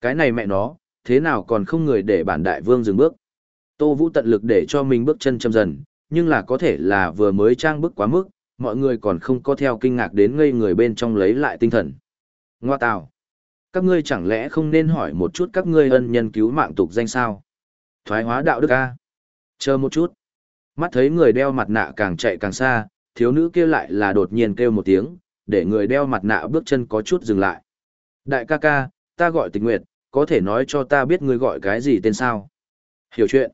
Cái này mẹ nó, thế nào còn không người để bản đại vương dừng bước. Tô Vũ tận lực để cho mình bước chân chậm dần, nhưng là có thể là vừa mới trang bước quá mức, mọi người còn không có theo kinh ngạc đến ngây người bên trong lấy lại tinh thần. Ngoa tào! Các ngươi chẳng lẽ không nên hỏi một chút các ngươi ân nhân cứu mạng tục danh sao? Thoái hóa đạo đức A. Chờ một chút. Mắt thấy người đeo mặt nạ càng chạy càng xa, thiếu nữ kia lại là đột nhiên kêu một tiếng, để người đeo mặt nạ bước chân có chút dừng lại. Đại ca ca, ta gọi tình nguyệt, có thể nói cho ta biết ngươi gọi cái gì tên sao? Hiểu chuyện.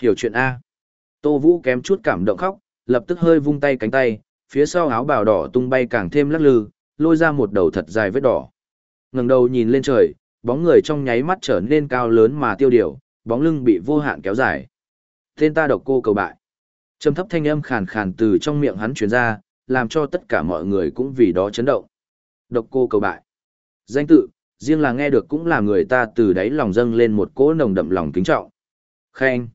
Hiểu chuyện A. Tô Vũ kém chút cảm động khóc, lập tức hơi vung tay cánh tay, phía sau áo bào đỏ tung bay càng thêm lắc lư, lôi ra một đầu thật dài vết đỏ. ngẩng đầu nhìn lên trời, bóng người trong nháy mắt trở nên cao lớn mà tiêu điều, bóng lưng bị vô hạn kéo dài. Tên ta độc cô cầu bại. Trầm thấp thanh âm khàn khàn từ trong miệng hắn truyền ra, làm cho tất cả mọi người cũng vì đó chấn động. Độc cô cầu bại. Danh tự, riêng là nghe được cũng là người ta từ đáy lòng dâng lên một cỗ nồng đậm lòng kính trọng. Khen.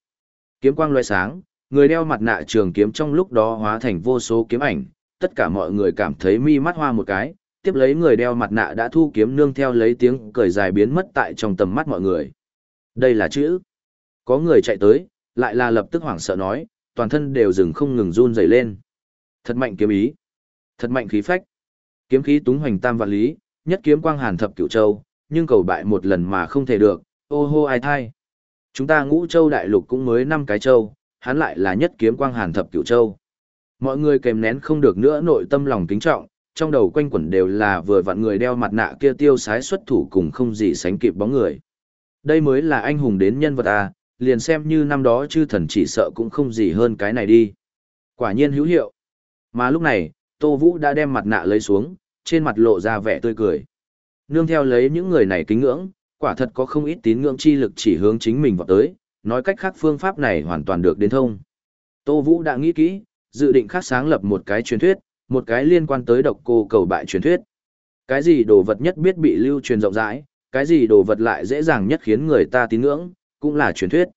Kiếm quang loại sáng, người đeo mặt nạ trường kiếm trong lúc đó hóa thành vô số kiếm ảnh, tất cả mọi người cảm thấy mi mắt hoa một cái, tiếp lấy người đeo mặt nạ đã thu kiếm nương theo lấy tiếng cười dài biến mất tại trong tầm mắt mọi người. Đây là chữ. Có người chạy tới, lại là lập tức hoảng sợ nói, toàn thân đều dừng không ngừng run rẩy lên. Thật mạnh kiếm ý. Thật mạnh khí phách. Kiếm khí túng hoành tam vạn lý, nhất kiếm quang hàn thập cửu châu, nhưng cầu bại một lần mà không thể được, ô hô ai thai. Chúng ta ngũ châu đại lục cũng mới năm cái châu, hắn lại là nhất kiếm quang hàn thập cửu châu. Mọi người kèm nén không được nữa nội tâm lòng kính trọng, trong đầu quanh quẩn đều là vừa vặn người đeo mặt nạ kia tiêu sái xuất thủ cùng không gì sánh kịp bóng người. Đây mới là anh hùng đến nhân vật à, liền xem như năm đó chư thần chỉ sợ cũng không gì hơn cái này đi. Quả nhiên hữu hiệu. Mà lúc này, Tô Vũ đã đem mặt nạ lấy xuống, trên mặt lộ ra vẻ tươi cười. Nương theo lấy những người này kính ngưỡng, quả thật có không ít tín ngưỡng chi lực chỉ hướng chính mình vào tới, nói cách khác phương pháp này hoàn toàn được đến thông. Tô Vũ đã nghĩ kỹ, dự định khác sáng lập một cái truyền thuyết, một cái liên quan tới độc cô cầu bại truyền thuyết. Cái gì đồ vật nhất biết bị lưu truyền rộng rãi, cái gì đồ vật lại dễ dàng nhất khiến người ta tín ngưỡng, cũng là truyền thuyết.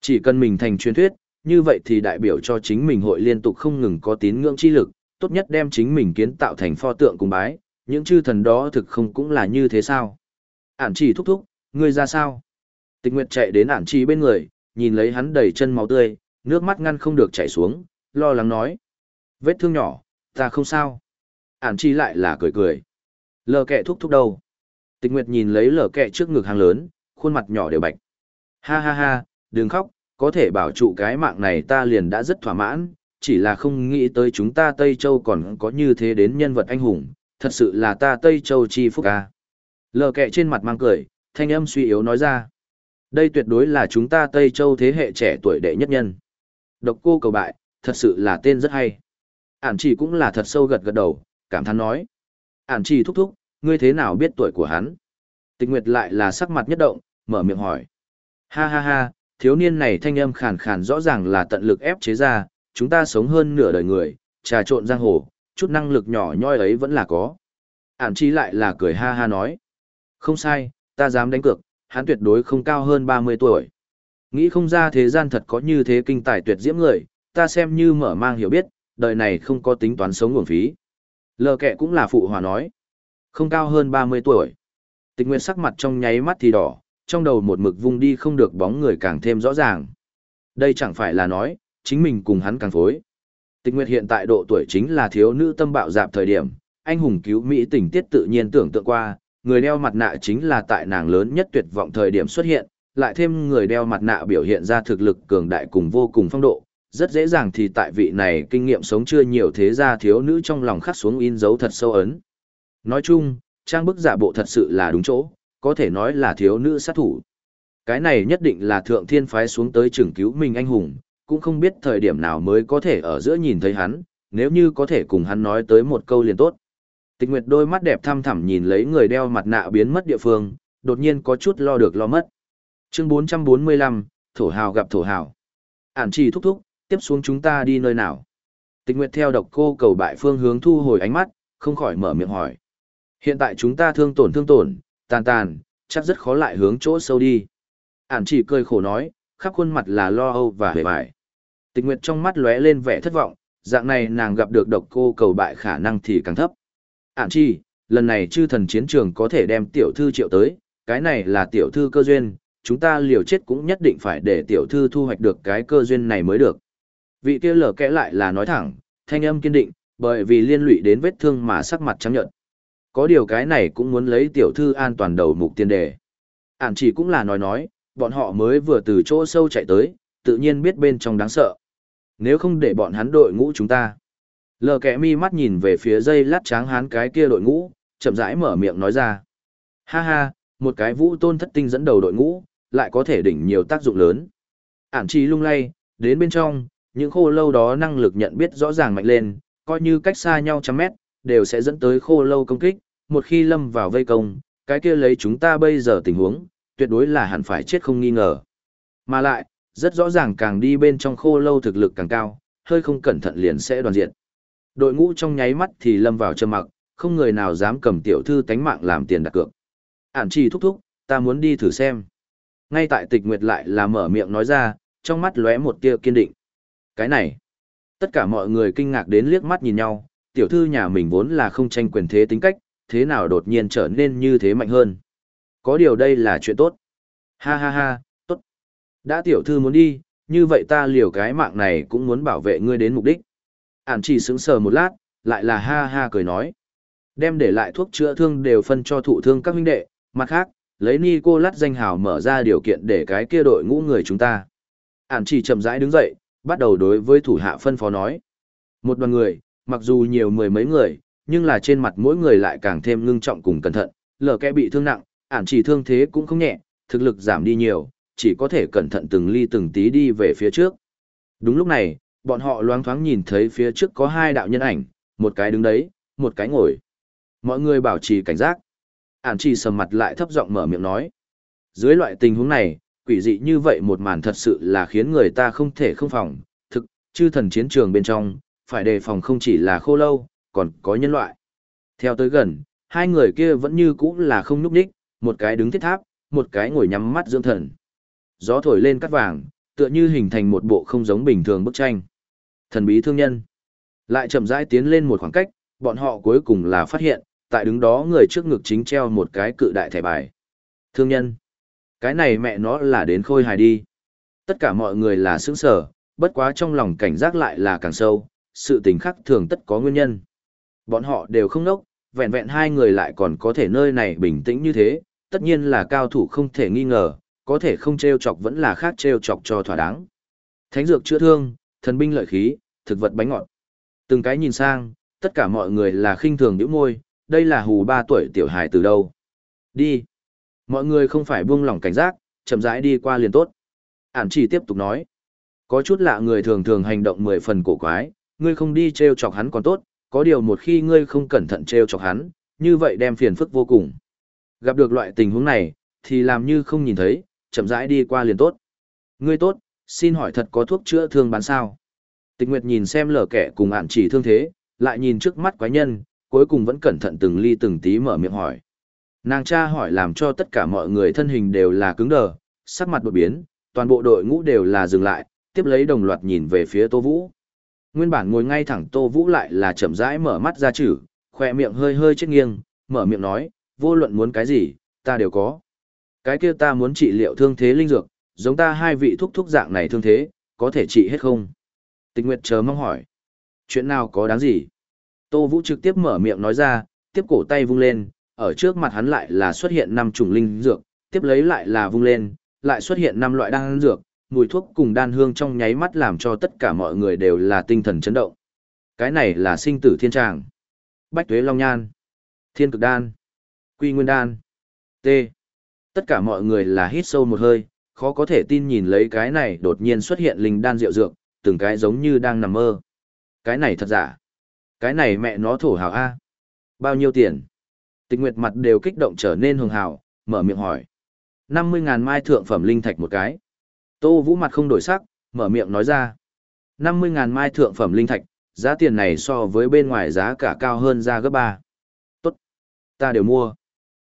Chỉ cần mình thành truyền thuyết, như vậy thì đại biểu cho chính mình hội liên tục không ngừng có tín ngưỡng chi lực, tốt nhất đem chính mình kiến tạo thành pho tượng cùng bái, những chư thần đó thực không cũng là như thế sao? Ản chỉ thúc thúc, ngươi ra sao? Tịch Nguyệt chạy đến ản chỉ bên người, nhìn lấy hắn đầy chân máu tươi, nước mắt ngăn không được chảy xuống, lo lắng nói. Vết thương nhỏ, ta không sao. Ản chỉ lại là cười cười. Lờ kẹ thúc thúc đâu? Tịch Nguyệt nhìn lấy lờ kẹ trước ngực hàng lớn, khuôn mặt nhỏ đều bạch. Ha ha ha, đừng khóc, có thể bảo trụ cái mạng này ta liền đã rất thỏa mãn, chỉ là không nghĩ tới chúng ta Tây Châu còn có như thế đến nhân vật anh hùng, thật sự là ta Tây Châu chi phúc ca. Lờ kẹ trên mặt mang cười, thanh âm suy yếu nói ra. Đây tuyệt đối là chúng ta Tây Châu thế hệ trẻ tuổi đệ nhất nhân. Độc cô cầu bại, thật sự là tên rất hay. Ản chỉ cũng là thật sâu gật gật đầu, cảm thán nói. Ản chỉ thúc thúc, ngươi thế nào biết tuổi của hắn? Tịch Nguyệt lại là sắc mặt nhất động, mở miệng hỏi. Ha ha ha, thiếu niên này thanh âm khàn khàn rõ ràng là tận lực ép chế ra, chúng ta sống hơn nửa đời người, trà trộn giang hồ, chút năng lực nhỏ nhoi ấy vẫn là có. Ản chi lại là cười ha ha nói. Không sai, ta dám đánh cược, hắn tuyệt đối không cao hơn 30 tuổi. Nghĩ không ra thế gian thật có như thế kinh tài tuyệt diễm người, ta xem như mở mang hiểu biết, đời này không có tính toán sống nguồn phí. Lờ kệ cũng là phụ hòa nói. Không cao hơn 30 tuổi. Tịch nguyên sắc mặt trong nháy mắt thì đỏ, trong đầu một mực vung đi không được bóng người càng thêm rõ ràng. Đây chẳng phải là nói, chính mình cùng hắn càng phối. Tịch Nguyệt hiện tại độ tuổi chính là thiếu nữ tâm bạo dạp thời điểm, anh hùng cứu Mỹ tình tiết tự nhiên tưởng tượng qua, người đeo mặt nạ chính là tại nàng lớn nhất tuyệt vọng thời điểm xuất hiện, lại thêm người đeo mặt nạ biểu hiện ra thực lực cường đại cùng vô cùng phong độ, rất dễ dàng thì tại vị này kinh nghiệm sống chưa nhiều thế ra thiếu nữ trong lòng khắc xuống in dấu thật sâu ấn. Nói chung, trang bức giả bộ thật sự là đúng chỗ, có thể nói là thiếu nữ sát thủ. Cái này nhất định là thượng thiên phái xuống tới trưởng cứu mình anh hùng, cũng không biết thời điểm nào mới có thể ở giữa nhìn thấy hắn, nếu như có thể cùng hắn nói tới một câu liền tốt. Tịch Nguyệt đôi mắt đẹp thăm thẳm nhìn lấy người đeo mặt nạ biến mất địa phương, đột nhiên có chút lo được lo mất. Chương 445, Thổ Hào gặp Thổ Hào. Ản chỉ thúc thúc, tiếp xuống chúng ta đi nơi nào? Tịch Nguyệt theo độc cô cầu bại phương hướng thu hồi ánh mắt, không khỏi mở miệng hỏi. Hiện tại chúng ta thương tổn thương tổn, tàn tàn, chắc rất khó lại hướng chỗ sâu đi. Ản chỉ cười khổ nói, khắp khuôn mặt là lo âu và hề bại. Tịch Nguyệt trong mắt lóe lên vẻ thất vọng, dạng này nàng gặp được độc cô cầu bại khả năng thì càng thấp. Ản chi, lần này chư thần chiến trường có thể đem tiểu thư triệu tới, cái này là tiểu thư cơ duyên, chúng ta liều chết cũng nhất định phải để tiểu thư thu hoạch được cái cơ duyên này mới được. Vị kia lở kẽ lại là nói thẳng, thanh âm kiên định, bởi vì liên lụy đến vết thương mà sắc mặt trắng nhợt. Có điều cái này cũng muốn lấy tiểu thư an toàn đầu mục tiên đề. Ản chỉ cũng là nói nói, bọn họ mới vừa từ chỗ sâu chạy tới, tự nhiên biết bên trong đáng sợ. Nếu không để bọn hắn đội ngũ chúng ta. Lờ kẻ mi mắt nhìn về phía dây lát tráng hán cái kia đội ngũ, chậm rãi mở miệng nói ra. Ha ha, một cái vũ tôn thất tinh dẫn đầu đội ngũ, lại có thể đỉnh nhiều tác dụng lớn. Ản chỉ lung lay, đến bên trong, những khô lâu đó năng lực nhận biết rõ ràng mạnh lên, coi như cách xa nhau trăm mét, đều sẽ dẫn tới khô lâu công kích, một khi lâm vào vây công, cái kia lấy chúng ta bây giờ tình huống, tuyệt đối là hẳn phải chết không nghi ngờ. Mà lại, rất rõ ràng càng đi bên trong khô lâu thực lực càng cao, hơi không cẩn thận liền sẽ đoàn diện. Đội ngũ trong nháy mắt thì lâm vào trầm mặc, không người nào dám cầm tiểu thư tánh mạng làm tiền đặt cược. Ản chỉ thúc thúc, ta muốn đi thử xem. Ngay tại tịch nguyệt lại là mở miệng nói ra, trong mắt lóe một tia kiên định. Cái này, tất cả mọi người kinh ngạc đến liếc mắt nhìn nhau, tiểu thư nhà mình vốn là không tranh quyền thế tính cách, thế nào đột nhiên trở nên như thế mạnh hơn. Có điều đây là chuyện tốt. Ha ha ha. Đã tiểu thư muốn đi, như vậy ta liều cái mạng này cũng muốn bảo vệ ngươi đến mục đích. Ản chỉ sững sờ một lát, lại là ha ha cười nói. Đem để lại thuốc chữa thương đều phân cho thụ thương các huynh đệ, mặt khác, lấy ni cô lát danh hào mở ra điều kiện để cái kia đội ngũ người chúng ta. Ản chỉ chậm rãi đứng dậy, bắt đầu đối với thủ hạ phân phó nói. Một đoàn người, mặc dù nhiều mười mấy người, nhưng là trên mặt mỗi người lại càng thêm ngưng trọng cùng cẩn thận, lờ kẽ bị thương nặng, ản chỉ thương thế cũng không nhẹ, thực lực giảm đi nhiều, chỉ có thể cẩn thận từng ly từng tí đi về phía trước. Đúng lúc này, bọn họ loáng thoáng nhìn thấy phía trước có hai đạo nhân ảnh, một cái đứng đấy, một cái ngồi. Mọi người bảo trì cảnh giác. Ản chỉ sầm mặt lại thấp giọng mở miệng nói. Dưới loại tình huống này, quỷ dị như vậy một màn thật sự là khiến người ta không thể không phòng. Thực, chư thần chiến trường bên trong, phải đề phòng không chỉ là khô lâu, còn có nhân loại. Theo tới gần, hai người kia vẫn như cũ là không núp đích, một cái đứng thiết tháp, một cái ngồi nhắm mắt dưỡng thần. Gió thổi lên cắt vàng, tựa như hình thành một bộ không giống bình thường bức tranh. Thần bí thương nhân. Lại chậm rãi tiến lên một khoảng cách, bọn họ cuối cùng là phát hiện, tại đứng đó người trước ngực chính treo một cái cự đại thẻ bài. Thương nhân. Cái này mẹ nó là đến khôi hài đi. Tất cả mọi người là sững sở, bất quá trong lòng cảnh giác lại là càng sâu, sự tình khắc thường tất có nguyên nhân. Bọn họ đều không nốc, vẹn vẹn hai người lại còn có thể nơi này bình tĩnh như thế, tất nhiên là cao thủ không thể nghi ngờ, có thể không treo chọc vẫn là khác treo chọc cho thỏa đáng. Thánh dược chữa thương, thần binh lợi khí, thực vật bánh ngọt. Từng cái nhìn sang, tất cả mọi người là khinh thường nhíu môi, đây là hù ba tuổi tiểu hài từ đâu. Đi. Mọi người không phải buông lỏng cảnh giác, chậm rãi đi qua liền tốt. Ản chỉ tiếp tục nói. Có chút lạ người thường thường hành động mười phần cổ quái, ngươi không đi treo chọc hắn còn tốt, có điều một khi ngươi không cẩn thận treo chọc hắn, như vậy đem phiền phức vô cùng. Gặp được loại tình huống này, thì làm như không nhìn thấy, chậm rãi đi qua liền tốt. Ngươi tốt, xin hỏi thật có thuốc chữa thương bán sao? Tịch Nguyệt nhìn xem lở kẻ cùng ạn chỉ thương thế, lại nhìn trước mắt quái nhân, cuối cùng vẫn cẩn thận từng ly từng tí mở miệng hỏi. Nàng cha hỏi làm cho tất cả mọi người thân hình đều là cứng đờ, sắc mặt đột biến, toàn bộ đội ngũ đều là dừng lại, tiếp lấy đồng loạt nhìn về phía Tô Vũ. Nguyên bản ngồi ngay thẳng Tô Vũ lại là chậm rãi mở mắt ra chữ, khỏe miệng hơi hơi chết nghiêng, mở miệng nói, vô luận muốn cái gì, ta đều có. Cái kia ta muốn trị liệu thương thế linh dược, giống ta hai vị thúc thúc dạng này thương thế, có thể trị hết không? Tịch Nguyệt chờ mong hỏi. Chuyện nào có đáng gì? Tô Vũ trực tiếp mở miệng nói ra, tiếp cổ tay vung lên, ở trước mặt hắn lại là xuất hiện năm chủng linh dược, tiếp lấy lại là vung lên, lại xuất hiện năm loại đan dược, mùi thuốc cùng đan hương trong nháy mắt làm cho tất cả mọi người đều là tinh thần chấn động. Cái này là sinh tử thiên tràng. Bách tuế long nhan. Thiên cực đan. Quy nguyên đan. T. Tất cả mọi người là hít sâu một hơi, khó có thể tin nhìn lấy cái này đột nhiên xuất hiện linh đan rượu dược, từng cái giống như đang nằm mơ. Cái này thật giả. Cái này mẹ nó thổ hào A. Bao nhiêu tiền? Tịch nguyệt mặt đều kích động trở nên hường hào, mở miệng hỏi. 50.000 mai thượng phẩm linh thạch một cái. Tô Vũ mặt không đổi sắc, mở miệng nói ra. 50.000 mai thượng phẩm linh thạch, giá tiền này so với bên ngoài giá cả cao hơn ra gấp 3. Tốt, ta đều mua.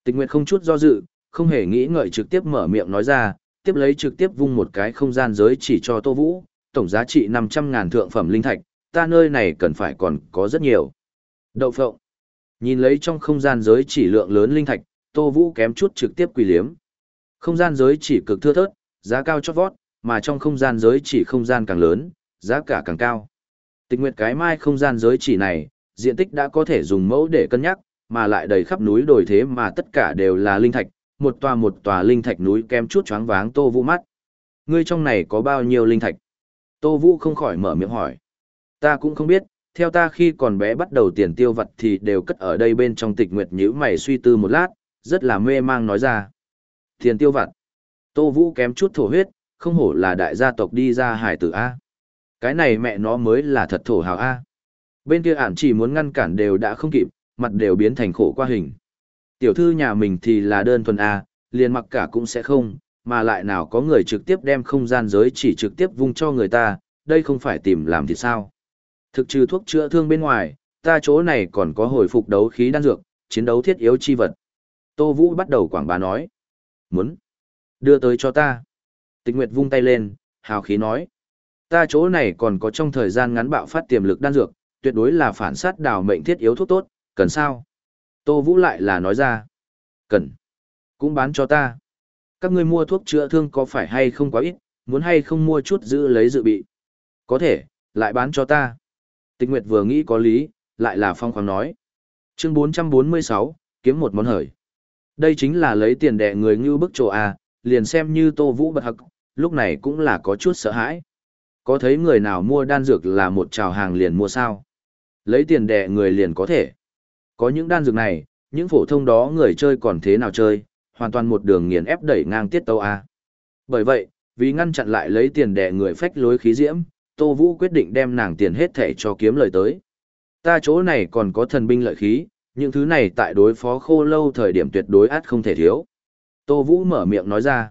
Tịch Nguyệt không chút do dự, không hề nghĩ ngợi trực tiếp mở miệng nói ra, tiếp lấy trực tiếp vung một cái không gian giới chỉ cho Tô Vũ, tổng giá trị 500.000 thượng phẩm linh thạch, ta nơi này cần phải còn có rất nhiều. Đậu phộng. Nhìn lấy trong không gian giới chỉ lượng lớn linh thạch, Tô Vũ kém chút trực tiếp quỳ liếm. Không gian giới chỉ cực thưa thớt, giá cao chót vót, mà trong không gian giới chỉ không gian càng lớn, giá cả càng cao. Tịch nguyệt cái mai không gian giới chỉ này, diện tích đã có thể dùng mẫu để cân nhắc, mà lại đầy khắp núi đồi thế mà tất cả đều là linh thạch, một tòa một tòa linh thạch núi kem chút choáng váng Tô Vũ mắt. Ngươi trong này có bao nhiêu linh thạch? Tô Vũ không khỏi mở miệng hỏi. Ta cũng không biết, theo ta khi còn bé bắt đầu tiền tiêu vật thì đều cất ở đây bên trong tịch nguyệt nhữ mày suy tư một lát, rất là mê mang nói ra. Tiền tiêu vặt. Tô Vũ kém chút thổ huyết, không hổ là đại gia tộc đi ra hải tử A. Cái này mẹ nó mới là thật thổ hào A. Bên kia ản chỉ muốn ngăn cản đều đã không kịp, mặt đều biến thành khổ qua hình. Tiểu thư nhà mình thì là đơn thuần A, liền mặc cả cũng sẽ không, mà lại nào có người trực tiếp đem không gian giới chỉ trực tiếp vung cho người ta, đây không phải tìm làm thì sao. Thực trừ thuốc chữa thương bên ngoài, ta chỗ này còn có hồi phục đấu khí đan dược, chiến đấu thiết yếu chi vật. Tô Vũ bắt đầu quảng bá nói. Muốn. Đưa tới cho ta. Tịch Nguyệt vung tay lên, hào khí nói. Ta chỗ này còn có trong thời gian ngắn bạo phát tiềm lực đan dược, tuyệt đối là phản sát đào mệnh thiết yếu thuốc tốt, cần sao? Tô Vũ lại là nói ra. Cần. Cũng bán cho ta. Các ngươi mua thuốc chữa thương có phải hay không quá ít, muốn hay không mua chút giữ lấy dự bị. Có thể, lại bán cho ta. Tịch Nguyệt vừa nghĩ có lý, lại là phong khoáng nói. Chương 446, kiếm một món hời. Đây chính là lấy tiền đẻ người như bức trộ à, liền xem như Tô Vũ bật hậc, lúc này cũng là có chút sợ hãi. Có thấy người nào mua đan dược là một trào hàng liền mua sao? Lấy tiền đẻ người liền có thể. Có những đan dược này, những phổ thông đó người chơi còn thế nào chơi, hoàn toàn một đường nghiền ép đẩy ngang tiết tâu A. Bởi vậy, vì ngăn chặn lại lấy tiền đẻ người phách lối khí diễm, Tô Vũ quyết định đem nàng tiền hết thẻ cho kiếm lời tới. Ta chỗ này còn có thần binh lợi khí, những thứ này tại đối phó khô lâu thời điểm tuyệt đối át không thể thiếu. Tô Vũ mở miệng nói ra.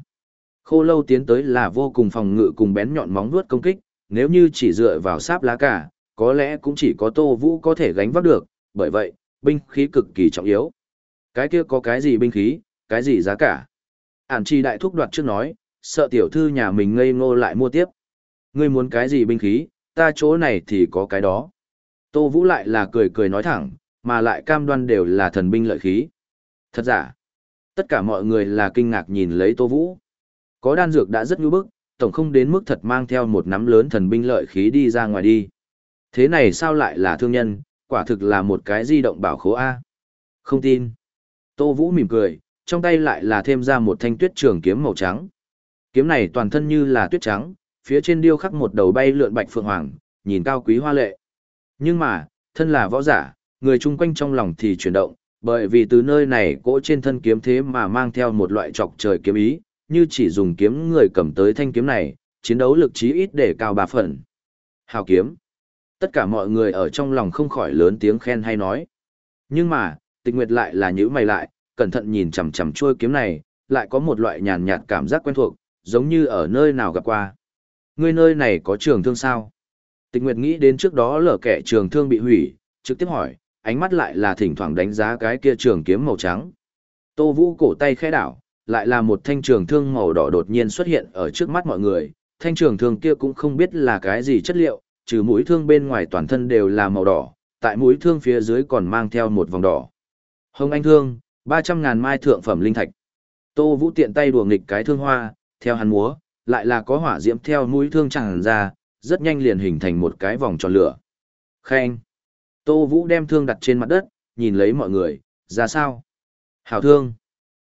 Khô lâu tiến tới là vô cùng phòng ngự cùng bén nhọn móng vuốt công kích, nếu như chỉ dựa vào sáp lá cả, có lẽ cũng chỉ có Tô Vũ có thể gánh vác được, bởi vậy, binh khí cực kỳ trọng yếu. Cái kia có cái gì binh khí, cái gì giá cả? Ản trì đại thúc đoạt trước nói, sợ tiểu thư nhà mình ngây ngô lại mua tiếp. Ngươi muốn cái gì binh khí, ta chỗ này thì có cái đó. Tô Vũ lại là cười cười nói thẳng, mà lại cam đoan đều là thần binh lợi khí. Thật giả, tất cả mọi người là kinh ngạc nhìn lấy Tô Vũ. Có đan dược đã rất nhu bức, tổng không đến mức thật mang theo một nắm lớn thần binh lợi khí đi ra ngoài đi. Thế này sao lại là thương nhân, quả thực là một cái di động bảo khố A. Không tin. Tô Vũ mỉm cười, trong tay lại là thêm ra một thanh tuyết trường kiếm màu trắng. Kiếm này toàn thân như là tuyết trắng, phía trên điêu khắc một đầu bay lượn bạch phượng hoàng, nhìn cao quý hoa lệ. Nhưng mà, thân là võ giả, người chung quanh trong lòng thì chuyển động, bởi vì từ nơi này cỗ trên thân kiếm thế mà mang theo một loại trọc trời kiếm ý, như chỉ dùng kiếm người cầm tới thanh kiếm này, chiến đấu lực chí ít để cao ba phần. Hào kiếm. Tất cả mọi người ở trong lòng không khỏi lớn tiếng khen hay nói. Nhưng mà, tịch nguyệt lại là nhữ mày lại, cẩn thận nhìn chằm chằm trôi kiếm này, lại có một loại nhàn nhạt cảm giác quen thuộc, giống như ở nơi nào gặp qua. Ngươi nơi này có trường thương sao? Tịch nguyệt nghĩ đến trước đó lở kẻ trường thương bị hủy, trực tiếp hỏi, ánh mắt lại là thỉnh thoảng đánh giá cái kia trường kiếm màu trắng. Tô Vũ cổ tay khẽ đảo, lại là một thanh trường thương màu đỏ đột nhiên xuất hiện ở trước mắt mọi người. Thanh trường thương kia cũng không biết là cái gì chất liệu, trừ mũi thương bên ngoài toàn thân đều là màu đỏ, tại mũi thương phía dưới còn mang theo một vòng đỏ. Hồng Anh thương, 300 ngàn mai thượng phẩm linh thạch. Tô Vũ tiện tay đùa nghịch cái thương hoa, theo hắn múa, lại là có hỏa diễm theo mũi thương chẳng ra, rất nhanh liền hình thành một cái vòng tròn lửa. Khen. Tô Vũ đem thương đặt trên mặt đất, nhìn lấy mọi người, ra sao? Hảo thương.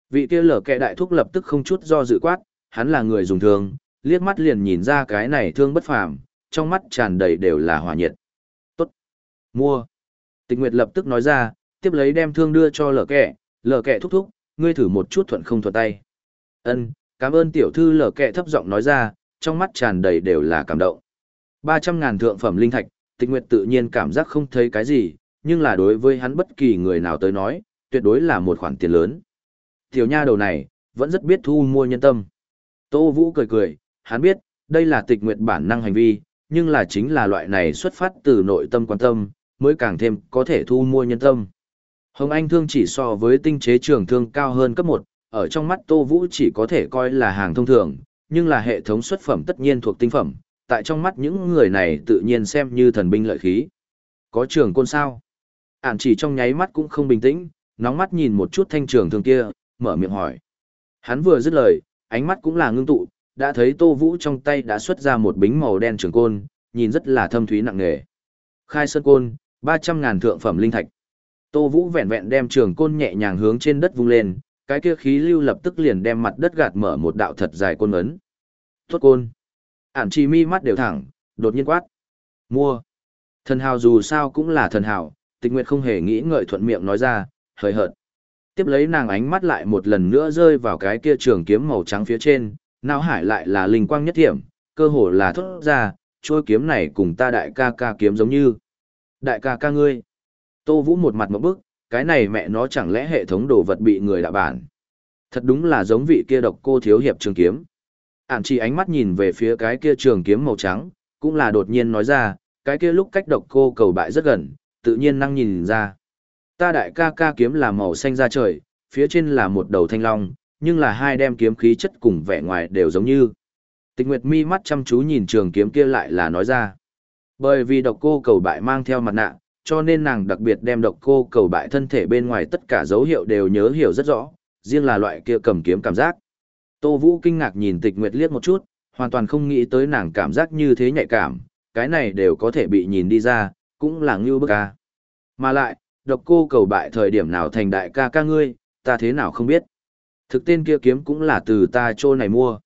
Vị kia lở kẹ đại thúc lập tức không chút do dự quát, hắn là người dùng thương, liếc mắt liền nhìn ra cái này thương bất phàm, trong mắt tràn đầy đều là hỏa nhiệt. Tốt. Mua. Tịch Nguyệt lập tức nói ra, tiếp lấy đem thương đưa cho lở kẹ, lở kẹ thúc thúc, ngươi thử một chút thuận không thuận tay. Ân, cảm ơn tiểu thư lở kẹ thấp giọng nói ra, trong mắt tràn đầy đều là cảm động. 300 ngàn thượng phẩm linh thạch, tịch nguyệt tự nhiên cảm giác không thấy cái gì, nhưng là đối với hắn bất kỳ người nào tới nói, tuyệt đối là một khoản tiền lớn. Tiểu nha đầu này, vẫn rất biết thu mua nhân tâm. Tô Vũ cười cười, hắn biết, đây là tịch nguyệt bản năng hành vi, nhưng là chính là loại này xuất phát từ nội tâm quan tâm, mới càng thêm có thể thu mua nhân tâm. Hồng Anh thương chỉ so với tinh chế trường thương cao hơn cấp 1, ở trong mắt Tô Vũ chỉ có thể coi là hàng thông thường, nhưng là hệ thống xuất phẩm tất nhiên thuộc tinh phẩm, tại trong mắt những người này tự nhiên xem như thần binh lợi khí. Có trường côn sao? Ản chỉ trong nháy mắt cũng không bình tĩnh, nóng mắt nhìn một chút thanh trường thương kia, mở miệng hỏi. Hắn vừa dứt lời, ánh mắt cũng là ngưng tụ, đã thấy Tô Vũ trong tay đã xuất ra một bính màu đen trường côn, nhìn rất là thâm thúy nặng nề. Khai sơn côn, 300 ngàn thượng phẩm linh thạch. Tô Vũ vẹn vẹn đem trường côn nhẹ nhàng hướng trên đất vung lên, cái kia khí lưu lập tức liền đem mặt đất gạt mở một đạo thật dài côn ấn. Tốt côn. Ản chi mi mắt đều thẳng, đột nhiên quát. Mua. Thần hào dù sao cũng là thần hào, tịch nguyệt không hề nghĩ ngợi thuận miệng nói ra, hời hợt. Tiếp lấy nàng ánh mắt lại một lần nữa rơi vào cái kia trường kiếm màu trắng phía trên, não hải lại là linh quang nhất thiểm, cơ hồ là thốt ra, trôi kiếm này cùng ta đại ca ca kiếm giống như. Đại ca ca ngươi. Tô Vũ một mặt một bức, cái này mẹ nó chẳng lẽ hệ thống đồ vật bị người đạ bản. Thật đúng là giống vị kia độc cô thiếu hiệp trường kiếm. Ản chỉ ánh mắt nhìn về phía cái kia trường kiếm màu trắng, cũng là đột nhiên nói ra, cái kia lúc cách độc cô cầu bại rất gần, tự nhiên năng nhìn ra. Ta đại ca ca kiếm là màu xanh ra trời, phía trên là một đầu thanh long, nhưng là hai đem kiếm khí chất cùng vẻ ngoài đều giống như. Tịch Nguyệt mi mắt chăm chú nhìn trường kiếm kia lại là nói ra. Bởi vì độc cô cầu bại mang theo mặt nạ, cho nên nàng đặc biệt đem độc cô cầu bại thân thể bên ngoài tất cả dấu hiệu đều nhớ hiểu rất rõ, riêng là loại kia cầm kiếm cảm giác. Tô Vũ kinh ngạc nhìn Tịch Nguyệt liếc một chút, hoàn toàn không nghĩ tới nàng cảm giác như thế nhạy cảm, cái này đều có thể bị nhìn đi ra, cũng là ngưu bức ca. Mà lại, độc cô cầu bại thời điểm nào thành đại ca ca ngươi, ta thế nào không biết. Thực tên kia kiếm cũng là từ ta chỗ này mua.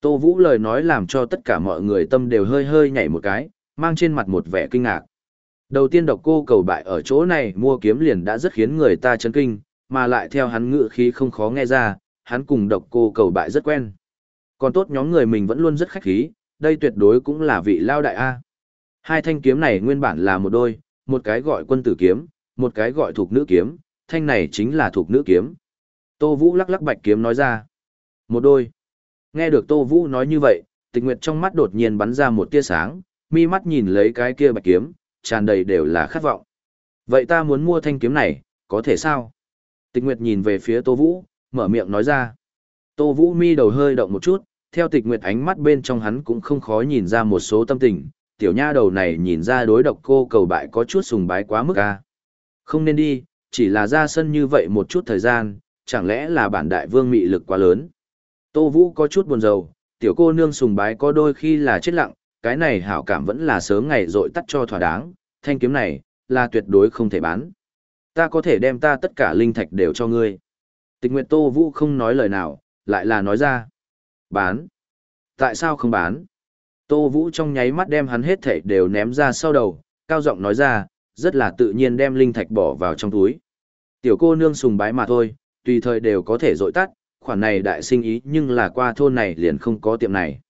Tô Vũ lời nói làm cho tất cả mọi người tâm đều hơi hơi nhảy một cái, mang trên mặt một vẻ kinh ngạc. Đầu tiên độc cô cầu bại ở chỗ này mua kiếm liền đã rất khiến người ta chấn kinh, mà lại theo hắn ngự khí không khó nghe ra, hắn cùng độc cô cầu bại rất quen. Còn tốt nhóm người mình vẫn luôn rất khách khí, đây tuyệt đối cũng là vị lao đại A. Hai thanh kiếm này nguyên bản là một đôi, một cái gọi quân tử kiếm, một cái gọi thuộc nữ kiếm, thanh này chính là thuộc nữ kiếm. Tô Vũ lắc lắc bạch kiếm nói ra. Một đôi. Nghe được Tô Vũ nói như vậy, tịch nguyệt trong mắt đột nhiên bắn ra một tia sáng, mi mắt nhìn lấy cái kia bạch kiếm, tràn đầy đều là khát vọng. Vậy ta muốn mua thanh kiếm này, có thể sao? Tịch nguyệt nhìn về phía Tô Vũ, mở miệng nói ra. Tô Vũ mi đầu hơi động một chút, theo tịch nguyệt ánh mắt bên trong hắn cũng không khó nhìn ra một số tâm tình, tiểu nha đầu này nhìn ra đối độc cô cầu bại có chút sùng bái quá mức ca. Không nên đi, chỉ là ra sân như vậy một chút thời gian, chẳng lẽ là bản đại vương mị lực quá lớn. Tô Vũ có chút buồn rầu, tiểu cô nương sùng bái có đôi khi là chết lặng, cái này hảo cảm vẫn là sớm ngày dội tắt cho thỏa đáng, thanh kiếm này, là tuyệt đối không thể bán. Ta có thể đem ta tất cả linh thạch đều cho ngươi. Tịch nguyện Tô Vũ không nói lời nào, lại là nói ra. Bán. Tại sao không bán? Tô Vũ trong nháy mắt đem hắn hết thảy đều ném ra sau đầu, cao giọng nói ra, rất là tự nhiên đem linh thạch bỏ vào trong túi. Tiểu cô nương sùng bái mà thôi, tùy thời đều có thể dội tắt, khoản này đại sinh ý nhưng là qua thôn này liền không có tiệm này.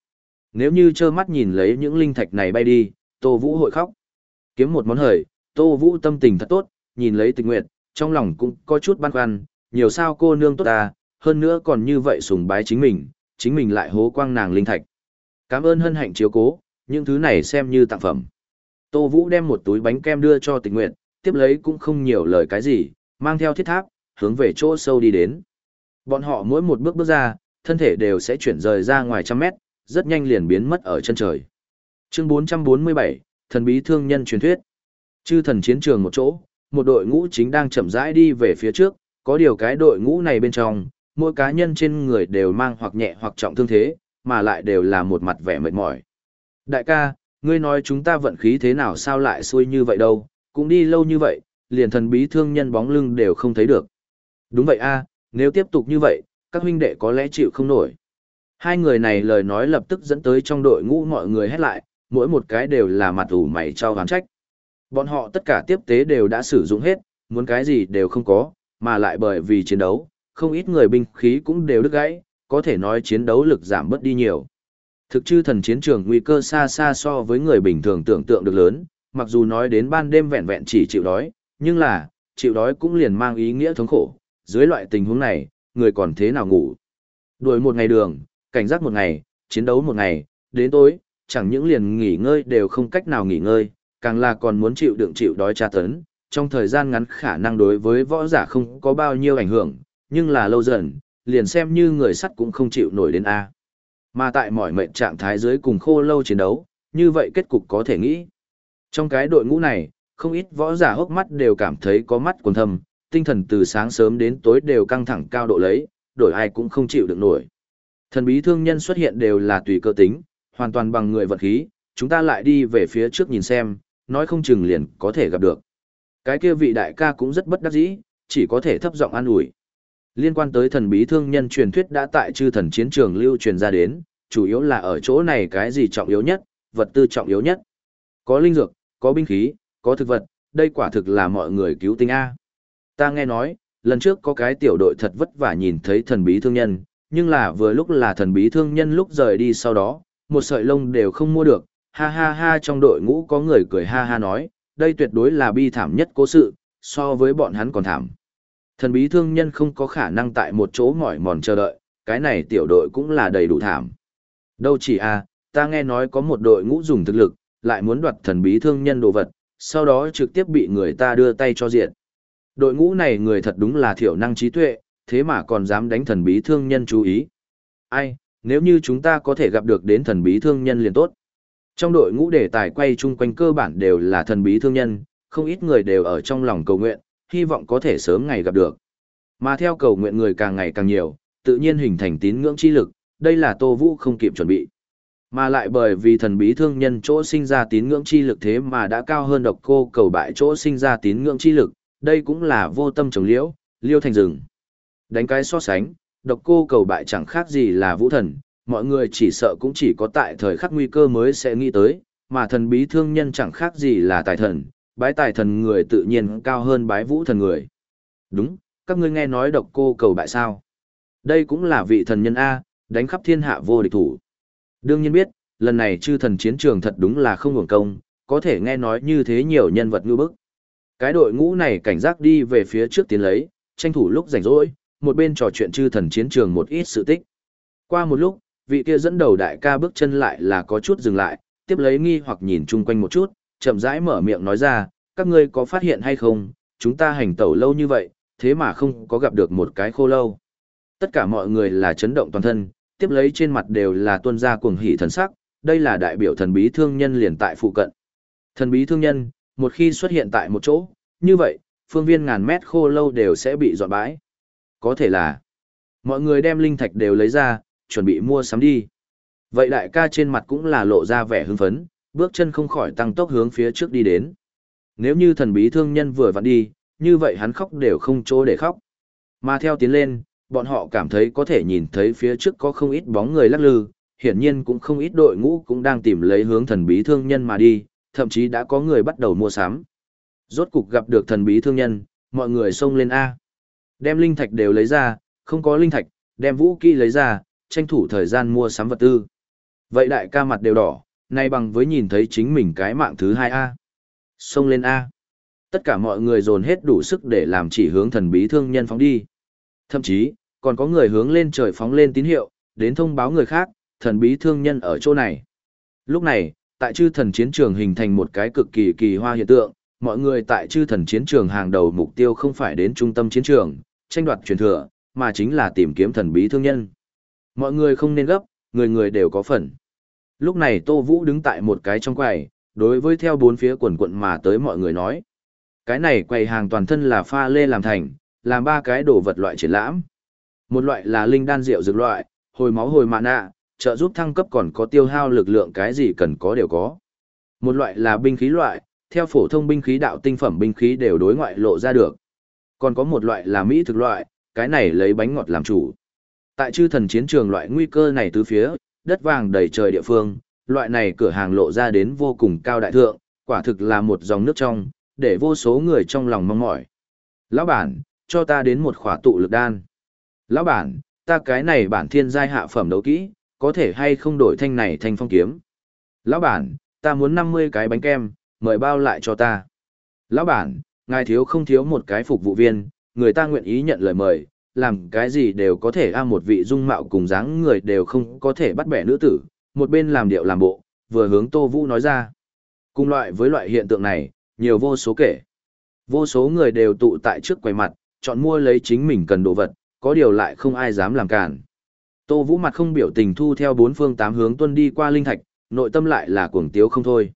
Nếu như trơ mắt nhìn lấy những linh thạch này bay đi, Tô Vũ hội khóc. Kiếm một món hời, Tô Vũ tâm tình thật tốt, nhìn lấy tình nguyện, trong lòng cũng có chút băn khoăn, nhiều sao cô nương tốt ta, hơn nữa còn như vậy sùng bái chính mình, chính mình lại hố quang nàng linh thạch. Cảm ơn hân hạnh chiếu cố, những thứ này xem như tặng phẩm. Tô Vũ đem một túi bánh kem đưa cho tình nguyện, tiếp lấy cũng không nhiều lời cái gì, mang theo thiết tháp, hướng về chỗ sâu đi đến. Bọn họ mỗi một bước bước ra, thân thể đều sẽ chuyển rời ra ngoài trăm mét, rất nhanh liền biến mất ở chân trời. Chương 447, Thần bí thương nhân truyền thuyết. Chư thần chiến trường một chỗ, một đội ngũ chính đang chậm rãi đi về phía trước, có điều cái đội ngũ này bên trong, mỗi cá nhân trên người đều mang hoặc nhẹ hoặc trọng thương thế, mà lại đều là một mặt vẻ mệt mỏi. Đại ca, ngươi nói chúng ta vận khí thế nào sao lại xuôi như vậy đâu, cũng đi lâu như vậy, liền thần bí thương nhân bóng lưng đều không thấy được. Đúng vậy a, nếu tiếp tục như vậy, các huynh đệ có lẽ chịu không nổi. Hai người này lời nói lập tức dẫn tới trong đội ngũ mọi người hét lại, mỗi một cái đều là mặt ủ mày cho hoán trách. Bọn họ tất cả tiếp tế đều đã sử dụng hết, muốn cái gì đều không có, mà lại bởi vì chiến đấu, không ít người binh khí cũng đều đứt gãy, có thể nói chiến đấu lực giảm bớt đi nhiều. Thực chư thần chiến trường nguy cơ xa xa so với người bình thường tưởng tượng được lớn, mặc dù nói đến ban đêm vẹn vẹn chỉ chịu đói, nhưng là, chịu đói cũng liền mang ý nghĩa thống khổ, dưới loại tình huống này, người còn thế nào ngủ. Đuổi một ngày đường, cảnh giác một ngày, chiến đấu một ngày, đến tối, chẳng những liền nghỉ ngơi đều không cách nào nghỉ ngơi, càng là còn muốn chịu đựng chịu đói tra tấn, trong thời gian ngắn khả năng đối với võ giả không có bao nhiêu ảnh hưởng, nhưng là lâu dần, liền xem như người sắt cũng không chịu nổi đến A. Mà tại mọi mệnh trạng thái dưới cùng khô lâu chiến đấu, như vậy kết cục có thể nghĩ. Trong cái đội ngũ này, không ít võ giả hốc mắt đều cảm thấy có mắt quần thâm, tinh thần từ sáng sớm đến tối đều căng thẳng cao độ lấy, đổi ai cũng không chịu được nổi. Thần bí thương nhân xuất hiện đều là tùy cơ tính, hoàn toàn bằng người vật khí, chúng ta lại đi về phía trước nhìn xem, nói không chừng liền có thể gặp được. Cái kia vị đại ca cũng rất bất đắc dĩ, chỉ có thể thấp giọng an ủi. Liên quan tới thần bí thương nhân truyền thuyết đã tại chư thần chiến trường lưu truyền ra đến, chủ yếu là ở chỗ này cái gì trọng yếu nhất, vật tư trọng yếu nhất. Có linh dược, có binh khí, có thực vật, đây quả thực là mọi người cứu tinh A. Ta nghe nói, lần trước có cái tiểu đội thật vất vả nhìn thấy thần bí thương nhân, nhưng là vừa lúc là thần bí thương nhân lúc rời đi sau đó, một sợi lông đều không mua được, ha ha ha trong đội ngũ có người cười ha ha nói, đây tuyệt đối là bi thảm nhất cố sự, so với bọn hắn còn thảm. Thần bí thương nhân không có khả năng tại một chỗ mỏi mòn chờ đợi, cái này tiểu đội cũng là đầy đủ thảm. Đâu chỉ à, ta nghe nói có một đội ngũ dùng thực lực, lại muốn đoạt thần bí thương nhân đồ vật, sau đó trực tiếp bị người ta đưa tay cho diện. Đội ngũ này người thật đúng là thiểu năng trí tuệ, thế mà còn dám đánh thần bí thương nhân chú ý. Ai, nếu như chúng ta có thể gặp được đến thần bí thương nhân liền tốt. Trong đội ngũ đề tài quay chung quanh cơ bản đều là thần bí thương nhân, không ít người đều ở trong lòng cầu nguyện, hy vọng có thể sớm ngày gặp được. Mà theo cầu nguyện người càng ngày càng nhiều, tự nhiên hình thành tín ngưỡng chi lực, đây là Tô Vũ không kịp chuẩn bị. Mà lại bởi vì thần bí thương nhân chỗ sinh ra tín ngưỡng chi lực thế mà đã cao hơn độc cô cầu bại chỗ sinh ra tín ngưỡng chi lực, đây cũng là vô tâm trồng liễu, liêu thành rừng. Đánh cái so sánh, độc cô cầu bại chẳng khác gì là vũ thần, mọi người chỉ sợ cũng chỉ có tại thời khắc nguy cơ mới sẽ nghĩ tới, mà thần bí thương nhân chẳng khác gì là tài thần, bái tài thần người tự nhiên cao hơn bái vũ thần người. Đúng, các ngươi nghe nói độc cô cầu bại sao. Đây cũng là vị thần nhân A, đánh khắp thiên hạ vô địch thủ. Đương nhiên biết, lần này chư thần chiến trường thật đúng là không hưởng công, có thể nghe nói như thế nhiều nhân vật ngư bức. Cái đội ngũ này cảnh giác đi về phía trước tiến lấy, tranh thủ lúc rảnh rỗi, một bên trò chuyện chư thần chiến trường một ít sự tích. Qua một lúc, vị kia dẫn đầu đại ca bước chân lại là có chút dừng lại, tiếp lấy nghi hoặc nhìn chung quanh một chút, chậm rãi mở miệng nói ra, các ngươi có phát hiện hay không, chúng ta hành tẩu lâu như vậy, thế mà không có gặp được một cái khô lâu. Tất cả mọi người là chấn động toàn thân, tiếp lấy trên mặt đều là tuân gia cuồng hỷ thần sắc, đây là đại biểu thần bí thương nhân liền tại phụ cận. Thần bí thương nhân, một khi xuất hiện tại một chỗ, như vậy, phương viên ngàn mét khô lâu đều sẽ bị dọn bãi. Có thể là, mọi người đem linh thạch đều lấy ra, chuẩn bị mua sắm đi. Vậy đại ca trên mặt cũng là lộ ra vẻ hưng phấn, bước chân không khỏi tăng tốc hướng phía trước đi đến. Nếu như thần bí thương nhân vừa vặn đi, như vậy hắn khóc đều không chỗ để khóc. Mà theo tiến lên, bọn họ cảm thấy có thể nhìn thấy phía trước có không ít bóng người lắc lư, hiển nhiên cũng không ít đội ngũ cũng đang tìm lấy hướng thần bí thương nhân mà đi, thậm chí đã có người bắt đầu mua sắm. Rốt cục gặp được thần bí thương nhân, mọi người xông lên A. Đem linh thạch đều lấy ra, không có linh thạch, đem vũ kỹ lấy ra, tranh thủ thời gian mua sắm vật tư. Vậy đại ca mặt đều đỏ, nay bằng với nhìn thấy chính mình cái mạng thứ hai A. Xông lên A. Tất cả mọi người dồn hết đủ sức để làm chỉ hướng thần bí thương nhân phóng đi. Thậm chí, còn có người hướng lên trời phóng lên tín hiệu, đến thông báo người khác, thần bí thương nhân ở chỗ này. Lúc này, tại chư thần chiến trường hình thành một cái cực kỳ kỳ hoa hiện tượng, mọi người tại chư thần chiến trường hàng đầu mục tiêu không phải đến trung tâm chiến trường, tranh đoạt truyền thừa, mà chính là tìm kiếm thần bí thương nhân. Mọi người không nên gấp, người người đều có phần. Lúc này Tô Vũ đứng tại một cái trong quầy, đối với theo bốn phía quần quận mà tới mọi người nói. Cái này quầy hàng toàn thân là pha lê làm thành, làm ba cái đồ vật loại triển lãm. Một loại là linh đan rượu dược loại, hồi máu hồi mạ nạ, trợ giúp thăng cấp còn có tiêu hao lực lượng cái gì cần có đều có. Một loại là binh khí loại, theo phổ thông binh khí đạo tinh phẩm binh khí đều đối ngoại lộ ra được. Còn có một loại là mỹ thực loại, cái này lấy bánh ngọt làm chủ. Tại chư thần chiến trường loại nguy cơ này từ phía, đất vàng đầy trời địa phương, loại này cửa hàng lộ ra đến vô cùng cao đại thượng, quả thực là một dòng nước trong, để vô số người trong lòng mong mỏi. Lão bản, cho ta đến một khỏa tụ lực đan. Lão bản, ta cái này bản thiên giai hạ phẩm đấu kỹ, có thể hay không đổi thanh này thành phong kiếm. Lão bản, ta muốn 50 cái bánh kem, mời bao lại cho ta. Lão bản, ngài thiếu không thiếu một cái phục vụ viên, người ta nguyện ý nhận lời mời, làm cái gì đều có thể a một vị dung mạo cùng dáng người đều không có thể bắt bẻ nữ tử, một bên làm điệu làm bộ, vừa hướng Tô Vũ nói ra. Cùng loại với loại hiện tượng này, nhiều vô số kể. Vô số người đều tụ tại trước quầy mặt, chọn mua lấy chính mình cần đồ vật, có điều lại không ai dám làm cản. Tô Vũ mặt không biểu tình thu theo bốn phương tám hướng tuân đi qua linh thạch, nội tâm lại là cuồng tiếu không thôi.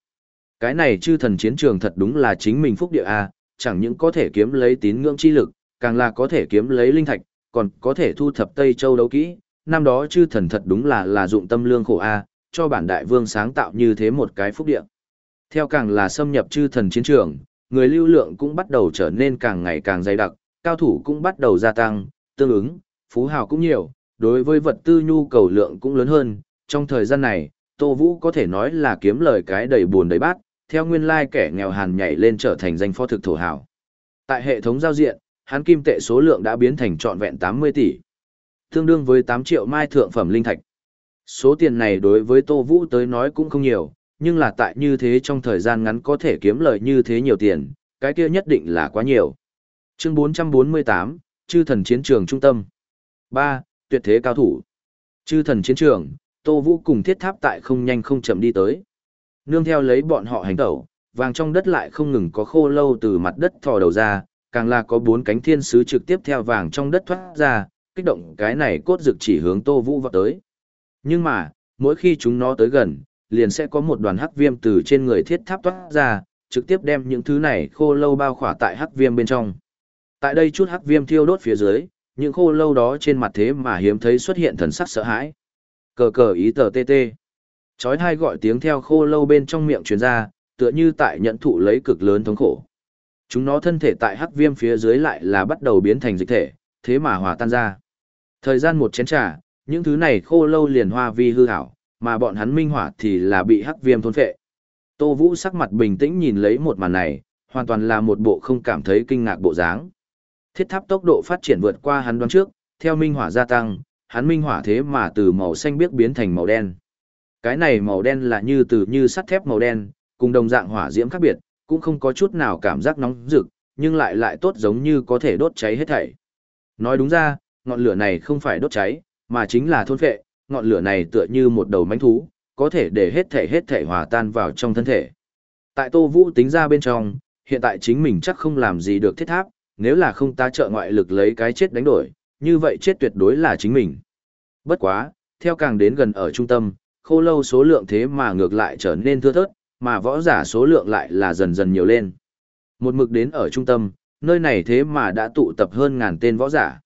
Cái này chư thần chiến trường thật đúng là chính mình phúc địa a, chẳng những có thể kiếm lấy tín ngưỡng chi lực, càng là có thể kiếm lấy linh thạch, còn có thể thu thập Tây Châu đấu kỹ, năm đó chư thần thật đúng là là dụng tâm lương khổ a, cho bản đại vương sáng tạo như thế một cái phúc địa. Theo càng là xâm nhập chư thần chiến trường, người lưu lượng cũng bắt đầu trở nên càng ngày càng dày đặc, cao thủ cũng bắt đầu gia tăng, tương ứng, phú hào cũng nhiều, đối với vật tư nhu cầu lượng cũng lớn hơn, trong thời gian này, Tô Vũ có thể nói là kiếm lời cái đầy buồn đầy bát, theo nguyên lai kẻ nghèo hàn nhảy lên trở thành danh phó thực thổ hào. Tại hệ thống giao diện, hắn kim tệ số lượng đã biến thành trọn vẹn 80 tỷ, tương đương với 8 triệu mai thượng phẩm linh thạch. Số tiền này đối với Tô Vũ tới nói cũng không nhiều, nhưng là tại như thế trong thời gian ngắn có thể kiếm lợi như thế nhiều tiền, cái kia nhất định là quá nhiều. Chương 448, Chư thần chiến trường trung tâm. 3. Tuyệt thế cao thủ. Chư thần chiến trường, Tô Vũ cùng thiết tháp tại không nhanh không chậm đi tới. Nương theo lấy bọn họ hành tẩu, vàng trong đất lại không ngừng có khô lâu từ mặt đất thò đầu ra, càng là có bốn cánh thiên sứ trực tiếp theo vàng trong đất thoát ra, kích động cái này cốt dực chỉ hướng Tô Vũ vào tới. Nhưng mà, mỗi khi chúng nó tới gần, liền sẽ có một đoàn hắc viêm từ trên người thiết tháp thoát ra, trực tiếp đem những thứ này khô lâu bao khỏa tại hắc viêm bên trong. Tại đây chút hắc viêm thiêu đốt phía dưới, những khô lâu đó trên mặt thế mà hiếm thấy xuất hiện thần sắc sợ hãi. Cờ cờ ý tờ tê tê. Chói hai gọi tiếng theo khô lâu bên trong miệng truyền ra, tựa như tại nhận thụ lấy cực lớn thống khổ. Chúng nó thân thể tại hắc viêm phía dưới lại là bắt đầu biến thành dịch thể, thế mà hòa tan ra. Thời gian một chén trà, những thứ này khô lâu liền hoa vi hư hảo, mà bọn hắn minh hỏa thì là bị hắc viêm thôn phệ. Tô Vũ sắc mặt bình tĩnh nhìn lấy một màn này, hoàn toàn là một bộ không cảm thấy kinh ngạc bộ dáng. Thiết tháp tốc độ phát triển vượt qua hắn đoán trước, theo minh hỏa gia tăng, hắn minh hỏa thế mà từ màu xanh biếc biến thành màu đen. Cái này màu đen là như từ như sắt thép màu đen, cùng đồng dạng hỏa diễm khác biệt, cũng không có chút nào cảm giác nóng rực, nhưng lại lại tốt giống như có thể đốt cháy hết thảy. Nói đúng ra, ngọn lửa này không phải đốt cháy, mà chính là thôn phệ, ngọn lửa này tựa như một đầu mánh thú, có thể để hết thể hết thể hòa tan vào trong thân thể. Tại Tô Vũ tính ra bên trong, hiện tại chính mình chắc không làm gì được thiết tháp, nếu là không ta trợ ngoại lực lấy cái chết đánh đổi, như vậy chết tuyệt đối là chính mình. Bất quá, theo càng đến gần ở trung tâm, khô lâu số lượng thế mà ngược lại trở nên thưa thớt, mà võ giả số lượng lại là dần dần nhiều lên. Một mực đến ở trung tâm, nơi này thế mà đã tụ tập hơn ngàn tên võ giả.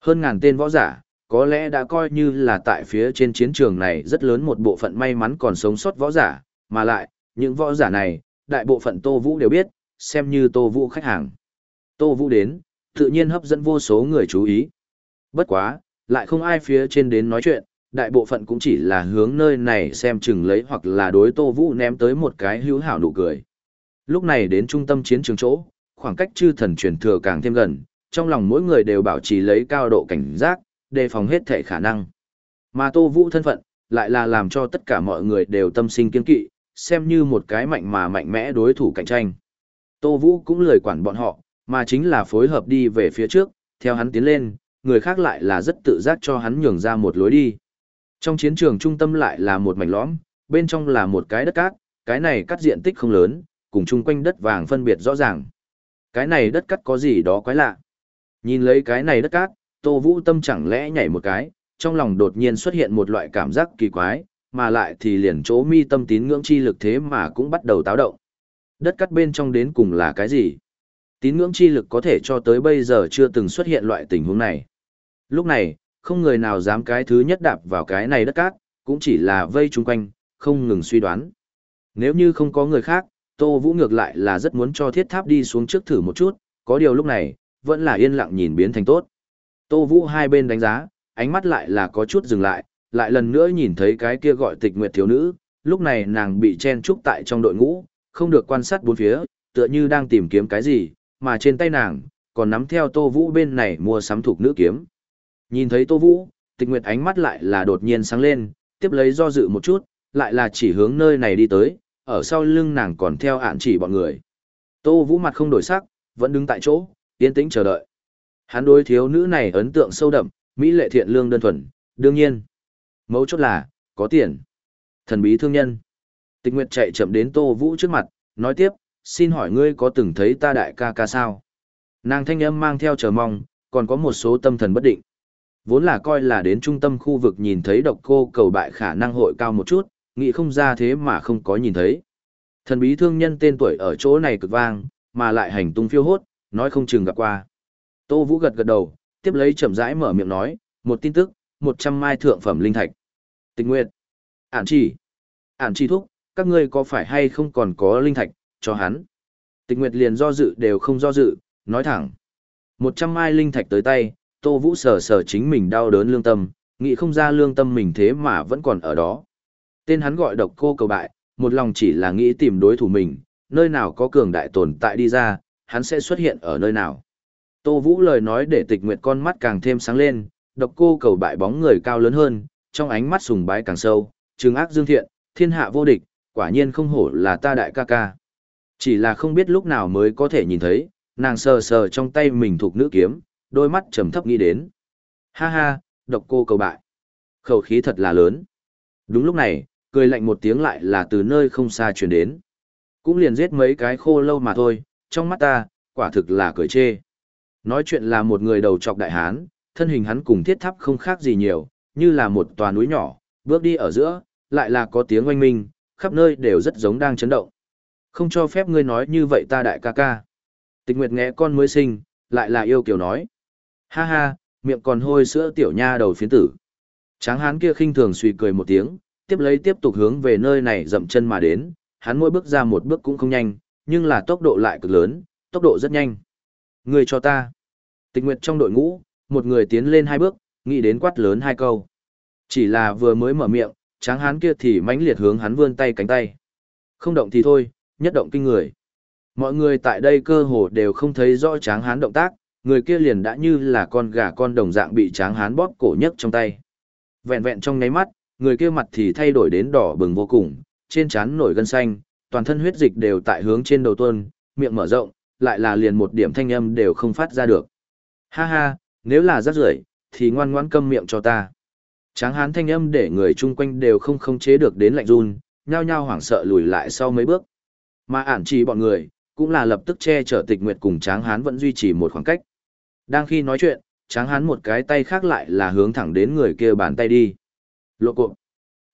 Hơn ngàn tên võ giả, có lẽ đã coi như là tại phía trên chiến trường này rất lớn một bộ phận may mắn còn sống sót võ giả, mà lại, những võ giả này, đại bộ phận Tô Vũ đều biết, xem như Tô Vũ khách hàng. Tô Vũ đến, tự nhiên hấp dẫn vô số người chú ý. Bất quá, lại không ai phía trên đến nói chuyện, đại bộ phận cũng chỉ là hướng nơi này xem chừng lấy hoặc là đối Tô Vũ ném tới một cái hữu hảo nụ cười. Lúc này đến trung tâm chiến trường chỗ, khoảng cách chư thần truyền thừa càng thêm gần, trong lòng mỗi người đều bảo trì lấy cao độ cảnh giác, đề phòng hết thể khả năng. Mà Tô Vũ thân phận, lại là làm cho tất cả mọi người đều tâm sinh kiên kỵ, xem như một cái mạnh mà mạnh mẽ đối thủ cạnh tranh. Tô Vũ cũng lười quản bọn họ, mà chính là phối hợp đi về phía trước, theo hắn tiến lên, người khác lại là rất tự giác cho hắn nhường ra một lối đi. Trong chiến trường trung tâm lại là một mảnh lõm, bên trong là một cái đất cát, cái này cắt diện tích không lớn, cùng chung quanh đất vàng phân biệt rõ ràng. Cái này đất cát có gì đó quái lạ. Nhìn lấy cái này đất cát, Tô Vũ tâm chẳng lẽ nhảy một cái, trong lòng đột nhiên xuất hiện một loại cảm giác kỳ quái, mà lại thì liền chỗ mi tâm tín ngưỡng chi lực thế mà cũng bắt đầu táo động. Đất cắt bên trong đến cùng là cái gì? Tín ngưỡng chi lực có thể cho tới bây giờ chưa từng xuất hiện loại tình huống này. Lúc này, không người nào dám cái thứ nhất đạp vào cái này đất cát, cũng chỉ là vây chung quanh, không ngừng suy đoán. Nếu như không có người khác, Tô Vũ ngược lại là rất muốn cho thiết tháp đi xuống trước thử một chút, có điều lúc này, vẫn là yên lặng nhìn biến thành tốt. Tô Vũ hai bên đánh giá, ánh mắt lại là có chút dừng lại, lại lần nữa nhìn thấy cái kia gọi tịch nguyệt thiếu nữ, lúc này nàng bị chen trúc tại trong đội ngũ, không được quan sát bốn phía, tựa như đang tìm kiếm cái gì, mà trên tay nàng, còn nắm theo Tô Vũ bên này mua sắm thuộc nữ kiếm. Nhìn thấy Tô Vũ, tịch nguyệt ánh mắt lại là đột nhiên sáng lên, tiếp lấy do dự một chút, lại là chỉ hướng nơi này đi tới, ở sau lưng nàng còn theo ạn chỉ bọn người. Tô Vũ mặt không đổi sắc, vẫn đứng tại chỗ, yên tĩnh chờ đợi. Hắn đối thiếu nữ này ấn tượng sâu đậm, mỹ lệ thiện lương đơn thuần, đương nhiên. Mấu chốt là, có tiền. Thần bí thương nhân. Tịch Nguyệt chạy chậm đến Tô Vũ trước mặt, nói tiếp, xin hỏi ngươi có từng thấy ta đại ca ca sao? Nàng thanh âm mang theo chờ mong, còn có một số tâm thần bất định. Vốn là coi là đến trung tâm khu vực nhìn thấy độc cô cầu bại khả năng hội cao một chút, nghĩ không ra thế mà không có nhìn thấy. Thần bí thương nhân tên tuổi ở chỗ này cực vang, mà lại hành tung phiêu hốt, nói không chừng gặp qua. Tô Vũ gật gật đầu, tiếp lấy chậm rãi mở miệng nói, một tin tức, một trăm mai thượng phẩm linh thạch. Tình nguyện. Ản chỉ. Ản chỉ thúc, các ngươi có phải hay không còn có linh thạch, cho hắn. Tịch nguyệt liền do dự đều không do dự, nói thẳng. Một trăm mai linh thạch tới tay, Tô Vũ sờ sờ chính mình đau đớn lương tâm, nghĩ không ra lương tâm mình thế mà vẫn còn ở đó. Tên hắn gọi độc cô cầu bại, một lòng chỉ là nghĩ tìm đối thủ mình, nơi nào có cường đại tồn tại đi ra, hắn sẽ xuất hiện ở nơi nào. Tô Vũ lời nói để tịch nguyệt con mắt càng thêm sáng lên, độc cô cầu bại bóng người cao lớn hơn, trong ánh mắt sùng bái càng sâu, trừng ác dương thiện, thiên hạ vô địch, quả nhiên không hổ là ta đại ca ca. Chỉ là không biết lúc nào mới có thể nhìn thấy, nàng sờ sờ trong tay mình thuộc nữ kiếm, đôi mắt trầm thấp nghĩ đến. Ha ha, độc cô cầu bại. Khẩu khí thật là lớn. Đúng lúc này, cười lạnh một tiếng lại là từ nơi không xa truyền đến. Cũng liền giết mấy cái khô lâu mà thôi, trong mắt ta, quả thực là cười chê. Nói chuyện là một người đầu trọc đại hán, thân hình hắn cùng thiết thắp không khác gì nhiều, như là một tòa núi nhỏ, bước đi ở giữa, lại là có tiếng oanh minh, khắp nơi đều rất giống đang chấn động. Không cho phép ngươi nói như vậy ta đại ca ca. Tịch Nguyệt nghe con mới sinh, lại là yêu kiểu nói. Ha ha, miệng còn hôi sữa tiểu nha đầu phiến tử. Tráng hán kia khinh thường suy cười một tiếng, tiếp lấy tiếp tục hướng về nơi này dậm chân mà đến, hắn mỗi bước ra một bước cũng không nhanh, nhưng là tốc độ lại cực lớn, tốc độ rất nhanh. Người cho ta. Tịch Nguyệt trong đội ngũ, một người tiến lên hai bước, nghĩ đến quát lớn hai câu. Chỉ là vừa mới mở miệng, tráng hán kia thì mãnh liệt hướng hắn vươn tay cánh tay. Không động thì thôi, nhất động kinh người. Mọi người tại đây cơ hồ đều không thấy rõ tráng hán động tác, người kia liền đã như là con gà con đồng dạng bị tráng hán bóp cổ nhất trong tay. Vẹn vẹn trong nháy mắt, người kia mặt thì thay đổi đến đỏ bừng vô cùng, trên trán nổi gân xanh, toàn thân huyết dịch đều tại hướng trên đầu tuôn, miệng mở rộng, lại là liền một điểm thanh âm đều không phát ra được. Ha ha, nếu là rác rưởi thì ngoan ngoãn câm miệng cho ta. Tráng hán thanh âm để người chung quanh đều không khống chế được đến lạnh run, nhao nhao hoảng sợ lùi lại sau mấy bước. Mà ản chỉ bọn người, cũng là lập tức che chở tịch nguyệt cùng tráng hán vẫn duy trì một khoảng cách. Đang khi nói chuyện, tráng hán một cái tay khác lại là hướng thẳng đến người kia bàn tay đi. Lộ cộp.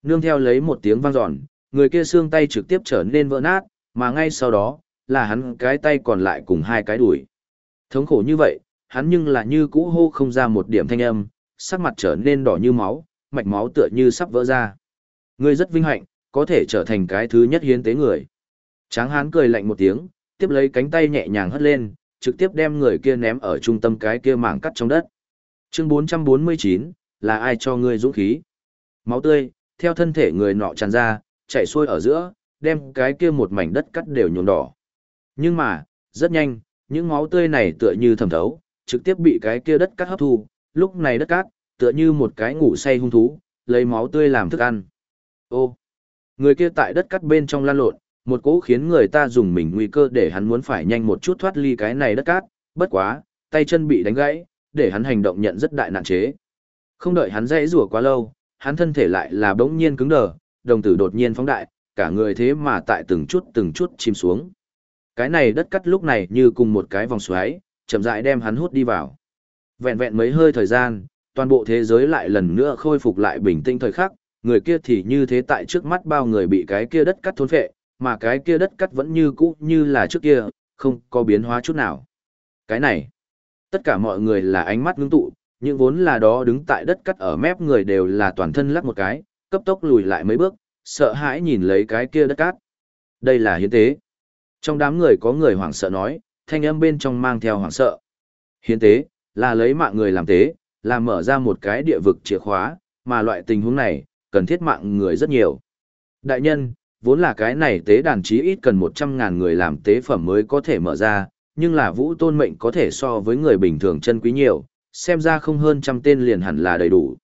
Nương theo lấy một tiếng vang giòn, người kia xương tay trực tiếp trở nên vỡ nát, mà ngay sau đó, là hắn cái tay còn lại cùng hai cái đùi. Thống khổ như vậy, hắn nhưng là như cũ hô không ra một điểm thanh âm, sắc mặt trở nên đỏ như máu, mạch máu tựa như sắp vỡ ra. Ngươi rất vinh hạnh, có thể trở thành cái thứ nhất hiến tế người. Tráng hán cười lạnh một tiếng, tiếp lấy cánh tay nhẹ nhàng hất lên, trực tiếp đem người kia ném ở trung tâm cái kia mảng cắt trong đất. Chương 449, là ai cho ngươi dũng khí? Máu tươi, theo thân thể người nọ tràn ra, chảy xuôi ở giữa, đem cái kia một mảnh đất cắt đều nhuộm đỏ. Nhưng mà, rất nhanh, những máu tươi này tựa như thẩm thấu, trực tiếp bị cái kia đất cắt hấp thu, lúc này đất cát, tựa như một cái ngủ say hung thú, lấy máu tươi làm thức ăn. Ô, người kia tại đất cắt bên trong lan lộn, một cỗ khiến người ta dùng mình nguy cơ để hắn muốn phải nhanh một chút thoát ly cái này đất cát, bất quá, tay chân bị đánh gãy, để hắn hành động nhận rất đại nạn chế. Không đợi hắn dãy rủa quá lâu, hắn thân thể lại là bỗng nhiên cứng đờ, đồng tử đột nhiên phóng đại, cả người thế mà tại từng chút từng chút chìm xuống. Cái này đất cắt lúc này như cùng một cái vòng xoáy, chậm rãi đem hắn hút đi vào. Vẹn vẹn mấy hơi thời gian, toàn bộ thế giới lại lần nữa khôi phục lại bình tĩnh thời khắc, người kia thì như thế tại trước mắt bao người bị cái kia đất cắt thôn phệ, mà cái kia đất cắt vẫn như cũ như là trước kia, không có biến hóa chút nào. Cái này, tất cả mọi người là ánh mắt ngưng tụ, những vốn là đó đứng tại đất cắt ở mép người đều là toàn thân lắc một cái, cấp tốc lùi lại mấy bước, sợ hãi nhìn lấy cái kia đất cát. Đây là hiến tế. Trong đám người có người hoảng sợ nói, thanh âm bên trong mang theo hoảng sợ. Hiến tế, là lấy mạng người làm tế, là mở ra một cái địa vực chìa khóa, mà loại tình huống này, cần thiết mạng người rất nhiều. Đại nhân, vốn là cái này tế đàn chí ít cần 100.000 người làm tế phẩm mới có thể mở ra, nhưng là vũ tôn mệnh có thể so với người bình thường chân quý nhiều, xem ra không hơn trăm tên liền hẳn là đầy đủ.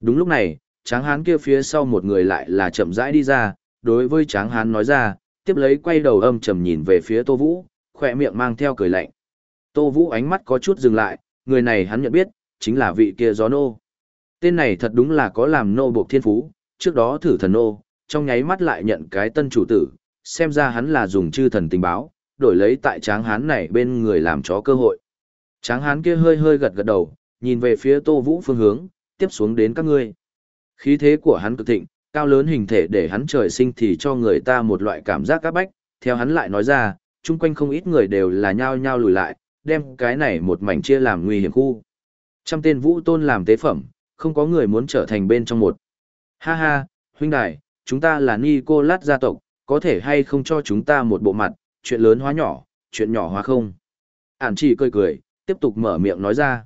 Đúng lúc này, tráng hán kia phía sau một người lại là chậm rãi đi ra, đối với tráng hán nói ra, tiếp lấy quay đầu âm trầm nhìn về phía Tô Vũ, khỏe miệng mang theo cười lạnh. Tô Vũ ánh mắt có chút dừng lại, người này hắn nhận biết, chính là vị kia gió nô. Tên này thật đúng là có làm nô buộc thiên phú, trước đó thử thần nô, trong nháy mắt lại nhận cái tân chủ tử, xem ra hắn là dùng chư thần tình báo, đổi lấy tại tráng hán này bên người làm chó cơ hội. Tráng hán kia hơi hơi gật gật đầu, nhìn về phía Tô Vũ phương hướng, tiếp xuống đến các ngươi. Khí thế của hắn cực thịnh, cao lớn hình thể để hắn trời sinh thì cho người ta một loại cảm giác các bách, theo hắn lại nói ra, chung quanh không ít người đều là nhao nhao lùi lại, đem cái này một mảnh chia làm nguy hiểm khu. Trăm tên vũ tôn làm tế phẩm, không có người muốn trở thành bên trong một. Ha ha, huynh đài, chúng ta là Nicolas gia tộc, có thể hay không cho chúng ta một bộ mặt, chuyện lớn hóa nhỏ, chuyện nhỏ hóa không. Ản chỉ cười cười, tiếp tục mở miệng nói ra.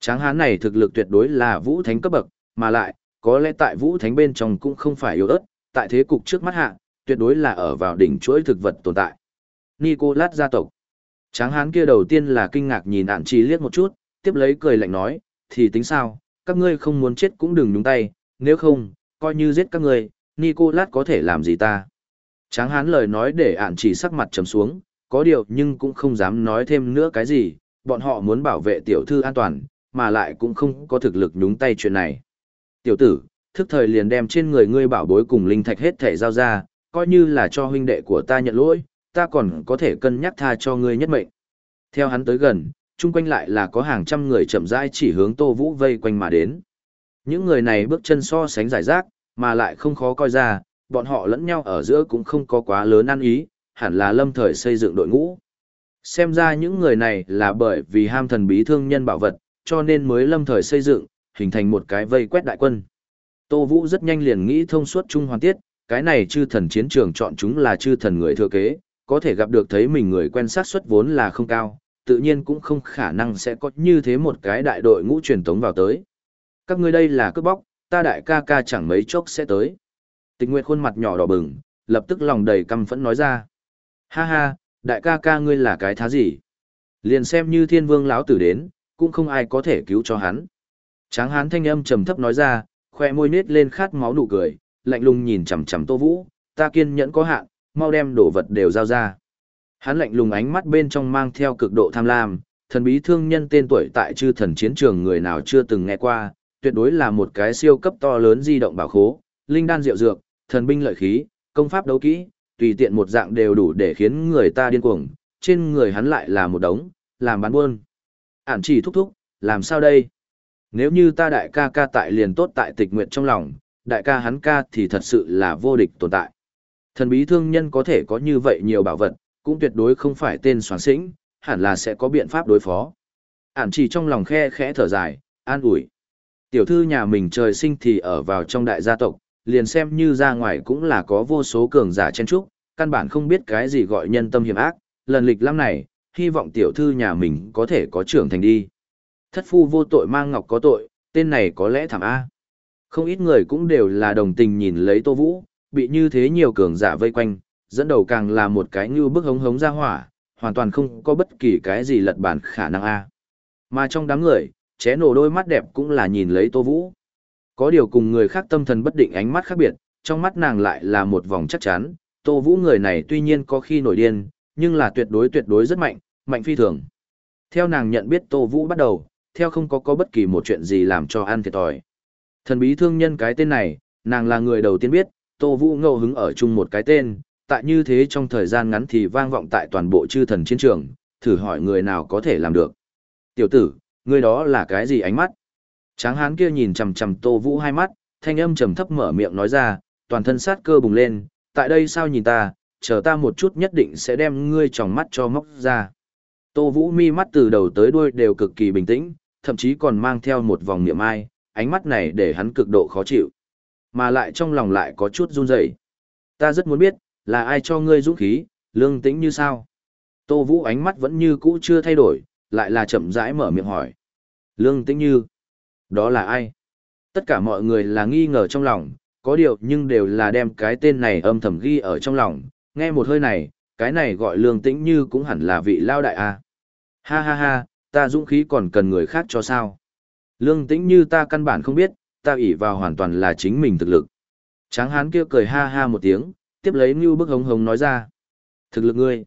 Tráng hán này thực lực tuyệt đối là vũ thánh cấp bậc, mà lại, có lẽ tại vũ thánh bên trong cũng không phải yếu ớt, tại thế cục trước mắt hạ, tuyệt đối là ở vào đỉnh chuỗi thực vật tồn tại. Nicolas gia tộc. Tráng hán kia đầu tiên là kinh ngạc nhìn ản chỉ liếc một chút, tiếp lấy cười lạnh nói, thì tính sao, các ngươi không muốn chết cũng đừng nhúng tay, nếu không, coi như giết các ngươi, Nicolas có thể làm gì ta. Tráng hán lời nói để ản chỉ sắc mặt trầm xuống, có điều nhưng cũng không dám nói thêm nữa cái gì, bọn họ muốn bảo vệ tiểu thư an toàn, mà lại cũng không có thực lực nhúng tay chuyện này. Tiểu tử, thức thời liền đem trên người ngươi bảo bối cùng linh thạch hết thể giao ra, coi như là cho huynh đệ của ta nhận lỗi, ta còn có thể cân nhắc tha cho ngươi nhất mệnh. Theo hắn tới gần, chung quanh lại là có hàng trăm người chậm rãi chỉ hướng Tô Vũ vây quanh mà đến. Những người này bước chân so sánh giải rác, mà lại không khó coi ra, bọn họ lẫn nhau ở giữa cũng không có quá lớn ăn ý, hẳn là lâm thời xây dựng đội ngũ. Xem ra những người này là bởi vì ham thần bí thương nhân bảo vật, cho nên mới lâm thời xây dựng, hình thành một cái vây quét đại quân. Tô Vũ rất nhanh liền nghĩ thông suốt trung hoàn tiết, cái này chư thần chiến trường chọn chúng là chư thần người thừa kế, có thể gặp được thấy mình người quen sát suất vốn là không cao, tự nhiên cũng không khả năng sẽ có như thế một cái đại đội ngũ truyền tống vào tới. Các ngươi đây là cướp bóc, ta đại ca ca chẳng mấy chốc sẽ tới. Tịch Nguyệt khuôn mặt nhỏ đỏ bừng, lập tức lòng đầy căm phẫn nói ra. Ha ha, đại ca ca ngươi là cái thá gì? Liền xem như thiên vương lão tử đến, cũng không ai có thể cứu cho hắn. Tráng hán thanh âm trầm thấp nói ra, khoe môi nết lên khát máu nụ cười, lạnh lùng nhìn chằm chằm Tô Vũ, ta kiên nhẫn có hạn, mau đem đồ vật đều giao ra. Hắn lạnh lùng ánh mắt bên trong mang theo cực độ tham lam, thần bí thương nhân tên tuổi tại chư thần chiến trường người nào chưa từng nghe qua, tuyệt đối là một cái siêu cấp to lớn di động bảo khố, linh đan diệu dược, thần binh lợi khí, công pháp đấu kỹ, tùy tiện một dạng đều đủ để khiến người ta điên cuồng, trên người hắn lại là một đống, làm bán buôn. Ản chỉ thúc thúc, làm sao đây? Nếu như ta đại ca ca tại liền tốt tại tịch nguyện trong lòng, đại ca hắn ca thì thật sự là vô địch tồn tại. Thần bí thương nhân có thể có như vậy nhiều bảo vật, cũng tuyệt đối không phải tên soán sĩnh, hẳn là sẽ có biện pháp đối phó. Ản chỉ trong lòng khe khẽ thở dài, an ủi. Tiểu thư nhà mình trời sinh thì ở vào trong đại gia tộc, liền xem như ra ngoài cũng là có vô số cường giả chen trúc, căn bản không biết cái gì gọi nhân tâm hiểm ác, lần lịch lắm này, hy vọng tiểu thư nhà mình có thể có trưởng thành đi. Thất phu vô tội mang ngọc có tội, tên này có lẽ thảm A. Không ít người cũng đều là đồng tình nhìn lấy Tô Vũ, bị như thế nhiều cường giả vây quanh, dẫn đầu càng là một cái như bức hống hống ra hỏa, hoàn toàn không có bất kỳ cái gì lật bản khả năng A. Mà trong đám người, ché nổ đôi mắt đẹp cũng là nhìn lấy Tô Vũ. Có điều cùng người khác tâm thần bất định ánh mắt khác biệt, trong mắt nàng lại là một vòng chắc chắn, Tô Vũ người này tuy nhiên có khi nổi điên, nhưng là tuyệt đối tuyệt đối rất mạnh, mạnh phi thường. Theo nàng nhận biết Tô Vũ bắt đầu, theo không có có bất kỳ một chuyện gì làm cho ăn thiệt thòi. Thần bí thương nhân cái tên này, nàng là người đầu tiên biết, Tô Vũ ngẫu hứng ở chung một cái tên, tại như thế trong thời gian ngắn thì vang vọng tại toàn bộ chư thần chiến trường, thử hỏi người nào có thể làm được. Tiểu tử, Ngươi đó là cái gì ánh mắt? Tráng hán kia nhìn chằm chằm Tô Vũ hai mắt, thanh âm trầm thấp mở miệng nói ra, toàn thân sát cơ bùng lên, tại đây sao nhìn ta, chờ ta một chút nhất định sẽ đem ngươi tròng mắt cho móc ra. Tô Vũ mi mắt từ đầu tới đuôi đều cực kỳ bình tĩnh, thậm chí còn mang theo một vòng niệm ai, ánh mắt này để hắn cực độ khó chịu. Mà lại trong lòng lại có chút run rẩy. Ta rất muốn biết, là ai cho ngươi dũng khí, lương tĩnh như sao? Tô Vũ ánh mắt vẫn như cũ chưa thay đổi, lại là chậm rãi mở miệng hỏi. Lương tĩnh như? Đó là ai? Tất cả mọi người là nghi ngờ trong lòng, có điều nhưng đều là đem cái tên này âm thầm ghi ở trong lòng, nghe một hơi này, cái này gọi lương tĩnh như cũng hẳn là vị lao đại a. Ha ha ha, ta dũng khí còn cần người khác cho sao? Lương tĩnh như ta căn bản không biết, ta ỷ vào hoàn toàn là chính mình thực lực. Tráng hán kia cười ha ha một tiếng, tiếp lấy như bức hống hống nói ra. Thực lực ngươi.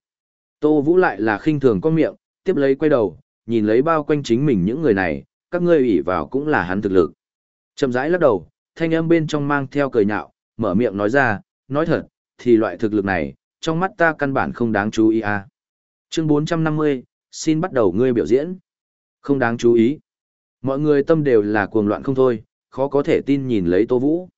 Tô Vũ lại là khinh thường con miệng, tiếp lấy quay đầu, nhìn lấy bao quanh chính mình những người này, các ngươi ủy vào cũng là hắn thực lực. Chậm rãi lắc đầu, thanh âm bên trong mang theo cười nhạo, mở miệng nói ra, nói thật, thì loại thực lực này, trong mắt ta căn bản không đáng chú ý à. Chương 450, xin bắt đầu ngươi biểu diễn. Không đáng chú ý. Mọi người tâm đều là cuồng loạn không thôi, khó có thể tin nhìn lấy Tô Vũ.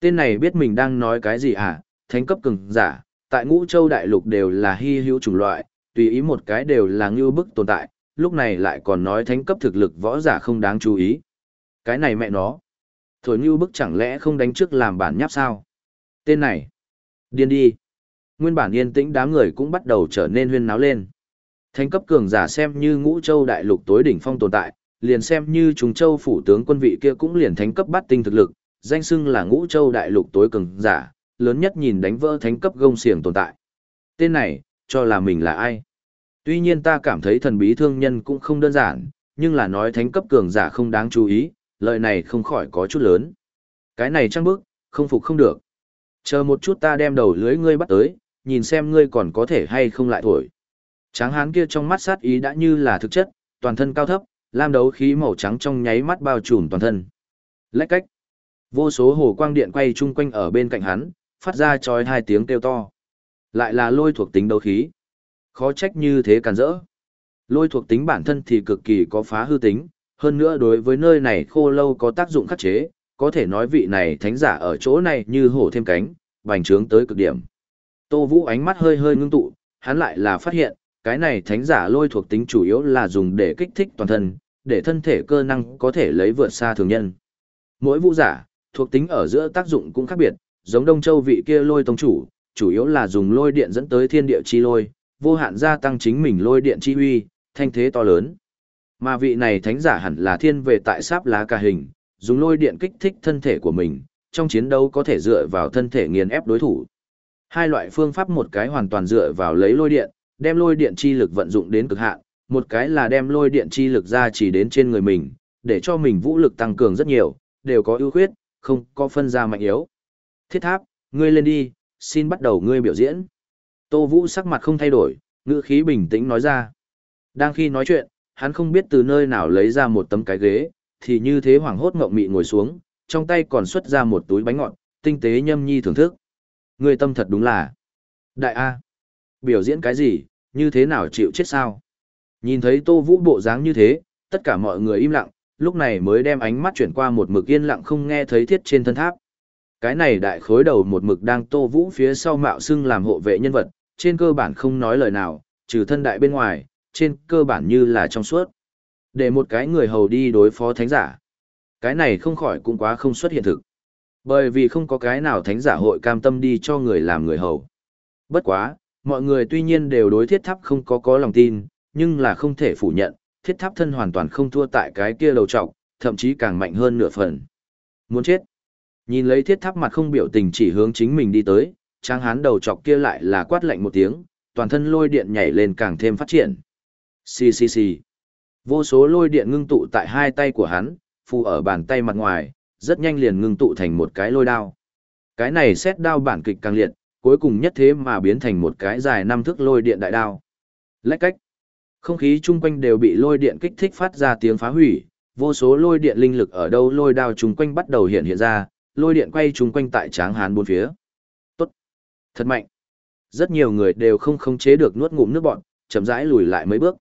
Tên này biết mình đang nói cái gì à, thánh cấp cường giả, tại ngũ châu đại lục đều là hy hữu chủng loại, tùy ý một cái đều là ngưu bức tồn tại, lúc này lại còn nói thánh cấp thực lực võ giả không đáng chú ý. Cái này mẹ nó. Thổi như bức chẳng lẽ không đánh trước làm bản nháp sao? Tên này. Điên đi. Nguyên bản yên tĩnh đám người cũng bắt đầu trở nên huyên náo lên. Thánh cấp cường giả xem như ngũ châu đại lục tối đỉnh phong tồn tại, liền xem như trùng châu phủ tướng quân vị kia cũng liền thánh cấp bắt tinh thực lực, danh xưng là ngũ châu đại lục tối cường giả, lớn nhất nhìn đánh vỡ thánh cấp gông xiềng tồn tại. Tên này, cho là mình là ai? Tuy nhiên ta cảm thấy thần bí thương nhân cũng không đơn giản, nhưng là nói thánh cấp cường giả không đáng chú ý, lời này không khỏi có chút lớn. Cái này trăng bức, không phục không được. Chờ một chút ta đem đầu lưới ngươi bắt tới, nhìn xem ngươi còn có thể hay không lại thổi. Tráng hán kia trong mắt sát ý đã như là thực chất, toàn thân cao thấp, lam đấu khí màu trắng trong nháy mắt bao trùm toàn thân. Lách cách. Vô số hồ quang điện quay chung quanh ở bên cạnh hắn, phát ra chói hai tiếng kêu to. Lại là lôi thuộc tính đấu khí. Khó trách như thế càn rỡ. Lôi thuộc tính bản thân thì cực kỳ có phá hư tính, hơn nữa đối với nơi này khô lâu có tác dụng khắc chế, có thể nói vị này thánh giả ở chỗ này như hổ thêm cánh, bành trướng tới cực điểm. Tô Vũ ánh mắt hơi hơi ngưng tụ, hắn lại là phát hiện, cái này thánh giả lôi thuộc tính chủ yếu là dùng để kích thích toàn thân, để thân thể cơ năng có thể lấy vượt xa thường nhân. Mỗi vũ giả, thuộc tính ở giữa tác dụng cũng khác biệt, giống Đông Châu vị kia lôi tông chủ, chủ yếu là dùng lôi điện dẫn tới thiên địa chi lôi, vô hạn gia tăng chính mình lôi điện chi huy, thanh thế to lớn. Mà vị này thánh giả hẳn là thiên về tại sáp lá ca hình, dùng lôi điện kích thích thân thể của mình, trong chiến đấu có thể dựa vào thân thể nghiền ép đối thủ. Hai loại phương pháp một cái hoàn toàn dựa vào lấy lôi điện, đem lôi điện chi lực vận dụng đến cực hạn, một cái là đem lôi điện chi lực ra chỉ đến trên người mình, để cho mình vũ lực tăng cường rất nhiều, đều có ưu khuyết, không có phân ra mạnh yếu. Thiết tháp, ngươi lên đi, xin bắt đầu ngươi biểu diễn. Tô Vũ sắc mặt không thay đổi, ngữ khí bình tĩnh nói ra. Đang khi nói chuyện, hắn không biết từ nơi nào lấy ra một tấm cái ghế, thì như thế hoảng hốt ngậm mị ngồi xuống, trong tay còn xuất ra một túi bánh ngọt, tinh tế nhâm nhi thưởng thức. Người tâm thật đúng là. Đại A. Biểu diễn cái gì, như thế nào chịu chết sao? Nhìn thấy Tô Vũ bộ dáng như thế, tất cả mọi người im lặng, lúc này mới đem ánh mắt chuyển qua một mực yên lặng không nghe thấy thiết trên thân tháp. Cái này đại khối đầu một mực đang Tô Vũ phía sau mạo xưng làm hộ vệ nhân vật, trên cơ bản không nói lời nào, trừ thân đại bên ngoài, trên cơ bản như là trong suốt. Để một cái người hầu đi đối phó thánh giả. Cái này không khỏi cũng quá không xuất hiện thực. Bởi vì không có cái nào thánh giả hội cam tâm đi cho người làm người hầu. Bất quá, mọi người tuy nhiên đều đối thiết tháp không có có lòng tin, nhưng là không thể phủ nhận, thiết tháp thân hoàn toàn không thua tại cái kia đầu trọc, thậm chí càng mạnh hơn nửa phần. Muốn chết. Nhìn lấy thiết tháp mặt không biểu tình chỉ hướng chính mình đi tới, Tráng hán đầu chọc kia lại là quát lạnh một tiếng, toàn thân lôi điện nhảy lên càng thêm phát triển. Xì xì xì. Vô số lôi điện ngưng tụ tại hai tay của hắn, phù ở bàn tay mặt ngoài, rất nhanh liền ngưng tụ thành một cái lôi đao. Cái này xét đao bản kịch càng liệt, cuối cùng nhất thế mà biến thành một cái dài năm thước lôi điện đại đao. Lách cách. Không khí chung quanh đều bị lôi điện kích thích phát ra tiếng phá hủy, vô số lôi điện linh lực ở đâu lôi đao chung quanh bắt đầu hiện hiện ra, lôi điện quay chung quanh tại tráng hán bốn phía. Thật mạnh. Rất nhiều người đều không khống chế được nuốt ngụm nước bọn, chậm rãi lùi lại mấy bước.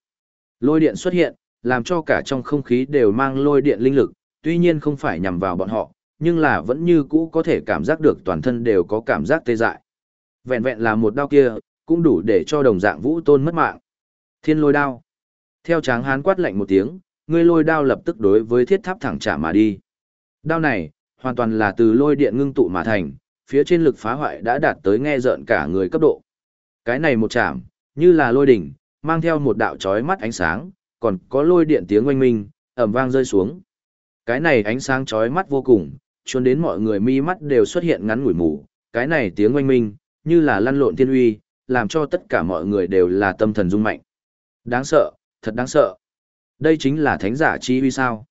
Lôi điện xuất hiện, làm cho cả trong không khí đều mang lôi điện linh lực, tuy nhiên không phải nhằm vào bọn họ, nhưng là vẫn như cũ có thể cảm giác được toàn thân đều có cảm giác tê dại. Vẹn vẹn là một đao kia, cũng đủ để cho đồng dạng vũ tôn mất mạng. Thiên lôi đao. Theo tráng hán quát lạnh một tiếng, ngươi lôi đao lập tức đối với thiết tháp thẳng trả mà đi. Đao này, hoàn toàn là từ lôi điện ngưng tụ mà thành, phía trên lực phá hoại đã đạt tới nghe rợn cả người cấp độ. Cái này một chạm, như là lôi đỉnh, mang theo một đạo chói mắt ánh sáng, còn có lôi điện tiếng oanh minh, ầm vang rơi xuống. Cái này ánh sáng chói mắt vô cùng, chuồn đến mọi người mi mắt đều xuất hiện ngắn ngủi mù, cái này tiếng oanh minh, như là lăn lộn thiên uy, làm cho tất cả mọi người đều là tâm thần rung mạnh. Đáng sợ, thật đáng sợ. Đây chính là thánh giả chi uy sao.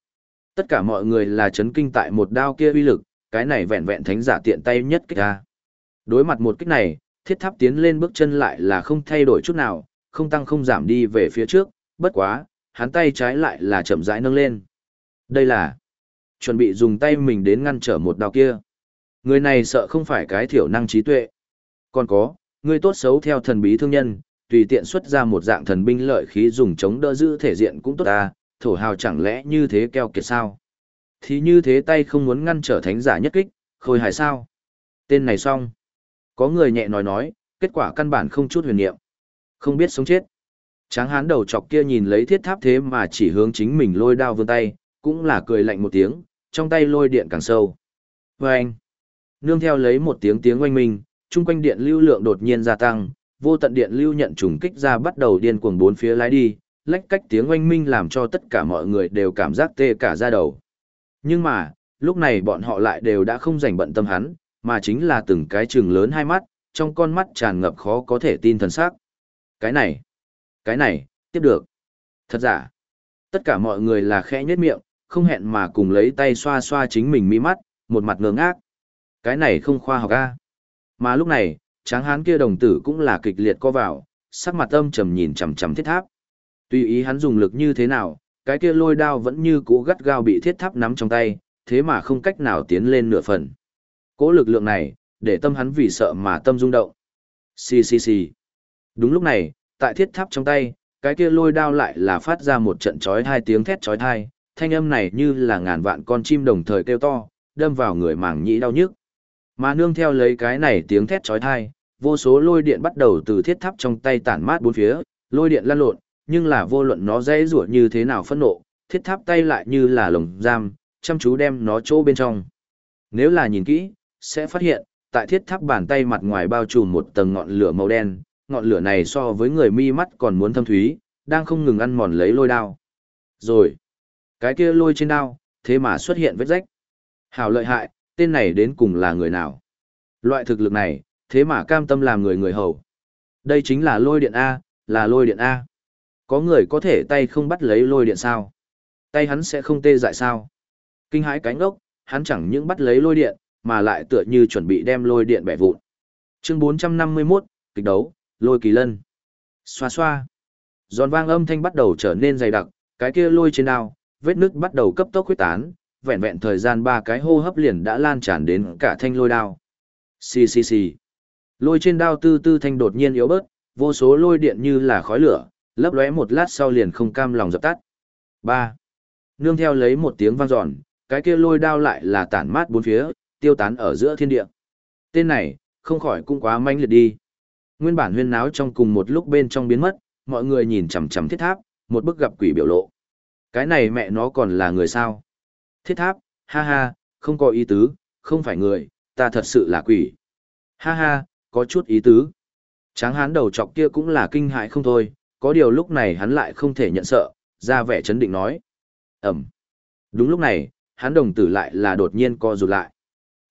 Tất cả mọi người là chấn kinh tại một đao kia uy lực, cái này vẹn vẹn thánh giả tiện tay nhất kích ra. Đối mặt một kích này, thiết tháp tiến lên bước chân lại là không thay đổi chút nào, không tăng không giảm đi về phía trước, bất quá, hắn tay trái lại là chậm rãi nâng lên. Đây là chuẩn bị dùng tay mình đến ngăn trở một đao kia. Người này sợ không phải cái thiểu năng trí tuệ. Còn có, người tốt xấu theo thần bí thương nhân, tùy tiện xuất ra một dạng thần binh lợi khí dùng chống đỡ giữ thể diện cũng tốt ta, thổ hào chẳng lẽ như thế keo kiệt sao? Thì như thế tay không muốn ngăn trở thánh giả nhất kích, khôi hài sao? Tên này xong. Có người nhẹ nói nói, kết quả căn bản không chút huyền niệm. Không biết sống chết. Tráng hán đầu chọc kia nhìn lấy thiết tháp thế mà chỉ hướng chính mình lôi đao vươn tay, cũng là cười lạnh một tiếng, trong tay lôi điện càng sâu. Và anh, nương theo lấy một tiếng tiếng oanh minh, chung quanh điện lưu lượng đột nhiên gia tăng, vô tận điện lưu nhận trùng kích ra bắt đầu điên cuồng bốn phía lái đi, lách cách tiếng oanh minh làm cho tất cả mọi người đều cảm giác tê cả da đầu. Nhưng mà, lúc này bọn họ lại đều đã không dành bận tâm hắn, mà chính là từng cái trừng lớn hai mắt, trong con mắt tràn ngập khó có thể tin thần sắc. Cái này, cái này, tiếp được. Thật giả, tất cả mọi người là khẽ nhếch miệng, không hẹn mà cùng lấy tay xoa xoa chính mình mi mắt, một mặt ngơ ngác. Cái này không khoa học a. Mà lúc này, tráng hán kia đồng tử cũng là kịch liệt co vào, sắc mặt âm trầm nhìn chằm chằm thiết tháp. Tùy ý hắn dùng lực như thế nào, cái kia lôi đao vẫn như cũ gắt gao bị thiết tháp nắm trong tay, thế mà không cách nào tiến lên nửa phần. Cố lực lượng này, để tâm hắn vì sợ mà tâm rung động. Xì xì xì. Đúng lúc này, tại thiết tháp trong tay, cái kia lôi đao lại là phát ra một trận chói hai tiếng thét chói tai, thanh âm này như là ngàn vạn con chim đồng thời kêu to, đâm vào người màng nhĩ đau nhức. Mà nương theo lấy cái này tiếng thét chói tai, vô số lôi điện bắt đầu từ thiết tháp trong tay tản mát bốn phía, lôi điện lan lộn, nhưng là vô luận nó dễ rủa như thế nào phẫn nộ, thiết tháp tay lại như là lồng giam, chăm chú đem nó chỗ bên trong. Nếu là nhìn kỹ, sẽ phát hiện, tại thiết tháp bàn tay mặt ngoài bao trùm một tầng ngọn lửa màu đen, ngọn lửa này so với người mi mắt còn muốn thâm thúy, đang không ngừng ăn mòn lấy lôi đao. Rồi, cái kia lôi trên đao, thế mà xuất hiện vết rách. Hảo lợi hại, tên này đến cùng là người nào? Loại thực lực này, thế mà cam tâm làm người người hầu. Đây chính là lôi điện A, là lôi điện A. Có người có thể tay không bắt lấy lôi điện sao? Tay hắn sẽ không tê dại sao? Kinh hãi cánh ốc, hắn chẳng những bắt lấy lôi điện, mà lại tựa như chuẩn bị đem lôi điện bẻ vụn. Chương 451, kịch đấu, lôi kỳ lân. Xoa xoa. Giòn vang âm thanh bắt đầu trở nên dày đặc, cái kia lôi trên đao, vết nứt bắt đầu cấp tốc huyết tán, vẹn vẹn thời gian ba cái hô hấp liền đã lan tràn đến cả thanh lôi đao. Xì xì xì. Lôi trên đao tư tư thanh đột nhiên yếu bớt, vô số lôi điện như là khói lửa, lấp lóe một lát sau liền không cam lòng dập tắt. 3. Nương theo lấy một tiếng vang dọn, cái kia lôi đao lại là tản mát bốn phía, tiêu tán ở giữa thiên địa. Tên này, không khỏi cũng quá manh liệt đi. Nguyên bản huyên náo trong cùng một lúc bên trong biến mất, mọi người nhìn chằm chằm thiết tháp, một bức gặp quỷ biểu lộ. Cái này mẹ nó còn là người sao? Thiết tháp, ha ha, không có ý tứ, không phải người, ta thật sự là quỷ. Ha ha, có chút ý tứ. Tráng hán đầu chọc kia cũng là kinh hại không thôi, có điều lúc này hắn lại không thể nhận sợ, ra vẻ chấn định nói. Ẩm. Đúng lúc này, hắn đồng tử lại là đột nhiên co rụt lại.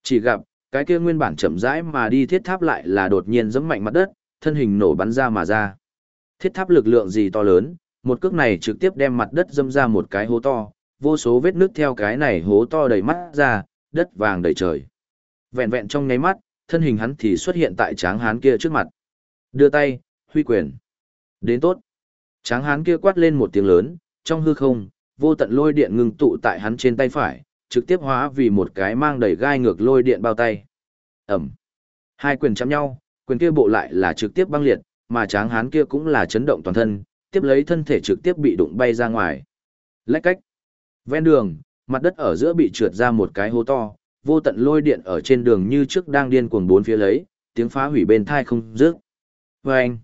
Chỉ gặp, cái kia nguyên bản chậm rãi mà đi thiết tháp lại là đột nhiên giẫm mạnh mặt đất, thân hình nổ bắn ra mà ra. Thiết tháp lực lượng gì to lớn, một cước này trực tiếp đem mặt đất dâm ra một cái hố to, vô số vết nước theo cái này hố to đầy mắt ra, đất vàng đầy trời. Vẹn vẹn trong nháy mắt, thân hình hắn thì xuất hiện tại tráng hán kia trước mặt. Đưa tay, huy quyền. Đến tốt. Tráng hán kia quát lên một tiếng lớn, trong hư không, vô tận lôi điện ngưng tụ tại hắn trên tay phải, trực tiếp hóa vì một cái mang đầy gai ngược lôi điện bao tay. Ẩm. Hai quyền chạm nhau, quyền kia bộ lại là trực tiếp băng liệt, mà tráng hán kia cũng là chấn động toàn thân, tiếp lấy thân thể trực tiếp bị đụng bay ra ngoài. Lách cách. Ven đường, mặt đất ở giữa bị trượt ra một cái hố to, vô tận lôi điện ở trên đường như trước đang điên cuồng bốn phía lấy, tiếng phá hủy bên thai không dứt. Vâng!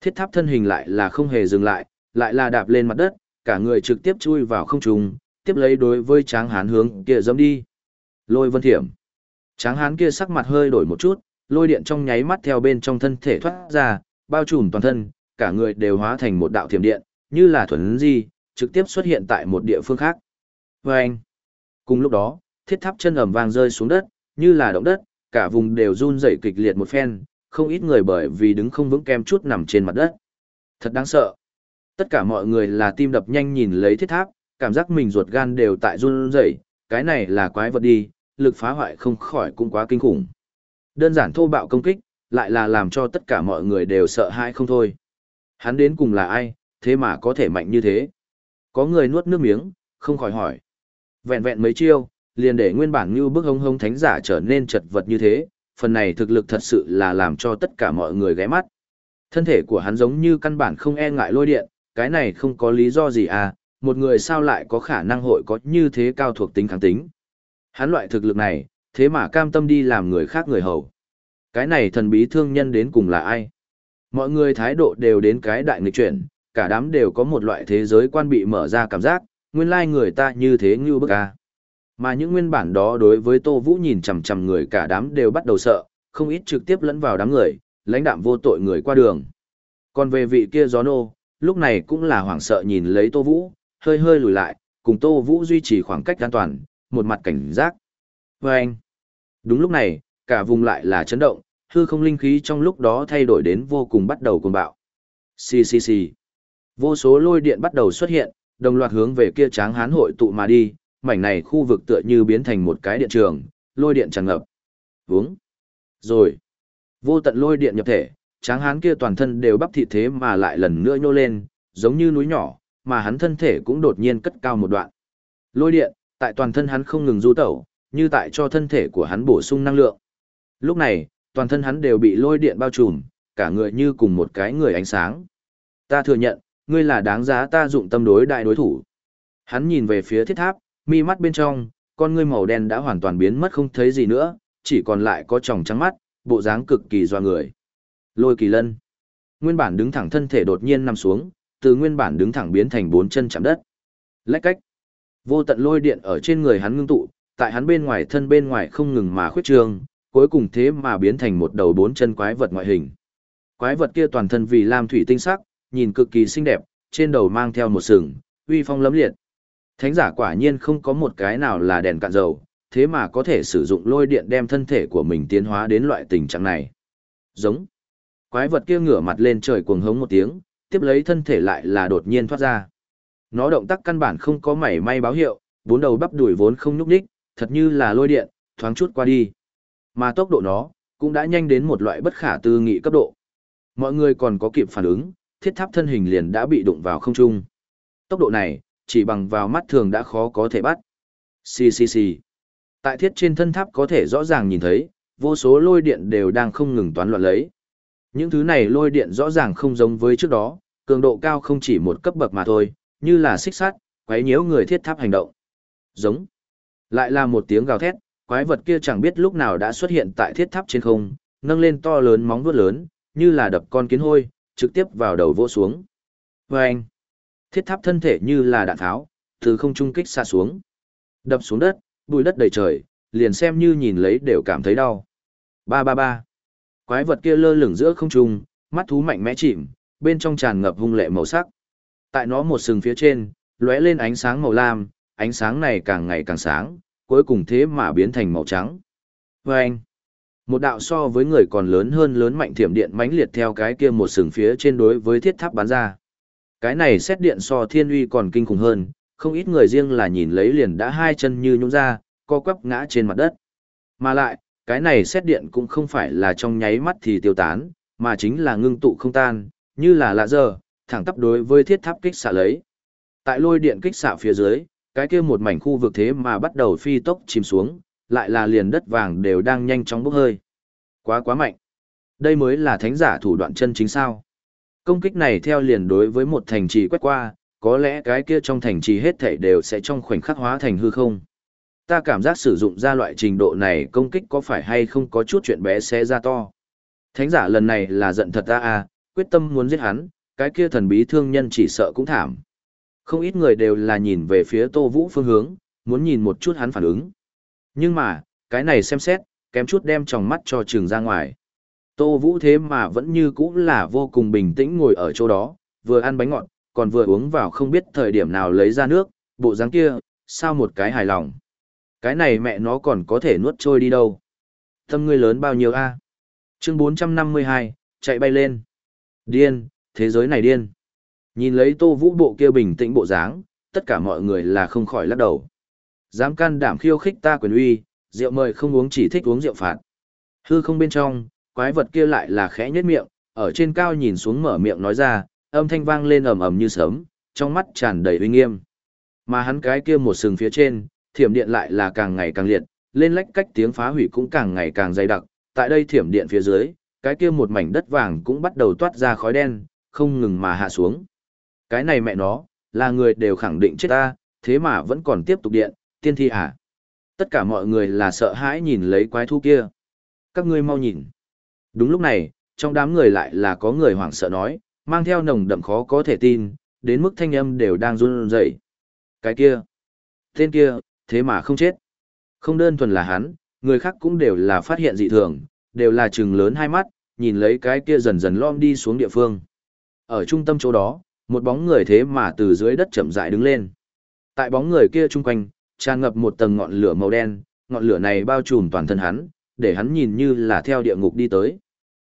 Thiết tháp thân hình lại là không hề dừng lại, lại là đạp lên mặt đất, cả người trực tiếp chui vào không trung, tiếp lấy đối với tráng hán hướng kia dẫm đi. Lôi vân thiểm. Tráng hán kia sắc mặt hơi đổi một chút, lôi điện trong nháy mắt theo bên trong thân thể thoát ra, bao trùm toàn thân, cả người đều hóa thành một đạo thiểm điện, như là thuần di, trực tiếp xuất hiện tại một địa phương khác. Và anh, cùng lúc đó, thiết tháp chân ầm vang rơi xuống đất, như là động đất, cả vùng đều run rẩy kịch liệt một phen, không ít người bởi vì đứng không vững kem chút nằm trên mặt đất. Thật đáng sợ. Tất cả mọi người là tim đập nhanh nhìn lấy thiết tháp, cảm giác mình ruột gan đều tại run rẩy, cái này là quái vật đi, lực phá hoại không khỏi cũng quá kinh khủng. Đơn giản thô bạo công kích, lại là làm cho tất cả mọi người đều sợ hãi không thôi. Hắn đến cùng là ai, thế mà có thể mạnh như thế? Có người nuốt nước miếng, không khỏi hỏi. Vẹn vẹn mấy chiêu, liền để nguyên bản như bức hông hông thánh giả trở nên chật vật như thế, phần này thực lực thật sự là làm cho tất cả mọi người ghé mắt. Thân thể của hắn giống như căn bản không e ngại lôi điện, cái này không có lý do gì à, một người sao lại có khả năng hội có như thế cao thuộc tính kháng tính. Hắn loại thực lực này, thế mà cam tâm đi làm người khác người hầu. Cái này thần bí thương nhân đến cùng là ai? Mọi người thái độ đều đến cái đại nghịch chuyển, cả đám đều có một loại thế giới quan bị mở ra cảm giác, nguyên lai người ta như thế như bức à? Mà những nguyên bản đó đối với Tô Vũ nhìn chằm chằm người cả đám đều bắt đầu sợ, không ít trực tiếp lẫn vào đám người, lãnh đạm vô tội người qua đường. Còn về vị kia gió nô, lúc này cũng là hoảng sợ nhìn lấy Tô Vũ, hơi hơi lùi lại, cùng Tô Vũ duy trì khoảng cách an toàn, một mặt cảnh giác. Và anh, đúng lúc này, cả vùng lại là chấn động, hư không linh khí trong lúc đó thay đổi đến vô cùng bắt đầu cuồng bạo. Xì xì xì. Vô số lôi điện bắt đầu xuất hiện, đồng loạt hướng về kia tráng hán hội tụ mà đi, mảnh này khu vực tựa như biến thành một cái điện trường, lôi điện tràn ngập. vướng, Rồi. Vô tận lôi điện nhập thể, tráng hán kia toàn thân đều bắp thịt thế mà lại lần nữa nhô lên, giống như núi nhỏ, mà hắn thân thể cũng đột nhiên cất cao một đoạn. Lôi điện, tại toàn thân hắn không ngừng du tẩu, như tại cho thân thể của hắn bổ sung năng lượng. Lúc này, toàn thân hắn đều bị lôi điện bao trùm, cả người như cùng một cái người ánh sáng. Ta thừa nhận, ngươi là đáng giá ta dụng tâm đối đại đối thủ. Hắn nhìn về phía thiết tháp, mi mắt bên trong, con ngươi màu đen đã hoàn toàn biến mất không thấy gì nữa, chỉ còn lại có tròng trắng mắt, bộ dáng cực kỳ doa người. Lôi kỳ lân. Nguyên bản đứng thẳng thân thể đột nhiên nằm xuống, từ nguyên bản đứng thẳng biến thành bốn chân chạm đất. Lách cách. Vô tận lôi điện ở trên người hắn ngưng tụ, tại hắn bên ngoài thân bên ngoài không ngừng mà khuyết trương, cuối cùng thế mà biến thành một đầu bốn chân quái vật ngoại hình. Quái vật kia toàn thân vì lam thủy tinh sắc, nhìn cực kỳ xinh đẹp, trên đầu mang theo một sừng, uy phong lấm liệt. Thánh giả quả nhiên không có một cái nào là đèn cạn dầu, thế mà có thể sử dụng lôi điện đem thân thể của mình tiến hóa đến loại tình trạng này. Giống. Quái vật kia ngửa mặt lên trời cuồng hống một tiếng, tiếp lấy thân thể lại là đột nhiên thoát ra. Nó động tác căn bản không có mảy may báo hiệu, bốn đầu bắp đuổi vốn không nhúc nhích, thật như là lôi điện, thoáng chút qua đi. Mà tốc độ nó cũng đã nhanh đến một loại bất khả tư nghị cấp độ. Mọi người còn có kịp phản ứng, thiết tháp thân hình liền đã bị đụng vào không trung. Tốc độ này, chỉ bằng vào mắt thường đã khó có thể bắt. Xì xì xì. Tại thiết trên thân tháp có thể rõ ràng nhìn thấy, vô số lôi điện đều đang không ngừng toán loạn lấy. Những thứ này lôi điện rõ ràng không giống với trước đó, cường độ cao không chỉ một cấp bậc mà thôi, như là xích sắt, quấy nhiễu người thiết tháp hành động. Giống. Lại là một tiếng gào thét, quái vật kia chẳng biết lúc nào đã xuất hiện tại thiết tháp trên không, nâng lên to lớn móng vuốt lớn, như là đập con kiến hôi, trực tiếp vào đầu vỗ xuống. Vâng! Thiết tháp thân thể như là đạn tháo, từ không trung kích xa xuống. Đập xuống đất, bụi đất đầy trời, liền xem như nhìn lấy đều cảm thấy đau. Ba ba ba. Quái vật kia lơ lửng giữa không trung, mắt thú mạnh mẽ chìm, bên trong tràn ngập hung lệ màu sắc. Tại nó một sừng phía trên, lóe lên ánh sáng màu lam, ánh sáng này càng ngày càng sáng, cuối cùng thế mà biến thành màu trắng. Và anh, một đạo so với người còn lớn hơn lớn mạnh thiểm điện mãnh liệt theo cái kia một sừng phía trên đối với thiết tháp bắn ra. Cái này xét điện so thiên uy còn kinh khủng hơn, không ít người riêng là nhìn lấy liền đã hai chân như nhũn ra, co quắp ngã trên mặt đất. Mà lại, cái này xét điện cũng không phải là trong nháy mắt thì tiêu tán, mà chính là ngưng tụ không tan, như là lạ giờ, thẳng tắp đối với thiết tháp kích xạ lấy. Tại lôi điện kích xạ phía dưới, cái kia một mảnh khu vực thế mà bắt đầu phi tốc chìm xuống, lại là liền đất vàng đều đang nhanh chóng bốc hơi. Quá quá mạnh. Đây mới là thánh giả thủ đoạn chân chính sao. Công kích này theo liền đối với một thành trì quét qua, có lẽ cái kia trong thành trì hết thảy đều sẽ trong khoảnh khắc hóa thành hư không. Ta cảm giác sử dụng ra loại trình độ này công kích có phải hay không có chút chuyện bé xé ra to. Thánh giả lần này là giận thật ta à, quyết tâm muốn giết hắn, cái kia thần bí thương nhân chỉ sợ cũng thảm. Không ít người đều là nhìn về phía Tô Vũ phương hướng, muốn nhìn một chút hắn phản ứng. Nhưng mà, cái này xem xét, kém chút đem tròng mắt cho trường ra ngoài. Tô Vũ thế mà vẫn như cũ là vô cùng bình tĩnh ngồi ở chỗ đó, vừa ăn bánh ngọt, còn vừa uống vào không biết thời điểm nào lấy ra nước, bộ dáng kia, sao một cái hài lòng. Cái này mẹ nó còn có thể nuốt trôi đi đâu. Tâm ngươi lớn bao nhiêu a Chương 452, chạy bay lên. Điên, thế giới này điên. Nhìn lấy tô vũ bộ kia bình tĩnh bộ dáng, tất cả mọi người là không khỏi lắc đầu. Dám can đảm khiêu khích ta quyền uy, rượu mời không uống chỉ thích uống rượu phạt. Hư không bên trong, quái vật kia lại là khẽ nhất miệng, ở trên cao nhìn xuống mở miệng nói ra, âm thanh vang lên ầm ầm như sớm, trong mắt tràn đầy uy nghiêm. Mà hắn cái kia một sừng phía trên, thiểm điện lại là càng ngày càng liệt, lên lách cách tiếng phá hủy cũng càng ngày càng dày đặc, tại đây thiểm điện phía dưới, cái kia một mảnh đất vàng cũng bắt đầu toát ra khói đen, không ngừng mà hạ xuống. Cái này mẹ nó, là người đều khẳng định chết ta, thế mà vẫn còn tiếp tục điện, tiên thi à? Tất cả mọi người là sợ hãi nhìn lấy quái thú kia. Các ngươi mau nhìn. Đúng lúc này, trong đám người lại là có người hoảng sợ nói, mang theo nồng đậm khó có thể tin, đến mức thanh âm đều đang run rẩy. Cái kia, tên kia, thế mà không chết. Không đơn thuần là hắn, người khác cũng đều là phát hiện dị thường, đều là trừng lớn hai mắt, nhìn lấy cái kia dần dần lom đi xuống địa phương. Ở trung tâm chỗ đó, một bóng người thế mà từ dưới đất chậm rãi đứng lên. Tại bóng người kia chung quanh, tràn ngập một tầng ngọn lửa màu đen, ngọn lửa này bao trùm toàn thân hắn, để hắn nhìn như là theo địa ngục đi tới.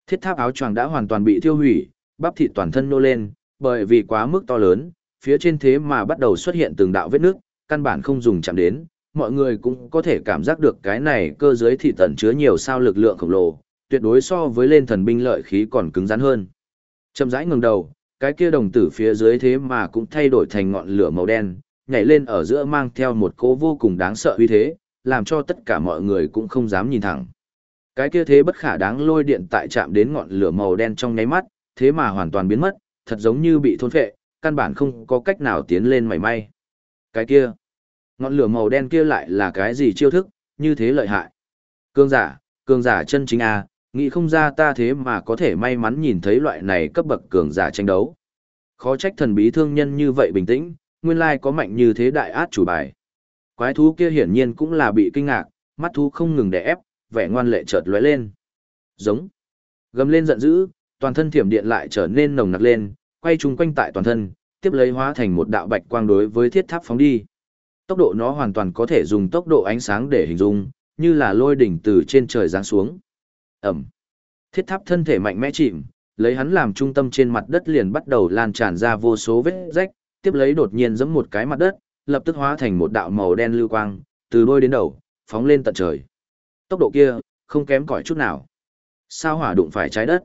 Thiết tháp áo choàng đã hoàn toàn bị thiêu hủy, bắp thịt toàn thân nô lên, bởi vì quá mức to lớn, phía trên thế mà bắt đầu xuất hiện từng đạo vết nước, căn bản không dùng chạm đến, mọi người cũng có thể cảm giác được cái này cơ giới thị tẩn chứa nhiều sao lực lượng khổng lồ, tuyệt đối so với lên thần binh lợi khí còn cứng rắn hơn. Chậm rãi ngẩng đầu, cái kia đồng tử phía dưới thế mà cũng thay đổi thành ngọn lửa màu đen, nhảy lên ở giữa mang theo một cỗ vô cùng đáng sợ uy thế, làm cho tất cả mọi người cũng không dám nhìn thẳng. Cái kia thế bất khả đáng lôi điện tại chạm đến ngọn lửa màu đen trong nháy mắt, thế mà hoàn toàn biến mất, thật giống như bị thôn phệ, căn bản không có cách nào tiến lên mảy may. Cái kia, ngọn lửa màu đen kia lại là cái gì chiêu thức, như thế lợi hại. Cương giả, cường giả chân chính a, nghĩ không ra ta thế mà có thể may mắn nhìn thấy loại này cấp bậc cường giả tranh đấu. Khó trách thần bí thương nhân như vậy bình tĩnh, nguyên lai có mạnh như thế đại át chủ bài. Quái thú kia hiển nhiên cũng là bị kinh ngạc, mắt thú không ngừng đè ép, vẻ ngoan lệ chợt lóe lên. Giống. Gầm lên giận dữ, toàn thân thiểm điện lại trở nên nồng nặc lên, quay chung quanh tại toàn thân, tiếp lấy hóa thành một đạo bạch quang đối với thiết tháp phóng đi. Tốc độ nó hoàn toàn có thể dùng tốc độ ánh sáng để hình dung, như là lôi đỉnh từ trên trời giáng xuống. Ẩm. Thiết tháp thân thể mạnh mẽ chìm, lấy hắn làm trung tâm trên mặt đất liền bắt đầu lan tràn ra vô số vết rách, tiếp lấy đột nhiên giẫm một cái mặt đất, lập tức hóa thành một đạo màu đen lưu quang, từ đôi đến đầu, phóng lên tận trời. Tốc độ kia, không kém cỏi chút nào. Sao hỏa đụng phải trái đất?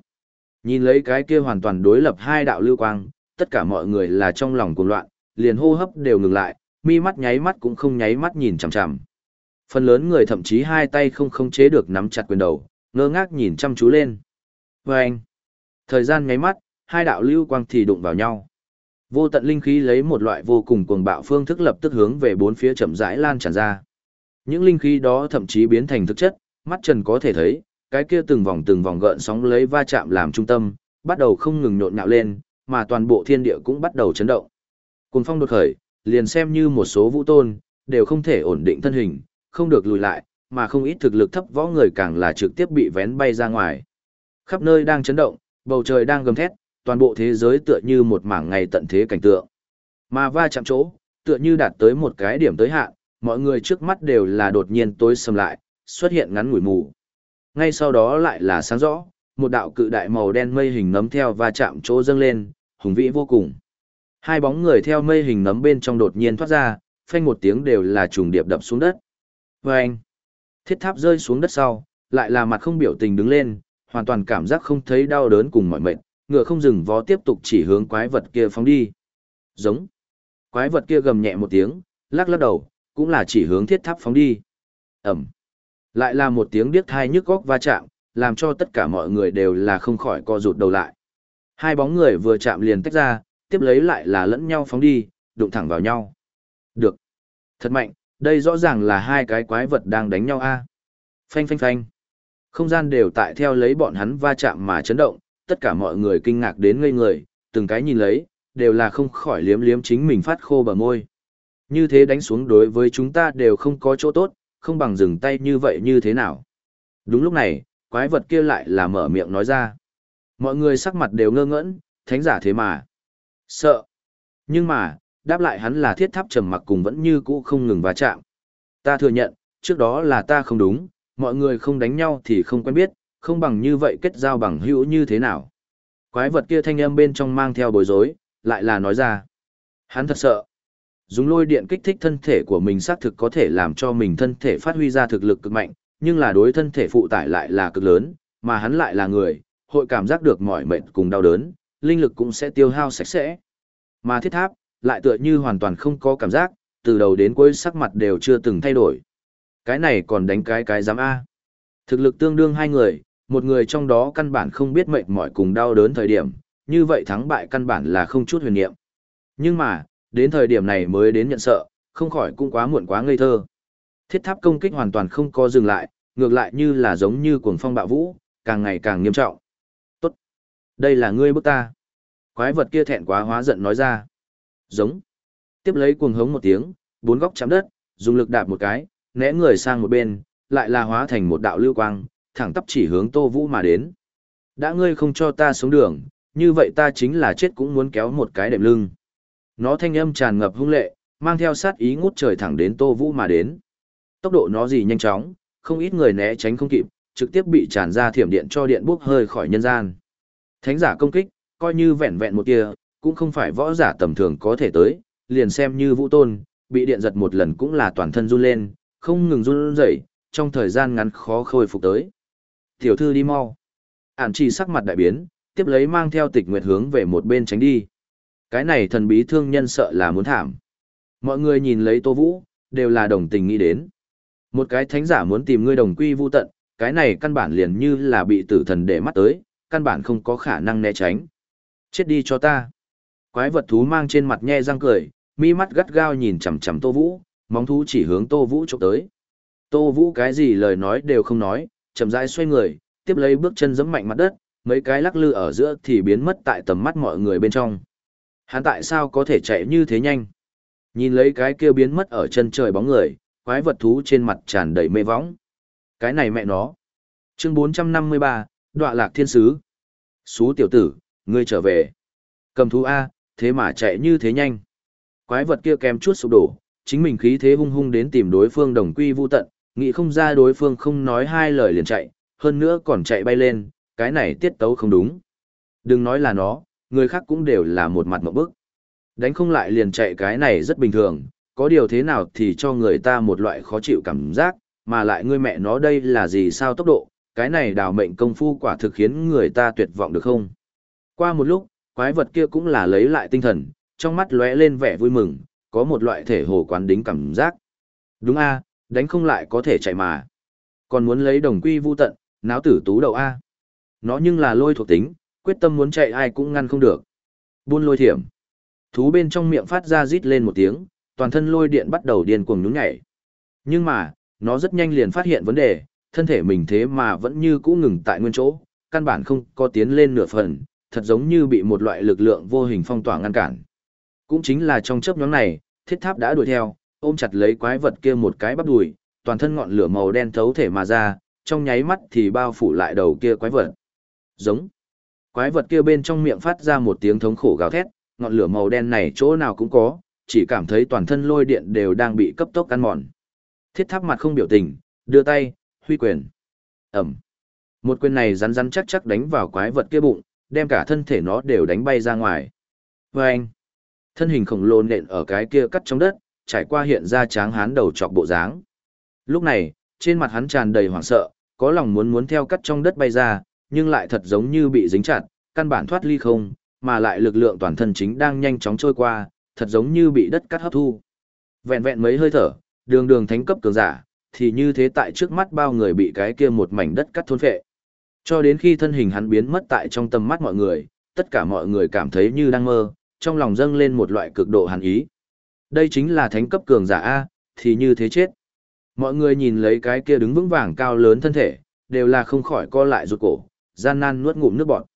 Nhìn lấy cái kia hoàn toàn đối lập hai đạo lưu quang, tất cả mọi người là trong lòng cuồng loạn, liền hô hấp đều ngừng lại, mi mắt nháy mắt cũng không nháy mắt nhìn chằm chằm. Phần lớn người thậm chí hai tay không khống chế được nắm chặt quyền đầu, ngơ ngác nhìn chăm chú lên. Và anh, thời gian nháy mắt, hai đạo lưu quang thì đụng vào nhau. Vô tận linh khí lấy một loại vô cùng cuồng bạo phương thức lập tức hướng về bốn phía chậm rãi lan tràn ra. Những linh khí đó thậm chí biến thành thực chất, mắt trần có thể thấy, cái kia từng vòng từng vòng gợn sóng lấy va chạm làm trung tâm, bắt đầu không ngừng nhộn nhạo lên, mà toàn bộ thiên địa cũng bắt đầu chấn động. Cùng phong đột khởi, liền xem như một số vũ tôn, đều không thể ổn định thân hình, không được lùi lại, mà không ít thực lực thấp võ người càng là trực tiếp bị vén bay ra ngoài. Khắp nơi đang chấn động, bầu trời đang gầm thét, toàn bộ thế giới tựa như một mảng ngày tận thế cảnh tượng. Mà va chạm chỗ, tựa như đạt tới một cái điểm tới hạn, mọi người trước mắt đều là đột nhiên tối sầm lại, xuất hiện ngắn ngủi mù. Ngay sau đó lại là sáng rõ, một đạo cự đại màu đen mây hình nấm theo va chạm chỗ dâng lên, hùng vĩ vô cùng. Hai bóng người theo mây hình nấm bên trong đột nhiên thoát ra, phanh một tiếng đều là trùng điệp đập xuống đất. Và anh, thiết tháp rơi xuống đất sau, lại là mặt không biểu tình đứng lên, hoàn toàn cảm giác không thấy đau đớn cùng mọi mệnh, ngựa không dừng vó tiếp tục chỉ hướng quái vật kia phóng đi. Giống. Quái vật kia gầm nhẹ một tiếng, lắc lắc đầu, cũng là chỉ hướng thiết tháp phóng đi. Ẩm. Lại là một tiếng điếc thai nhức góc va chạm, làm cho tất cả mọi người đều là không khỏi co rụt đầu lại. Hai bóng người vừa chạm liền tách ra, tiếp lấy lại là lẫn nhau phóng đi, đụng thẳng vào nhau. Được. Thật mạnh, đây rõ ràng là hai cái quái vật đang đánh nhau a. Phanh phanh phanh. Không gian đều tại theo lấy bọn hắn va chạm mà chấn động, tất cả mọi người kinh ngạc đến ngây người, từng cái nhìn lấy, đều là không khỏi liếm liếm chính mình phát khô bờ môi. Như thế đánh xuống đối với chúng ta đều không có chỗ tốt, không bằng dừng tay như vậy như thế nào. Đúng lúc này, quái vật kia lại là mở miệng nói ra. Mọi người sắc mặt đều ngơ ngẩn, thánh giả thế mà. Sợ. Nhưng mà, đáp lại hắn là thiết tháp trầm mặc cùng vẫn như cũ không ngừng va chạm. Ta thừa nhận, trước đó là ta không đúng, mọi người không đánh nhau thì không quen biết, không bằng như vậy kết giao bằng hữu như thế nào. Quái vật kia thanh âm bên trong mang theo bối rối, lại là nói ra. Hắn thật sợ. Dùng lôi điện kích thích thân thể của mình xác thực có thể làm cho mình thân thể phát huy ra thực lực cực mạnh, nhưng là đối thân thể phụ tải lại là cực lớn, mà hắn lại là người, hội cảm giác được mỏi mệt cùng đau đớn, linh lực cũng sẽ tiêu hao sạch sẽ. Mà thiết tháp, lại tựa như hoàn toàn không có cảm giác, từ đầu đến cuối sắc mặt đều chưa từng thay đổi. Cái này còn đánh cái cái giám A. Thực lực tương đương hai người, một người trong đó căn bản không biết mệt mỏi cùng đau đớn thời điểm, như vậy thắng bại căn bản là không chút huyền niệm. Nhưng mà, đến thời điểm này mới đến nhận sợ, không khỏi cũng quá muộn quá ngây thơ. Thiết tháp công kích hoàn toàn không có dừng lại, ngược lại như là giống như cuồng phong bạo vũ, càng ngày càng nghiêm trọng. Tốt. Đây là ngươi bức ta. Quái vật kia thẹn quá hóa giận nói ra. Giống. Tiếp lấy cuồng hống một tiếng, bốn góc chạm đất, dùng lực đạp một cái, né người sang một bên, lại là hóa thành một đạo lưu quang, thẳng tắp chỉ hướng Tô Vũ mà đến. Đã ngươi không cho ta xuống đường, như vậy ta chính là chết cũng muốn kéo một cái đệm lưng. Nó thanh âm tràn ngập hung lệ, mang theo sát ý ngút trời thẳng đến Tô Vũ mà đến. Tốc độ nó gì nhanh chóng, không ít người né tránh không kịp, trực tiếp bị tràn ra thiểm điện cho điện bốc hơi khỏi nhân gian. Thánh giả công kích, coi như vẹn vẹn một tia, cũng không phải võ giả tầm thường có thể tới, liền xem như vũ tôn, bị điện giật một lần cũng là toàn thân run lên, không ngừng run rẩy, trong thời gian ngắn khó khôi phục tới. Tiểu thư đi mau. Ản chỉ sắc mặt đại biến, tiếp lấy mang theo tịch nguyệt hướng về một bên tránh đi. Cái này thần bí thương nhân sợ là muốn thảm. Mọi người nhìn lấy Tô Vũ, đều là đồng tình nghĩ đến. Một cái thánh giả muốn tìm ngươi đồng quy vu tận, cái này căn bản liền như là bị tử thần để mắt tới, căn bản không có khả năng né tránh. Chết đi cho ta. Quái vật thú mang trên mặt nhe răng cười, mi mắt gắt gao nhìn chằm chằm Tô Vũ, móng thú chỉ hướng Tô Vũ chụp tới. Tô Vũ cái gì lời nói đều không nói, chậm rãi xoay người, tiếp lấy bước chân giẫm mạnh mặt đất, mấy cái lắc lư ở giữa thì biến mất tại tầm mắt mọi người bên trong. Hắn tại sao có thể chạy như thế nhanh? Nhìn lấy cái kia biến mất ở chân trời bóng người, quái vật thú trên mặt tràn đầy mê võng. Cái này mẹ nó. Chương 453, Đọa lạc thiên sứ. Xú tiểu tử, ngươi trở về. Cầm thú A, thế mà chạy như thế nhanh. Quái vật kia kèm chút sụp đổ, chính mình khí thế hung hung đến tìm đối phương đồng quy vu tận, nghĩ không ra đối phương không nói hai lời liền chạy, hơn nữa còn chạy bay lên, cái này tiết tấu không đúng. Đừng nói là nó, người khác cũng đều là một mặt một bức. Đánh không lại liền chạy cái này rất bình thường, có điều thế nào thì cho người ta một loại khó chịu cảm giác, mà lại ngươi mẹ nó đây là gì sao tốc độ, cái này đào mệnh công phu quả thực khiến người ta tuyệt vọng được không? Qua một lúc, quái vật kia cũng là lấy lại tinh thần, trong mắt lóe lên vẻ vui mừng, có một loại thể hồ quán đính cảm giác. Đúng a, đánh không lại có thể chạy mà. Còn muốn lấy đồng quy vu tận, náo tử tú đầu a. Nó nhưng là lôi thuộc tính, quyết tâm muốn chạy ai cũng ngăn không được. Buôn lôi thiểm. Thú bên trong miệng phát ra rít lên một tiếng, toàn thân lôi điện bắt đầu điên cuồng nhún nhảy. Nhưng mà, nó rất nhanh liền phát hiện vấn đề, thân thể mình thế mà vẫn như cũ ngừng tại nguyên chỗ, căn bản không có tiến lên nửa phần, thật giống như bị một loại lực lượng vô hình phong tỏa ngăn cản. Cũng chính là trong chớp nhoáng này, thiết tháp đã đuổi theo, ôm chặt lấy quái vật kia một cái bắp đùi, toàn thân ngọn lửa màu đen thấu thể mà ra, trong nháy mắt thì bao phủ lại đầu kia quái vật. Giống. Quái vật kia bên trong miệng phát ra một tiếng thống khổ gào thét, ngọn lửa màu đen này chỗ nào cũng có, chỉ cảm thấy toàn thân lôi điện đều đang bị cấp tốc ăn mòn. Thiết tháp mặt không biểu tình, đưa tay, huy quyền. Ẩm. Một quyền này rắn rắn chắc chắc đánh vào quái vật kia bụng, đem cả thân thể nó đều đánh bay ra ngoài. Và anh. Thân hình khổng lồ nện ở cái kia cắt trong đất, trải qua hiện ra tráng hán đầu chọc bộ dáng. Lúc này, trên mặt hắn tràn đầy hoảng sợ, có lòng muốn muốn theo cắt trong đất bay ra, nhưng lại thật giống như bị dính chặt, căn bản thoát ly không, mà lại lực lượng toàn thân chính đang nhanh chóng trôi qua, thật giống như bị đất cắt hấp thu. Vẹn vẹn mấy hơi thở, đường đường thánh cấp cường giả, thì như thế tại trước mắt bao người bị cái kia một mảnh đất cắt thôn phệ. Cho đến khi thân hình hắn biến mất tại trong tầm mắt mọi người, tất cả mọi người cảm thấy như đang mơ, trong lòng dâng lên một loại cực độ hàn ý. Đây chính là thánh cấp cường giả A, thì như thế chết. Mọi người nhìn lấy cái kia đứng vững vàng cao lớn thân thể, đều là không khỏi co lại rụt cổ, gian nan nuốt ngụm nước bọt.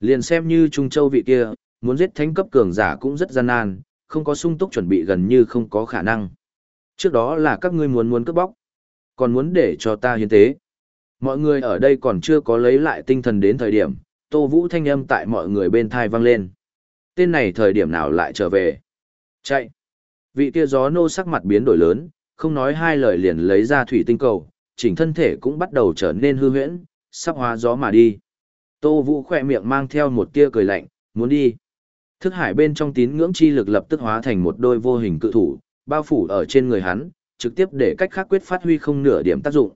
Liền xem như Trung Châu vị kia, muốn giết thánh cấp cường giả cũng rất gian nan, không có sung túc chuẩn bị gần như không có khả năng. Trước đó là các ngươi muốn muốn cướp bóc, còn muốn để cho ta hiến tế. Mọi người ở đây còn chưa có lấy lại tinh thần đến thời điểm, Tô Vũ thanh âm tại mọi người bên thai vang lên. Tên này thời điểm nào lại trở về? Chạy! Vị kia gió nô sắc mặt biến đổi lớn, không nói hai lời liền lấy ra thủy tinh cầu, chỉnh thân thể cũng bắt đầu trở nên hư huyễn, sắp hóa gió mà đi. Tô Vũ khỏe miệng mang theo một tia cười lạnh, muốn đi. Thức hải bên trong tín ngưỡng chi lực lập tức hóa thành một đôi vô hình cự thủ, bao phủ ở trên người hắn, trực tiếp để cách khác quyết phát huy không nửa điểm tác dụng.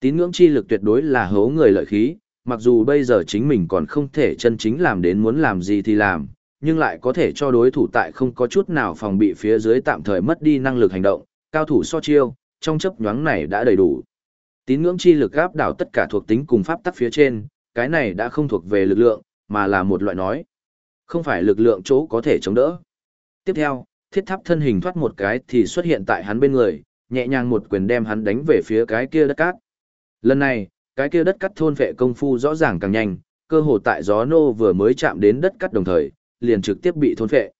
Tín ngưỡng chi lực tuyệt đối là hấu người lợi khí, mặc dù bây giờ chính mình còn không thể chân chính làm đến muốn làm gì thì làm, nhưng lại có thể cho đối thủ tại không có chút nào phòng bị phía dưới tạm thời mất đi năng lực hành động, cao thủ so chiêu, trong chấp nhoáng này đã đầy đủ. Tín ngưỡng chi lực áp đảo tất cả thuộc tính cùng pháp tắc phía trên, cái này đã không thuộc về lực lượng, mà là một loại nói. Không phải lực lượng chỗ có thể chống đỡ. Tiếp theo, thiết tháp thân hình thoát một cái thì xuất hiện tại hắn bên người, nhẹ nhàng một quyền đem hắn đánh về phía cái kia đất cát. Lần này, cái kia đất cắt thôn vệ công phu rõ ràng càng nhanh, cơ hồ tại gió nô vừa mới chạm đến đất cắt đồng thời, liền trực tiếp bị thôn vệ.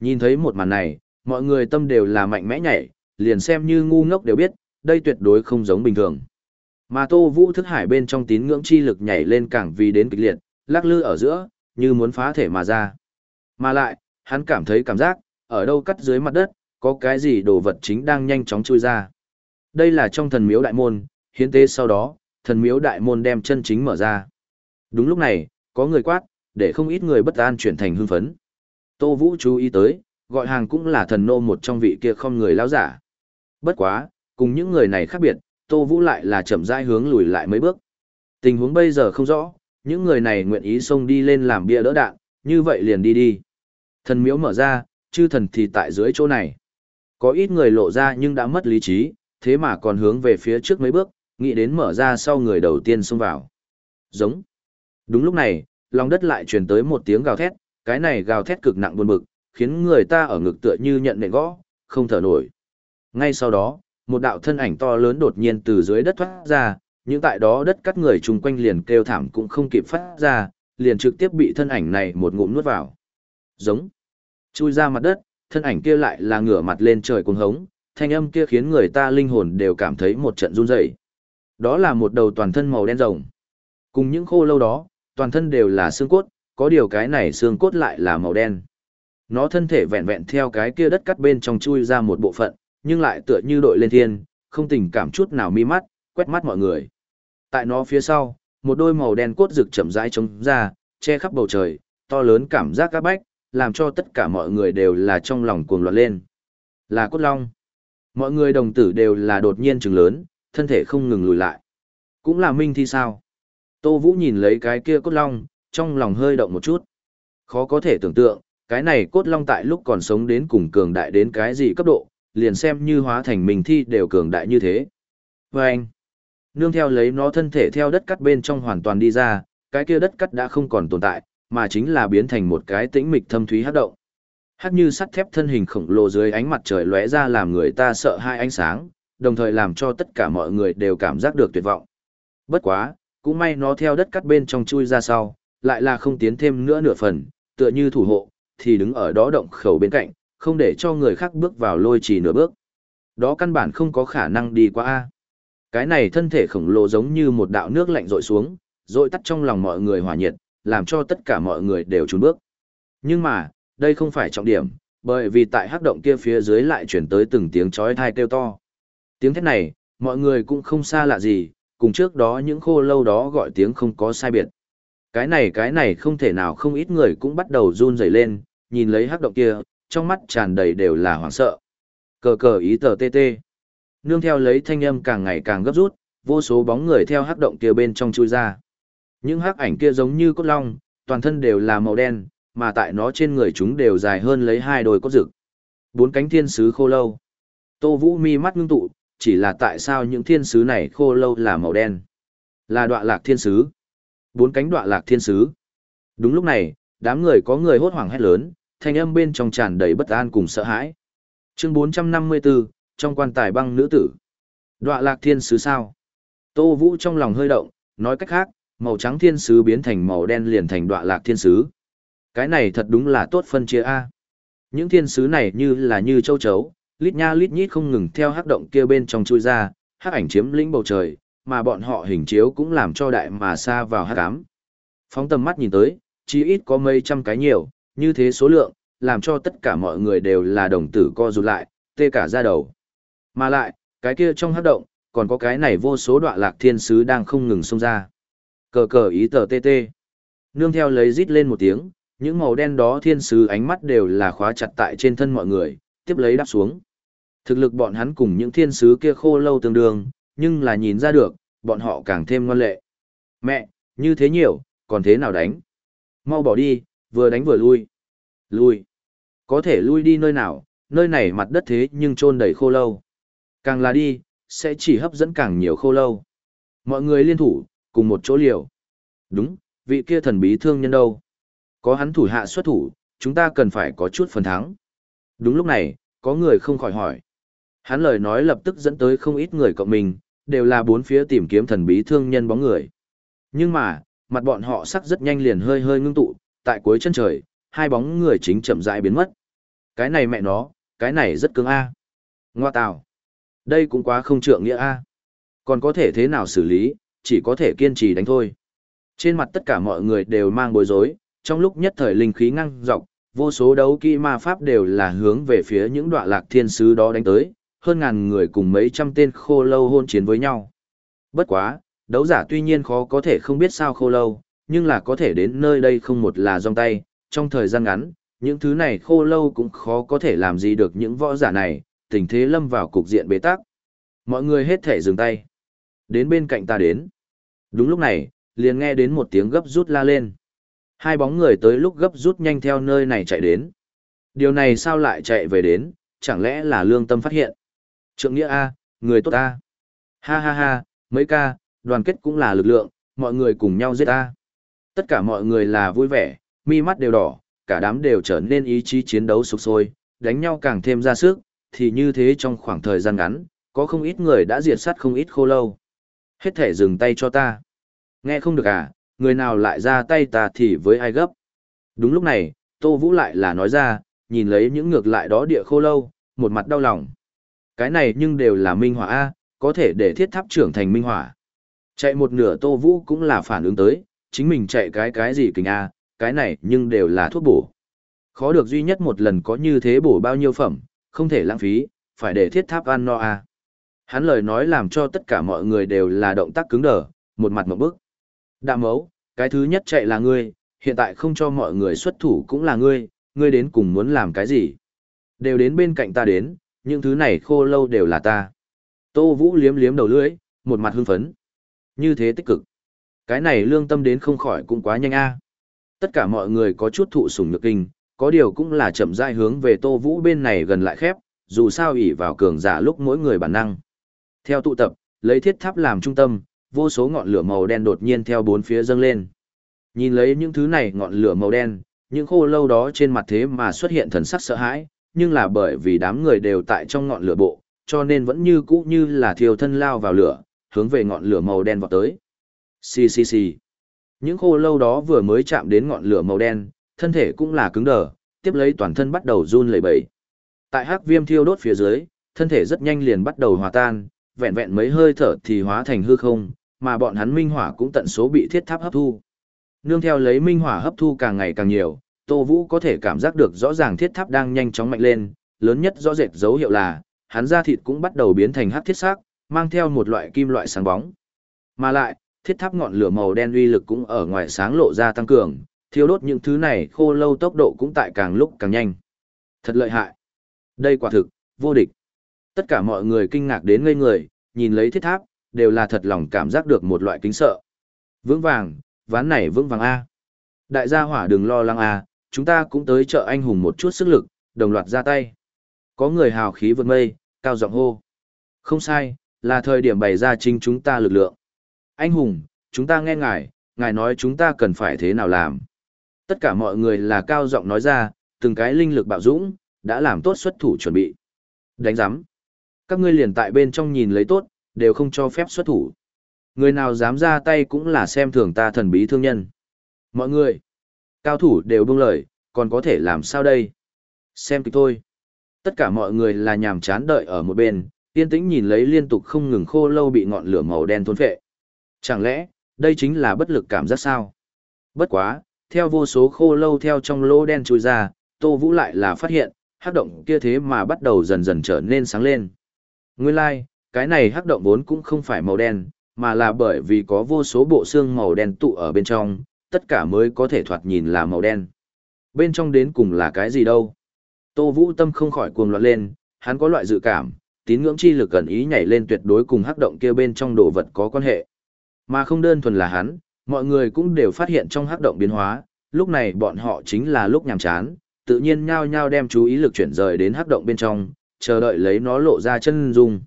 Nhìn thấy một màn này, mọi người tâm đều là mạnh mẽ nhảy, liền xem như ngu ngốc đều biết, đây tuyệt đối không giống bình thường. Mà Tô Vũ thức hải bên trong tín ngưỡng chi lực nhảy lên càng vì đến kịch liệt, lắc lư ở giữa, như muốn phá thể mà ra. Mà lại, hắn cảm thấy cảm giác, ở đâu cắt dưới mặt đất, có cái gì đồ vật chính đang nhanh chóng chui ra. Đây là trong thần miếu đại môn, hiến tế sau đó, thần miếu đại môn đem chân chính mở ra. Đúng lúc này, có người quát, để không ít người bất an chuyển thành hưng phấn. Tô Vũ chú ý tới, gọi hàng cũng là thần nô một trong vị kia không người lao giả. Bất quá, cùng những người này khác biệt, Tô Vũ lại là chậm rãi hướng lùi lại mấy bước. Tình huống bây giờ không rõ, những người này nguyện ý xông đi lên làm bia đỡ đạn, như vậy liền đi đi. Thần miếu mở ra, chư thần thì tại dưới chỗ này. Có ít người lộ ra nhưng đã mất lý trí, thế mà còn hướng về phía trước mấy bước, nghĩ đến mở ra sau người đầu tiên xông vào. Giống. Đúng lúc này, lòng đất lại truyền tới một tiếng gào thét, cái này gào thét cực nặng buồn bực, khiến người ta ở ngực tựa như nhận nện gõ, không thở nổi. Ngay sau đó, một đạo thân ảnh to lớn đột nhiên từ dưới đất thoát ra, những tại đó đất cắt người chung quanh liền kêu thảm cũng không kịp phát ra, liền trực tiếp bị thân ảnh này một ngụm nuốt vào. Giống. Chui ra mặt đất, thân ảnh kia lại là ngửa mặt lên trời cuồng hống, thanh âm kia khiến người ta linh hồn đều cảm thấy một trận run rẩy. Đó là một đầu toàn thân màu đen rồng. Cùng những khô lâu đó, toàn thân đều là xương cốt, có điều cái này xương cốt lại là màu đen. Nó thân thể vẹn vẹn theo cái kia đất cắt bên trong chui ra một bộ phận, nhưng lại tựa như đội lên thiên, không tình cảm chút nào mi mắt, quét mắt mọi người. Tại nó phía sau, một đôi màu đen cốt rực chậm rãi trống ra, che khắp bầu trời, to lớn cảm giác các bách, làm cho tất cả mọi người đều là trong lòng cuồng loạn lên. Là cốt long. Mọi người đồng tử đều là đột nhiên trừng lớn, thân thể không ngừng lùi lại. Cũng là minh thi sao. Tô Vũ nhìn lấy cái kia cốt long, trong lòng hơi động một chút. Khó có thể tưởng tượng, cái này cốt long tại lúc còn sống đến cùng cường đại đến cái gì cấp độ, liền xem như hóa thành mình thi đều cường đại như thế. Và anh, nương theo lấy nó thân thể theo đất cắt bên trong hoàn toàn đi ra, cái kia đất cắt đã không còn tồn tại, mà chính là biến thành một cái tĩnh mịch thâm thúy hát động. Hát như sắt thép thân hình khổng lồ dưới ánh mặt trời lóe ra làm người ta sợ hai ánh sáng, đồng thời làm cho tất cả mọi người đều cảm giác được tuyệt vọng. Bất quá, cũng may nó theo đất cắt bên trong chui ra sau, lại là không tiến thêm nữa nửa phần, tựa như thủ hộ, thì đứng ở đó động khẩu bên cạnh, không để cho người khác bước vào lôi trì nửa bước. Đó căn bản không có khả năng đi qua A. Cái này thân thể khổng lồ giống như một đạo nước lạnh rội xuống, rội tắt trong lòng mọi người hỏa nhiệt, làm cho tất cả mọi người đều trốn bước. Nhưng mà, đây không phải trọng điểm, bởi vì tại hắc động kia phía dưới lại chuyển tới từng tiếng chói thai kêu to. Tiếng thét này, mọi người cũng không xa lạ gì, cùng trước đó những khô lâu đó gọi tiếng không có sai biệt. Cái này cái này không thể nào không ít người cũng bắt đầu run rẩy lên, nhìn lấy hắc động kia, trong mắt tràn đầy đều là hoảng sợ. Cờ cờ ý tờ tê tê. Nương theo lấy thanh âm càng ngày càng gấp rút, vô số bóng người theo hắc động kia bên trong chui ra. Những hắc ảnh kia giống như cốt long, toàn thân đều là màu đen, mà tại nó trên người chúng đều dài hơn lấy hai đôi cốt rực. Bốn cánh thiên sứ khô lâu. Tô Vũ mi mắt ngưng tụ, chỉ là tại sao những thiên sứ này khô lâu là màu đen? Là đọa lạc thiên sứ. Bốn cánh đọa lạc thiên sứ. Đúng lúc này, đám người có người hốt hoảng hét lớn, thanh âm bên trong tràn đầy bất an cùng sợ hãi. Chương 454, trong quan tài băng nữ tử. Đoạ lạc thiên sứ sao? Tô Vũ trong lòng hơi động, nói cách khác, màu trắng thiên sứ biến thành màu đen liền thành đoạ lạc thiên sứ. Cái này thật đúng là tốt phân chia A. Những thiên sứ này như là như châu chấu, lít nha lít nhít không ngừng theo hắc động kia bên trong chui ra, hắc ảnh chiếm lĩnh bầu trời, mà bọn họ hình chiếu cũng làm cho đại mà xa vào hắc ám. Phóng tầm mắt nhìn tới, chỉ ít có mấy trăm cái nhiều, như thế số lượng, làm cho tất cả mọi người đều là đồng tử co rụt lại, tê cả da đầu. Mà lại, cái kia trong hấp động, còn có cái này vô số đoạn lạc thiên sứ đang không ngừng xông ra. Cờ cờ ý tờ tê tê. Nương theo lấy rít lên một tiếng, những màu đen đó thiên sứ ánh mắt đều là khóa chặt tại trên thân mọi người, tiếp lấy đáp xuống. Thực lực bọn hắn cùng những thiên sứ kia khô lâu tương đương, nhưng là nhìn ra được, bọn họ càng thêm ngoan lệ. Mẹ, như thế nhiều, còn thế nào đánh? Mau bỏ đi, vừa đánh vừa lui. Lui. Có thể lui đi nơi nào, nơi này mặt đất thế nhưng trôn đầy khô lâu. Càng là đi, sẽ chỉ hấp dẫn càng nhiều khô lâu. Mọi người liên thủ, cùng một chỗ liều. Đúng, vị kia thần bí thương nhân đâu? Có hắn thủ hạ xuất thủ, chúng ta cần phải có chút phần thắng. Đúng lúc này, có người không khỏi hỏi. Hắn lời nói lập tức dẫn tới không ít người cộng mình, đều là bốn phía tìm kiếm thần bí thương nhân bóng người. Nhưng mà, mặt bọn họ sắc rất nhanh liền hơi hơi ngưng tụ, tại cuối chân trời, hai bóng người chính chậm rãi biến mất. Cái này mẹ nó, cái này rất cứng a. Ngoa tào. Đây cũng quá không trượng nghĩa a. Còn có thể thế nào xử lý, chỉ có thể kiên trì đánh thôi. Trên mặt tất cả mọi người đều mang bối rối, trong lúc nhất thời linh khí ngăng dọc, vô số đấu kỹ ma pháp đều là hướng về phía những đoạn lạc thiên sứ đó đánh tới, hơn ngàn người cùng mấy trăm tên khô lâu hôn chiến với nhau. Bất quá, đấu giả tuy nhiên khó có thể không biết sao khô lâu, nhưng là có thể đến nơi đây không một là dòng tay, trong thời gian ngắn, những thứ này khô lâu cũng khó có thể làm gì được những võ giả này, tình thế lâm vào cục diện bế tắc. Mọi người hết thể dừng tay. Đến bên cạnh ta đến. Đúng lúc này, liền nghe đến một tiếng gấp rút la lên. Hai bóng người tới lúc gấp rút nhanh theo nơi này chạy đến. Điều này sao lại chạy về đến, chẳng lẽ là lương tâm phát hiện. Trượng nghĩa A, người tốt A. Ha ha ha, mấy ca, đoàn kết cũng là lực lượng, mọi người cùng nhau giết A. Tất cả mọi người là vui vẻ, mi mắt đều đỏ, cả đám đều trở nên ý chí chiến đấu sục sôi, đánh nhau càng thêm ra sức, thì như thế trong khoảng thời gian ngắn, có không ít người đã diệt sát không ít khô lâu. Hết thể dừng tay cho ta. Nghe không được à, người nào lại ra tay ta thì với ai gấp. Đúng lúc này, Tô Vũ lại là nói ra, nhìn lấy những ngược lại đó địa khô lâu, một mặt đau lòng. Cái này nhưng đều là minh hỏa A, có thể để thiết tháp trưởng thành minh hỏa. Chạy một nửa Tô Vũ cũng là phản ứng tới, chính mình chạy cái cái gì kình A, cái này nhưng đều là thuốc bổ. Khó được duy nhất một lần có như thế bổ bao nhiêu phẩm, không thể lãng phí, phải để thiết tháp ăn no A. Hắn lời nói làm cho tất cả mọi người đều là động tác cứng đờ, một mặt một bức. Đạm mấu, cái thứ nhất chạy là ngươi, hiện tại không cho mọi người xuất thủ cũng là ngươi, ngươi đến cùng muốn làm cái gì. Đều đến bên cạnh ta đến, những thứ này khô lâu đều là ta. Tô Vũ liếm liếm đầu lưỡi, một mặt hưng phấn. Như thế tích cực. Cái này lương tâm đến không khỏi cũng quá nhanh a. Tất cả mọi người có chút thụ sủng nhược kinh, có điều cũng là chậm rãi hướng về Tô Vũ bên này gần lại khép, dù sao ỷ vào cường giả lúc mỗi người bản năng. Theo tụ tập, lấy thiết tháp làm trung tâm, vô số ngọn lửa màu đen đột nhiên theo bốn phía dâng lên. Nhìn lấy những thứ này ngọn lửa màu đen, những khô lâu đó trên mặt thế mà xuất hiện thần sắc sợ hãi, nhưng là bởi vì đám người đều tại trong ngọn lửa bộ, cho nên vẫn như cũ như là thiêu thân lao vào lửa, hướng về ngọn lửa màu đen vọt tới. Xì xì xì. Những khô lâu đó vừa mới chạm đến ngọn lửa màu đen, thân thể cũng là cứng đờ, tiếp lấy toàn thân bắt đầu run lẩy bẩy. Tại hắc viêm thiêu đốt phía dưới, thân thể rất nhanh liền bắt đầu hòa tan, vẹn vẹn mấy hơi thở thì hóa thành hư không, mà bọn hắn minh hỏa cũng tận số bị thiết tháp hấp thu. Nương theo lấy minh hỏa hấp thu càng ngày càng nhiều, Tô Vũ có thể cảm giác được rõ ràng thiết tháp đang nhanh chóng mạnh lên, lớn nhất rõ rệt dấu hiệu là, hắn da thịt cũng bắt đầu biến thành hắc thiết sắc, mang theo một loại kim loại sáng bóng. Mà lại, thiết tháp ngọn lửa màu đen uy lực cũng ở ngoài sáng lộ ra tăng cường, thiêu đốt những thứ này khô lâu tốc độ cũng tại càng lúc càng nhanh. Thật lợi hại. Đây quả thực, vô địch. Tất cả mọi người kinh ngạc đến ngây người, nhìn lấy thiết tháp, đều là thật lòng cảm giác được một loại kính sợ. Vững vàng, ván này vững vàng A. Đại gia hỏa đừng lo lắng A, chúng ta cũng tới chợ anh hùng một chút sức lực, đồng loạt ra tay. Có người hào khí vượt mây, cao giọng hô. Không sai, là thời điểm bày ra chính chúng ta lực lượng. Anh hùng, chúng ta nghe ngài, ngài nói chúng ta cần phải thế nào làm. Tất cả mọi người là cao giọng nói ra, từng cái linh lực bạo dũng, đã làm tốt xuất thủ chuẩn bị. Đánh giám. Các ngươi liền tại bên trong nhìn lấy tốt, đều không cho phép xuất thủ. Người nào dám ra tay cũng là xem thường ta thần bí thương nhân. Mọi người, cao thủ đều buông lời, còn có thể làm sao đây? Xem kịch thôi. Tất cả mọi người là nhàm chán đợi ở một bên, yên tĩnh nhìn lấy liên tục không ngừng khô lâu bị ngọn lửa màu đen thôn phệ. Chẳng lẽ, đây chính là bất lực cảm giác sao? Bất quá, theo vô số khô lâu theo trong lỗ đen chui ra, Tô Vũ lại là phát hiện, hắc động kia thế mà bắt đầu dần dần trở nên sáng lên. Nguyên lai, like, cái này hắc động vốn cũng không phải màu đen, mà là bởi vì có vô số bộ xương màu đen tụ ở bên trong, tất cả mới có thể thoạt nhìn là màu đen. Bên trong đến cùng là cái gì đâu? Tô Vũ Tâm không khỏi cuồng loạn lên, hắn có loại dự cảm, tín ngưỡng chi lực gần ý nhảy lên tuyệt đối cùng hắc động kia bên trong đồ vật có quan hệ. Mà không đơn thuần là hắn, mọi người cũng đều phát hiện trong hắc động biến hóa, lúc này bọn họ chính là lúc nhàm chán, tự nhiên nhao nhao đem chú ý lực chuyển rời đến hắc động bên trong, chờ đợi lấy nó lộ ra chân dung.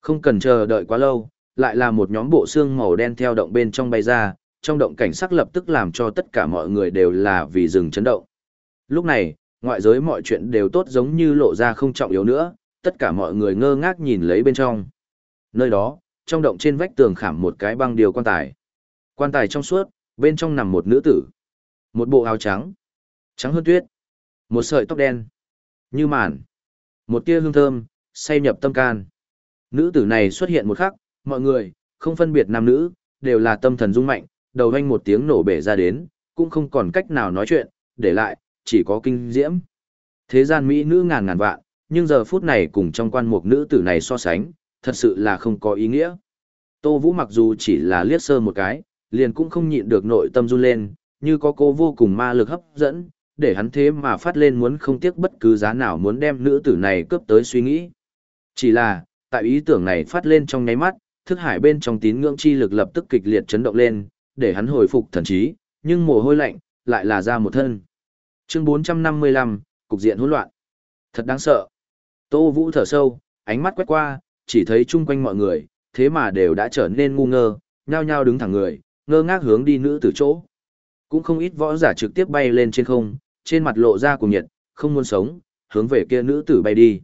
Không cần chờ đợi quá lâu, lại là một nhóm bộ xương màu đen theo động bên trong bay ra, trong động cảnh sắc lập tức làm cho tất cả mọi người đều là vì rừng chấn động. Lúc này, ngoại giới mọi chuyện đều tốt giống như lộ ra không trọng yếu nữa, tất cả mọi người ngơ ngác nhìn lấy bên trong. Nơi đó, trong động trên vách tường khảm một cái băng điều quan tài. Quan tài trong suốt, bên trong nằm một nữ tử. Một bộ áo trắng. Trắng hơn tuyết. Một sợi tóc đen. Như màn. Một tia hương thơm, say nhập tâm can. Nữ tử này xuất hiện một khắc, mọi người, không phân biệt nam nữ, đều là tâm thần rung mạnh, đầu anh một tiếng nổ bể ra đến, cũng không còn cách nào nói chuyện, để lại, chỉ có kinh diễm. Thế gian Mỹ nữ ngàn ngàn vạn, nhưng giờ phút này cùng trong quan mục nữ tử này so sánh, thật sự là không có ý nghĩa. Tô Vũ mặc dù chỉ là liếc sơ một cái, liền cũng không nhịn được nội tâm run lên, như có cô vô cùng ma lực hấp dẫn, để hắn thế mà phát lên muốn không tiếc bất cứ giá nào muốn đem nữ tử này cướp tới suy nghĩ. Chỉ là, tại ý tưởng này phát lên trong nháy mắt, thức hải bên trong tín ngưỡng chi lực lập tức kịch liệt chấn động lên, để hắn hồi phục thần trí, nhưng mồ hôi lạnh, lại là ra một thân. Chương 455, cục diện hỗn loạn. Thật đáng sợ. Tô Vũ thở sâu, ánh mắt quét qua, chỉ thấy chung quanh mọi người, thế mà đều đã trở nên ngu ngơ, nhao nhao đứng thẳng người, ngơ ngác hướng đi nữ tử chỗ. Cũng không ít võ giả trực tiếp bay lên trên không, trên mặt lộ ra cùng nhiệt, không muốn sống, hướng về kia nữ tử bay đi.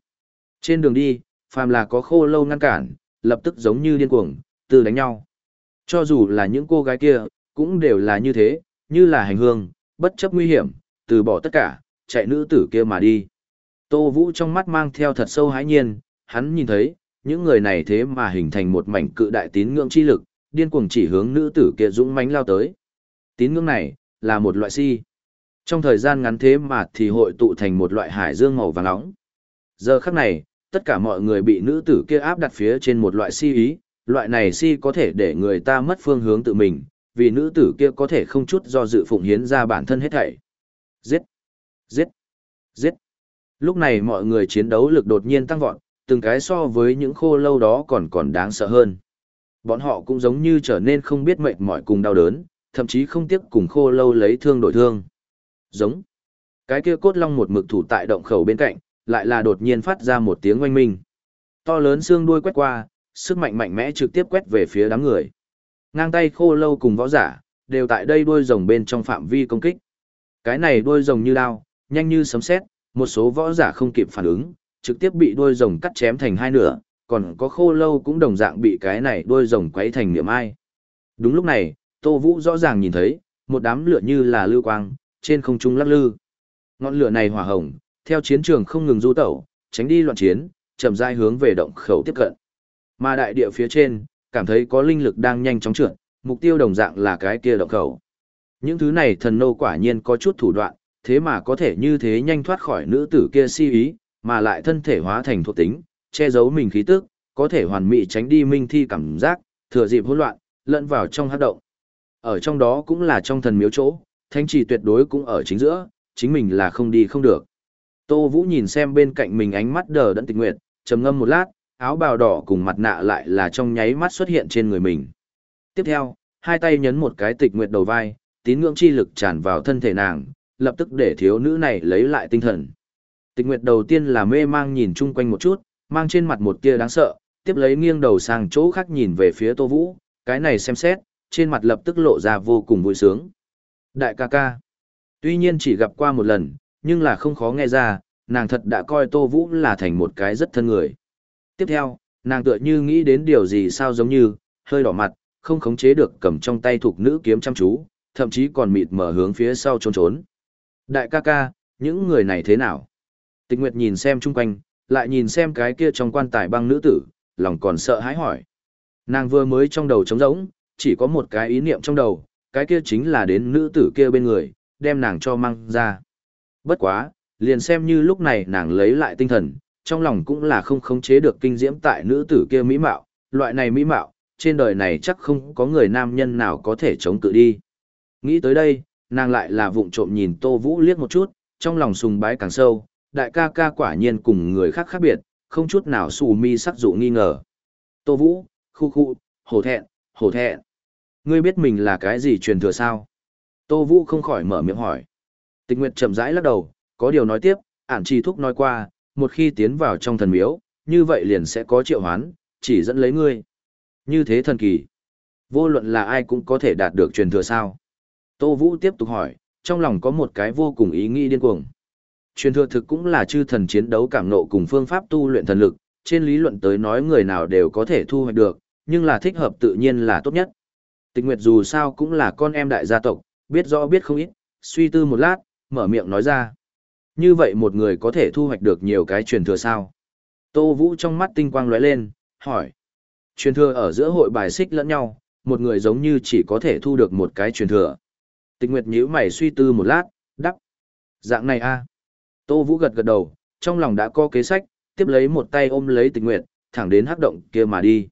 Trên đường đi, phàm là có khô lâu ngăn cản, lập tức giống như điên cuồng, từ đánh nhau. Cho dù là những cô gái kia, cũng đều là như thế, như là hành hương, bất chấp nguy hiểm, từ bỏ tất cả, chạy nữ tử kia mà đi. Tô Vũ trong mắt mang theo thật sâu hãi nhiên, hắn nhìn thấy, những người này thế mà hình thành một mảnh cự đại tín ngưỡng chi lực, điên cuồng chỉ hướng nữ tử kia dũng mãnh lao tới. Tín ngưỡng này, là một loại si. Trong thời gian ngắn thế mà thì hội tụ thành một loại hải dương màu vàng nóng. Giờ khắc này, tất cả mọi người bị nữ tử kia áp đặt phía trên một loại si ý, loại này si có thể để người ta mất phương hướng tự mình, vì nữ tử kia có thể không chút do dự phụng hiến ra bản thân hết thảy. Giết! Giết! Giết! Lúc này mọi người chiến đấu lực đột nhiên tăng vọt, từng cái so với những khô lâu đó còn còn đáng sợ hơn. Bọn họ cũng giống như trở nên không biết mệt mỏi cùng đau đớn, thậm chí không tiếc cùng khô lâu lấy thương đổi thương. Giống. Cái kia cốt long một mực thủ tại động khẩu bên cạnh, lại là đột nhiên phát ra một tiếng oanh minh. To lớn xương đuôi quét qua, sức mạnh mạnh mẽ trực tiếp quét về phía đám người. Ngang tay khô lâu cùng võ giả, đều tại đây đuôi rồng bên trong phạm vi công kích. Cái này đuôi rồng như đao, nhanh như sấm sét, một số võ giả không kịp phản ứng, trực tiếp bị đôi rồng cắt chém thành hai nửa, còn có khô lâu cũng đồng dạng bị cái này đôi rồng quấy thành niệm ai. Đúng lúc này, Tô Vũ rõ ràng nhìn thấy, một đám lửa như là lưu quang, trên không trung lắc lư. Ngọn lửa này hỏa hồng, theo chiến trường không ngừng du tẩu, tránh đi loạn chiến, chậm rãi hướng về động khẩu tiếp cận. Mà đại địa phía trên, cảm thấy có linh lực đang nhanh chóng trượt, mục tiêu đồng dạng là cái kia động khẩu. Những thứ này thần nô quả nhiên có chút thủ đoạn, thế mà có thể như thế nhanh thoát khỏi nữ tử kia si ý, mà lại thân thể hóa thành thuộc tính, che giấu mình khí tức, có thể hoàn mỹ tránh đi minh thi cảm giác, thừa dịp hỗn loạn, lẫn vào trong hát động. Ở trong đó cũng là trong thần miếu chỗ, thanh trì tuyệt đối cũng ở chính giữa, chính mình là không đi không được. Tô Vũ nhìn xem bên cạnh mình ánh mắt đờ đẫn tịch nguyệt, trầm ngâm một lát, áo bào đỏ cùng mặt nạ lại là trong nháy mắt xuất hiện trên người mình. Tiếp theo, hai tay nhấn một cái tịch nguyệt đầu vai, tín ngưỡng chi lực tràn vào thân thể nàng, lập tức để thiếu nữ này lấy lại tinh thần. Tịch nguyệt đầu tiên là mê mang nhìn chung quanh một chút, mang trên mặt một tia đáng sợ, tiếp lấy nghiêng đầu sang chỗ khác nhìn về phía Tô Vũ, cái này xem xét, trên mặt lập tức lộ ra vô cùng vui sướng. Đại ca ca. Tuy nhiên chỉ gặp qua một lần, nhưng là không khó nghe ra, nàng thật đã coi Tô Vũ là thành một cái rất thân người. Tiếp theo, nàng tựa như nghĩ đến điều gì sao giống như, hơi đỏ mặt, không khống chế được cầm trong tay thuộc nữ kiếm chăm chú, thậm chí còn mịt mở hướng phía sau trốn trốn. Đại ca ca, những người này thế nào? Tịch Nguyệt nhìn xem chung quanh, lại nhìn xem cái kia trong quan tài băng nữ tử, lòng còn sợ hãi hỏi. Nàng vừa mới trong đầu trống rỗng, chỉ có một cái ý niệm trong đầu, cái kia chính là đến nữ tử kia bên người, đem nàng cho mang ra. Bất quá, liền xem như lúc này nàng lấy lại tinh thần, trong lòng cũng là không khống chế được kinh diễm tại nữ tử kia mỹ mạo, loại này mỹ mạo, trên đời này chắc không có người nam nhân nào có thể chống cự đi. Nghĩ tới đây, nàng lại là vụng trộm nhìn Tô Vũ liếc một chút, trong lòng sùng bái càng sâu, đại ca ca quả nhiên cùng người khác khác biệt, không chút nào xù mi sắc dụ nghi ngờ. Tô Vũ, khu khu, hổ thẹn, hổ thẹn. Ngươi biết mình là cái gì truyền thừa sao? Tô Vũ không khỏi mở miệng hỏi. Tịch Nguyệt chậm rãi lắc đầu, có điều nói tiếp, ản trì thúc nói qua, một khi tiến vào trong thần miếu, như vậy liền sẽ có triệu hoán, chỉ dẫn lấy ngươi. Như thế thần kỳ. Vô luận là ai cũng có thể đạt được truyền thừa sao? Tô Vũ tiếp tục hỏi, trong lòng có một cái vô cùng ý nghĩ điên cuồng. Truyền thừa thực cũng là chư thần chiến đấu cảm nộ cùng phương pháp tu luyện thần lực, trên lý luận tới nói người nào đều có thể thu hoạch được, nhưng là thích hợp tự nhiên là tốt nhất. Tịch Nguyệt dù sao cũng là con em đại gia tộc, biết rõ biết không ít, suy tư một lát, mở miệng nói ra. Như vậy một người có thể thu hoạch được nhiều cái truyền thừa sao? Tô Vũ trong mắt tinh quang lóe lên, hỏi. Truyền thừa ở giữa hội bài xích lẫn nhau, một người giống như chỉ có thể thu được một cái truyền thừa. Tịch Nguyệt nhíu mày suy tư một lát, đắc. Dạng này a Tô Vũ gật gật đầu, trong lòng đã có kế sách, tiếp lấy một tay ôm lấy Tịch Nguyệt, thẳng đến hắc động kia mà đi.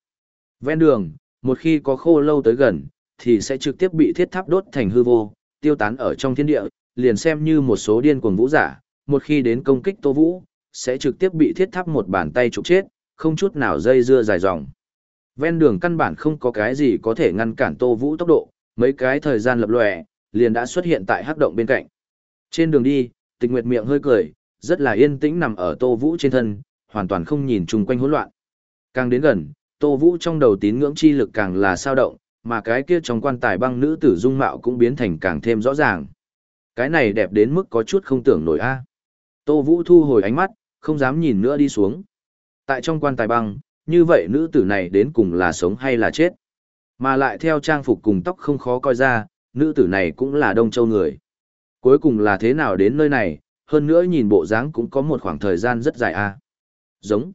Ven đường, một khi có khô lâu tới gần, thì sẽ trực tiếp bị thiết tháp đốt thành hư vô, tiêu tán ở trong thiên địa, liền xem như một số điên cuồng vũ giả, một khi đến công kích Tô Vũ, sẽ trực tiếp bị thiết tháp một bàn tay trục chết, không chút nào dây dưa dài dòng. Ven đường căn bản không có cái gì có thể ngăn cản Tô Vũ tốc độ, mấy cái thời gian lập lòe, liền đã xuất hiện tại hắc động bên cạnh. Trên đường đi, Tịch Nguyệt miệng hơi cười, rất là yên tĩnh nằm ở Tô Vũ trên thân, hoàn toàn không nhìn chung quanh hỗn loạn. Càng đến gần, Tô Vũ trong đầu tín ngưỡng chi lực càng là sao động, mà cái kia trong quan tài băng nữ tử dung mạo cũng biến thành càng thêm rõ ràng. Cái này đẹp đến mức có chút không tưởng nổi a. Tô Vũ thu hồi ánh mắt, không dám nhìn nữa đi xuống. Tại trong quan tài băng, như vậy nữ tử này đến cùng là sống hay là chết. Mà lại theo trang phục cùng tóc không khó coi ra, nữ tử này cũng là Đông Châu người. Cuối cùng là thế nào đến nơi này, hơn nữa nhìn bộ dáng cũng có một khoảng thời gian rất dài a. Giống.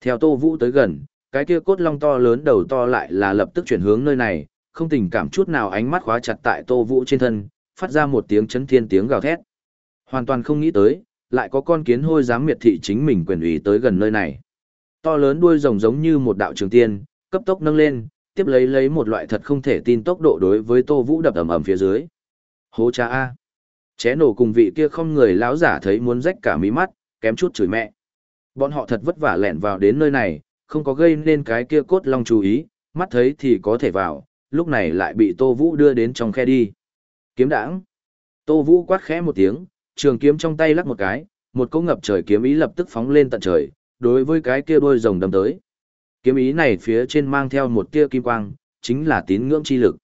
Theo Tô Vũ tới gần, cái kia cốt long to lớn đầu to lại là lập tức chuyển hướng nơi này, không tình cảm chút nào ánh mắt khóa chặt tại Tô Vũ trên thân, phát ra một tiếng chấn thiên tiếng gào thét. Hoàn toàn không nghĩ tới, lại có con kiến hôi dám miệt thị chính mình quyền ủy tới gần nơi này. To lớn đuôi rồng giống như một đạo trường tiên, cấp tốc nâng lên, tiếp lấy lấy một loại thật không thể tin tốc độ đối với Tô Vũ đập ầm ầm phía dưới. Hố cha a. Ché nổ cùng vị kia không người lão giả thấy muốn rách cả mí mắt, kém chút chửi mẹ. Bọn họ thật vất vả lẻn vào đến nơi này, không có gây nên cái kia cốt long chú ý, mắt thấy thì có thể vào, lúc này lại bị Tô Vũ đưa đến trong khe đi. Kiếm đãng. Tô Vũ quát khẽ một tiếng, trường kiếm trong tay lắc một cái, một cỗ ngập trời kiếm ý lập tức phóng lên tận trời, đối với cái kia đôi rồng đâm tới. Kiếm ý này phía trên mang theo một tia kim quang, chính là tín ngưỡng chi lực.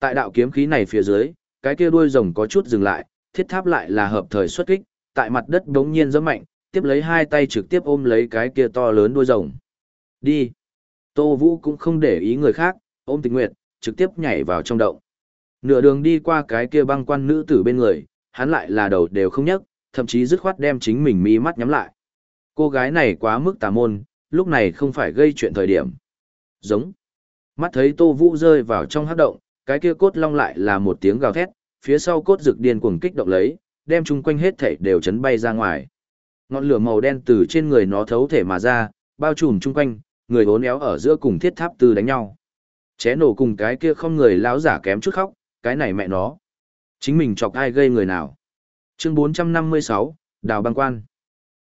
Tại đạo kiếm khí này phía dưới, cái kia đuôi rồng có chút dừng lại, thiết tháp lại là hợp thời xuất kích, tại mặt đất đống nhiên giẫm mạnh, tiếp lấy hai tay trực tiếp ôm lấy cái kia to lớn đuôi rồng. Đi. Tô Vũ cũng không để ý người khác, ôm tình nguyệt, trực tiếp nhảy vào trong động. Nửa đường đi qua cái kia băng quan nữ tử bên người, hắn lại là đầu đều không nhấc, thậm chí dứt khoát đem chính mình mi mắt nhắm lại. Cô gái này quá mức tà môn, lúc này không phải gây chuyện thời điểm. Giống. Mắt thấy Tô Vũ rơi vào trong hắc động, cái kia cốt long lại là một tiếng gào thét, phía sau cốt rực điên cuồng kích động lấy, đem chung quanh hết thảy đều chấn bay ra ngoài. Ngọn lửa màu đen từ trên người nó thấu thể mà ra, bao trùm chung quanh, người hốn éo ở giữa cùng thiết tháp tư đánh nhau. Ché nổ cùng cái kia không người láo giả kém chút khóc, cái này mẹ nó. Chính mình chọc ai gây người nào. Chương 456, Đào băng quan.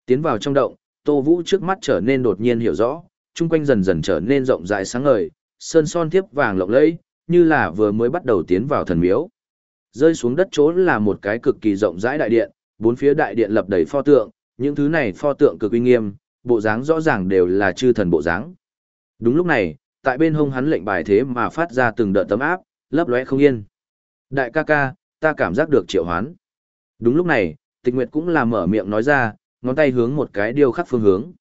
Tiến vào trong động, Tô Vũ trước mắt trở nên đột nhiên hiểu rõ, chung quanh dần dần trở nên rộng rãi sáng ngời, sơn son thiếp vàng lộng lẫy, như là vừa mới bắt đầu tiến vào thần miếu. Rơi xuống đất chỗ là một cái cực kỳ rộng rãi đại điện, bốn phía đại điện lập đầy pho tượng, những thứ này pho tượng cực uy nghiêm, bộ dáng rõ ràng đều là chư thần bộ dáng. Đúng lúc này, tại bên hông hắn lệnh bài thế mà phát ra từng đợt tấm áp, lấp lóe không yên. Đại ca ca, ta cảm giác được triệu hoán. Đúng lúc này, tịch nguyệt cũng là mở miệng nói ra, ngón tay hướng một cái điêu khắc phương hướng.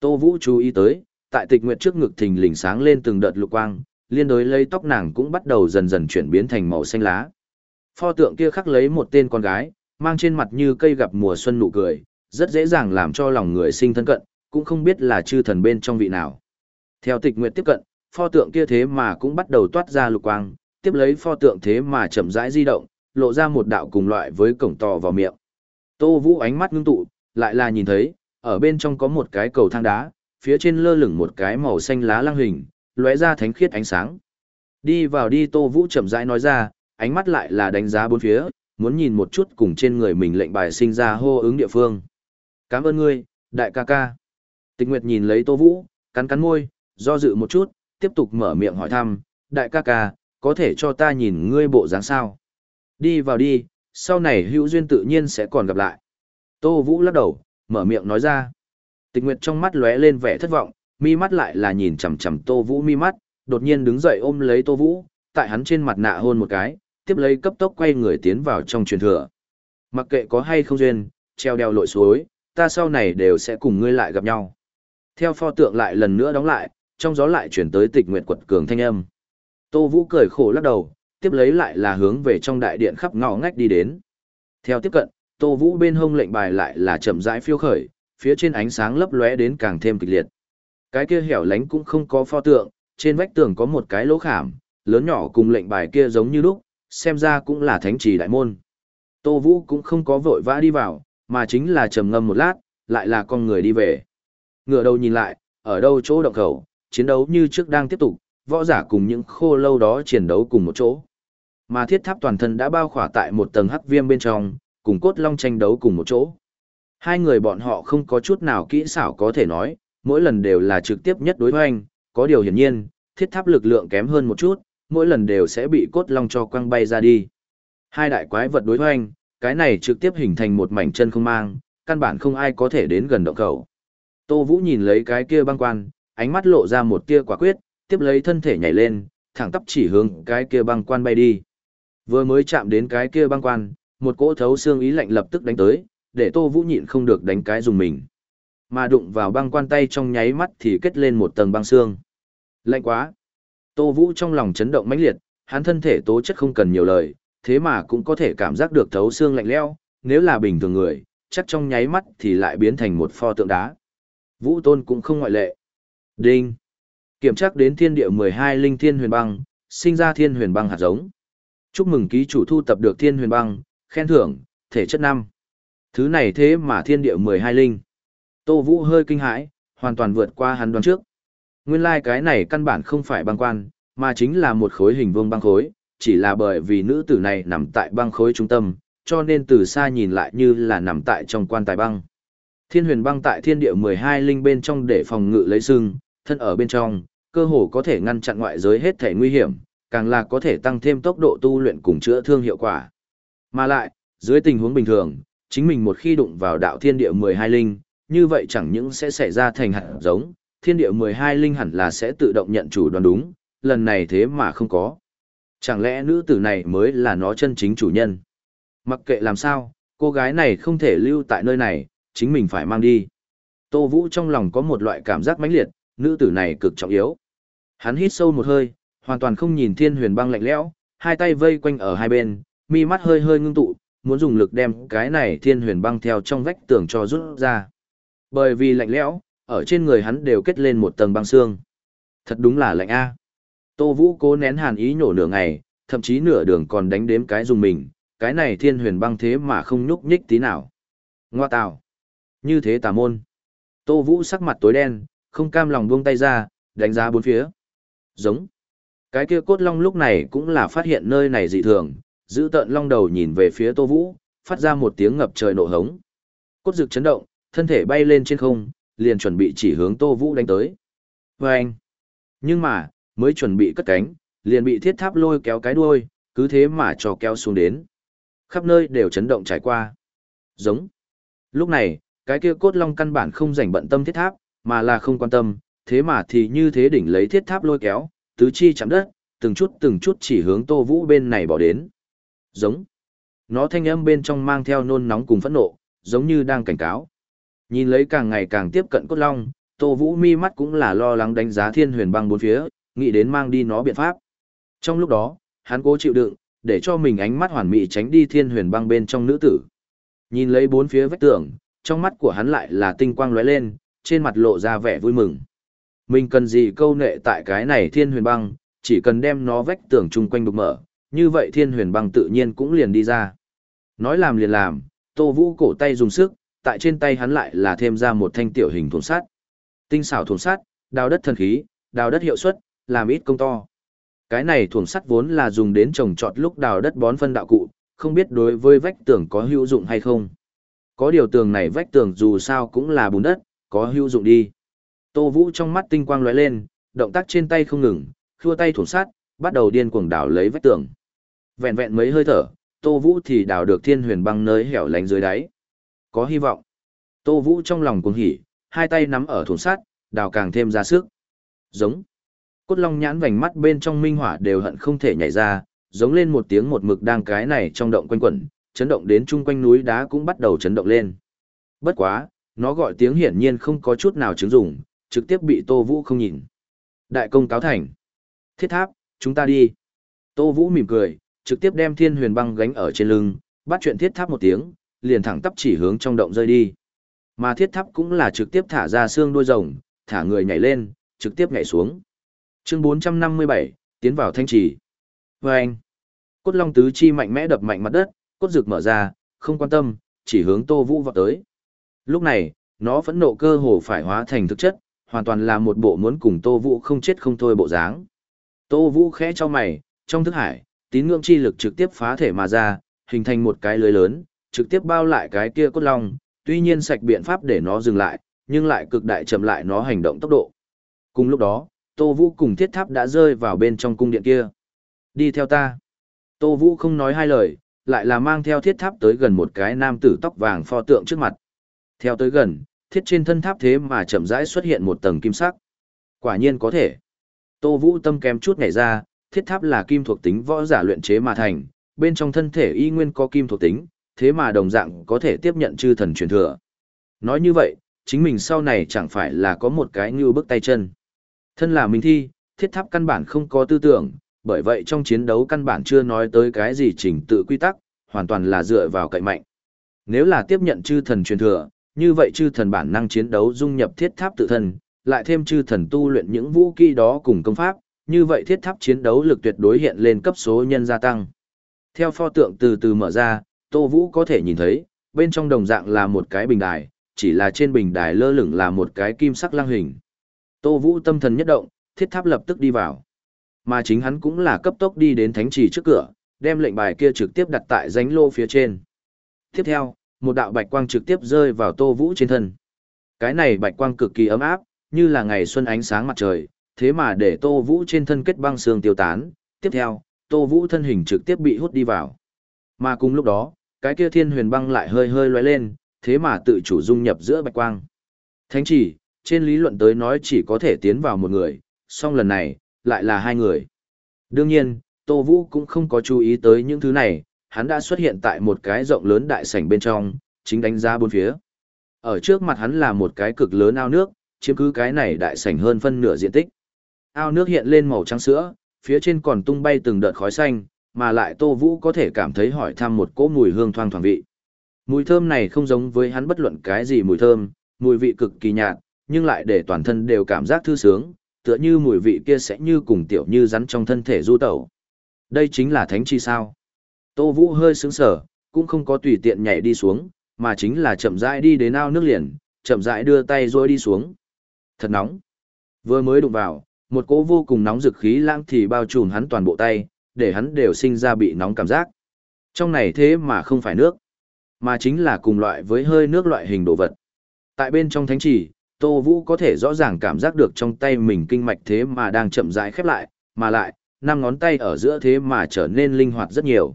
Tô Vũ chú ý tới, tại tịch nguyệt trước ngực thình lình sáng lên từng đợt lục quang, liên đối lấy tóc nàng cũng bắt đầu dần dần chuyển biến thành màu xanh lá. Pho tượng kia khắc lấy một tên con gái, mang trên mặt như cây gặp mùa xuân nụ cười, rất dễ dàng làm cho lòng người sinh thân cận, cũng không biết là chư thần bên trong vị nào. Theo tịch nguyệt tiếp cận, pho tượng kia thế mà cũng bắt đầu toát ra lục quang, tiếp lấy pho tượng thế mà chậm rãi di động, lộ ra một đạo cùng loại với cổng to vào miệng. Tô Vũ ánh mắt ngưng tụ, lại là nhìn thấy, ở bên trong có một cái cầu thang đá, phía trên lơ lửng một cái màu xanh lá lăng hình, lóe ra thánh khiết ánh sáng. Đi vào đi Tô Vũ chậm rãi nói ra, ánh mắt lại là đánh giá bốn phía, muốn nhìn một chút cùng trên người mình lệnh bài sinh ra hô ứng địa phương. Cảm ơn ngươi, đại ca ca. Tịch Nguyệt nhìn lấy Tô Vũ, cắn cắn môi, do dự một chút, tiếp tục mở miệng hỏi thăm, đại ca ca, có thể cho ta nhìn ngươi bộ dáng sao? Đi vào đi, sau này hữu duyên tự nhiên sẽ còn gặp lại. Tô Vũ lắc đầu, mở miệng nói ra. Tịch Nguyệt trong mắt lóe lên vẻ thất vọng, mi mắt lại là nhìn chằm chằm Tô Vũ mi mắt, đột nhiên đứng dậy ôm lấy Tô Vũ, tại hắn trên mặt nạ hôn một cái, tiếp lấy cấp tốc quay người tiến vào trong truyền thừa. Mặc kệ có hay không duyên, treo đeo lội suối, ta sau này đều sẽ cùng ngươi lại gặp nhau. Theo pho tượng lại lần nữa đóng lại, trong gió lại chuyển tới tịch nguyệt quật cường thanh âm. Tô Vũ cười khổ lắc đầu, tiếp lấy lại là hướng về trong đại điện khắp ngõ ngách đi đến. Theo tiếp cận, Tô Vũ bên hông lệnh bài lại là chậm rãi phiêu khởi, phía trên ánh sáng lấp lóe đến càng thêm kịch liệt. Cái kia hẻo lánh cũng không có pho tượng, trên vách tường có một cái lỗ khảm, lớn nhỏ cùng lệnh bài kia giống như lúc, xem ra cũng là thánh trì đại môn. Tô Vũ cũng không có vội vã đi vào, mà chính là trầm ngâm một lát, lại là con người đi về. Ngựa đầu nhìn lại, ở đâu chỗ động khẩu, chiến đấu như trước đang tiếp tục, võ giả cùng những khô lâu đó chiến đấu cùng một chỗ. Mà thiết tháp toàn thân đã bao khỏa tại một tầng hắc viêm bên trong, cùng cốt long tranh đấu cùng một chỗ. Hai người bọn họ không có chút nào kỹ xảo có thể nói, mỗi lần đều là trực tiếp nhất đối hoành, có điều hiển nhiên, thiết tháp lực lượng kém hơn một chút, mỗi lần đều sẽ bị cốt long cho quăng bay ra đi. Hai đại quái vật đối hoành, cái này trực tiếp hình thành một mảnh chân không mang, căn bản không ai có thể đến gần động khẩu. Tô Vũ nhìn lấy cái kia băng quan, ánh mắt lộ ra một tia quả quyết, tiếp lấy thân thể nhảy lên, thẳng tắp chỉ hướng cái kia băng quan bay đi. Vừa mới chạm đến cái kia băng quan, một cỗ thấu xương ý lạnh lập tức đánh tới, để Tô Vũ nhịn không được đánh cái dùng mình. Mà đụng vào băng quan tay trong nháy mắt thì kết lên một tầng băng xương. Lạnh quá. Tô Vũ trong lòng chấn động mãnh liệt, hắn thân thể tố chất không cần nhiều lời, thế mà cũng có thể cảm giác được thấu xương lạnh lẽo, nếu là bình thường người, chắc trong nháy mắt thì lại biến thành một pho tượng đá. Vũ Tôn cũng không ngoại lệ. Đinh. Kiểm tra đến thiên địa 12 linh thiên huyền băng, sinh ra thiên huyền băng hạt giống. Chúc mừng ký chủ thu tập được thiên huyền băng, khen thưởng, thể chất năm. Thứ này thế mà thiên địa 12 linh. Tô Vũ hơi kinh hãi, hoàn toàn vượt qua hắn đoán trước. Nguyên lai like cái này căn bản không phải băng quan, mà chính là một khối hình vuông băng khối, chỉ là bởi vì nữ tử này nằm tại băng khối trung tâm, cho nên từ xa nhìn lại như là nằm tại trong quan tài băng. Thiên huyền băng tại thiên địa 12 linh bên trong để phòng ngự lấy sưng, thân ở bên trong, cơ hồ có thể ngăn chặn ngoại giới hết thể nguy hiểm, càng là có thể tăng thêm tốc độ tu luyện cùng chữa thương hiệu quả. Mà lại, dưới tình huống bình thường, chính mình một khi đụng vào đạo thiên địa 12 linh, như vậy chẳng những sẽ xảy ra thành hạt giống, thiên địa 12 linh hẳn là sẽ tự động nhận chủ đoán đúng, lần này thế mà không có. Chẳng lẽ nữ tử này mới là nó chân chính chủ nhân? Mặc kệ làm sao, cô gái này không thể lưu tại nơi này, chính mình phải mang đi. Tô Vũ trong lòng có một loại cảm giác mãnh liệt, nữ tử này cực trọng yếu. Hắn hít sâu một hơi, hoàn toàn không nhìn thiên huyền băng lạnh lẽo, hai tay vây quanh ở hai bên, mi mắt hơi hơi ngưng tụ, muốn dùng lực đem cái này thiên huyền băng theo trong vách tường cho rút ra. Bởi vì lạnh lẽo, ở trên người hắn đều kết lên một tầng băng xương. Thật đúng là lạnh a. Tô Vũ cố nén hàn ý nhổ nửa ngày, thậm chí nửa đường còn đánh đếm cái dùng mình, cái này thiên huyền băng thế mà không nhúc nhích tí nào. Ngoa tào. Như thế tà môn. Tô Vũ sắc mặt tối đen, không cam lòng buông tay ra, đánh giá bốn phía. Giống. Cái kia cốt long lúc này cũng là phát hiện nơi này dị thường, giữ tợn long đầu nhìn về phía Tô Vũ, phát ra một tiếng ngập trời nổ hống. Cốt rực chấn động, thân thể bay lên trên không, liền chuẩn bị chỉ hướng Tô Vũ đánh tới. Và anh. Nhưng mà, mới chuẩn bị cất cánh, liền bị thiết tháp lôi kéo cái đuôi, cứ thế mà cho kéo xuống đến. Khắp nơi đều chấn động trải qua. Giống. Lúc này, cái kia cốt long căn bản không rảnh bận tâm thiết tháp, mà là không quan tâm, thế mà thì như thế đỉnh lấy thiết tháp lôi kéo, tứ chi chạm đất, từng chút từng chút chỉ hướng Tô Vũ bên này bỏ đến. Giống. Nó thanh âm bên trong mang theo nôn nóng cùng phẫn nộ, giống như đang cảnh cáo. Nhìn lấy càng ngày càng tiếp cận cốt long, Tô Vũ mi mắt cũng là lo lắng đánh giá thiên huyền băng bốn phía, nghĩ đến mang đi nó biện pháp. Trong lúc đó, hắn cố chịu đựng, để cho mình ánh mắt hoàn mỹ tránh đi thiên huyền băng bên trong nữ tử. Nhìn lấy bốn phía vách tường, trong mắt của hắn lại là tinh quang lóe lên, trên mặt lộ ra vẻ vui mừng. Mình cần gì câu nệ tại cái này thiên huyền băng, chỉ cần đem nó vách tường chung quanh đục mở, như vậy thiên huyền băng tự nhiên cũng liền đi ra. Nói làm liền làm, tô vũ cổ tay dùng sức, tại trên tay hắn lại là thêm ra một thanh tiểu hình thùng sắt. Tinh xảo thùng sắt, đào đất thần khí, đào đất hiệu suất, làm ít công to. Cái này thuồng sắt vốn là dùng đến trồng trọt lúc đào đất bón phân đạo cụ, không biết đối với vách tường có hữu dụng hay không. Có điều tường này vách tường dù sao cũng là bùn đất, có hữu dụng đi. Tô Vũ trong mắt tinh quang lóe lên, động tác trên tay không ngừng, khua tay thủng sắt, bắt đầu điên cuồng đào lấy vách tường. Vẹn vẹn mấy hơi thở, Tô Vũ thì đào được thiên huyền băng nơi hẻo lánh dưới đáy. Có hy vọng. Tô Vũ trong lòng cuồng hỉ, hai tay nắm ở thùng sắt, đào càng thêm ra sức. Giống. Cốt long nhãn vành mắt bên trong minh hỏa đều hận không thể nhảy ra, giống lên một tiếng một mực đang cái này trong động quanh quẩn, chấn động đến chung quanh núi đá cũng bắt đầu chấn động lên. Bất quá, nó gọi tiếng hiển nhiên không có chút nào chứng dụng, trực tiếp bị Tô Vũ không nhìn. Đại công cáo thành. Thiết tháp, chúng ta đi. Tô Vũ mỉm cười, trực tiếp đem thiên huyền băng gánh ở trên lưng, bắt chuyện thiết tháp một tiếng, liền thẳng tắp chỉ hướng trong động rơi đi. Mà thiết tháp cũng là trực tiếp thả ra xương đuôi rồng, thả người nhảy lên, trực tiếp nhảy xuống. Chương 457, tiến vào thanh trì. Vâng! anh, cốt long tứ chi mạnh mẽ đập mạnh mặt đất, cốt rực mở ra, không quan tâm, chỉ hướng Tô Vũ vào tới. Lúc này, nó vẫn nộ cơ hồ phải hóa thành thực chất, hoàn toàn là một bộ muốn cùng Tô Vũ không chết không thôi bộ dáng. Tô Vũ khẽ cho mày, trong thức hải, tín ngưỡng chi lực trực tiếp phá thể mà ra, hình thành một cái lưới lớn, trực tiếp bao lại cái kia cốt long, tuy nhiên sạch biện pháp để nó dừng lại, nhưng lại cực đại chậm lại nó hành động tốc độ. Cùng lúc đó, Tô Vũ cùng thiết tháp đã rơi vào bên trong cung điện kia. Đi theo ta. Tô Vũ không nói hai lời, lại là mang theo thiết tháp tới gần một cái nam tử tóc vàng pho tượng trước mặt. Theo tới gần, thiết trên thân tháp thế mà chậm rãi xuất hiện một tầng kim sắc. Quả nhiên có thể. Tô Vũ tâm kém chút nhảy ra, thiết tháp là kim thuộc tính võ giả luyện chế mà thành, bên trong thân thể y nguyên có kim thuộc tính, thế mà đồng dạng có thể tiếp nhận chư thần truyền thừa. Nói như vậy, chính mình sau này chẳng phải là có một cái như bức tay chân. Thân là minh thi, thiết tháp căn bản không có tư tưởng, bởi vậy trong chiến đấu căn bản chưa nói tới cái gì chỉnh tự quy tắc, hoàn toàn là dựa vào cậy mạnh. Nếu là tiếp nhận chư thần truyền thừa, như vậy chư thần bản năng chiến đấu dung nhập thiết tháp tự thân, lại thêm chư thần tu luyện những vũ khí đó cùng công pháp, như vậy thiết tháp chiến đấu lực tuyệt đối hiện lên cấp số nhân gia tăng. Theo pho tượng từ từ mở ra, Tô Vũ có thể nhìn thấy, bên trong đồng dạng là một cái bình đài, chỉ là trên bình đài lơ lửng là một cái kim sắc lang hình. Tô Vũ tâm thần nhất động, thiết tháp lập tức đi vào. Mà chính hắn cũng là cấp tốc đi đến thánh trì trước cửa, đem lệnh bài kia trực tiếp đặt tại danh lô phía trên. Tiếp theo, một đạo bạch quang trực tiếp rơi vào Tô Vũ trên thân. Cái này bạch quang cực kỳ ấm áp, như là ngày xuân ánh sáng mặt trời, thế mà để Tô Vũ trên thân kết băng xương tiêu tán. Tiếp theo, Tô Vũ thân hình trực tiếp bị hút đi vào. Mà cùng lúc đó, cái kia thiên huyền băng lại hơi hơi lóe lên, thế mà tự chủ dung nhập giữa bạch quang. Thánh chỉ, trên lý luận tới nói chỉ có thể tiến vào một người, song lần này, lại là hai người. Đương nhiên, Tô Vũ cũng không có chú ý tới những thứ này, hắn đã xuất hiện tại một cái rộng lớn đại sảnh bên trong, chính đánh giá bốn phía. Ở trước mặt hắn là một cái cực lớn ao nước, chiếm cứ cái này đại sảnh hơn phân nửa diện tích. Ao nước hiện lên màu trắng sữa, phía trên còn tung bay từng đợt khói xanh, mà lại Tô Vũ có thể cảm thấy hỏi thăm một cỗ mùi hương thoang thoảng vị. Mùi thơm này không giống với hắn bất luận cái gì mùi thơm, mùi vị cực kỳ nhạt, nhưng lại để toàn thân đều cảm giác thư sướng, tựa như mùi vị kia sẽ như cùng tiểu như rắn trong thân thể du tẩu. Đây chính là thánh chi sao. Tô Vũ hơi sướng sở, cũng không có tùy tiện nhảy đi xuống, mà chính là chậm rãi đi đến ao nước liền, chậm rãi đưa tay rồi đi xuống. Thật nóng. Vừa mới đụng vào, một cỗ vô cùng nóng rực khí lãng thì bao trùm hắn toàn bộ tay, để hắn đều sinh ra bị nóng cảm giác. Trong này thế mà không phải nước, mà chính là cùng loại với hơi nước loại hình đồ vật. Tại bên trong thánh trì, Tô Vũ có thể rõ ràng cảm giác được trong tay mình kinh mạch thế mà đang chậm rãi khép lại, mà lại, năm ngón tay ở giữa thế mà trở nên linh hoạt rất nhiều.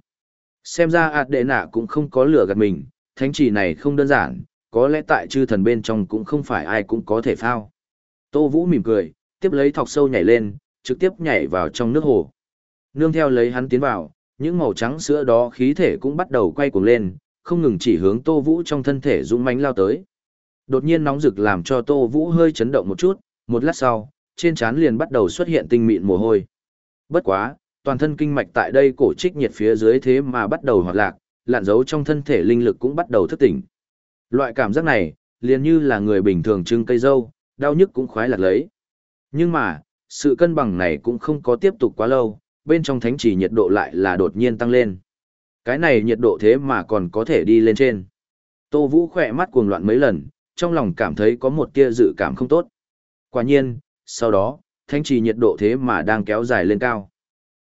Xem ra ạt đệ nạ cũng không có lửa gạt mình, thánh trì này không đơn giản, có lẽ tại chư thần bên trong cũng không phải ai cũng có thể phao. Tô Vũ mỉm cười, tiếp lấy thọc sâu nhảy lên, trực tiếp nhảy vào trong nước hồ. Nương theo lấy hắn tiến vào, những màu trắng sữa đó khí thể cũng bắt đầu quay cuồng lên, không ngừng chỉ hướng Tô Vũ trong thân thể dũng mãnh lao tới. Đột nhiên nóng rực làm cho Tô Vũ hơi chấn động một chút, một lát sau, trên trán liền bắt đầu xuất hiện tinh mịn mồ hôi. Bất quá, toàn thân kinh mạch tại đây cổ trích nhiệt phía dưới thế mà bắt đầu hoạt lạc, lạn dấu trong thân thể linh lực cũng bắt đầu thức tỉnh. Loại cảm giác này, liền như là người bình thường trưng cây dâu, đau nhức cũng khoái lạc lấy. Nhưng mà, sự cân bằng này cũng không có tiếp tục quá lâu, bên trong thánh trì nhiệt độ lại là đột nhiên tăng lên. Cái này nhiệt độ thế mà còn có thể đi lên trên. Tô Vũ khỏe mắt cuồng loạn mấy lần, trong lòng cảm thấy có một tia dự cảm không tốt. Quả nhiên, sau đó, thánh trì nhiệt độ thế mà đang kéo dài lên cao.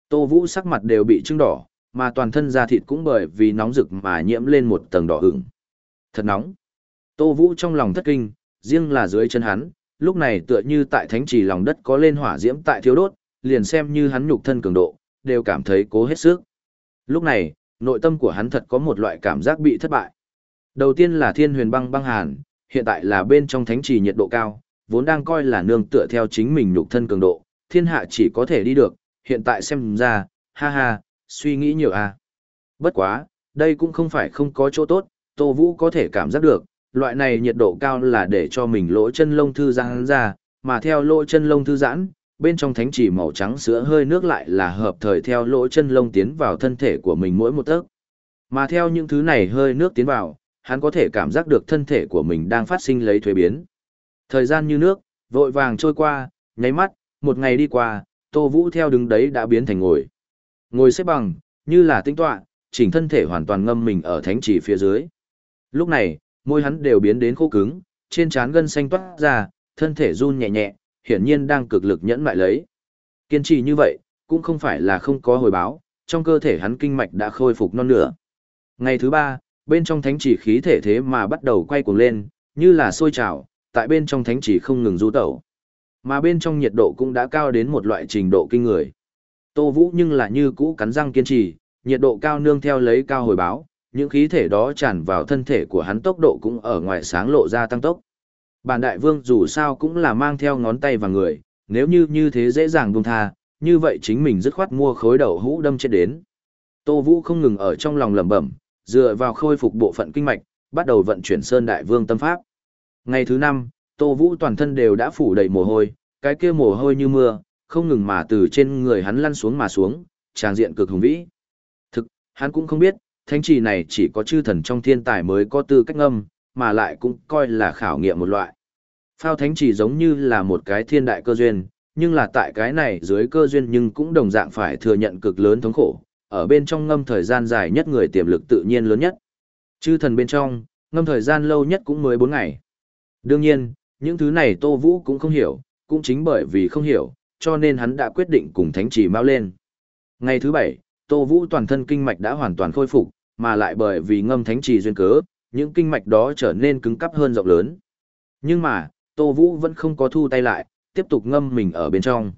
Tô Vũ sắc mặt đều bị trưng đỏ, mà toàn thân da thịt cũng bởi vì nóng rực mà nhiễm lên một tầng đỏ ửng. Thật nóng. Tô Vũ trong lòng thất kinh, riêng là dưới chân hắn, lúc này tựa như tại thánh trì lòng đất có lên hỏa diễm tại thiếu đốt, liền xem như hắn nhục thân cường độ, đều cảm thấy cố hết sức. Lúc này, nội tâm của hắn thật có một loại cảm giác bị thất bại. Đầu tiên là thiên huyền băng băng hàn, hiện tại là bên trong thánh trì nhiệt độ cao, vốn đang coi là nương tựa theo chính mình nhục thân cường độ, thiên hạ chỉ có thể đi được, hiện tại xem ra, ha ha, suy nghĩ nhiều à. Bất quá, đây cũng không phải không có chỗ tốt, Tô Vũ có thể cảm giác được, loại này nhiệt độ cao là để cho mình lỗ chân lông thư giãn ra, mà theo lỗ chân lông thư giãn, bên trong thánh chỉ màu trắng sữa hơi nước lại là hợp thời theo lỗ chân lông tiến vào thân thể của mình mỗi một tấc. Mà theo những thứ này hơi nước tiến vào, hắn có thể cảm giác được thân thể của mình đang phát sinh lấy thuế biến. Thời gian như nước, vội vàng trôi qua, nháy mắt, một ngày đi qua, Tô Vũ theo đứng đấy đã biến thành ngồi. Ngồi xếp bằng, như là tinh tọa, chỉnh thân thể hoàn toàn ngâm mình ở thánh chỉ phía dưới. Lúc này, môi hắn đều biến đến khô cứng, trên trán gân xanh toát ra, thân thể run nhẹ nhẹ, hiển nhiên đang cực lực nhẫn lại lấy. Kiên trì như vậy, cũng không phải là không có hồi báo, trong cơ thể hắn kinh mạch đã khôi phục non nửa. Ngày thứ ba, bên trong thánh chỉ khí thể thế mà bắt đầu quay cuồng lên, như là sôi trào, tại bên trong thánh chỉ không ngừng du tẩu. Mà bên trong nhiệt độ cũng đã cao đến một loại trình độ kinh người. Tô Vũ nhưng là như cũ cắn răng kiên trì, nhiệt độ cao nương theo lấy cao hồi báo, những khí thể đó tràn vào thân thể của hắn tốc độ cũng ở ngoài sáng lộ ra tăng tốc. Bản đại vương dù sao cũng là mang theo ngón tay và người, nếu như như thế dễ dàng buông tha, như vậy chính mình dứt khoát mua khối đầu hũ đâm chết đến. Tô Vũ không ngừng ở trong lòng lẩm bẩm, dựa vào khôi phục bộ phận kinh mạch, bắt đầu vận chuyển Sơn Đại Vương tâm pháp. Ngày thứ năm, Tô Vũ toàn thân đều đã phủ đầy mồ hôi, cái kia mồ hôi như mưa, không ngừng mà từ trên người hắn lăn xuống mà xuống, tràng diện cực hùng vĩ. Thực, hắn cũng không biết, thánh trì này chỉ có chư thần trong thiên tài mới có tư cách ngâm, mà lại cũng coi là khảo nghiệm một loại. Phao thánh trì giống như là một cái thiên đại cơ duyên, nhưng là tại cái này dưới cơ duyên nhưng cũng đồng dạng phải thừa nhận cực lớn thống khổ, ở bên trong ngâm thời gian dài nhất người tiềm lực tự nhiên lớn nhất. Chư thần bên trong, ngâm thời gian lâu nhất cũng mới 4 ngày. Đương nhiên, những thứ này Tô Vũ cũng không hiểu, cũng chính bởi vì không hiểu, cho nên hắn đã quyết định cùng thánh trì mau lên. Ngày thứ 7, Tô Vũ toàn thân kinh mạch đã hoàn toàn khôi phục, mà lại bởi vì ngâm thánh trì duyên cớ, những kinh mạch đó trở nên cứng cắp hơn rộng lớn. Nhưng mà, Tô Vũ vẫn không có thu tay lại, tiếp tục ngâm mình ở bên trong.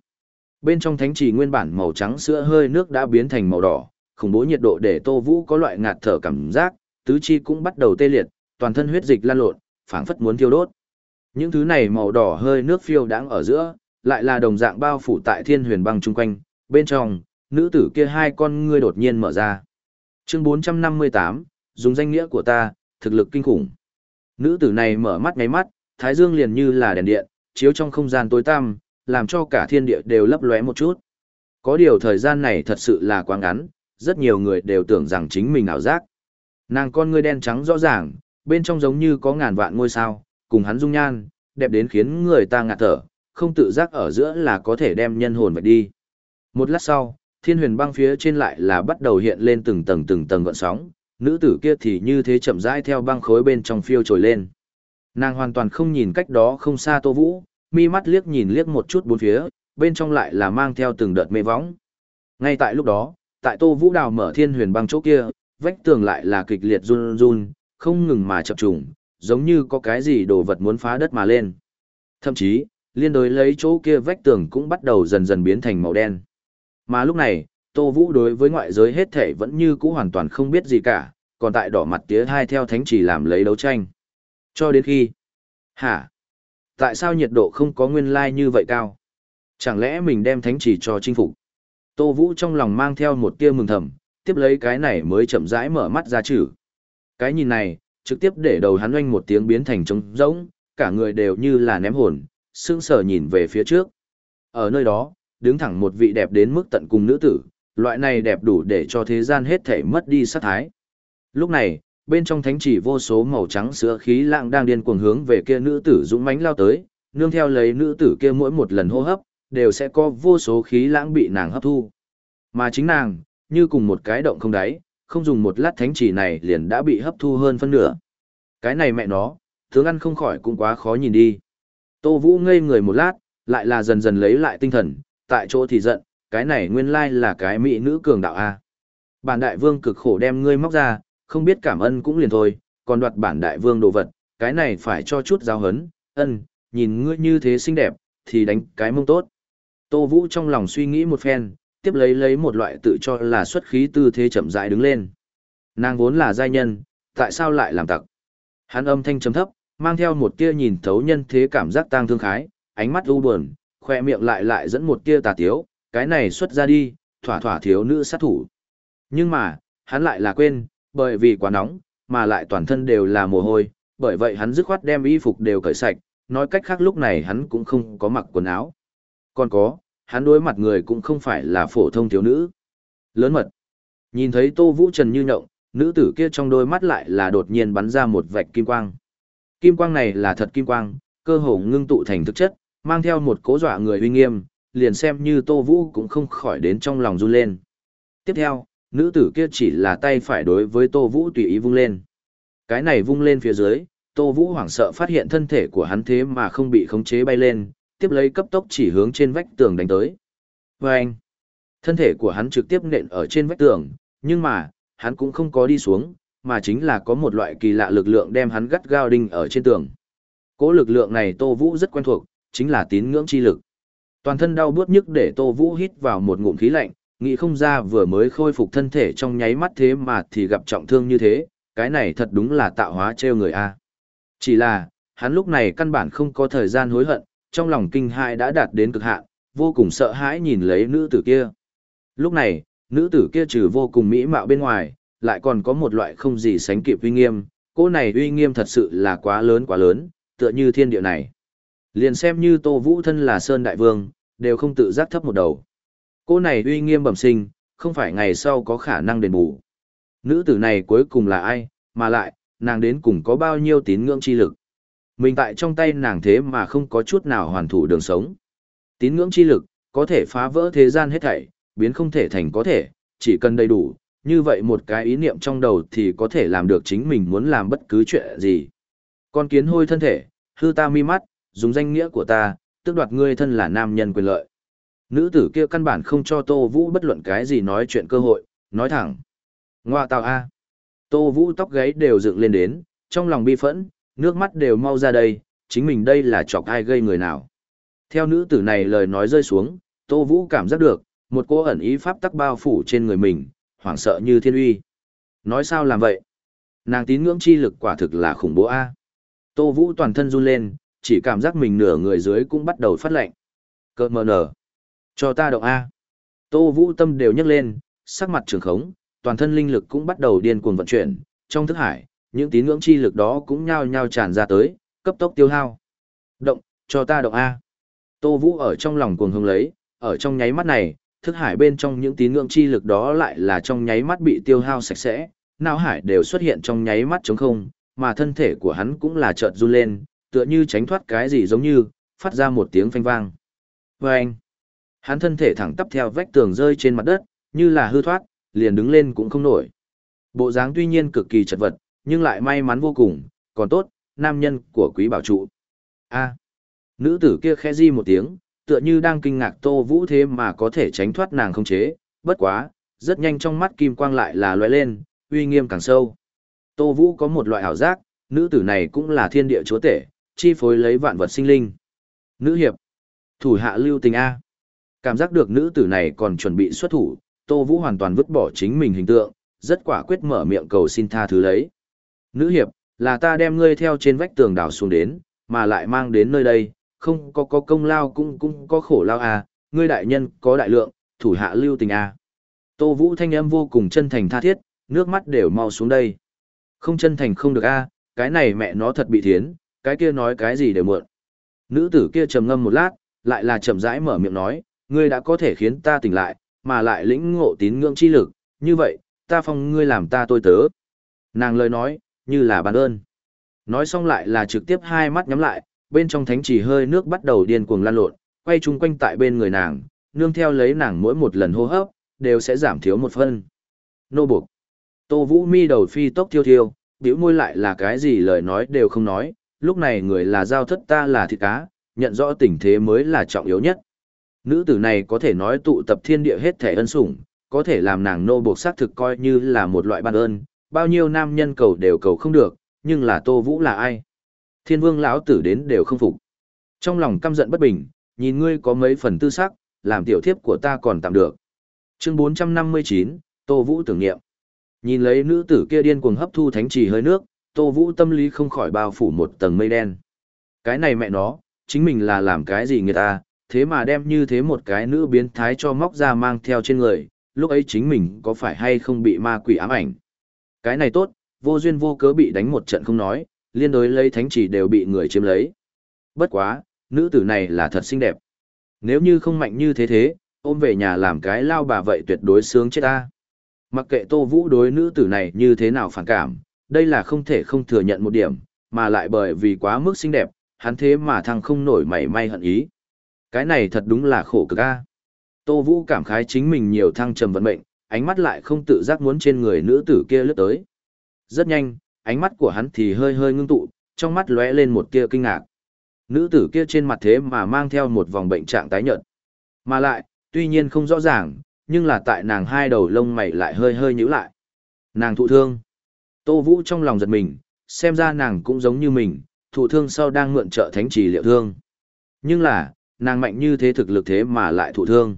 Bên trong thánh trì nguyên bản màu trắng sữa hơi nước đã biến thành màu đỏ, khủng bố nhiệt độ để Tô Vũ có loại ngạt thở cảm giác, tứ chi cũng bắt đầu tê liệt, toàn thân huyết dịch lan lộn, phảng phất muốn thiêu đốt. Những thứ này màu đỏ hơi nước phiêu đáng ở giữa, lại là đồng dạng bao phủ tại thiên huyền băng chung quanh, bên trong, nữ tử kia hai con ngươi đột nhiên mở ra. Chương 458, dùng danh nghĩa của ta, thực lực kinh khủng. Nữ tử này mở mắt ngáy mắt, thái dương liền như là đèn điện, chiếu trong không gian tối tăm, làm cho cả thiên địa đều lấp lóe một chút. Có điều thời gian này thật sự là quá ngắn, rất nhiều người đều tưởng rằng chính mình ảo giác. Nàng con ngươi đen trắng rõ ràng, bên trong giống như có ngàn vạn ngôi sao, cùng hắn dung nhan, đẹp đến khiến người ta ngạt thở, không tự giác ở giữa là có thể đem nhân hồn vạch đi. Một lát sau, thiên huyền băng phía trên lại là bắt đầu hiện lên từng tầng từng tầng gợn sóng, nữ tử kia thì như thế chậm rãi theo băng khối bên trong phiêu trồi lên. Nàng hoàn toàn không nhìn cách đó không xa Tô Vũ, mi mắt liếc nhìn liếc một chút bốn phía, bên trong lại là mang theo từng đợt mê võng. Ngay tại lúc đó, tại Tô Vũ đào mở thiên huyền băng chỗ kia, vách tường lại là kịch liệt run run, không ngừng mà chập trùng, giống như có cái gì đồ vật muốn phá đất mà lên. Thậm chí, liên đối lấy chỗ kia vách tường cũng bắt đầu dần dần biến thành màu đen. Mà lúc này, Tô Vũ đối với ngoại giới hết thể vẫn như cũ hoàn toàn không biết gì cả, còn tại đỏ mặt tía hai theo thánh chỉ làm lấy đấu tranh. Cho đến khi... Hả? Tại sao nhiệt độ không có nguyên lai like như vậy cao? Chẳng lẽ mình đem thánh chỉ cho chinh phục? Tô Vũ trong lòng mang theo một tia mừng thầm, tiếp lấy cái này mới chậm rãi mở mắt ra chữ. Cái nhìn này, trực tiếp để đầu hắn oanh một tiếng biến thành trống rỗng, cả người đều như là ném hồn, sững sờ nhìn về phía trước. Ở nơi đó, đứng thẳng một vị đẹp đến mức tận cùng nữ tử, loại này đẹp đủ để cho thế gian hết thể mất đi sát thái. Lúc này, bên trong thánh chỉ vô số màu trắng sữa khí lạng đang điên cuồng hướng về kia nữ tử dũng mãnh lao tới, nương theo lấy nữ tử kia mỗi một lần hô hấp, đều sẽ có vô số khí lãng bị nàng hấp thu. Mà chính nàng, như cùng một cái động không đáy, không dùng một lát thánh chỉ này liền đã bị hấp thu hơn phân nửa. Cái này mẹ nó, tướng ăn không khỏi cũng quá khó nhìn đi. Tô Vũ ngây người một lát, lại là dần dần lấy lại tinh thần, tại chỗ thì giận, cái này nguyên lai là cái mỹ nữ cường đạo A. Bản đại vương cực khổ đem ngươi móc ra, không biết cảm ơn cũng liền thôi, còn đoạt bản đại vương đồ vật, cái này phải cho chút giáo hấn, ân, nhìn ngươi như thế xinh đẹp, thì đánh cái mông tốt. Tô Vũ trong lòng suy nghĩ một phen, tiếp lấy lấy một loại tự cho là xuất khí tư thế chậm rãi đứng lên. Nàng vốn là giai nhân, tại sao lại làm tặc? Hắn âm thanh trầm thấp, mang theo một tia nhìn thấu nhân thế cảm giác tang thương khái, ánh mắt u buồn, khoe miệng lại lại dẫn một tia tà tiếu, cái này xuất ra đi, thỏa thỏa thiếu nữ sát thủ. Nhưng mà, hắn lại là quên, bởi vì quá nóng, mà lại toàn thân đều là mồ hôi, bởi vậy hắn dứt khoát đem y phục đều cởi sạch, nói cách khác lúc này hắn cũng không có mặc quần áo. Còn có, hắn đối mặt người cũng không phải là phổ thông thiếu nữ. Lớn mật. Nhìn thấy Tô Vũ Trần như nhộng, nữ tử kia trong đôi mắt lại là đột nhiên bắn ra một vạch kim quang. Kim quang này là thật kim quang, cơ hồ ngưng tụ thành thực chất, mang theo một cố dọa người uy nghiêm, liền xem như Tô Vũ cũng không khỏi đến trong lòng run lên. Tiếp theo, nữ tử kia chỉ là tay phải đối với Tô Vũ tùy ý vung lên. Cái này vung lên phía dưới, Tô Vũ hoảng sợ phát hiện thân thể của hắn thế mà không bị khống chế bay lên, tiếp lấy cấp tốc chỉ hướng trên vách tường đánh tới. Vâng! anh, thân thể của hắn trực tiếp nện ở trên vách tường, nhưng mà, hắn cũng không có đi xuống, mà chính là có một loại kỳ lạ lực lượng đem hắn gắt gao đinh ở trên tường. Cố lực lượng này Tô Vũ rất quen thuộc, chính là tín ngưỡng chi lực. Toàn thân đau buốt nhức để Tô Vũ hít vào một ngụm khí lạnh, nghĩ không ra vừa mới khôi phục thân thể trong nháy mắt thế mà thì gặp trọng thương như thế, cái này thật đúng là tạo hóa trêu người a. Chỉ là, hắn lúc này căn bản không có thời gian hối hận, trong lòng kinh hãi đã đạt đến cực hạn, vô cùng sợ hãi nhìn lấy nữ tử kia. Lúc này, nữ tử kia trừ vô cùng mỹ mạo bên ngoài, lại còn có một loại không gì sánh kịp uy nghiêm, cô này uy nghiêm thật sự là quá lớn quá lớn, tựa như thiên địa này. Liền xem như Tô Vũ thân là Sơn Đại Vương, đều không tự giác thấp một đầu. Cô này uy nghiêm bẩm sinh, không phải ngày sau có khả năng đền bù. Nữ tử này cuối cùng là ai, mà lại, nàng đến cùng có bao nhiêu tín ngưỡng chi lực. Mình tại trong tay nàng thế mà không có chút nào hoàn thủ đường sống. Tín ngưỡng chi lực, có thể phá vỡ thế gian hết thảy, biến không thể thành có thể, chỉ cần đầy đủ, như vậy một cái ý niệm trong đầu thì có thể làm được chính mình muốn làm bất cứ chuyện gì. Con kiến hôi thân thể, hư ta mi mắt, dùng danh nghĩa của ta, tức đoạt ngươi thân là nam nhân quyền lợi. Nữ tử kia căn bản không cho Tô Vũ bất luận cái gì nói chuyện cơ hội, nói thẳng. Ngoa tào A. Tô Vũ tóc gáy đều dựng lên đến, trong lòng bi phẫn, nước mắt đều mau ra đây, chính mình đây là chọc ai gây người nào. Theo nữ tử này lời nói rơi xuống, Tô Vũ cảm giác được, một cô ẩn ý pháp tắc bao phủ trên người mình, hoảng sợ như thiên uy. Nói sao làm vậy? Nàng tín ngưỡng chi lực quả thực là khủng bố A. Tô Vũ toàn thân run lên, chỉ cảm giác mình nửa người dưới cũng bắt đầu phát lạnh. Cơ mờ nở. Cho ta động A. Tô Vũ tâm đều nhấc lên, sắc mặt trường khống, toàn thân linh lực cũng bắt đầu điên cuồng vận chuyển, trong thức hải, những tín ngưỡng chi lực đó cũng nhao nhao tràn ra tới, cấp tốc tiêu hao. Động, cho ta động A. Tô Vũ ở trong lòng cuồng hứng lấy, ở trong nháy mắt này, thức hải bên trong những tín ngưỡng chi lực đó lại là trong nháy mắt bị tiêu hao sạch sẽ, não hải đều xuất hiện trong nháy mắt trống không, mà thân thể của hắn cũng là chợt run lên, tựa như tránh thoát cái gì giống như, phát ra một tiếng phanh vang. Vâng! Hắn thân thể thẳng tắp theo vách tường rơi trên mặt đất, như là hư thoát, liền đứng lên cũng không nổi. Bộ dáng tuy nhiên cực kỳ chật vật, nhưng lại may mắn vô cùng, còn tốt, nam nhân của quý bảo trụ. A. nữ tử kia khẽ di một tiếng, tựa như đang kinh ngạc Tô Vũ thế mà có thể tránh thoát nàng không chế, bất quá, rất nhanh trong mắt kim quang lại là lóe lên, uy nghiêm càng sâu. Tô Vũ có một loại ảo giác, nữ tử này cũng là thiên địa chúa tể, chi phối lấy vạn vật sinh linh. Nữ hiệp, thủ hạ lưu tình A. Cảm giác được nữ tử này còn chuẩn bị xuất thủ, Tô Vũ hoàn toàn vứt bỏ chính mình hình tượng, rất quả quyết mở miệng cầu xin tha thứ lấy. Nữ hiệp, là ta đem ngươi theo trên vách tường đảo xuống đến, mà lại mang đến nơi đây, không có có công lao cũng cũng có khổ lao à, ngươi đại nhân có đại lượng, thủ hạ lưu tình à. Tô Vũ thanh âm vô cùng chân thành tha thiết, nước mắt đều mau xuống đây. Không chân thành không được a à, cái này mẹ nó thật bị thiến, cái kia nói cái gì đều mượn. Nữ tử kia trầm ngâm một lát, lại là chậm rãi mở miệng nói, ngươi đã có thể khiến ta tỉnh lại, mà lại lĩnh ngộ tín ngưỡng chi lực, như vậy, ta phong ngươi làm ta tôi tớ. Nàng lời nói, như là ban ơn. Nói xong lại là trực tiếp hai mắt nhắm lại, bên trong thánh chỉ hơi nước bắt đầu điên cuồng lan lộn, quay chung quanh tại bên người nàng, nương theo lấy nàng mỗi một lần hô hấp, đều sẽ giảm thiếu một phân. Nô buộc. Tô Vũ mi đầu phi tốc thiêu thiêu, biểu môi lại là cái gì lời nói đều không nói, lúc này người là giao thất ta là thịt cá, nhận rõ tình thế mới là trọng yếu nhất. Nữ tử này có thể nói tụ tập thiên địa hết thể ân sủng, có thể làm nàng nô buộc xác thực coi như là một loại ban ơn, bao nhiêu nam nhân cầu đều cầu không được, nhưng là Tô Vũ là ai? Thiên vương lão tử đến đều không phục. Trong lòng căm giận bất bình, nhìn ngươi có mấy phần tư sắc, làm tiểu thiếp của ta còn tạm được. Chương 459, Tô Vũ tưởng niệm. Nhìn lấy nữ tử kia điên cuồng hấp thu thánh trì hơi nước, Tô Vũ tâm lý không khỏi bao phủ một tầng mây đen. Cái này mẹ nó, chính mình là làm cái gì người ta, thế mà đem như thế một cái nữ biến thái cho móc ra mang theo trên người, lúc ấy chính mình có phải hay không bị ma quỷ ám ảnh. Cái này tốt, vô duyên vô cớ bị đánh một trận không nói, liên đối lấy thánh chỉ đều bị người chiếm lấy. Bất quá, nữ tử này là thật xinh đẹp. Nếu như không mạnh như thế thế, ôm về nhà làm cái lao bà vậy tuyệt đối sướng chết ta. Mặc kệ Tô Vũ đối nữ tử này như thế nào phản cảm, đây là không thể không thừa nhận một điểm, mà lại bởi vì quá mức xinh đẹp, hắn thế mà thăng không nổi mảy may hận ý. Cái này thật đúng là khổ cực a. Tô Vũ cảm khái chính mình nhiều thăng trầm vận mệnh, ánh mắt lại không tự giác muốn trên người nữ tử kia lướt tới. Rất nhanh, ánh mắt của hắn thì hơi hơi ngưng tụ, trong mắt lóe lên một tia kinh ngạc. Nữ tử kia trên mặt thế mà mang theo một vòng bệnh trạng tái nhợt. Mà lại, tuy nhiên không rõ ràng, nhưng là tại nàng hai đầu lông mày lại hơi hơi nhíu lại. Nàng thụ thương. Tô Vũ trong lòng giật mình, xem ra nàng cũng giống như mình, thụ thương sau đang mượn trợ thánh trì liệu thương. Nhưng là, nàng mạnh như thế thực lực thế mà lại thụ thương.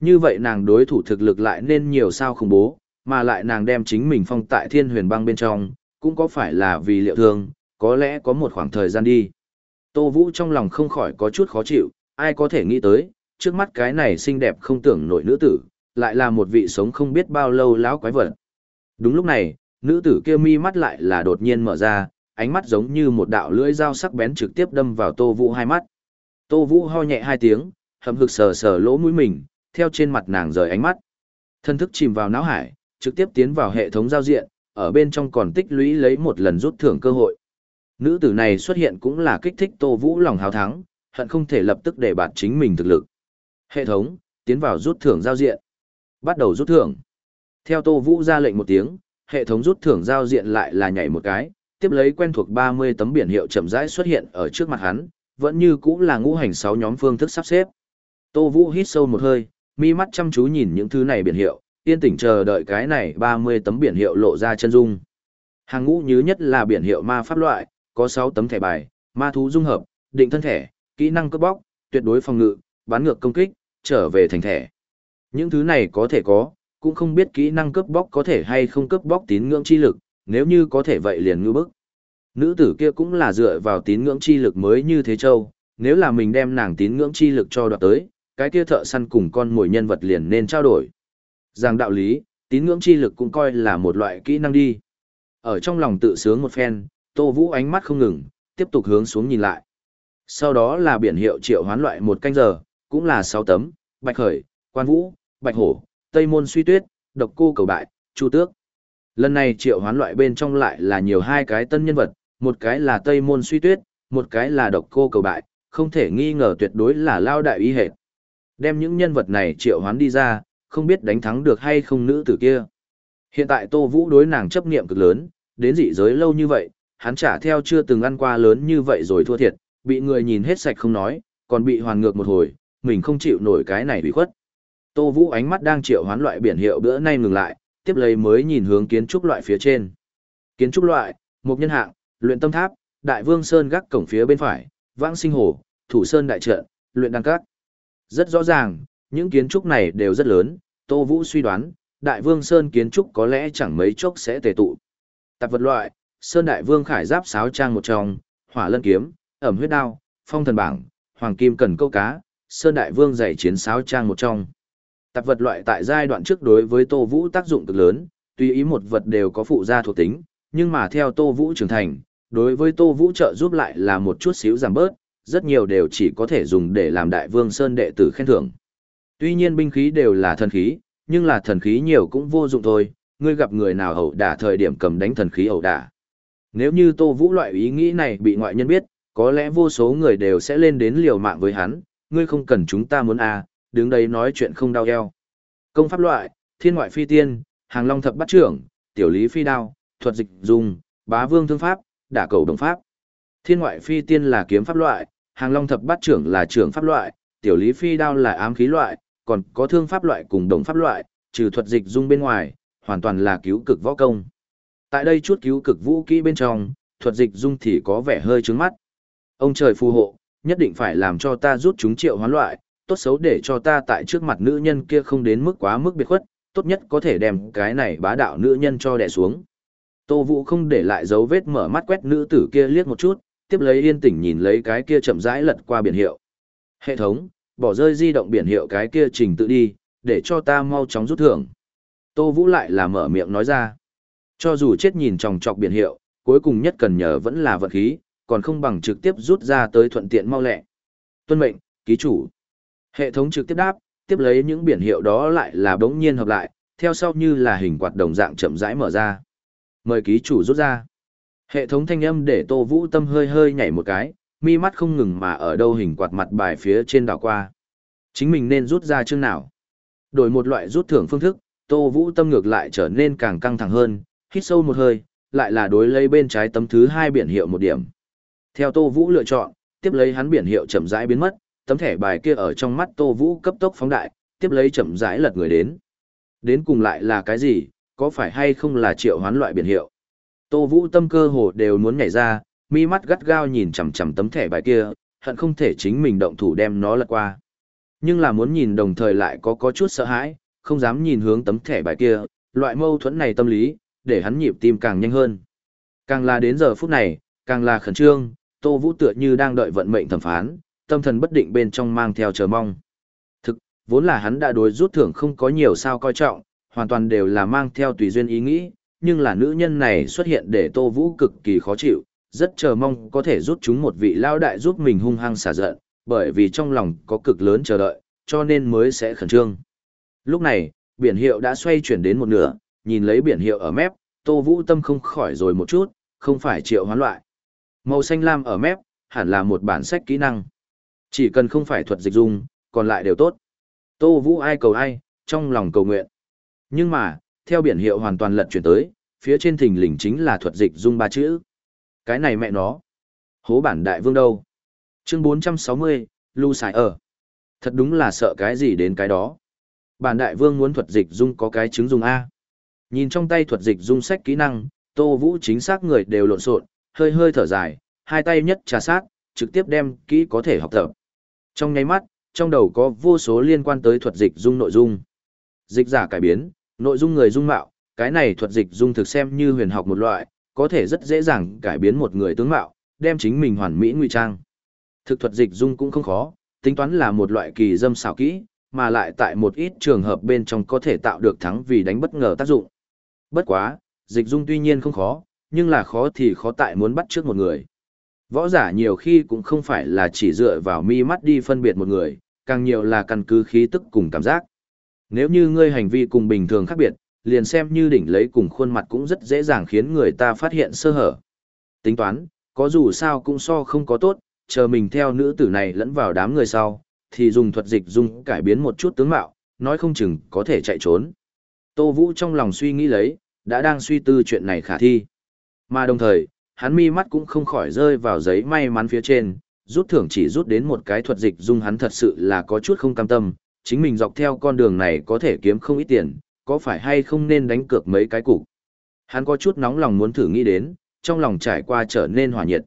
Như vậy nàng đối thủ thực lực lại nên nhiều sao khủng bố, mà lại nàng đem chính mình phong tại thiên huyền băng bên trong, cũng có phải là vì liệu thương, có lẽ có một khoảng thời gian đi. Tô Vũ trong lòng không khỏi có chút khó chịu, ai có thể nghĩ tới, trước mắt cái này xinh đẹp không tưởng nổi nữ tử, lại là một vị sống không biết bao lâu lão quái vật. Đúng lúc này, nữ tử kia mi mắt lại là đột nhiên mở ra, ánh mắt giống như một đạo lưỡi dao sắc bén trực tiếp đâm vào Tô Vũ hai mắt. Tô Vũ ho nhẹ hai tiếng, hầm hực sờ sờ lỗ mũi mình, theo trên mặt nàng rời ánh mắt. Thân thức chìm vào não hải, trực tiếp tiến vào hệ thống giao diện, ở bên trong còn tích lũy lấy một lần rút thưởng cơ hội. Nữ tử này xuất hiện cũng là kích thích Tô Vũ lòng hào thắng, hận không thể lập tức để bạt chính mình thực lực. Hệ thống, tiến vào rút thưởng giao diện. Bắt đầu rút thưởng. Theo Tô Vũ ra lệnh một tiếng, hệ thống rút thưởng giao diện lại là nhảy một cái, tiếp lấy quen thuộc 30 tấm biển hiệu chậm rãi xuất hiện ở trước mặt hắn, vẫn như cũng là ngũ hành 6 nhóm phương thức sắp xếp. Tô Vũ hít sâu một hơi, mi mắt chăm chú nhìn những thứ này biển hiệu, yên tĩnh chờ đợi cái này 30 tấm biển hiệu lộ ra chân dung. Hàng ngũ nhứ nhất là biển hiệu ma pháp loại, có 6 tấm thẻ bài, ma thú dung hợp, định thân thẻ, kỹ năng cấp bóc, tuyệt đối phòng ngự, bán ngược công kích, trở về thành thẻ. Những thứ này có thể có, cũng không biết kỹ năng cướp bóc có thể hay không cướp bóc tín ngưỡng chi lực, nếu như có thể vậy liền ngư bức. Nữ tử kia cũng là dựa vào tín ngưỡng chi lực mới như thế châu, nếu là mình đem nàng tín ngưỡng chi lực cho đoạt tới, cái kia thợ săn cùng con mồi nhân vật liền nên trao đổi. Rằng đạo lý, tín ngưỡng chi lực cũng coi là một loại kỹ năng đi. Ở trong lòng tự sướng một phen, Tô Vũ ánh mắt không ngừng, tiếp tục hướng xuống nhìn lại. Sau đó là biển hiệu triệu hoán loại một canh giờ, cũng là 6 tấm, Bạch Khởi, Quan Vũ, Bạch Hổ, Tây Môn Suy Tuyết, Độc Cô Cầu Bại, Chu Tước. Lần này triệu hoán loại bên trong lại là nhiều hai cái tân nhân vật, một cái là Tây Môn Suy Tuyết, một cái là Độc Cô Cầu Bại, không thể nghi ngờ tuyệt đối là lao đại ý hệt. Đem những nhân vật này triệu hoán đi ra, không biết đánh thắng được hay không nữ tử kia. Hiện tại Tô Vũ đối nàng chấp niệm cực lớn, đến dị giới lâu như vậy, hắn trả theo chưa từng ăn qua lớn như vậy rồi thua thiệt, bị người nhìn hết sạch không nói, còn bị hoàn ngược một hồi, mình không chịu nổi cái này bị khuất. Tô Vũ ánh mắt đang triệu hoán loại biển hiệu bữa nay ngừng lại, tiếp lấy mới nhìn hướng kiến trúc loại phía trên. Kiến trúc loại, mục nhân hạng, luyện tâm tháp, đại vương sơn gác cổng phía bên phải, vãng sinh hồ, thủ sơn đại trận, luyện đăng các. Rất rõ ràng, những kiến trúc này đều rất lớn, Tô Vũ suy đoán, đại vương sơn kiến trúc có lẽ chẳng mấy chốc sẽ tề tụ. Tạp vật loại, sơn đại vương khải giáp sáo trang một trong, hỏa lân kiếm, ẩm huyết đao, phong thần bảng, hoàng kim cần câu cá, sơn đại vương giày chiến sáo trang một trong. Tạp vật loại tại giai đoạn trước đối với Tô Vũ tác dụng cực lớn, tùy ý một vật đều có phụ gia thuộc tính, nhưng mà theo Tô Vũ trưởng thành, đối với Tô Vũ trợ giúp lại là một chút xíu giảm bớt, rất nhiều đều chỉ có thể dùng để làm đại vương sơn đệ tử khen thưởng. Tuy nhiên binh khí đều là thần khí, nhưng là thần khí nhiều cũng vô dụng thôi, ngươi gặp người nào ẩu đả thời điểm cầm đánh thần khí ẩu đả. Nếu như Tô Vũ loại ý nghĩ này bị ngoại nhân biết, có lẽ vô số người đều sẽ lên đến liều mạng với hắn, ngươi không cần chúng ta muốn à, đứng đây nói chuyện không đau eo. Công pháp loại, thiên ngoại phi tiên, hàng long thập bắt trưởng, tiểu lý phi đao, thuật dịch dùng, bá vương thương pháp, đả cầu đồng pháp. Thiên ngoại phi tiên là kiếm pháp loại, hàng long thập bắt trưởng là trưởng pháp loại, tiểu lý phi đao là ám khí loại, còn có thương pháp loại cùng đồng pháp loại, trừ thuật dịch dung bên ngoài, hoàn toàn là cứu cực võ công. Tại đây chút cứu cực vũ kỹ bên trong, thuật dịch dung thì có vẻ hơi trướng mắt. Ông trời phù hộ, nhất định phải làm cho ta rút chúng triệu hoán loại, tốt xấu để cho ta tại trước mặt nữ nhân kia không đến mức quá mức biệt khuất, tốt nhất có thể đem cái này bá đạo nữ nhân cho đè xuống. Tô Vũ không để lại dấu vết mở mắt quét nữ tử kia liếc một chút, tiếp lấy yên tĩnh nhìn lấy cái kia chậm rãi lật qua biển hiệu. Hệ thống, bỏ rơi di động biển hiệu cái kia trình tự đi, để cho ta mau chóng rút thưởng. Tô Vũ lại là mở miệng nói ra. Cho dù chết nhìn tròng trọc biển hiệu, cuối cùng nhất cần nhờ vẫn là vật khí, còn không bằng trực tiếp rút ra tới thuận tiện mau lẹ. Tuân mệnh, ký chủ. Hệ thống trực tiếp đáp, tiếp lấy những biển hiệu đó lại là bỗng nhiên hợp lại, theo sau như là hình quạt đồng dạng chậm rãi mở ra. Mời ký chủ rút ra. Hệ thống thanh âm để Tô Vũ Tâm hơi hơi nhảy một cái, mi mắt không ngừng mà ở đâu hình quạt mặt bài phía trên đảo qua. Chính mình nên rút ra chương nào. Đổi một loại rút thưởng phương thức, Tô Vũ Tâm ngược lại trở nên càng căng thẳng hơn, hít sâu một hơi, lại là đối lấy bên trái tấm thứ hai biển hiệu một điểm. Theo Tô Vũ lựa chọn, tiếp lấy hắn biển hiệu chậm rãi biến mất, tấm thẻ bài kia ở trong mắt Tô Vũ cấp tốc phóng đại, tiếp lấy chậm rãi lật người đến. Đến cùng lại là cái gì, có phải hay không là triệu hoán loại biển hiệu? Tô Vũ tâm cơ hồ đều muốn nhảy ra, mi mắt gắt gao nhìn chằm chằm tấm thẻ bài kia, hận không thể chính mình động thủ đem nó lật qua. Nhưng là muốn nhìn đồng thời lại có có chút sợ hãi, không dám nhìn hướng tấm thẻ bài kia, loại mâu thuẫn này tâm lý, để hắn nhịp tim càng nhanh hơn. Càng là đến giờ phút này, càng là khẩn trương, Tô Vũ tựa như đang đợi vận mệnh thẩm phán, tâm thần bất định bên trong mang theo chờ mong. Thực, vốn là hắn đã đối rút thưởng không có nhiều sao coi trọng, hoàn toàn đều là mang theo tùy duyên ý nghĩ, nhưng là nữ nhân này xuất hiện để Tô Vũ cực kỳ khó chịu, rất chờ mong có thể rút chúng một vị lao đại giúp mình hung hăng xả giận, bởi vì trong lòng có cực lớn chờ đợi, cho nên mới sẽ khẩn trương. Lúc này, biển hiệu đã xoay chuyển đến một nửa, nhìn lấy biển hiệu ở mép, Tô Vũ tâm không khỏi rồi một chút, không phải triệu hoán loại. Màu xanh lam ở mép, hẳn là một bản sách kỹ năng. Chỉ cần không phải thuật dịch dung, còn lại đều tốt. Tô Vũ ai cầu ai, trong lòng cầu nguyện. Nhưng mà, theo biển hiệu hoàn toàn lật chuyển tới, phía trên thình lình chính là thuật dịch dung ba chữ. Cái này mẹ nó. Hố bản đại vương đâu? Chương 460, Lưu Sải ở. Thật đúng là sợ cái gì đến cái đó. Bản đại vương muốn thuật dịch dung có cái chứng dùng A. Nhìn trong tay thuật dịch dung sách kỹ năng, Tô Vũ chính xác người đều lộn xộn, hơi hơi thở dài, hai tay nhất trà sát, trực tiếp đem kỹ có thể học tập. Trong nháy mắt, trong đầu có vô số liên quan tới thuật dịch dung nội dung. Dịch giả cải biến, nội dung người dung mạo, cái này thuật dịch dung thực xem như huyền học một loại, có thể rất dễ dàng cải biến một người tướng mạo, đem chính mình hoàn mỹ ngụy trang. Thực thuật dịch dung cũng không khó, tính toán là một loại kỳ dâm xảo kỹ, mà lại tại một ít trường hợp bên trong có thể tạo được thắng vì đánh bất ngờ tác dụng. Bất quá, dịch dung tuy nhiên không khó, nhưng là khó thì khó tại muốn bắt trước một người. Võ giả nhiều khi cũng không phải là chỉ dựa vào mi mắt đi phân biệt một người, càng nhiều là căn cứ khí tức cùng cảm giác. Nếu như ngươi hành vi cùng bình thường khác biệt, liền xem như đỉnh lấy cùng khuôn mặt cũng rất dễ dàng khiến người ta phát hiện sơ hở. Tính toán, có dù sao cũng so không có tốt, chờ mình theo nữ tử này lẫn vào đám người sau, thì dùng thuật dịch dung cải biến một chút tướng mạo, nói không chừng có thể chạy trốn. Tô Vũ trong lòng suy nghĩ lấy, đã đang suy tư chuyện này khả thi. Mà đồng thời, hắn mi mắt cũng không khỏi rơi vào giấy may mắn phía trên, rút thưởng chỉ rút đến một cái thuật dịch dung hắn thật sự là có chút không cam tâm, chính mình dọc theo con đường này có thể kiếm không ít tiền, có phải hay không nên đánh cược mấy cái cục. Hắn có chút nóng lòng muốn thử nghĩ đến, trong lòng trải qua trở nên hòa nhiệt.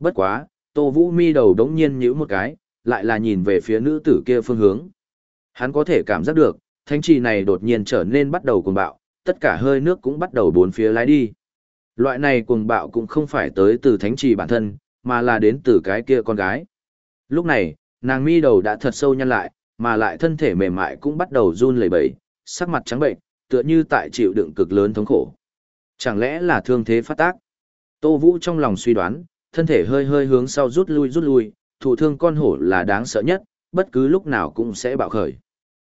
Bất quá, Tô Vũ mi đầu đống nhiên nhíu một cái, lại là nhìn về phía nữ tử kia phương hướng. Hắn có thể cảm giác được, thánh trì này đột nhiên trở nên bắt đầu cuồng bạo, tất cả hơi nước cũng bắt đầu bốn phía lái đi. Loại này cuồng bạo cũng không phải tới từ thánh trì bản thân, mà là đến từ cái kia con gái. Lúc này, nàng mi đầu đã thật sâu nhăn lại, mà lại thân thể mềm mại cũng bắt đầu run lẩy bẩy, sắc mặt trắng bệnh, tựa như tại chịu đựng cực lớn thống khổ. Chẳng lẽ là thương thế phát tác? Tô Vũ trong lòng suy đoán, thân thể hơi hơi hướng sau rút lui rút lui, thụ thương con hổ là đáng sợ nhất, bất cứ lúc nào cũng sẽ bạo khởi.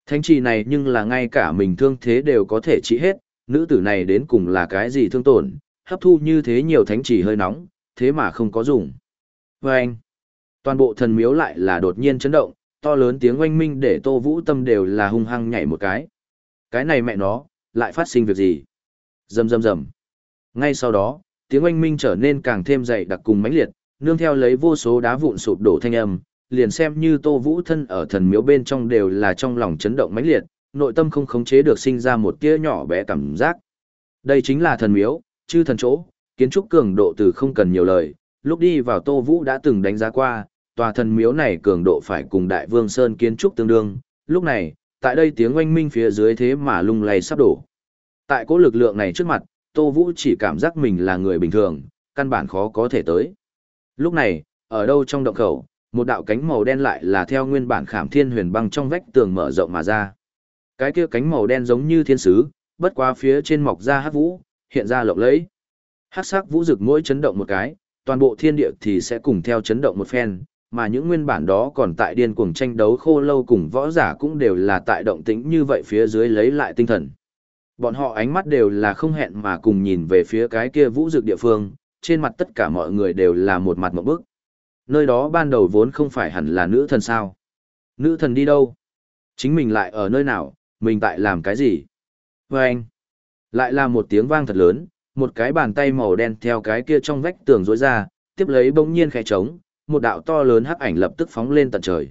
Thánh trì này nhưng là ngay cả mình thương thế đều có thể trị hết, nữ tử này đến cùng là cái gì thương tổn, hấp thu như thế nhiều thánh chỉ hơi nóng, thế mà không có dùng. Vâng! anh, toàn bộ thần miếu lại là đột nhiên chấn động, to lớn tiếng oanh minh để tô vũ tâm đều là hung hăng nhảy một cái. Cái này mẹ nó, lại phát sinh việc gì? Rầm rầm rầm. Ngay sau đó, tiếng oanh minh trở nên càng thêm dày đặc cùng mãnh liệt, nương theo lấy vô số đá vụn sụp đổ thanh âm, liền xem như Tô Vũ thân ở thần miếu bên trong đều là trong lòng chấn động mãnh liệt, nội tâm không khống chế được sinh ra một tia nhỏ bé cảm giác. Đây chính là thần miếu, chư thần chỗ, kiến trúc cường độ từ không cần nhiều lời, lúc đi vào Tô Vũ đã từng đánh giá qua, tòa thần miếu này cường độ phải cùng Đại Vương Sơn kiến trúc tương đương, lúc này, tại đây tiếng oanh minh phía dưới thế mà lung lay sắp đổ. Tại cố lực lượng này trước mặt, Tô Vũ chỉ cảm giác mình là người bình thường, căn bản khó có thể tới. Lúc này, ở đâu trong động khẩu, một đạo cánh màu đen lại là theo nguyên bản khảm thiên huyền băng trong vách tường mở rộng mà ra. Cái kia cánh màu đen giống như thiên sứ, bất qua phía trên mọc ra hắc vũ, hiện ra lộng lẫy. Hắc sắc vũ rực mỗi chấn động một cái, toàn bộ thiên địa thì sẽ cùng theo chấn động một phen, mà những nguyên bản đó còn tại điên cuồng tranh đấu khô lâu cùng võ giả cũng đều là tại động tĩnh như vậy phía dưới lấy lại tinh thần. Bọn họ ánh mắt đều là không hẹn mà cùng nhìn về phía cái kia vũ dực địa phương, trên mặt tất cả mọi người đều là một mặt một bức. Nơi đó ban đầu vốn không phải hẳn là nữ thần sao. Nữ thần đi đâu? Chính mình lại ở nơi nào, mình tại làm cái gì? Và anh, lại là một tiếng vang thật lớn, một cái bàn tay màu đen theo cái kia trong vách tường rối ra, tiếp lấy bỗng nhiên khẽ trống, một đạo to lớn hắc ảnh lập tức phóng lên tận trời.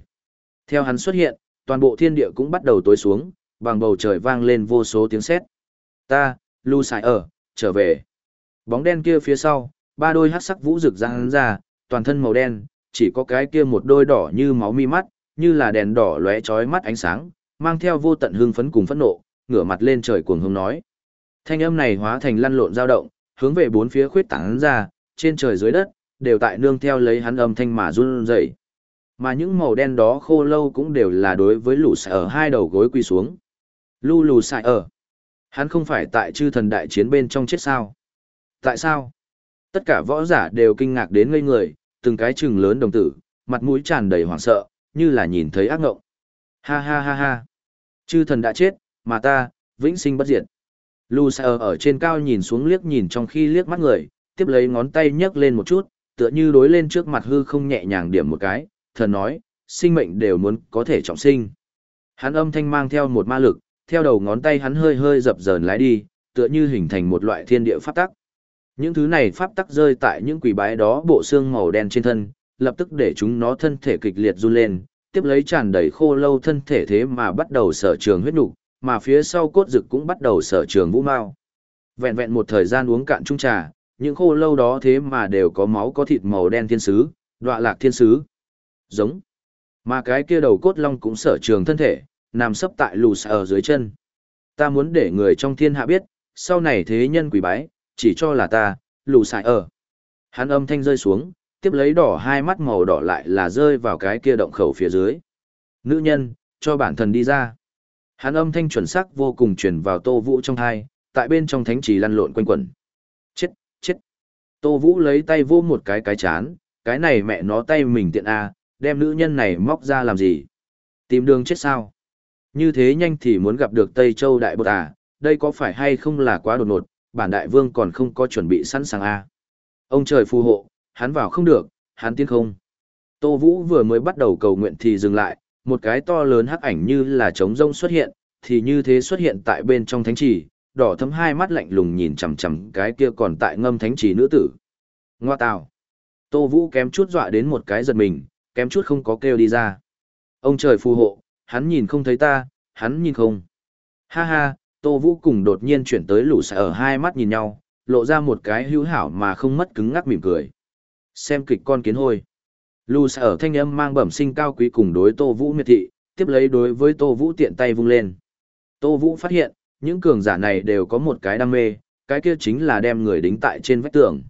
Theo hắn xuất hiện, toàn bộ thiên địa cũng bắt đầu tối xuống, bằng bầu trời vang lên vô số tiếng sét. Ta, Lu Sai ở, trở về. Bóng đen kia phía sau, ba đôi hắc sắc vũ rực răng ra, toàn thân màu đen, chỉ có cái kia một đôi đỏ như máu mi mắt, như là đèn đỏ lóe chói mắt ánh sáng, mang theo vô tận hương phấn cùng phẫn nộ, ngửa mặt lên trời cuồng hống nói. Thanh âm này hóa thành lăn lộn dao động, hướng về bốn phía khuyết tán ra, trên trời dưới đất, đều tại nương theo lấy hắn âm thanh mà run rẩy. Mà những màu đen đó khô lâu cũng đều là đối với lũ sải ở hai đầu gối quỳ xuống. Lu lù sải ở. Hắn không phải tại chư thần đại chiến bên trong chết sao? Tại sao? Tất cả võ giả đều kinh ngạc đến ngây người, từng cái trừng lớn đồng tử, mặt mũi tràn đầy hoảng sợ, như là nhìn thấy ác ngộng. Ha ha ha ha. Chư thần đã chết, mà ta, vĩnh sinh bất diệt. Lu Sa ở trên cao nhìn xuống liếc nhìn trong khi liếc mắt người, tiếp lấy ngón tay nhấc lên một chút, tựa như đối lên trước mặt hư không nhẹ nhàng điểm một cái, thần nói, sinh mệnh đều muốn có thể trọng sinh. Hắn âm thanh mang theo một ma lực, theo đầu ngón tay hắn hơi hơi dập dờn lái đi, tựa như hình thành một loại thiên địa pháp tắc. Những thứ này pháp tắc rơi tại những quỷ bái đó bộ xương màu đen trên thân, lập tức để chúng nó thân thể kịch liệt run lên, tiếp lấy tràn đầy khô lâu thân thể thế mà bắt đầu sở trường huyết nục, mà phía sau cốt dực cũng bắt đầu sở trường vũ mao. Vẹn vẹn một thời gian uống cạn chung trà, những khô lâu đó thế mà đều có máu có thịt màu đen thiên sứ, đoạ lạc thiên sứ. Giống. Mà cái kia đầu cốt long cũng sở trường thân thể, nằm sấp tại lù ở dưới chân. Ta muốn để người trong thiên hạ biết, sau này thế nhân quỷ bái, chỉ cho là ta, lù xài ở. Hắn âm thanh rơi xuống, tiếp lấy đỏ hai mắt màu đỏ lại là rơi vào cái kia động khẩu phía dưới. Nữ nhân, cho bản thân đi ra. Hắn âm thanh chuẩn xác vô cùng truyền vào Tô Vũ trong thai, tại bên trong thánh trì lăn lộn quanh quẩn. Chết, chết. Tô Vũ lấy tay vô một cái cái chán, cái này mẹ nó tay mình tiện a, à, đem nữ nhân này móc ra làm gì? Tìm đường chết sao? Như thế nhanh thì muốn gặp được Tây Châu Đại Bột à, đây có phải hay không là quá đột ngột, bản đại vương còn không có chuẩn bị sẵn sàng a à? Ông trời phù hộ, hắn vào không được, hắn tiến không. Tô Vũ vừa mới bắt đầu cầu nguyện thì dừng lại, một cái to lớn hắc ảnh như là trống rông xuất hiện, thì như thế xuất hiện tại bên trong thánh trì, đỏ thấm hai mắt lạnh lùng nhìn chằm chằm cái kia còn tại ngâm thánh trì nữ tử. Ngoa tào. Tô Vũ kém chút dọa đến một cái giật mình, kém chút không có kêu đi ra. Ông trời phù hộ, hắn nhìn không thấy ta, hắn nhìn không. Ha ha, Tô Vũ cùng đột nhiên chuyển tới lũ xài ở hai mắt nhìn nhau, lộ ra một cái hữu hảo mà không mất cứng ngắc mỉm cười. Xem kịch con kiến hôi. Lù ở thanh âm mang bẩm sinh cao quý cùng đối Tô Vũ miệt thị, tiếp lấy đối với Tô Vũ tiện tay vung lên. Tô Vũ phát hiện, những cường giả này đều có một cái đam mê, cái kia chính là đem người đính tại trên vách tường.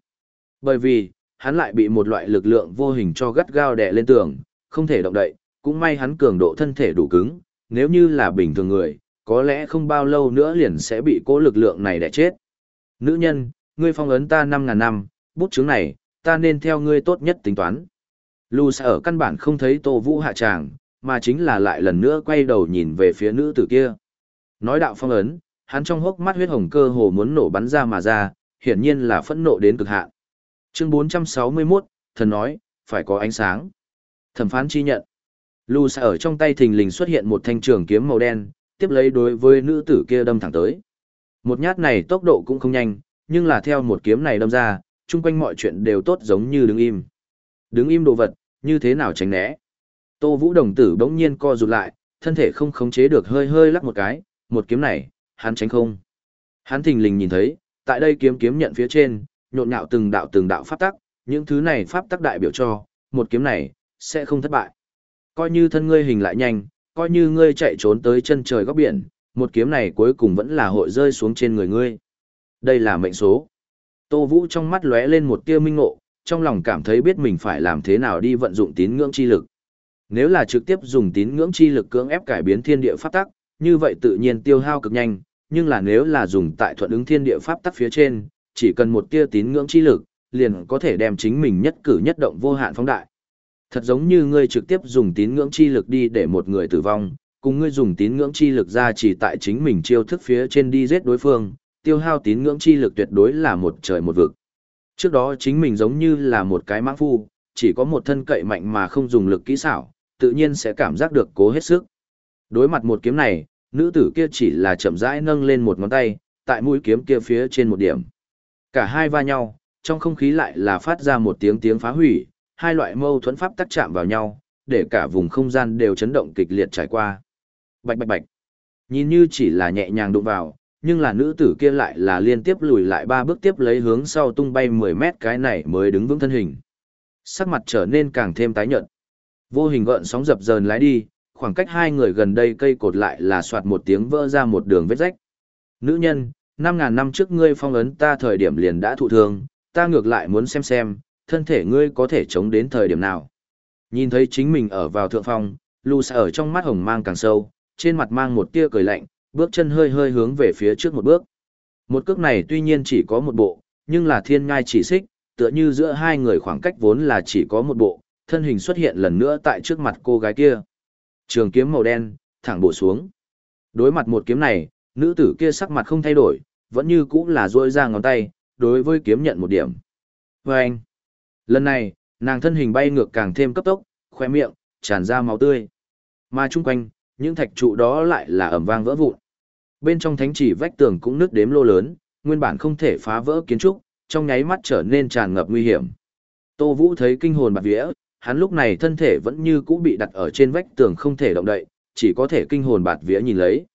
Bởi vì, hắn lại bị một loại lực lượng vô hình cho gắt gao đè lên tường, không thể động đậy, cũng may hắn cường độ thân thể đủ cứng, nếu như là bình thường người, có lẽ không bao lâu nữa liền sẽ bị cố lực lượng này đè chết. Nữ nhân, ngươi phong ấn ta 5.000 năm, bút chứng này, ta nên theo ngươi tốt nhất tính toán. Lù ở căn bản không thấy Tô Vũ hạ tràng, mà chính là lại lần nữa quay đầu nhìn về phía nữ tử kia. Nói đạo phong ấn, hắn trong hốc mắt huyết hồng cơ hồ muốn nổ bắn ra mà ra, hiển nhiên là phẫn nộ đến cực hạn. Chương 461, thần nói, phải có ánh sáng. Thẩm phán chi nhận. Lù ở trong tay thình lình xuất hiện một thanh trường kiếm màu đen, tiếp lấy đối với nữ tử kia đâm thẳng tới. Một nhát này tốc độ cũng không nhanh, nhưng là theo một kiếm này đâm ra, chung quanh mọi chuyện đều tốt giống như đứng im. Đứng im đồ vật, như thế nào tránh né. Tô Vũ đồng tử bỗng nhiên co rụt lại, thân thể không khống chế được hơi hơi lắc một cái, một kiếm này, hắn tránh không. Hắn thình lình nhìn thấy, tại đây kiếm kiếm nhận phía trên, nhộn nhạo từng đạo từng đạo pháp tắc, những thứ này pháp tắc đại biểu cho, một kiếm này, sẽ không thất bại. Coi như thân ngươi hình lại nhanh, coi như ngươi chạy trốn tới chân trời góc biển, một kiếm này cuối cùng vẫn là hội rơi xuống trên người ngươi. Đây là mệnh số. Tô Vũ trong mắt lóe lên một tia minh ngộ, trong lòng cảm thấy biết mình phải làm thế nào đi vận dụng tín ngưỡng chi lực. Nếu là trực tiếp dùng tín ngưỡng chi lực cưỡng ép cải biến thiên địa pháp tắc, như vậy tự nhiên tiêu hao cực nhanh, nhưng là nếu là dùng tại thuận ứng thiên địa pháp tắc phía trên, chỉ cần một tia tín ngưỡng chi lực, liền có thể đem chính mình nhất cử nhất động vô hạn phóng đại. Thật giống như ngươi trực tiếp dùng tín ngưỡng chi lực đi để một người tử vong, cùng ngươi dùng tín ngưỡng chi lực ra chỉ tại chính mình chiêu thức phía trên đi giết đối phương, tiêu hao tín ngưỡng chi lực tuyệt đối là một trời một vực. Trước đó chính mình giống như là một cái mãng phu, chỉ có một thân cậy mạnh mà không dùng lực kỹ xảo, tự nhiên sẽ cảm giác được cố hết sức. Đối mặt một kiếm này, nữ tử kia chỉ là chậm rãi nâng lên một ngón tay, tại mũi kiếm kia phía trên một điểm. Cả hai va nhau, trong không khí lại là phát ra một tiếng tiếng phá hủy, hai loại mâu thuẫn pháp tác chạm vào nhau, để cả vùng không gian đều chấn động kịch liệt trải qua. Bạch bạch bạch. Nhìn như chỉ là nhẹ nhàng đụng vào, nhưng là nữ tử kia lại là liên tiếp lùi lại ba bước tiếp lấy hướng sau tung bay 10 mét cái này mới đứng vững thân hình. Sắc mặt trở nên càng thêm tái nhợt. Vô hình gợn sóng dập dờn lái đi, khoảng cách hai người gần đây cây cột lại là soạt một tiếng vỡ ra một đường vết rách. Nữ nhân, 5.000 năm trước ngươi phong ấn ta thời điểm liền đã thụ thương, ta ngược lại muốn xem xem, thân thể ngươi có thể chống đến thời điểm nào. Nhìn thấy chính mình ở vào thượng phong, lù ở trong mắt hồng mang càng sâu, trên mặt mang một tia cười lạnh, bước chân hơi hơi hướng về phía trước một bước. Một cước này tuy nhiên chỉ có một bộ, nhưng là thiên ngai chỉ xích, tựa như giữa hai người khoảng cách vốn là chỉ có một bộ, thân hình xuất hiện lần nữa tại trước mặt cô gái kia. Trường kiếm màu đen, thẳng bổ xuống. Đối mặt một kiếm này, nữ tử kia sắc mặt không thay đổi, vẫn như cũ là duỗi ra ngón tay, đối với kiếm nhận một điểm. Và anh, lần này, nàng thân hình bay ngược càng thêm cấp tốc, khoe miệng, tràn ra máu tươi. Mà chung quanh, những thạch trụ đó lại là ẩm vang vỡ vụn. Bên trong thánh chỉ vách tường cũng nứt đếm lô lớn, nguyên bản không thể phá vỡ kiến trúc, trong nháy mắt trở nên tràn ngập nguy hiểm. Tô Vũ thấy kinh hồn bạc vía, hắn lúc này thân thể vẫn như cũ bị đặt ở trên vách tường không thể động đậy, chỉ có thể kinh hồn bạt vía nhìn lấy.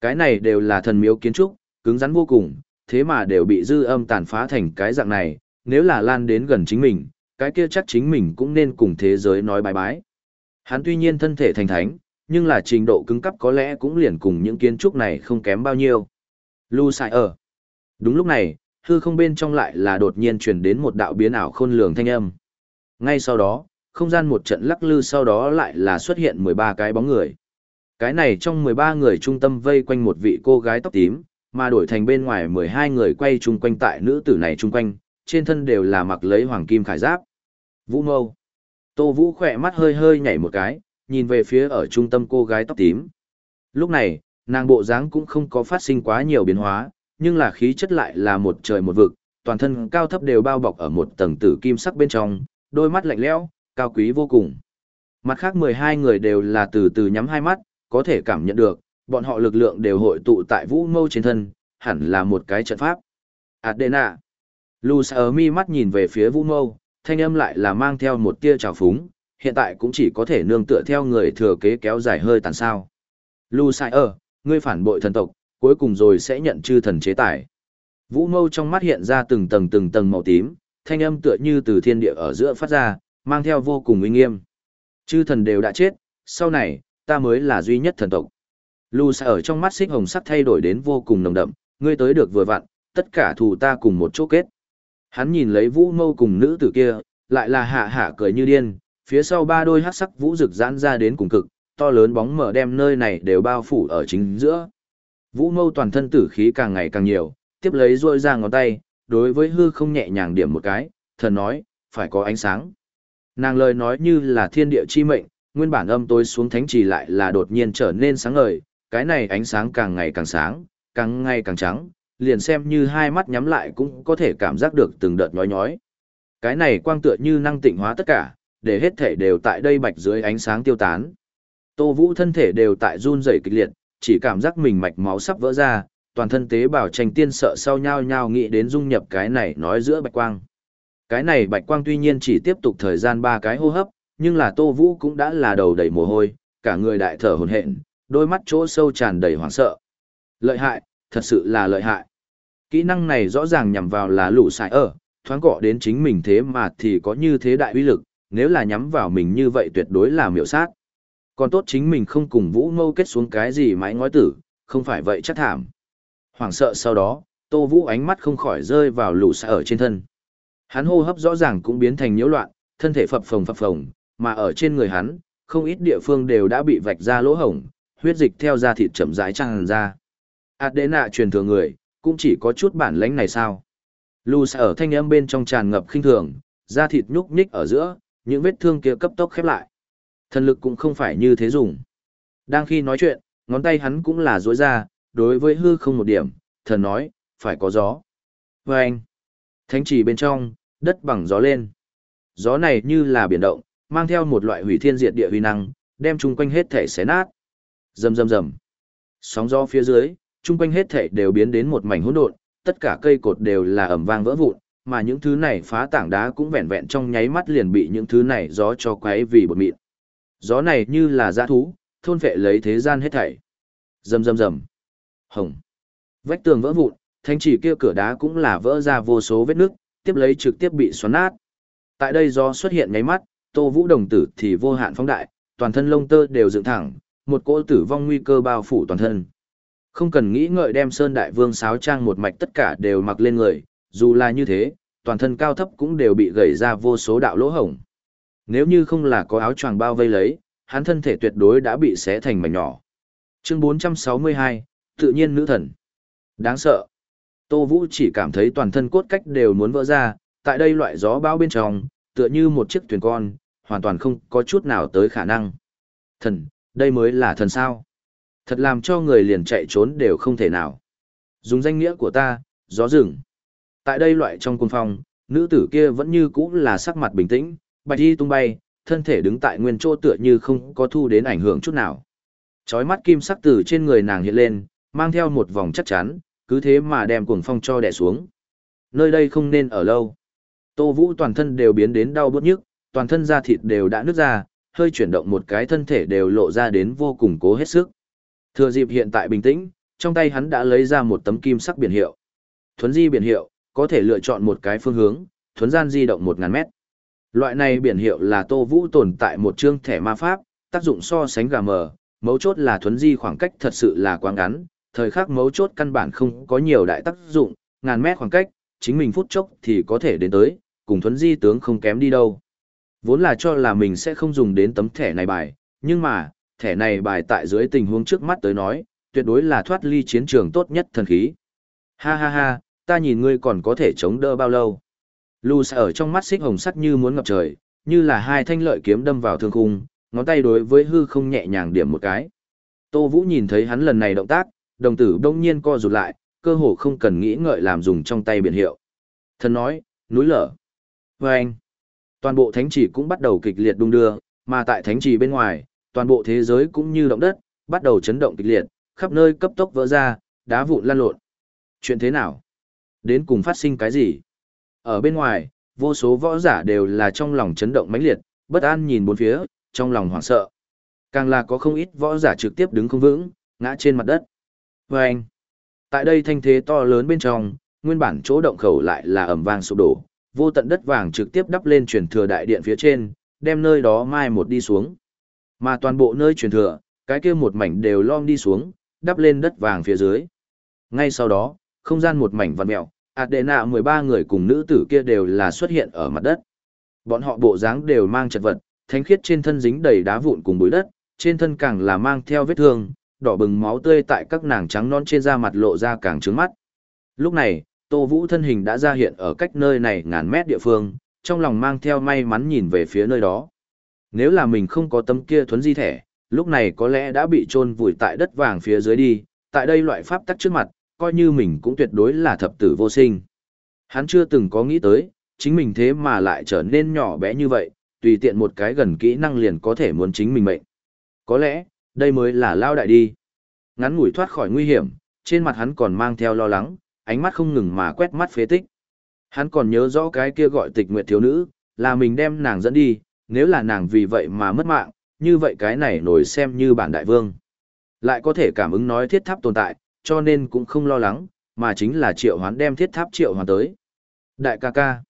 Cái này đều là thần miếu kiến trúc, cứng rắn vô cùng, thế mà đều bị dư âm tàn phá thành cái dạng này, nếu là lan đến gần chính mình, cái kia chắc chính mình cũng nên cùng thế giới nói bye bái. Hắn tuy nhiên thân thể thành thánh, nhưng là trình độ cứng cấp có lẽ cũng liền cùng những kiến trúc này không kém bao nhiêu. Lu sai ở. Đúng lúc này, hư không bên trong lại là đột nhiên truyền đến một đạo biến ảo khôn lường thanh âm. Ngay sau đó, không gian một trận lắc lư sau đó lại là xuất hiện 13 cái bóng người. Cái này trong 13 người trung tâm vây quanh một vị cô gái tóc tím, mà đổi thành bên ngoài 12 người quay chung quanh tại nữ tử này chung quanh, trên thân đều là mặc lấy hoàng kim khải giáp. Vũ mâu. Tô Vũ khỏe mắt hơi hơi nhảy một cái, nhìn về phía ở trung tâm cô gái tóc tím. Lúc này, nàng bộ dáng cũng không có phát sinh quá nhiều biến hóa, nhưng là khí chất lại là một trời một vực, toàn thân cao thấp đều bao bọc ở một tầng tử kim sắc bên trong, đôi mắt lạnh lẽo, cao quý vô cùng. Mặt khác 12 người đều là từ từ nhắm hai mắt, có thể cảm nhận được, bọn họ lực lượng đều hội tụ tại vũ mâu trên thân, hẳn là một cái trận pháp. Adena. Luz ở mi mắt nhìn về phía vũ mâu, thanh âm lại là mang theo một tia trào phúng, hiện tại cũng chỉ có thể nương tựa theo người thừa kế kéo dài hơi tàn sao. Luz ở, ngươi phản bội thần tộc, cuối cùng rồi sẽ nhận chư thần chế tài. Vũ mâu trong mắt hiện ra từng tầng từng tầng màu tím, thanh âm tựa như từ thiên địa ở giữa phát ra, mang theo vô cùng uy nghiêm. Chư thần đều đã chết, sau này, ta mới là duy nhất thần tộc. Lù Sai ở trong mắt xích hồng sắc thay đổi đến vô cùng nồng đậm, ngươi tới được vừa vặn, tất cả thù ta cùng một chỗ kết. Hắn nhìn lấy vũ mâu cùng nữ tử kia, lại là hạ hạ cười như điên, phía sau ba đôi hát sắc vũ rực giãn ra đến cùng cực, to lớn bóng mở đem nơi này đều bao phủ ở chính giữa. Vũ mâu toàn thân tử khí càng ngày càng nhiều, tiếp lấy rôi ra ngón tay, đối với hư không nhẹ nhàng điểm một cái, thần nói, phải có ánh sáng. Nàng lời nói như là thiên địa chi mệnh, nguyên bản âm tối xuống thánh trì lại là đột nhiên trở nên sáng ngời, cái này ánh sáng càng ngày càng sáng, càng ngày càng trắng, liền xem như hai mắt nhắm lại cũng có thể cảm giác được từng đợt nhói nhói. Cái này quang tựa như năng tịnh hóa tất cả, để hết thể đều tại đây bạch dưới ánh sáng tiêu tán. Tô Vũ thân thể đều tại run rẩy kịch liệt, chỉ cảm giác mình mạch máu sắp vỡ ra, toàn thân tế bào tranh tiên sợ sau nhau nhau nghĩ đến dung nhập cái này nói giữa bạch quang. Cái này bạch quang tuy nhiên chỉ tiếp tục thời gian ba cái hô hấp, nhưng là Tô Vũ cũng đã là đầu đầy mồ hôi, cả người đại thở hồn hện, đôi mắt chỗ sâu tràn đầy hoảng sợ. Lợi hại, thật sự là lợi hại. Kỹ năng này rõ ràng nhằm vào là lũ sải ở, thoáng cọ đến chính mình thế mà thì có như thế đại uy lực, nếu là nhắm vào mình như vậy tuyệt đối là miểu sát. Còn tốt chính mình không cùng Vũ Mâu kết xuống cái gì mãi ngói tử, không phải vậy chắc thảm. Hoảng sợ sau đó, Tô Vũ ánh mắt không khỏi rơi vào lũ xa ở trên thân. Hắn hô hấp rõ ràng cũng biến thành nhiễu loạn, thân thể phập phồng phập phồng, mà ở trên người hắn, không ít địa phương đều đã bị vạch ra lỗ hổng, huyết dịch theo da thịt chậm rãi tràn ra. Adena truyền thừa người, cũng chỉ có chút bản lãnh này sao? Lù ở thanh âm bên trong tràn ngập khinh thường, da thịt nhúc nhích ở giữa, những vết thương kia cấp tốc khép lại. Thần lực cũng không phải như thế dùng. Đang khi nói chuyện, ngón tay hắn cũng là duỗi ra, đối với hư không một điểm, thần nói, phải có gió. Và anh, thánh chỉ bên trong, đất bằng gió lên. Gió này như là biển động, mang theo một loại hủy thiên diệt địa huy năng, đem chung quanh hết thể xé nát. Rầm rầm rầm. Sóng gió phía dưới, chung quanh hết thể đều biến đến một mảnh hỗn độn, tất cả cây cột đều là ẩm vang vỡ vụn, mà những thứ này phá tảng đá cũng vẹn vẹn trong nháy mắt liền bị những thứ này gió cho quấy vì bột mịn. Gió này như là dã thú, thôn vệ lấy thế gian hết thảy. Rầm rầm rầm. Hồng. Vách tường vỡ vụn, thanh chỉ kia cửa đá cũng là vỡ ra vô số vết nước, tiếp lấy trực tiếp bị xoắn nát. Tại đây do xuất hiện nháy mắt, Tô Vũ đồng tử thì vô hạn phóng đại, toàn thân lông tơ đều dựng thẳng, một cỗ tử vong nguy cơ bao phủ toàn thân. Không cần nghĩ ngợi đem Sơn Đại Vương sáo trang một mạch tất cả đều mặc lên người, dù là như thế, toàn thân cao thấp cũng đều bị gầy ra vô số đạo lỗ hổng. Nếu như không là có áo choàng bao vây lấy, hắn thân thể tuyệt đối đã bị xé thành mảnh nhỏ. Chương 462, tự nhiên nữ thần. Đáng sợ. Tô Vũ chỉ cảm thấy toàn thân cốt cách đều muốn vỡ ra, tại đây loại gió bão bên trong, tựa như một chiếc thuyền con, hoàn toàn không có chút nào tới khả năng. Thần, đây mới là thần sao. Thật làm cho người liền chạy trốn đều không thể nào. Dùng danh nghĩa của ta, gió rừng. Tại đây loại trong cung phong, nữ tử kia vẫn như cũ là sắc mặt bình tĩnh, bạch y tung bay, thân thể đứng tại nguyên chỗ tựa như không có thu đến ảnh hưởng chút nào. Chói mắt kim sắc từ trên người nàng hiện lên, mang theo một vòng chắc chắn, cứ thế mà đem cuồng phong cho đè xuống. Nơi đây không nên ở lâu. Tô Vũ toàn thân đều biến đến đau bớt nhức, toàn thân da thịt đều đã nứt ra, hơi chuyển động một cái thân thể đều lộ ra đến vô cùng cố hết sức. Thừa dịp hiện tại bình tĩnh, trong tay hắn đã lấy ra một tấm kim sắc biển hiệu. Thuấn di biển hiệu, có thể lựa chọn một cái phương hướng, thuấn gian di động 1000 mét. Loại này biển hiệu là Tô Vũ tồn tại một chương thẻ ma pháp, tác dụng so sánh gà mờ, mấu chốt là thuấn di khoảng cách thật sự là quá ngắn, thời khắc mấu chốt căn bản không có nhiều đại tác dụng, ngàn mét khoảng cách, chính mình phút chốc thì có thể đến tới, cùng thuấn di tướng không kém đi đâu. Vốn là cho là mình sẽ không dùng đến tấm thẻ này bài, nhưng mà, thẻ này bài tại dưới tình huống trước mắt tới nói, tuyệt đối là thoát ly chiến trường tốt nhất thần khí. Ha ha ha, ta nhìn ngươi còn có thể chống đỡ bao lâu. Lù ở trong mắt xích hồng sắt như muốn ngập trời, như là hai thanh lợi kiếm đâm vào thương khung, ngón tay đối với hư không nhẹ nhàng điểm một cái. Tô Vũ nhìn thấy hắn lần này động tác, đồng tử đông nhiên co rụt lại, cơ hồ không cần nghĩ ngợi làm dùng trong tay biển hiệu. Thần nói, núi lở. Và anh, toàn bộ thánh trì cũng bắt đầu kịch liệt đung đưa, mà tại thánh trì bên ngoài, toàn bộ thế giới cũng như động đất, bắt đầu chấn động kịch liệt, khắp nơi cấp tốc vỡ ra, đá vụn lan lộn. Chuyện thế nào? Đến cùng phát sinh cái gì? Ở bên ngoài, vô số võ giả đều là trong lòng chấn động mãnh liệt, bất an nhìn bốn phía, trong lòng hoảng sợ. Càng là có không ít võ giả trực tiếp đứng không vững, ngã trên mặt đất. Và anh, tại đây thanh thế to lớn bên trong, nguyên bản chỗ động khẩu lại là ẩm vang sụp đổ, vô tận đất vàng trực tiếp đắp lên truyền thừa đại điện phía trên, đem nơi đó mai một đi xuống. Mà toàn bộ nơi truyền thừa, cái kia một mảnh đều lom đi xuống, đắp lên đất vàng phía dưới. Ngay sau đó, không gian một mảnh vặn mèo, Adena 13 người cùng nữ tử kia đều là xuất hiện ở mặt đất. Bọn họ bộ dáng đều mang chật vật, thánh khiết trên thân dính đầy đá vụn cùng bụi đất, trên thân càng là mang theo vết thương, đỏ bừng máu tươi tại các nàng trắng non trên da mặt lộ ra càng trướng mắt. Lúc này, Tô Vũ thân hình đã ra hiện ở cách nơi này ngàn mét địa phương, trong lòng mang theo may mắn nhìn về phía nơi đó. Nếu là mình không có tấm kia thuấn di thẻ, lúc này có lẽ đã bị chôn vùi tại đất vàng phía dưới đi, tại đây loại pháp tắc trước mặt, coi như mình cũng tuyệt đối là thập tử vô sinh. Hắn chưa từng có nghĩ tới, chính mình thế mà lại trở nên nhỏ bé như vậy, tùy tiện một cái gần kỹ năng liền có thể muốn chính mình mệnh. Có lẽ, đây mới là lao đại đi. Ngắn ngủi thoát khỏi nguy hiểm, trên mặt hắn còn mang theo lo lắng, ánh mắt không ngừng mà quét mắt phế tích. Hắn còn nhớ rõ cái kia gọi tịch nguyệt thiếu nữ, là mình đem nàng dẫn đi, nếu là nàng vì vậy mà mất mạng, như vậy cái này nổi xem như bản đại vương. Lại có thể cảm ứng nói thiết tháp tồn tại, cho nên cũng không lo lắng, mà chính là triệu hoán đem thiết tháp triệu hoán tới. Đại ca ca.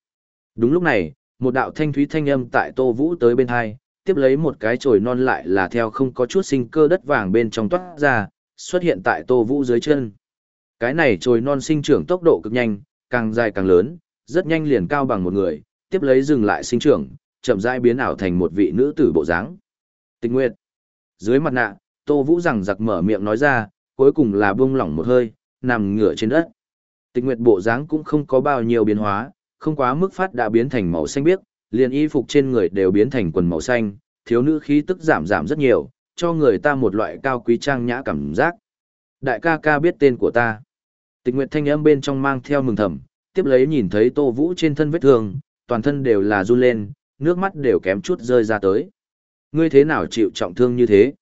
Đúng lúc này, một đạo thanh thúy thanh âm tại Tô Vũ tới bên hai, tiếp lấy một cái chồi non lại là theo không có chút sinh cơ đất vàng bên trong toát ra, xuất hiện tại Tô Vũ dưới chân. Cái này chồi non sinh trưởng tốc độ cực nhanh, càng dài càng lớn, rất nhanh liền cao bằng một người, tiếp lấy dừng lại sinh trưởng, chậm rãi biến ảo thành một vị nữ tử bộ dáng. Tịch Nguyệt. Dưới mặt nạ, Tô Vũ rằng giặc mở miệng nói ra, cuối cùng là buông lỏng một hơi, nằm ngửa trên đất. Tịch Nguyệt bộ dáng cũng không có bao nhiêu biến hóa, không quá mức phát đã biến thành màu xanh biếc, liền y phục trên người đều biến thành quần màu xanh, thiếu nữ khí tức giảm giảm rất nhiều, cho người ta một loại cao quý trang nhã cảm giác. Đại ca ca biết tên của ta. Tịch nguyệt thanh âm bên trong mang theo mừng thầm, tiếp lấy nhìn thấy Tô Vũ trên thân vết thương, toàn thân đều là run lên, nước mắt đều kém chút rơi ra tới. Ngươi thế nào chịu trọng thương như thế?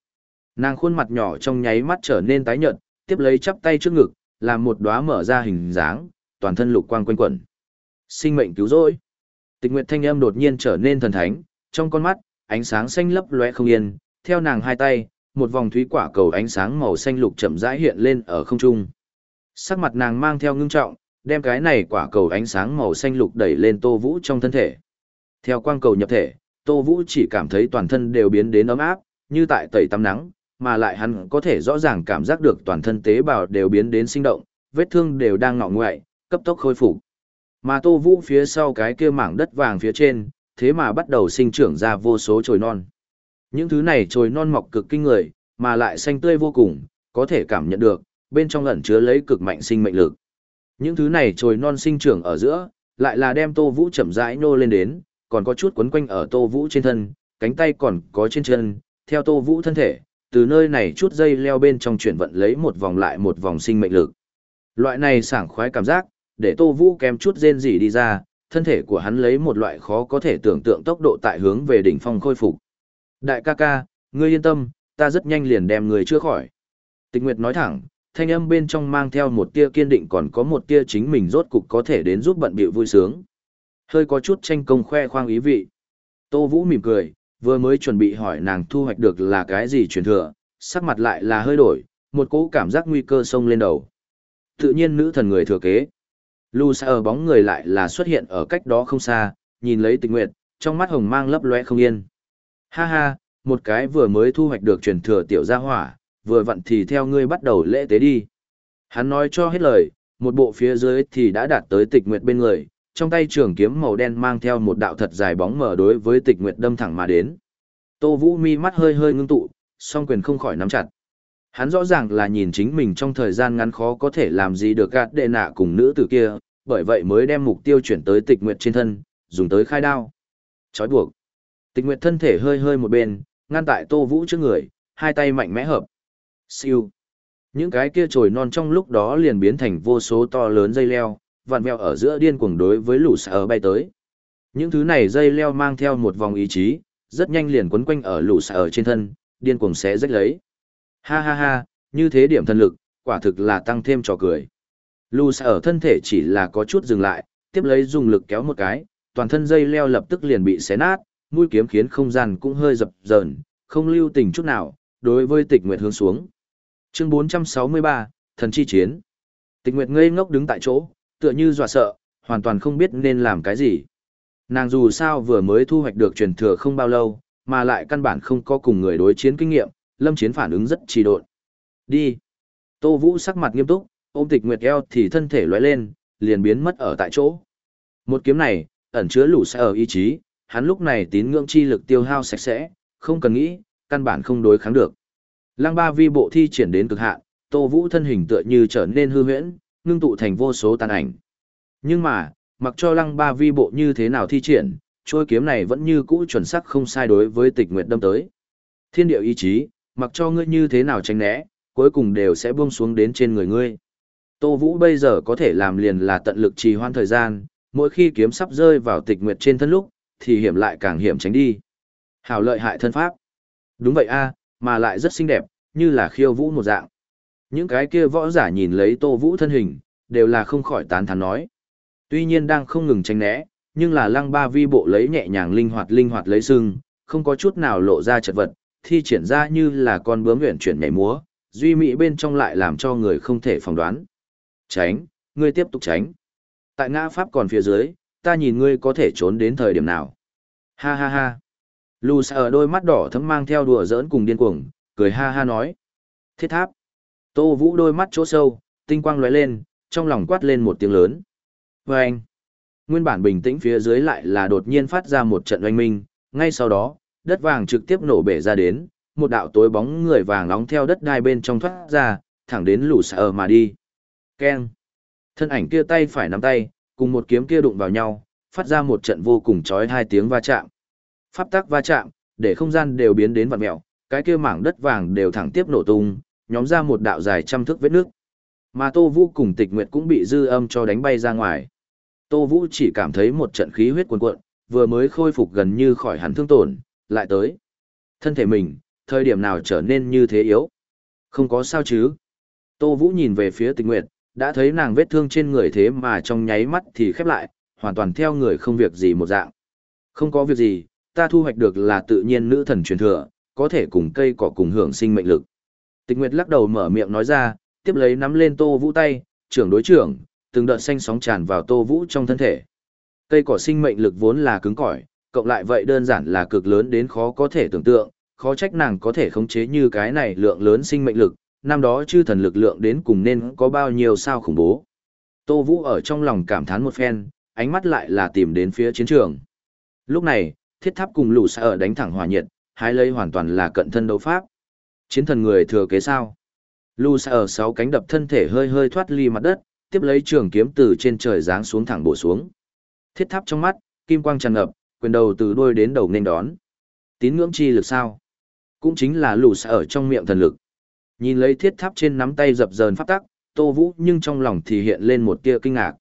Nàng khuôn mặt nhỏ trong nháy mắt trở nên tái nhợt, tiếp lấy chắp tay trước ngực, làm một đóa mở ra hình dáng, toàn thân lục quang quanh quẩn. Sinh mệnh cứu rỗi. Tịch Nguyệt thanh âm đột nhiên trở nên thần thánh, trong con mắt, ánh sáng xanh lấp lóe không yên, theo nàng hai tay, một vòng thúy quả cầu ánh sáng màu xanh lục chậm rãi hiện lên ở không trung. Sắc mặt nàng mang theo ngưng trọng, đem cái này quả cầu ánh sáng màu xanh lục đẩy lên Tô Vũ trong thân thể. Theo quang cầu nhập thể, Tô Vũ chỉ cảm thấy toàn thân đều biến đến ấm áp, như tại tẩy tắm nắng, mà lại hắn có thể rõ ràng cảm giác được toàn thân tế bào đều biến đến sinh động, vết thương đều đang ngọ ngoại, cấp tốc khôi phục. Mà Tô Vũ phía sau cái kia mảng đất vàng phía trên, thế mà bắt đầu sinh trưởng ra vô số chồi non. Những thứ này chồi non mọc cực kinh người, mà lại xanh tươi vô cùng, có thể cảm nhận được, bên trong ẩn chứa lấy cực mạnh sinh mệnh lực. Những thứ này chồi non sinh trưởng ở giữa, lại là đem Tô Vũ chậm rãi nô lên đến, còn có chút quấn quanh ở Tô Vũ trên thân, cánh tay còn có trên chân, theo Tô Vũ thân thể, từ nơi này chút dây leo bên trong chuyển vận lấy một vòng lại một vòng sinh mệnh lực. Loại này sảng khoái cảm giác, để Tô Vũ kém chút rên rỉ đi ra, thân thể của hắn lấy một loại khó có thể tưởng tượng tốc độ tại hướng về đỉnh phong khôi phục. Đại ca ca, ngươi yên tâm, ta rất nhanh liền đem người chữa khỏi. Tịch Nguyệt nói thẳng, thanh âm bên trong mang theo một tia kiên định còn có một tia chính mình rốt cục có thể đến giúp bận bịu vui sướng. Hơi có chút tranh công khoe khoang ý vị. Tô Vũ mỉm cười, vừa mới chuẩn bị hỏi nàng thu hoạch được là cái gì truyền thừa, sắc mặt lại là hơi đổi, một cỗ cảm giác nguy cơ sông lên đầu. Tự nhiên nữ thần người thừa kế. Lu ở bóng người lại là xuất hiện ở cách đó không xa, nhìn lấy tịch nguyện, trong mắt hồng mang lấp lóe không yên. Ha ha, một cái vừa mới thu hoạch được truyền thừa tiểu gia hỏa, vừa vặn thì theo ngươi bắt đầu lễ tế đi. Hắn nói cho hết lời, một bộ phía dưới thì đã đạt tới tịch nguyệt bên người, trong tay trường kiếm màu đen mang theo một đạo thật dài bóng mở đối với tịch nguyệt đâm thẳng mà đến. Tô Vũ mi mắt hơi hơi ngưng tụ, song quyền không khỏi nắm chặt. Hắn rõ ràng là nhìn chính mình trong thời gian ngắn khó có thể làm gì được gạt đệ nạ cùng nữ tử kia, bởi vậy mới đem mục tiêu chuyển tới tịch nguyệt trên thân, dùng tới khai đao. Chói buộc. Tịch nguyệt thân thể hơi hơi một bên, ngăn tại Tô Vũ trước người, hai tay mạnh mẽ hợp. Siêu. Những cái kia trồi non trong lúc đó liền biến thành vô số to lớn dây leo, vặn vẹo ở giữa điên cuồng đối với lũ sở bay tới. Những thứ này dây leo mang theo một vòng ý chí, rất nhanh liền quấn quanh ở lũ sở trên thân, điên cuồng xé rách lấy. Ha ha ha, như thế điểm thần lực, quả thực là tăng thêm trò cười. Lũ sở thân thể chỉ là có chút dừng lại, tiếp lấy dùng lực kéo một cái, toàn thân dây leo lập tức liền bị xé nát, mũi kiếm khiến không gian cũng hơi dập dờn, không lưu tình chút nào, đối với tịch nguyệt hướng xuống. Chương 463, Thần chi chiến. Tịch nguyệt ngây ngốc đứng tại chỗ, tựa như dọa sợ, hoàn toàn không biết nên làm cái gì. Nàng dù sao vừa mới thu hoạch được truyền thừa không bao lâu, mà lại căn bản không có cùng người đối chiến kinh nghiệm, lâm chiến phản ứng rất trì độn. Đi. Tô Vũ sắc mặt nghiêm túc, ôm tịch nguyệt eo thì thân thể lóe lên, liền biến mất ở tại chỗ. Một kiếm này, ẩn chứa lũ sẽ ở ý chí, hắn lúc này tín ngưỡng chi lực tiêu hao sạch sẽ, không cần nghĩ, căn bản không đối kháng được. Lăng ba vi bộ thi triển đến cực hạn, Tô Vũ thân hình tựa như trở nên hư huyễn, ngưng tụ thành vô số tàn ảnh. Nhưng mà, mặc cho lăng ba vi bộ như thế nào thi triển, trôi kiếm này vẫn như cũ chuẩn sắc không sai đối với tịch nguyệt đâm tới. Thiên điệu ý chí, mặc cho ngươi như thế nào tránh né, cuối cùng đều sẽ buông xuống đến trên người ngươi. Tô Vũ bây giờ có thể làm liền là tận lực trì hoãn thời gian, mỗi khi kiếm sắp rơi vào tịch nguyệt trên thân lúc, thì hiểm lại càng hiểm tránh đi. Hảo lợi hại thân pháp. Đúng vậy a, mà lại rất xinh đẹp, như là khiêu vũ một dạng. Những cái kia võ giả nhìn lấy Tô Vũ thân hình, đều là không khỏi tán thán nói. Tuy nhiên đang không ngừng tránh né, nhưng là lăng ba vi bộ lấy nhẹ nhàng linh hoạt linh hoạt lấy sưng, không có chút nào lộ ra chật vật, thi triển ra như là con bướm nguyện chuyển nhảy múa, duy mỹ bên trong lại làm cho người không thể phỏng đoán. Tránh, ngươi tiếp tục tránh. Tại ngã pháp còn phía dưới, ta nhìn ngươi có thể trốn đến thời điểm nào. Ha ha ha. Lù ở đôi mắt đỏ thấm mang theo đùa giỡn cùng điên cuồng, cười ha ha nói. Thiết tháp. Tô Vũ đôi mắt chỗ sâu, tinh quang lóe lên, trong lòng quát lên một tiếng lớn. Và anh, nguyên bản bình tĩnh phía dưới lại là đột nhiên phát ra một trận oanh minh, ngay sau đó, đất vàng trực tiếp nổ bể ra đến, một đạo tối bóng người vàng nóng theo đất đai bên trong thoát ra, thẳng đến lũ sở mà đi. Keng. Thân ảnh kia tay phải nắm tay, cùng một kiếm kia đụng vào nhau, phát ra một trận vô cùng chói hai tiếng va chạm. Pháp tắc va chạm, để không gian đều biến đến vặn mèo, cái kia mảng đất vàng đều thẳng tiếp nổ tung, nhóm ra một đạo dài trăm thước vết nước. Mà Tô Vũ cùng Tịch Nguyệt cũng bị dư âm cho đánh bay ra ngoài. Tô Vũ chỉ cảm thấy một trận khí huyết cuồn cuộn, vừa mới khôi phục gần như khỏi hẳn thương tổn, lại tới. Thân thể mình, thời điểm nào trở nên như thế yếu? Không có sao chứ? Tô Vũ nhìn về phía Tịch Nguyệt, đã thấy nàng vết thương trên người thế mà trong nháy mắt thì khép lại, hoàn toàn theo người không việc gì một dạng. Không có việc gì, ta thu hoạch được là tự nhiên nữ thần truyền thừa, có thể cùng cây cỏ cùng hưởng sinh mệnh lực. Tịch Nguyệt lắc đầu mở miệng nói ra, tiếp lấy nắm lên Tô Vũ tay, trưởng đối trưởng, từng đợt xanh sóng tràn vào Tô Vũ trong thân thể. Cây cỏ sinh mệnh lực vốn là cứng cỏi, cộng lại vậy đơn giản là cực lớn đến khó có thể tưởng tượng, khó trách nàng có thể khống chế như cái này lượng lớn sinh mệnh lực, năm đó chư thần lực lượng đến cùng nên có bao nhiêu sao khủng bố. Tô Vũ ở trong lòng cảm thán một phen, ánh mắt lại là tìm đến phía chiến trường. Lúc này, thiết tháp cùng lũ xa ở đánh thẳng hỏa nhiệt, hai lấy hoàn toàn là cận thân đấu pháp. Chiến thần người thừa kế sao. Lu xa ở sáu cánh đập thân thể hơi hơi thoát ly mặt đất, tiếp lấy trường kiếm từ trên trời giáng xuống thẳng bổ xuống. Thiết tháp trong mắt, kim quang tràn ngập, quyền đầu từ đuôi đến đầu nên đón. Tín ngưỡng chi lực sao? Cũng chính là lũ xa ở trong miệng thần lực. Nhìn lấy thiết tháp trên nắm tay dập dờn pháp tắc, Tô Vũ nhưng trong lòng thì hiện lên một tia kinh ngạc.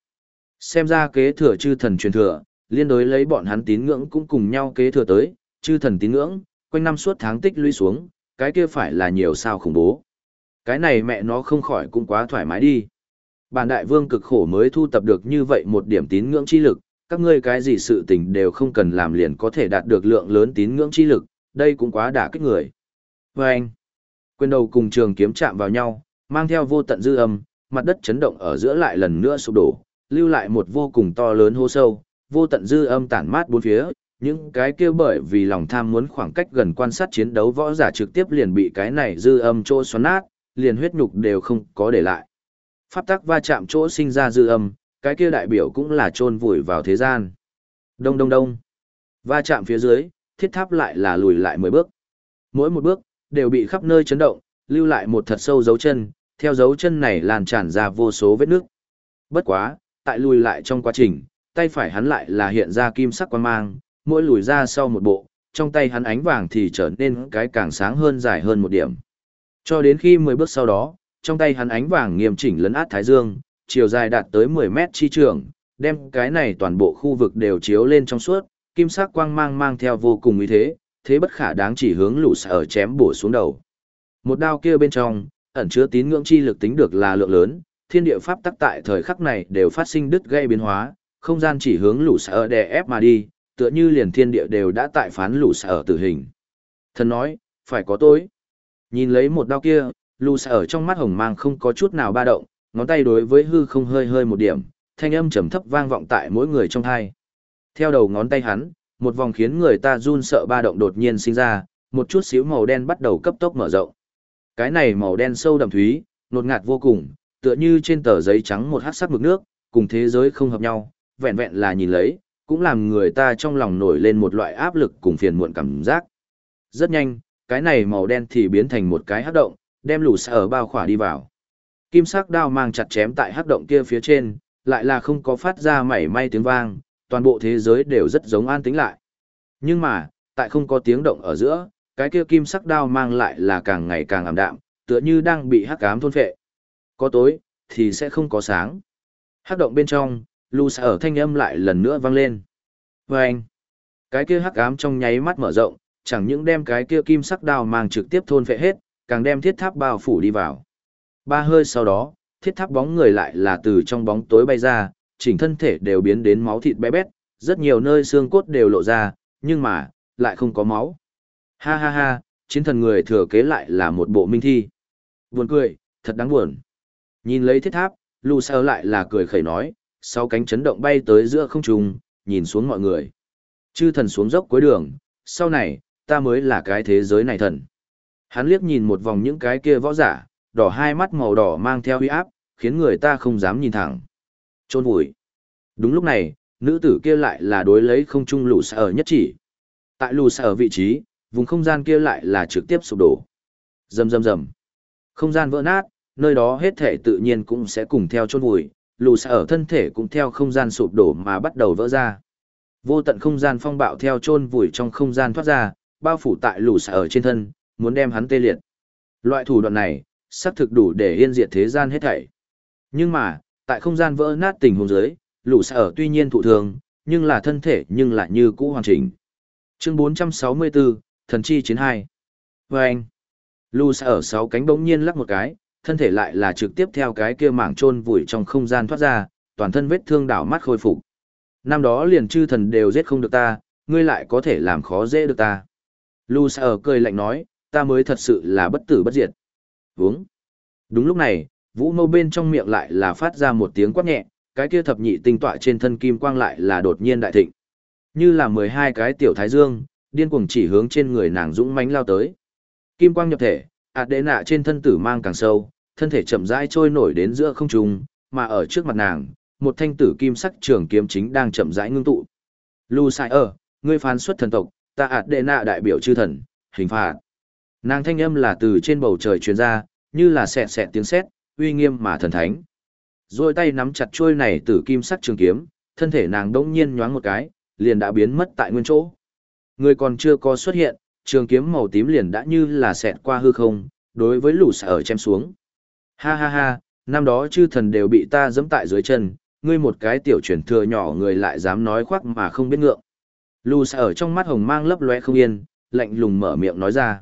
Xem ra kế thừa chư thần truyền thừa, liên đối lấy bọn hắn tín ngưỡng cũng cùng nhau kế thừa tới, chư thần tín ngưỡng, quanh năm suốt tháng tích lũy xuống, cái kia phải là nhiều sao khủng bố. Cái này mẹ nó không khỏi cũng quá thoải mái đi. Bản đại vương cực khổ mới thu tập được như vậy một điểm tín ngưỡng chi lực, các ngươi cái gì sự tình đều không cần làm liền có thể đạt được lượng lớn tín ngưỡng chi lực, đây cũng quá đả kích người. Và anh, quyền đầu cùng trường kiếm chạm vào nhau, mang theo vô tận dư âm, mặt đất chấn động ở giữa lại lần nữa sụp đổ, lưu lại một vô cùng to lớn hô sâu, vô tận dư âm tản mát bốn phía, những cái kia bởi vì lòng tham muốn khoảng cách gần quan sát chiến đấu võ giả trực tiếp liền bị cái này dư âm chỗ xoắn nát, liền huyết nhục đều không có để lại. Pháp tắc va chạm chỗ sinh ra dư âm, cái kia đại biểu cũng là chôn vùi vào thế gian. Đông đông đông. Va chạm phía dưới, thiết tháp lại là lùi lại 10 bước. Mỗi một bước, đều bị khắp nơi chấn động, lưu lại một thật sâu dấu chân, theo dấu chân này lan tràn ra vô số vết nước. Bất quá, tại lùi lại trong quá trình, tay phải hắn lại là hiện ra kim sắc quan mang, mỗi lùi ra sau một bộ, trong tay hắn ánh vàng thì trở nên cái càng sáng hơn dài hơn một điểm. Cho đến khi 10 bước sau đó, trong tay hắn ánh vàng nghiêm chỉnh lấn át thái dương, chiều dài đạt tới 10 mét chi trường, đem cái này toàn bộ khu vực đều chiếu lên trong suốt, kim sắc quang mang mang theo vô cùng uy thế, thế bất khả đáng chỉ hướng lũ sở chém bổ xuống đầu. Một đao kia bên trong, ẩn chứa tín ngưỡng chi lực tính được là lượng lớn, thiên địa pháp tắc tại thời khắc này đều phát sinh đứt gây biến hóa, không gian chỉ hướng lũ sở đè ép mà đi, tựa như liền thiên địa đều đã tại phán lũ sở tử hình. Thần nói, phải có tối. Nhìn lấy một đao kia, lũ sở trong mắt hồng mang không có chút nào ba động, ngón tay đối với hư không hơi hơi một điểm, thanh âm trầm thấp vang vọng tại mỗi người trong hai. Theo đầu ngón tay hắn, một vòng khiến người ta run sợ ba động đột nhiên sinh ra, một chút xíu màu đen bắt đầu cấp tốc mở rộng. Cái này màu đen sâu đậm thúy, nột ngạt vô cùng, tựa như trên tờ giấy trắng một hắc sắc mực nước, cùng thế giới không hợp nhau, vẹn vẹn là nhìn lấy, cũng làm người ta trong lòng nổi lên một loại áp lực cùng phiền muộn cảm giác. Rất nhanh, cái này màu đen thì biến thành một cái hắc động, đem lũ sở bao khỏa đi vào. Kim sắc đao mang chặt chém tại hắc động kia phía trên, lại là không có phát ra mảy may tiếng vang, toàn bộ thế giới đều rất giống an tĩnh lại. Nhưng mà, tại không có tiếng động ở giữa, cái kia kim sắc đao mang lại là càng ngày càng ảm đạm, tựa như đang bị hắc ám thôn phệ. Có tối, thì sẽ không có sáng. Hắc động bên trong, lù xa ở thanh âm lại lần nữa vang lên. Và anh, cái kia hắc ám trong nháy mắt mở rộng, chẳng những đem cái kia kim sắc đao mang trực tiếp thôn phệ hết, càng đem thiết tháp bao phủ đi vào. Ba hơi sau đó, thiết tháp bóng người lại là từ trong bóng tối bay ra, chỉnh thân thể đều biến đến máu thịt bé bét, rất nhiều nơi xương cốt đều lộ ra, nhưng mà, lại không có máu. Ha ha ha, chiến thần người thừa kế lại là một bộ minh thi. Buồn cười, thật đáng buồn. Nhìn lấy thiết tháp, lù sơ lại là cười khẩy nói, sau cánh chấn động bay tới giữa không trung, nhìn xuống mọi người. Chư thần xuống dốc cuối đường, sau này, ta mới là cái thế giới này thần. Hắn liếc nhìn một vòng những cái kia võ giả, đỏ hai mắt màu đỏ mang theo uy áp, khiến người ta không dám nhìn thẳng. Trôn vùi. Đúng lúc này, nữ tử kia lại là đối lấy không trung lù sở nhất chỉ. Tại lù sở vị trí, vùng không gian kia lại là trực tiếp sụp đổ. Rầm rầm rầm. Không gian vỡ nát, nơi đó hết thể tự nhiên cũng sẽ cùng theo trôn vùi, lù ở thân thể cũng theo không gian sụp đổ mà bắt đầu vỡ ra. Vô tận không gian phong bạo theo chôn vùi trong không gian thoát ra, bao phủ tại lù ở trên thân, muốn đem hắn tê liệt. Loại thủ đoạn này, xác thực đủ để yên diệt thế gian hết thảy. Nhưng mà, tại không gian vỡ nát tình huống dưới, xa ở tuy nhiên thụ thường, nhưng là thân thể nhưng lại như cũ hoàn chỉnh. Chương 464, Thần chi chiến hai vê anh, sờ ở sáu cánh bỗng nhiên lắc một cái, thân thể lại là trực tiếp theo cái kia mảng trôn vùi trong không gian thoát ra, toàn thân vết thương đảo mắt khôi phục. Năm đó liền chư thần đều giết không được ta, ngươi lại có thể làm khó dễ được ta. Lucifer cười lạnh nói, ta mới thật sự là bất tử bất diệt. Vướng. Đúng lúc này, vũ mâu bên trong miệng lại là phát ra một tiếng quát nhẹ, cái kia thập nhị tinh tọa trên thân kim quang lại là đột nhiên đại thịnh. Như là mười hai cái tiểu thái dương, điên cuồng chỉ hướng trên người nàng dũng mãnh lao tới. Kim quang nhập thể, ạt đệ nạ trên thân tử mang càng sâu, thân thể chậm rãi trôi nổi đến giữa không trung, mà ở trước mặt nàng, một thanh tử kim sắc trường kiếm chính đang chậm rãi ngưng tụ. Lu Sai ở, ngươi phán xuất thần tộc, ta ạt đệ nạ đại biểu chư thần, hình phạt. Nàng thanh âm là từ trên bầu trời truyền ra, như là xẹt xẹt tiếng sét, uy nghiêm mà thần thánh. Rồi tay nắm chặt chuôi này tử kim sắc trường kiếm, thân thể nàng đống nhiên nhoáng một cái, liền đã biến mất tại nguyên chỗ. Người còn chưa có xuất hiện, trường kiếm màu tím liền đã như là xẹt qua hư không, đối với lũ sở chém xuống. Ha ha ha, năm đó chư thần đều bị ta giẫm tại dưới chân, ngươi một cái tiểu truyền thừa nhỏ người lại dám nói khoác mà không biết ngượng. Lù sở trong mắt hồng mang lấp lóe không yên, lạnh lùng mở miệng nói ra.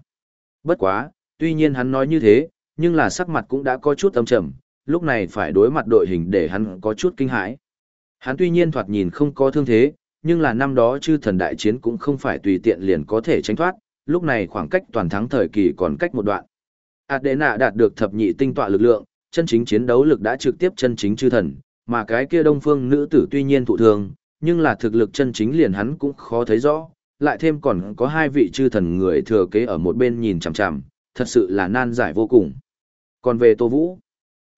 Bất quá, tuy nhiên hắn nói như thế, nhưng là sắc mặt cũng đã có chút âm trầm, lúc này phải đối mặt đội hình để hắn có chút kinh hãi. Hắn tuy nhiên thoạt nhìn không có thương thế, nhưng là năm đó chư thần đại chiến cũng không phải tùy tiện liền có thể tránh thoát, lúc này khoảng cách toàn thắng thời kỳ còn cách một đoạn. Adena đạt được thập nhị tinh tọa lực lượng, chân chính chiến đấu lực đã trực tiếp chân chính chư thần, mà cái kia đông phương nữ tử tuy nhiên thụ thường, nhưng là thực lực chân chính liền hắn cũng khó thấy rõ, lại thêm còn có hai vị chư thần người thừa kế ở một bên nhìn chằm chằm, thật sự là nan giải vô cùng. Còn về Tô Vũ,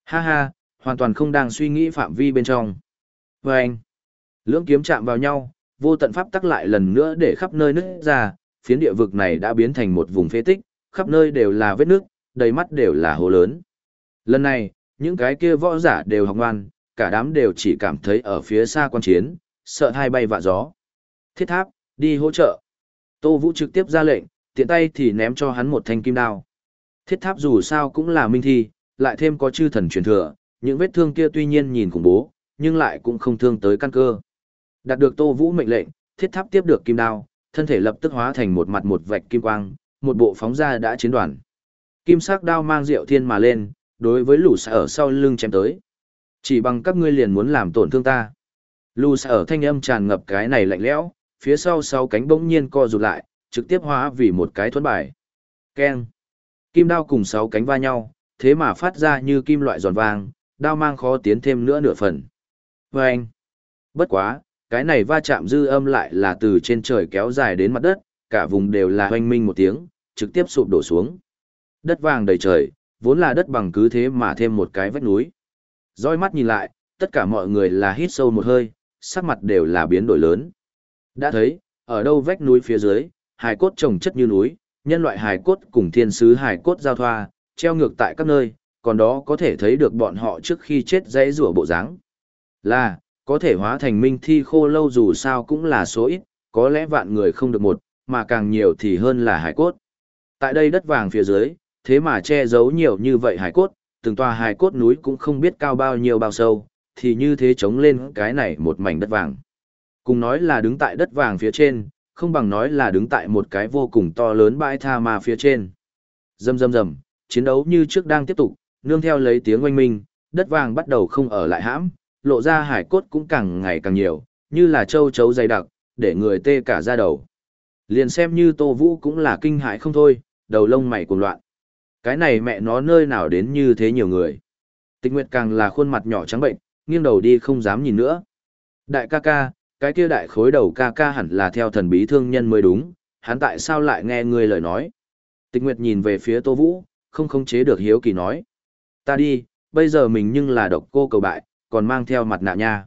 ha ha, hoàn toàn không đang suy nghĩ phạm vi bên trong. Vâng! lưỡng kiếm chạm vào nhau, vô tận pháp tắc lại lần nữa để khắp nơi nứt ra, phiến địa vực này đã biến thành một vùng phế tích, khắp nơi đều là vết nước, đầy mắt đều là hồ lớn. Lần này, những cái kia võ giả đều học ngoan, cả đám đều chỉ cảm thấy ở phía xa quan chiến, sợ hai bay vạ gió. Thiết tháp, đi hỗ trợ. Tô Vũ trực tiếp ra lệnh, tiện tay thì ném cho hắn một thanh kim đao. Thiết tháp dù sao cũng là minh thi, lại thêm có chư thần truyền thừa, những vết thương kia tuy nhiên nhìn khủng bố, nhưng lại cũng không thương tới căn cơ. Đạt được Tô Vũ mệnh lệnh, thiết tháp tiếp được kim đao, thân thể lập tức hóa thành một mặt một vạch kim quang, một bộ phóng ra đã chiến đoàn. Kim sắc đao mang rượu thiên mà lên, đối với lũ ở sau lưng chém tới. Chỉ bằng các ngươi liền muốn làm tổn thương ta. Lũ ở thanh âm tràn ngập cái này lạnh lẽo, phía sau sau cánh bỗng nhiên co rụt lại, trực tiếp hóa vì một cái thuẫn bài. Keng. Kim đao cùng sáu cánh va nhau, thế mà phát ra như kim loại giòn vàng, đao mang khó tiến thêm nữa nửa phần. Vâng! Bất quá, cái này va chạm dư âm lại là từ trên trời kéo dài đến mặt đất, cả vùng đều là hoanh minh một tiếng, trực tiếp sụp đổ xuống. Đất vàng đầy trời, vốn là đất bằng cứ thế mà thêm một cái vách núi. Roi mắt nhìn lại, tất cả mọi người là hít sâu một hơi, sắc mặt đều là biến đổi lớn. Đã thấy, ở đâu vách núi phía dưới, hài cốt trồng chất như núi, nhân loại hài cốt cùng thiên sứ hài cốt giao thoa, treo ngược tại các nơi, còn đó có thể thấy được bọn họ trước khi chết dãy rủa bộ dáng. Là, có thể hóa thành minh thi khô lâu dù sao cũng là số ít, có lẽ vạn người không được một, mà càng nhiều thì hơn là hải cốt. Tại đây đất vàng phía dưới, thế mà che giấu nhiều như vậy hải cốt, từng tòa hải cốt núi cũng không biết cao bao nhiêu bao sâu, thì như thế chống lên cái này một mảnh đất vàng. Cùng nói là đứng tại đất vàng phía trên, không bằng nói là đứng tại một cái vô cùng to lớn bãi tha ma phía trên. Rầm rầm rầm, chiến đấu như trước đang tiếp tục, nương theo lấy tiếng oanh minh, đất vàng bắt đầu không ở lại hãm, lộ ra hải cốt cũng càng ngày càng nhiều, như là châu chấu dày đặc, để người tê cả da đầu. Liền xem như Tô Vũ cũng là kinh hãi không thôi, đầu lông mày cuồng loạn. Cái này mẹ nó nơi nào đến như thế nhiều người. Tịch Nguyệt càng là khuôn mặt nhỏ trắng bệnh, nghiêng đầu đi không dám nhìn nữa. Đại ca ca, cái kia đại khối đầu ca ca hẳn là theo thần bí thương nhân mới đúng, hắn tại sao lại nghe ngươi lời nói. Tịch Nguyệt nhìn về phía Tô Vũ, không khống chế được hiếu kỳ nói. Ta đi, bây giờ mình nhưng là độc cô cầu bại, còn mang theo mặt nạ nha.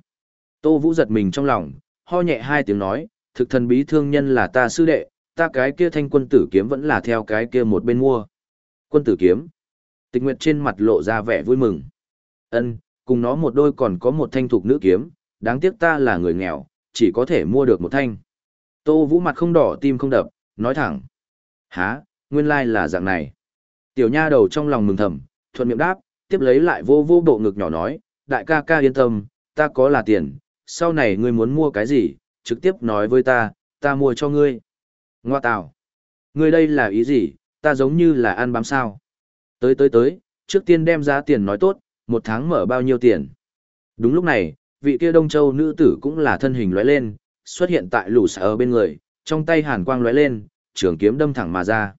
Tô Vũ giật mình trong lòng, ho nhẹ hai tiếng nói, thực thần bí thương nhân là ta sư đệ, ta cái kia thanh quân tử kiếm vẫn là theo cái kia một bên mua. Quân tử kiếm. Tịch Nguyệt trên mặt lộ ra vẻ vui mừng. Ân, cùng nó một đôi còn có một thanh thục nữ kiếm, đáng tiếc ta là người nghèo, chỉ có thể mua được một thanh. Tô Vũ mặt không đỏ tim không đập, nói thẳng. Hả, nguyên lai là dạng này. Tiểu nha đầu trong lòng mừng thầm, thuận miệng đáp, tiếp lấy lại vô vô bộ ngực nhỏ nói, đại ca ca yên tâm, ta có là tiền, sau này ngươi muốn mua cái gì, trực tiếp nói với ta, ta mua cho ngươi. Ngoa Tạo, Ngươi đây là ý gì, ta giống như là ăn bám sao. Tới tới tới, trước tiên đem giá tiền nói tốt, một tháng mở bao nhiêu tiền. Đúng lúc này, vị kia Đông Châu nữ tử cũng là thân hình lóe lên, xuất hiện tại lù sở bên người, trong tay hàn quang lóe lên, trường kiếm đâm thẳng mà ra.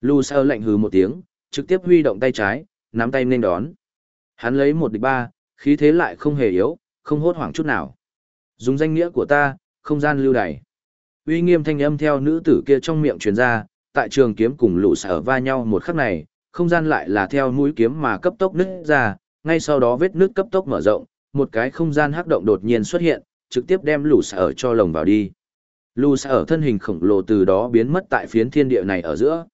Lù sở lạnh hừ một tiếng, trực tiếp huy động tay trái, nắm tay nên đón. Hắn lấy một địch ba, khí thế lại không hề yếu, không hốt hoảng chút nào. Dùng danh nghĩa của ta, không gian lưu đày. Uy nghiêm thanh âm theo nữ tử kia trong miệng truyền ra, tại trường kiếm cùng lũ sở va nhau một khắc này, không gian lại là theo mũi kiếm mà cấp tốc nứt ra, ngay sau đó vết nứt cấp tốc mở rộng, một cái không gian hắc động đột nhiên xuất hiện, trực tiếp đem lũ sở cho lồng vào đi. Lũ sở thân hình khổng lồ từ đó biến mất tại phiến thiên địa này ở giữa.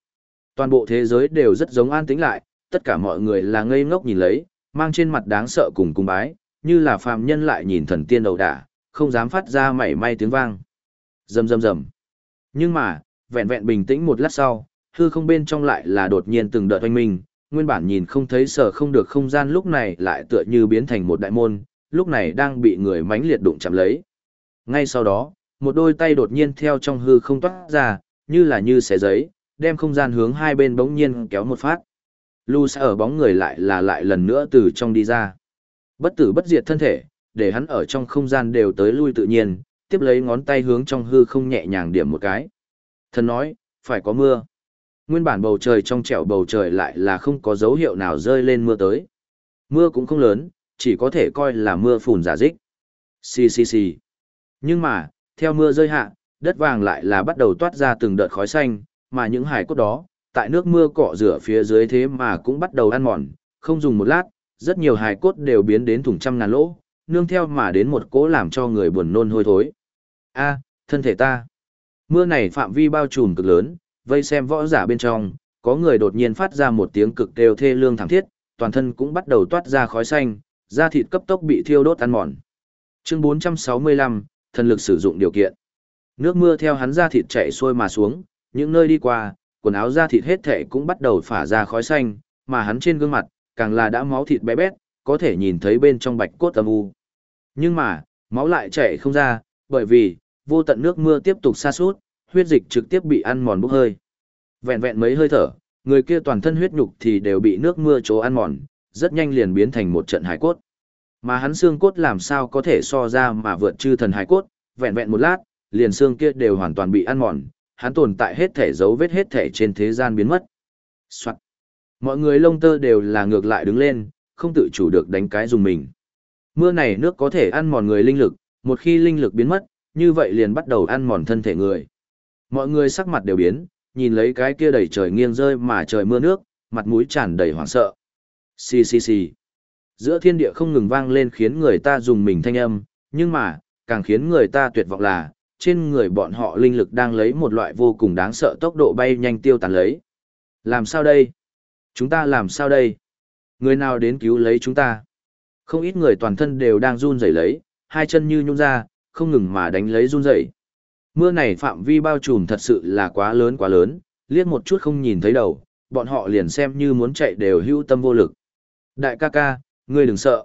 Toàn bộ thế giới đều rất giống an tĩnh lại, tất cả mọi người là ngây ngốc nhìn lấy, mang trên mặt đáng sợ cùng cung bái, như là phàm nhân lại nhìn thần tiên đầu đả, không dám phát ra mảy may tiếng vang. Rầm rầm rầm. Nhưng mà, vẹn vẹn bình tĩnh một lát sau, hư không bên trong lại là đột nhiên từng đợt oanh minh, nguyên bản nhìn không thấy sở không được không gian lúc này lại tựa như biến thành một đại môn, lúc này đang bị người mãnh liệt đụng chạm lấy. Ngay sau đó, một đôi tay đột nhiên theo trong hư không toát ra, như là như xé giấy, đem không gian hướng hai bên bỗng nhiên kéo một phát. Lu sẽ ở bóng người lại là lại lần nữa từ trong đi ra. Bất tử bất diệt thân thể, để hắn ở trong không gian đều tới lui tự nhiên, tiếp lấy ngón tay hướng trong hư không nhẹ nhàng điểm một cái. Thần nói, phải có mưa. Nguyên bản bầu trời trong trẻo bầu trời lại là không có dấu hiệu nào rơi lên mưa tới. Mưa cũng không lớn, chỉ có thể coi là mưa phùn giả dích. Xì xì xì. Nhưng mà, theo mưa rơi hạ, đất vàng lại là bắt đầu toát ra từng đợt khói xanh, mà những hải cốt đó, tại nước mưa cọ rửa phía dưới thế mà cũng bắt đầu ăn mòn, không dùng một lát, rất nhiều hài cốt đều biến đến thùng trăm ngàn lỗ, nương theo mà đến một cỗ làm cho người buồn nôn hôi thối. A, thân thể ta. Mưa này phạm vi bao trùm cực lớn, vây xem võ giả bên trong, có người đột nhiên phát ra một tiếng cực đều thê lương thảm thiết, toàn thân cũng bắt đầu toát ra khói xanh, da thịt cấp tốc bị thiêu đốt ăn mòn. Chương 465, thần lực sử dụng điều kiện. Nước mưa theo hắn da thịt chảy xuôi mà xuống, những nơi đi qua, quần áo da thịt hết thể cũng bắt đầu phả ra khói xanh, mà hắn trên gương mặt, càng là đã máu thịt bé bét, có thể nhìn thấy bên trong bạch cốt âm u. Nhưng mà, máu lại chảy không ra, bởi vì, vô tận nước mưa tiếp tục xa suốt, huyết dịch trực tiếp bị ăn mòn bốc hơi. Vẹn vẹn mấy hơi thở, người kia toàn thân huyết nhục thì đều bị nước mưa chỗ ăn mòn, rất nhanh liền biến thành một trận hải cốt. Mà hắn xương cốt làm sao có thể so ra mà vượt chư thần hải cốt, vẹn vẹn một lát, liền xương kia đều hoàn toàn bị ăn mòn, hắn tồn tại hết thể dấu vết hết thể trên thế gian biến mất. Soạn. Mọi người lông tơ đều là ngược lại đứng lên, không tự chủ được đánh cái dùng mình. Mưa này nước có thể ăn mòn người linh lực, một khi linh lực biến mất, như vậy liền bắt đầu ăn mòn thân thể người. Mọi người sắc mặt đều biến, nhìn lấy cái kia đầy trời nghiêng rơi mà trời mưa nước, mặt mũi tràn đầy hoảng sợ. Xì xì xì. Giữa thiên địa không ngừng vang lên khiến người ta dùng mình thanh âm, nhưng mà, càng khiến người ta tuyệt vọng là, trên người bọn họ linh lực đang lấy một loại vô cùng đáng sợ tốc độ bay nhanh tiêu tàn lấy. Làm sao đây? Chúng ta làm sao đây? Người nào đến cứu lấy chúng ta? Không ít người toàn thân đều đang run rẩy lấy, hai chân như nhung ra, không ngừng mà đánh lấy run rẩy. Mưa này phạm vi bao trùm thật sự là quá lớn quá lớn, liếc một chút không nhìn thấy đầu, bọn họ liền xem như muốn chạy đều hưu tâm vô lực. Đại ca ca, ngươi đừng sợ.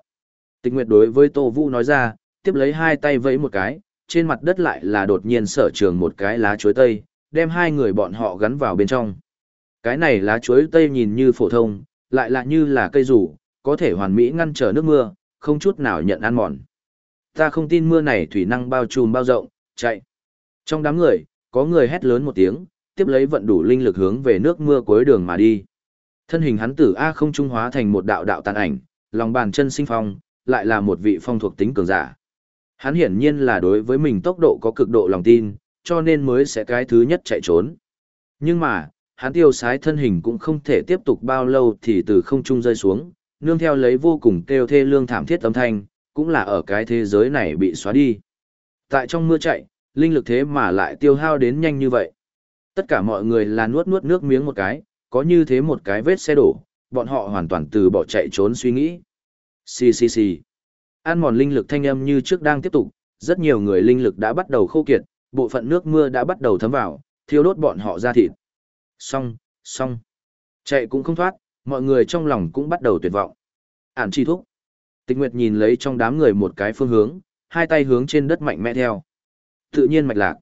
Tịch Nguyệt đối với Tô Vũ nói ra, tiếp lấy hai tay vẫy một cái, trên mặt đất lại là đột nhiên sở trường một cái lá chuối tây, đem hai người bọn họ gắn vào bên trong. Cái này lá chuối tây nhìn như phổ thông, lại là như là cây rủ, có thể hoàn mỹ ngăn trở nước mưa, không chút nào nhận ăn mòn. Ta không tin mưa này thủy năng bao trùm bao rộng, chạy. Trong đám người, có người hét lớn một tiếng, tiếp lấy vận đủ linh lực hướng về nước mưa cuối đường mà đi. Thân hình hắn tử A không trung hóa thành một đạo đạo tàn ảnh, lòng bàn chân sinh phong, lại là một vị phong thuộc tính cường giả. Hắn hiển nhiên là đối với mình tốc độ có cực độ lòng tin, cho nên mới sẽ cái thứ nhất chạy trốn. Nhưng mà, hắn tiêu sái thân hình cũng không thể tiếp tục bao lâu thì từ không trung rơi xuống, nương theo lấy vô cùng kêu thê lương thảm thiết âm thanh, cũng là ở cái thế giới này bị xóa đi. Tại trong mưa chạy, linh lực thế mà lại tiêu hao đến nhanh như vậy. Tất cả mọi người là nuốt nuốt nước miếng một cái, có như thế một cái vết xe đổ, bọn họ hoàn toàn từ bỏ chạy trốn suy nghĩ. Xì xì xì. Ăn mòn linh lực thanh âm như trước đang tiếp tục, rất nhiều người linh lực đã bắt đầu khô kiệt, bộ phận nước mưa đã bắt đầu thấm vào, thiêu đốt bọn họ ra thịt. Song, Xong. Chạy cũng không thoát, mọi người trong lòng cũng bắt đầu tuyệt vọng. Ản chi thúc. Tịch Nguyệt nhìn lấy trong đám người một cái phương hướng, hai tay hướng trên đất mạnh mẽ theo. Tự nhiên mạch lạc.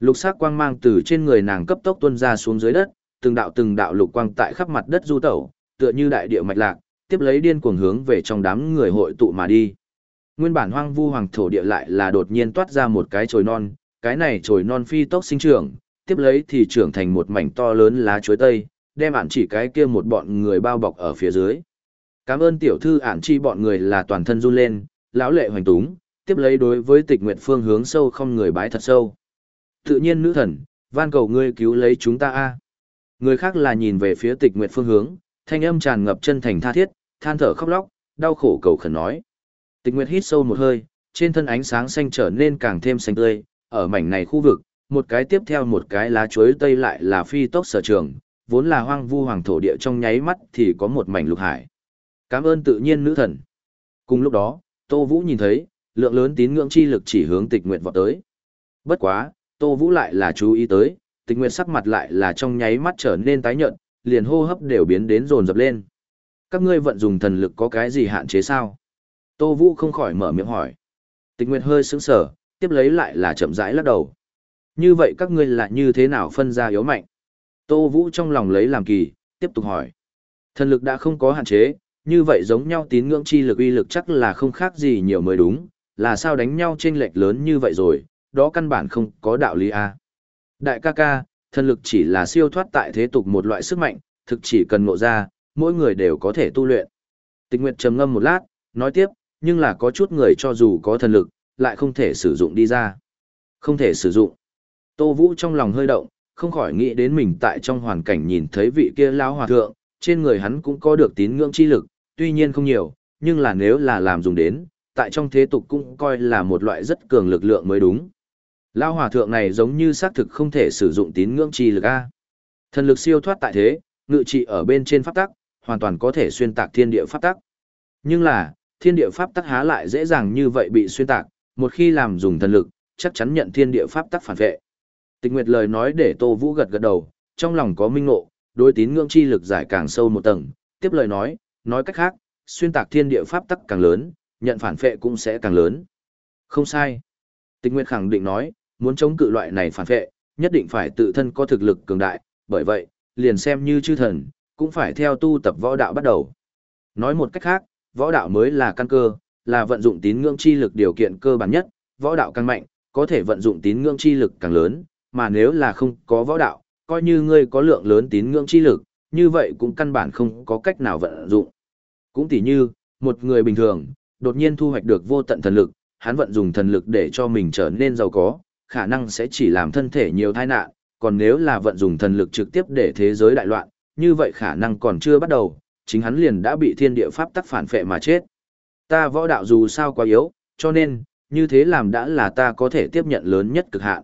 Lục sắc quang mang từ trên người nàng cấp tốc tuôn ra xuống dưới đất, từng đạo từng đạo lục quang tại khắp mặt đất du tẩu, tựa như đại địa mạch lạc, tiếp lấy điên cuồng hướng về trong đám người hội tụ mà đi. Nguyên bản hoang vu hoàng thổ địa lại là đột nhiên toát ra một cái chồi non, cái này chồi non phi tốc sinh trưởng, tiếp lấy thì trưởng thành một mảnh to lớn lá chuối tây, đem ản chỉ cái kia một bọn người bao bọc ở phía dưới. Cảm ơn tiểu thư ản chi bọn người là toàn thân run lên, lão lệ hoành túng, tiếp lấy đối với tịch nguyệt phương hướng sâu không người bái thật sâu. Tự nhiên nữ thần, van cầu ngươi cứu lấy chúng ta a. Người khác là nhìn về phía tịch nguyệt phương hướng, thanh âm tràn ngập chân thành tha thiết, than thở khóc lóc, đau khổ cầu khẩn nói. Tịch nguyệt hít sâu một hơi, trên thân ánh sáng xanh trở nên càng thêm xanh tươi, ở mảnh này khu vực, một cái tiếp theo một cái lá chuối tây lại là phi tốc sở trường, vốn là hoang vu hoàng thổ địa trong nháy mắt thì có một mảnh lục hải. Cảm ơn tự nhiên nữ thần. Cùng lúc đó, Tô Vũ nhìn thấy, lượng lớn tín ngưỡng chi lực chỉ hướng tịch nguyệt vọt tới. Bất quá, Tô Vũ lại là chú ý tới, tịch nguyệt sắc mặt lại là trong nháy mắt trở nên tái nhợt, liền hô hấp đều biến đến rồn rập lên. Các ngươi vận dùng thần lực có cái gì hạn chế sao? Tô Vũ không khỏi mở miệng hỏi. Tịch nguyệt hơi sững sờ, tiếp lấy lại là chậm rãi lắc đầu. Như vậy các ngươi là như thế nào phân ra yếu mạnh? Tô Vũ trong lòng lấy làm kỳ, tiếp tục hỏi. Thần lực đã không có hạn chế, như vậy giống nhau tín ngưỡng chi lực uy lực chắc là không khác gì nhiều mới đúng, là sao đánh nhau chênh lệch lớn như vậy rồi, đó căn bản không có đạo lý a. Đại ca ca, thần lực chỉ là siêu thoát tại thế tục một loại sức mạnh, thực chỉ cần ngộ ra, mỗi người đều có thể tu luyện. Tịch Nguyệt trầm ngâm một lát, nói tiếp, nhưng là có chút người cho dù có thần lực, lại không thể sử dụng đi ra. Không thể sử dụng. Tô Vũ trong lòng hơi động, không khỏi nghĩ đến mình tại trong hoàn cảnh nhìn thấy vị kia lão hòa thượng, trên người hắn cũng có được tín ngưỡng chi lực, tuy nhiên không nhiều, nhưng là nếu là làm dùng đến, tại trong thế tục cũng coi là một loại rất cường lực lượng mới đúng. Lão hòa thượng này giống như xác thực không thể sử dụng tín ngưỡng chi lực A. Thần lực siêu thoát tại thế, ngự trị ở bên trên pháp tắc, hoàn toàn có thể xuyên tạc thiên địa pháp tắc. Nhưng là, thiên địa pháp tắc há lại dễ dàng như vậy bị xuyên tạc, một khi làm dùng thần lực, chắc chắn nhận thiên địa pháp tắc phản vệ. Tịch Nguyệt lời nói để Tô Vũ gật gật đầu, trong lòng có minh ngộ, đối tín ngưỡng chi lực giải càng sâu một tầng, tiếp lời nói, nói cách khác, xuyên tạc thiên địa pháp tắc càng lớn, nhận phản phệ cũng sẽ càng lớn. Không sai. Tịch Nguyệt khẳng định nói, muốn chống cự loại này phản phệ, nhất định phải tự thân có thực lực cường đại, bởi vậy, liền xem như chư thần, cũng phải theo tu tập võ đạo bắt đầu. Nói một cách khác, võ đạo mới là căn cơ, là vận dụng tín ngưỡng chi lực điều kiện cơ bản nhất, võ đạo càng mạnh, có thể vận dụng tín ngưỡng chi lực càng lớn, mà nếu là không có võ đạo, coi như ngươi có lượng lớn tín ngưỡng chi lực, như vậy cũng căn bản không có cách nào vận dụng. Cũng tỉ như, một người bình thường, đột nhiên thu hoạch được vô tận thần lực, hắn vận dùng thần lực để cho mình trở nên giàu có, khả năng sẽ chỉ làm thân thể nhiều tai nạn, còn nếu là vận dùng thần lực trực tiếp để thế giới đại loạn, như vậy khả năng còn chưa bắt đầu, chính hắn liền đã bị thiên địa pháp tắc phản phệ mà chết. Ta võ đạo dù sao quá yếu, cho nên, như thế làm đã là ta có thể tiếp nhận lớn nhất cực hạn.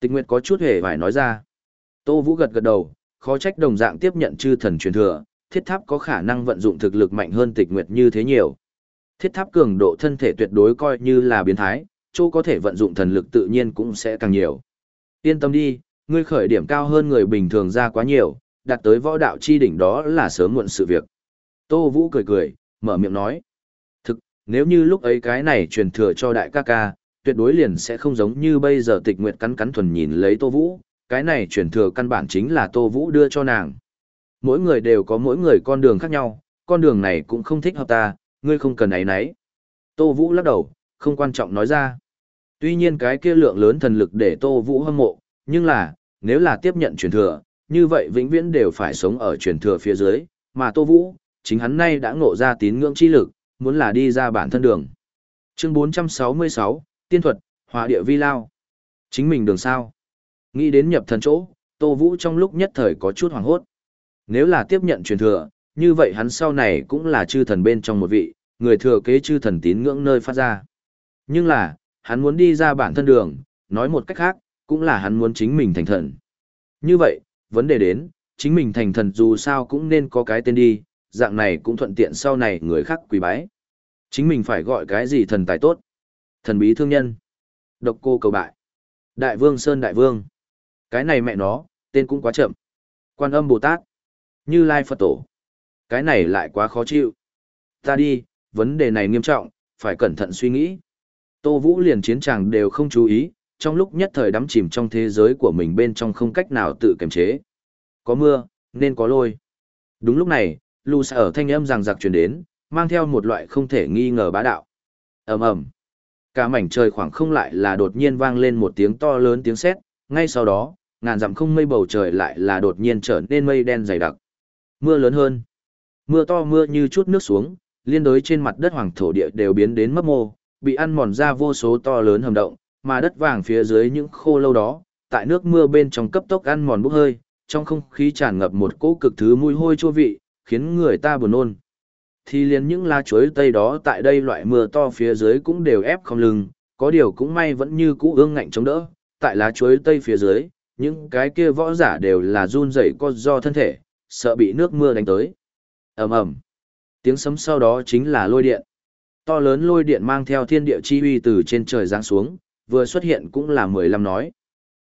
Tịch Nguyệt có chút hề phải nói ra. Tô Vũ gật gật đầu, khó trách đồng dạng tiếp nhận chư thần truyền thừa, thiết tháp có khả năng vận dụng thực lực mạnh hơn Tịch Nguyệt như thế nhiều. Thiết tháp cường độ thân thể tuyệt đối coi như là biến thái, chỗ có thể vận dụng thần lực tự nhiên cũng sẽ càng nhiều. Yên tâm đi, ngươi khởi điểm cao hơn người bình thường ra quá nhiều, đạt tới võ đạo chi đỉnh đó là sớm muộn sự việc. Tô Vũ cười cười, mở miệng nói. Thực, nếu như lúc ấy cái này truyền thừa cho đại ca ca, tuyệt đối liền sẽ không giống như bây giờ tịch nguyệt cắn cắn thuần nhìn lấy Tô Vũ, cái này truyền thừa căn bản chính là Tô Vũ đưa cho nàng. Mỗi người đều có mỗi người con đường khác nhau, con đường này cũng không thích hợp ta, ngươi không cần ấy nấy. Tô Vũ lắc đầu, không quan trọng nói ra. Tuy nhiên cái kia lượng lớn thần lực để Tô Vũ hâm mộ, nhưng là, nếu là tiếp nhận truyền thừa, như vậy vĩnh viễn đều phải sống ở truyền thừa phía dưới, mà Tô Vũ, chính hắn nay đã ngộ ra tín ngưỡng chi lực, muốn là đi ra bản thân đường. Chương 466, tiên thuật, hỏa địa vi lao. Chính mình đường sao? Nghĩ đến nhập thần chỗ, Tô Vũ trong lúc nhất thời có chút hoàng hốt. Nếu là tiếp nhận truyền thừa, như vậy hắn sau này cũng là chư thần bên trong một vị, người thừa kế chư thần tín ngưỡng nơi phát ra. Nhưng là, hắn muốn đi ra bản thân đường, nói một cách khác, cũng là hắn muốn chính mình thành thần. Như vậy, vấn đề đến, chính mình thành thần dù sao cũng nên có cái tên đi, dạng này cũng thuận tiện sau này người khác quỳ bái. Chính mình phải gọi cái gì thần tài tốt. Thần bí thương nhân. Độc cô cầu bại. Đại vương Sơn Đại vương. Cái này mẹ nó, tên cũng quá chậm. Quan âm Bồ Tát. Như Lai Phật Tổ. Cái này lại quá khó chịu. Ta đi, vấn đề này nghiêm trọng, phải cẩn thận suy nghĩ. Tô Vũ liền chiến tràng đều không chú ý, trong lúc nhất thời đắm chìm trong thế giới của mình bên trong không cách nào tự kiềm chế. Có mưa, nên có lôi. Đúng lúc này, lù xa ở thanh âm ràng giặc truyền đến, mang theo một loại không thể nghi ngờ bá đạo. ầm ầm Cả mảnh trời khoảng không lại là đột nhiên vang lên một tiếng to lớn tiếng sét, ngay sau đó, ngàn dặm không mây bầu trời lại là đột nhiên trở nên mây đen dày đặc. Mưa lớn hơn. Mưa to mưa như chút nước xuống, liên đối trên mặt đất hoàng thổ địa đều biến đến mấp mô, bị ăn mòn ra vô số to lớn hầm động, mà đất vàng phía dưới những khô lâu đó, tại nước mưa bên trong cấp tốc ăn mòn bốc hơi, trong không khí tràn ngập một cỗ cực thứ mùi hôi chua vị, khiến người ta buồn nôn. Thì liền những lá chuối tây đó tại đây loại mưa to phía dưới cũng đều ép không lưng, có điều cũng may vẫn như cũ ương ngạnh chống đỡ, tại lá chuối tây phía dưới, những cái kia võ giả đều là run rẩy co do thân thể, sợ bị nước mưa đánh tới. ầm ầm, tiếng sấm sau đó chính là lôi điện. To lớn lôi điện mang theo thiên địa chi uy từ trên trời giáng xuống, vừa xuất hiện cũng là mười lăm nói.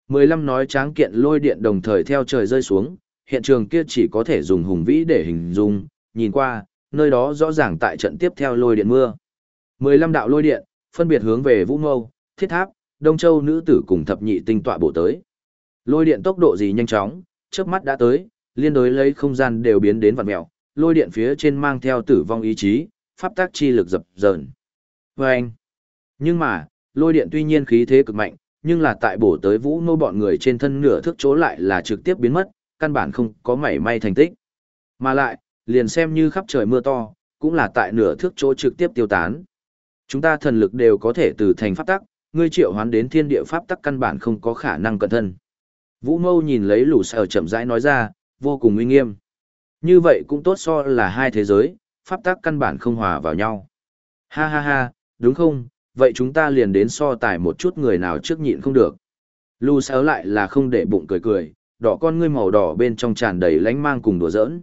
mười lăm nói tráng kiện lôi điện đồng thời theo trời rơi xuống, hiện trường kia chỉ có thể dùng hùng vĩ để hình dung, nhìn qua, nơi đó rõ ràng tại trận tiếp theo lôi điện mưa. mười lăm đạo lôi điện, phân biệt hướng về Vũ Mâu, Thiết Tháp, Đông Châu nữ tử cùng thập nhị tinh tọa bộ tới. Lôi điện tốc độ gì nhanh chóng, chớp mắt đã tới, liên đối lấy không gian đều biến đến vặn mèo, lôi điện phía trên mang theo tử vong ý chí, pháp tác chi lực dập dờn. Vâng! Nhưng mà, lôi điện tuy nhiên khí thế cực mạnh, nhưng là tại bổ tới vũ nô bọn người trên thân nửa thước chỗ lại là trực tiếp biến mất, căn bản không có mảy may thành tích. Mà lại, liền xem như khắp trời mưa to, cũng là tại nửa thước chỗ trực tiếp tiêu tán. Chúng ta thần lực đều có thể từ thành pháp tắc, ngươi triệu hoán đến thiên địa pháp tắc căn bản không có khả năng cận thân. Vũ Mâu nhìn lấy lũ sở chậm rãi nói ra, vô cùng uy nghiêm. Như vậy cũng tốt so là hai thế giới, pháp tắc căn bản không hòa vào nhau. Ha ha ha, đúng không, vậy chúng ta liền đến so tài một chút người nào trước nhịn không được. lưu sáu lại là không để bụng cười cười, đỏ con ngươi màu đỏ bên trong tràn đầy lánh mang cùng đùa giỡn.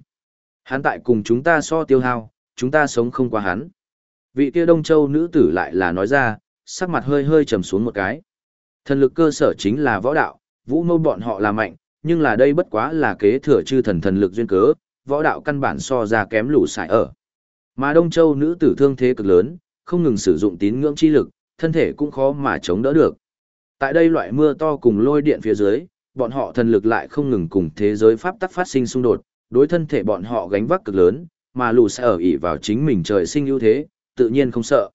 Hắn tại cùng chúng ta so tiêu hao, chúng ta sống không qua hắn. Vị kia Đông Châu nữ tử lại là nói ra, sắc mặt hơi hơi trầm xuống một cái. Thần lực cơ sở chính là võ đạo, vũ mâu bọn họ là mạnh, nhưng là đây bất quá là kế thừa chư thần thần lực duyên cớ, võ đạo căn bản so ra kém lũ sải ở. Mà Đông Châu nữ tử thương thế cực lớn, không ngừng sử dụng tín ngưỡng chi lực, thân thể cũng khó mà chống đỡ được. Tại đây loại mưa to cùng lôi điện phía dưới, bọn họ thần lực lại không ngừng cùng thế giới pháp tắc phát sinh xung đột, đối thân thể bọn họ gánh vác cực lớn, mà lù sẽ ở ỉ vào chính mình trời sinh ưu thế, tự nhiên không sợ.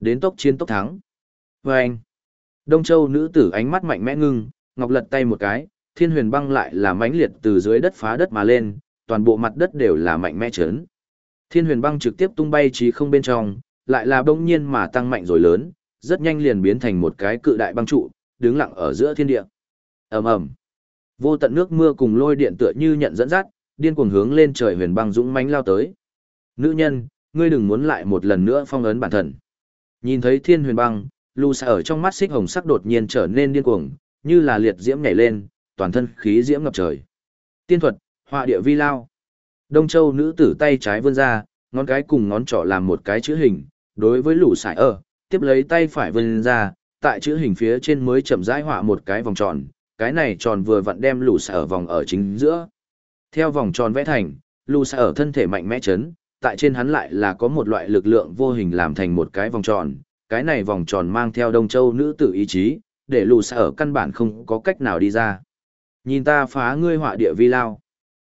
Đến tốc chiến tốc thắng. Và anh, Đông Châu nữ tử ánh mắt mạnh mẽ ngưng, ngọc lật tay một cái, thiên huyền băng lại là mãnh liệt từ dưới đất phá đất mà lên, toàn bộ mặt đất đều là mạnh mẽ chấn. Thiên huyền băng trực tiếp tung bay trí không bên trong, lại là bỗng nhiên mà tăng mạnh rồi lớn, rất nhanh liền biến thành một cái cự đại băng trụ, đứng lặng ở giữa thiên địa. ầm ầm, vô tận nước mưa cùng lôi điện tựa như nhận dẫn dắt, điên cuồng hướng lên trời huyền băng dũng mãnh lao tới. Nữ nhân, ngươi đừng muốn lại một lần nữa phong ấn bản thân. Nhìn thấy thiên huyền băng, Lusa ở trong mắt xích hồng sắc đột nhiên trở nên điên cuồng, như là liệt diễm nhảy lên, toàn thân khí diễm ngập trời. Tiên thuật, họa địa vi lao. Đông Châu nữ tử tay trái vươn ra, ngón cái cùng ngón trỏ làm một cái chữ hình, đối với lũ sải ở, tiếp lấy tay phải vươn ra, tại chữ hình phía trên mới chậm rãi họa một cái vòng tròn, cái này tròn vừa vặn đem lũ sải ở vòng ở chính giữa. Theo vòng tròn vẽ thành, lũ sải ở thân thể mạnh mẽ chấn, tại trên hắn lại là có một loại lực lượng vô hình làm thành một cái vòng tròn, cái này vòng tròn mang theo Đông Châu nữ tử ý chí, để lũ sải ở căn bản không có cách nào đi ra. Nhìn ta phá ngươi họa địa vi lao.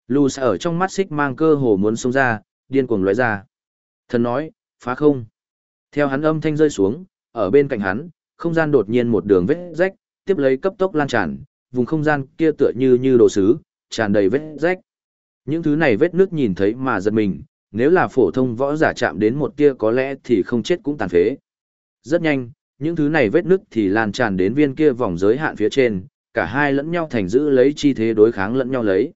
Lù xa ở trong mắt xích mang cơ hồ muốn xông ra, điên cuồng lóe ra. Thần nói, phá không. Theo hắn âm thanh rơi xuống, ở bên cạnh hắn, không gian đột nhiên một đường vết rách, tiếp lấy cấp tốc lan tràn, vùng không gian kia tựa như như đồ sứ, tràn đầy vết rách. Những thứ này vết nước nhìn thấy mà giật mình, nếu là phổ thông võ giả chạm đến một tia có lẽ thì không chết cũng tàn phế. Rất nhanh, những thứ này vết nước thì lan tràn đến viên kia vòng giới hạn phía trên, cả hai lẫn nhau thành giữ lấy chi thế đối kháng lẫn nhau lấy.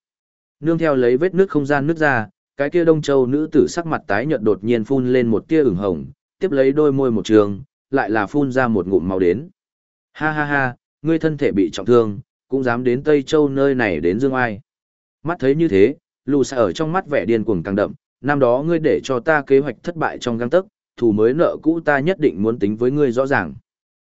Nương theo lấy vết nước không gian nước ra, cái kia Đông Châu nữ tử sắc mặt tái nhợt đột nhiên phun lên một tia ửng hồng, tiếp lấy đôi môi một trường, lại là phun ra một ngụm máu đến. Ha ha ha, ngươi thân thể bị trọng thương, cũng dám đến Tây Châu nơi này đến Dương Ai. Mắt thấy như thế, lù xa ở trong mắt vẻ điên cuồng càng đậm, năm đó ngươi để cho ta kế hoạch thất bại trong găng tấc, thù mới nợ cũ ta nhất định muốn tính với ngươi rõ ràng.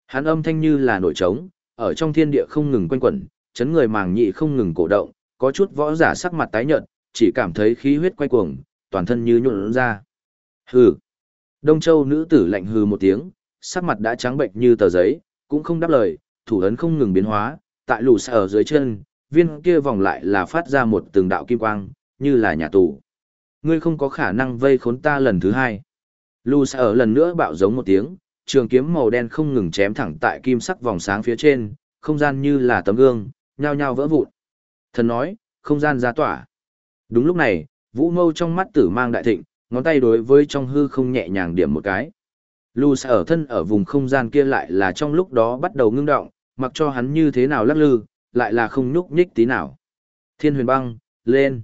Hắn âm thanh như là nổi trống, ở trong thiên địa không ngừng quanh quẩn, chấn người màng nhị không ngừng cổ động, có chút võ giả sắc mặt tái nhợt, chỉ cảm thấy khí huyết quay cuồng, toàn thân như nhuộn ra. Hừ. Đông Châu nữ tử lạnh hừ một tiếng, sắc mặt đã trắng bệnh như tờ giấy, cũng không đáp lời, thủ ấn không ngừng biến hóa, tại lù xa ở dưới chân, viên kia vòng lại là phát ra một từng đạo kim quang, như là nhà tù. Ngươi không có khả năng vây khốn ta lần thứ hai. Lù xa ở lần nữa bạo giống một tiếng, trường kiếm màu đen không ngừng chém thẳng tại kim sắc vòng sáng phía trên, không gian như là tấm gương, nhao nhao vỡ vụn. Thần nói, không gian ra tỏa. Đúng lúc này, vũ mâu trong mắt tử mang đại thịnh, ngón tay đối với trong hư không nhẹ nhàng điểm một cái. Lù xa ở thân ở vùng không gian kia lại là trong lúc đó bắt đầu ngưng động, mặc cho hắn như thế nào lắc lư, lại là không nhúc nhích tí nào. Thiên huyền băng, lên.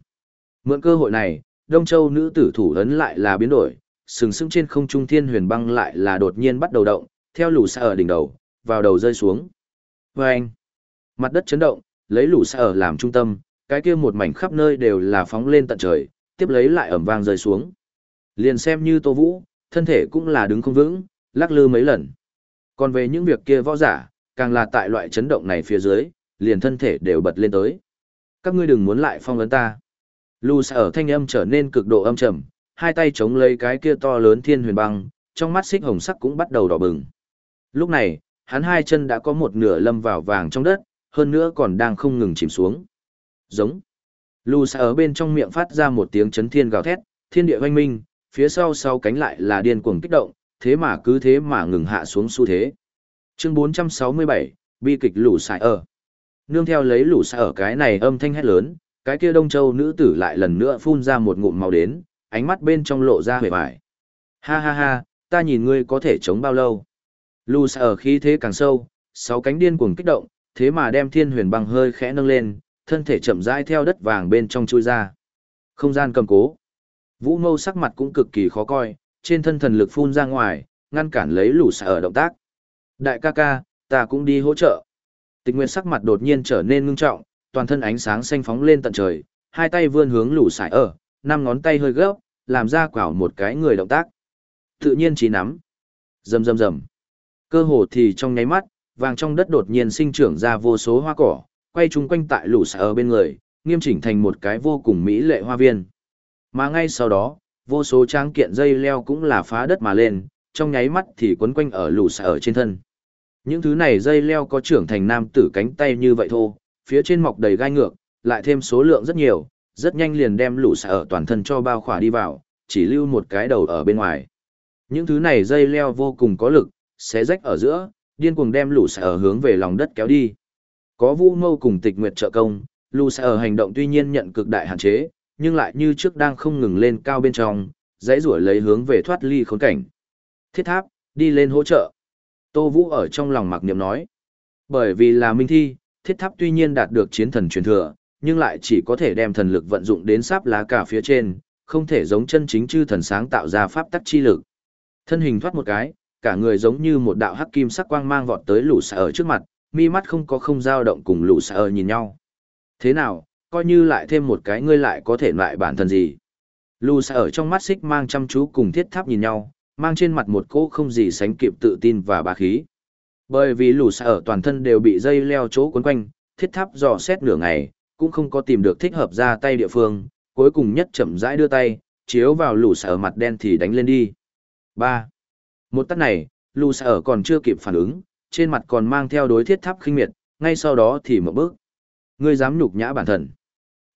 Mượn cơ hội này, Đông Châu nữ tử thủ ấn lại là biến đổi, sừng sững trên không trung thiên huyền băng lại là đột nhiên bắt đầu động, theo lũ xa ở đỉnh đầu, vào đầu rơi xuống. Và anh, mặt đất chấn động, lấy lũ xa ở làm trung tâm, cái kia một mảnh khắp nơi đều là phóng lên tận trời, tiếp lấy lại ẩm vang rơi xuống. Liền xem như Tô Vũ, thân thể cũng là đứng không vững, lắc lư mấy lần. Còn về những việc kia võ giả, càng là tại loại chấn động này phía dưới, liền thân thể đều bật lên tới. Các ngươi đừng muốn lại phong ấn ta. Lù ở thanh âm trở nên cực độ âm trầm, hai tay chống lấy cái kia to lớn thiên huyền băng, trong mắt xích hồng sắc cũng bắt đầu đỏ bừng. Lúc này, hắn hai chân đã có một nửa lâm vào vàng trong đất, hơn nữa còn đang không ngừng chìm xuống. Giống. Lù ở bên trong miệng phát ra một tiếng chấn thiên gào thét, thiên địa hoanh minh, phía sau sau cánh lại là điên cuồng kích động, thế mà cứ thế mà ngừng hạ xuống xu thế. Chương 467, bi kịch lũ xài ở. Nương theo lấy lũ xài ở cái này âm thanh hét lớn, cái kia Đông Châu nữ tử lại lần nữa phun ra một ngụm màu đến, ánh mắt bên trong lộ ra vẻ bại. Ha ha ha, ta nhìn ngươi có thể chống bao lâu. Lũ xài ở khí thế càng sâu, sáu cánh điên cuồng kích động, thế mà đem thiên huyền băng hơi khẽ nâng lên, thân thể chậm rãi theo đất vàng bên trong chui ra. Không gian cầm cố. Vũ mâu sắc mặt cũng cực kỳ khó coi, trên thân thần lực phun ra ngoài, ngăn cản lấy lũ xài ở động tác. Đại ca ca, ta cũng đi hỗ trợ. Tịch Nguyệt sắc mặt đột nhiên trở nên ngưng trọng, toàn thân ánh sáng xanh phóng lên tận trời, hai tay vươn hướng lũ sải ở, năm ngón tay hơi gấp, làm ra quảo một cái người động tác. Tự nhiên chỉ nắm. Rầm rầm rầm. Cơ hồ thì trong nháy mắt, vàng trong đất đột nhiên sinh trưởng ra vô số hoa cỏ, quay chung quanh tại lũ sải ở bên người, nghiêm chỉnh thành một cái vô cùng mỹ lệ hoa viên. Mà ngay sau đó, vô số tráng kiện dây leo cũng là phá đất mà lên, trong nháy mắt thì quấn quanh ở lũ sải ở trên thân. Những thứ này dây leo có trưởng thành nam tử cánh tay như vậy thôi, phía trên mọc đầy gai ngược, lại thêm số lượng rất nhiều, rất nhanh liền đem lũ xả ở toàn thân cho bao khỏa đi vào, chỉ lưu một cái đầu ở bên ngoài. Những thứ này dây leo vô cùng có lực, xé rách ở giữa, điên cuồng đem lũ xả ở hướng về lòng đất kéo đi. Có vũ mâu cùng tịch nguyệt trợ công, lũ xả ở hành động tuy nhiên nhận cực đại hạn chế, nhưng lại như trước đang không ngừng lên cao bên trong, dãy rủa lấy hướng về thoát ly khốn cảnh. Thiết tháp, đi lên hỗ trợ. Tô Vũ ở trong lòng mặc niệm nói. Bởi vì là minh thi, thiết tháp tuy nhiên đạt được chiến thần truyền thừa, nhưng lại chỉ có thể đem thần lực vận dụng đến sáp lá cả phía trên, không thể giống chân chính chư thần sáng tạo ra pháp tắc chi lực. Thân hình thoát một cái, cả người giống như một đạo hắc kim sắc quang mang vọt tới lũ xà ở trước mặt, mi mắt không có không dao động cùng lũ xà ở nhìn nhau. Thế nào, coi như lại thêm một cái ngươi lại có thể loại bản thân gì. Lù xà ở trong mắt xích mang chăm chú cùng thiết tháp nhìn nhau, mang trên mặt một cỗ không gì sánh kịp tự tin và bá khí. Bởi vì lù xa ở toàn thân đều bị dây leo chỗ quấn quanh, thiết tháp dò xét nửa ngày, cũng không có tìm được thích hợp ra tay địa phương, cuối cùng nhất chậm rãi đưa tay, chiếu vào lù xa ở mặt đen thì đánh lên đi. 3. Một tắt này, lù xa ở còn chưa kịp phản ứng, trên mặt còn mang theo đối thiết tháp khinh miệt, ngay sau đó thì một bước. Ngươi dám nhục nhã bản thân.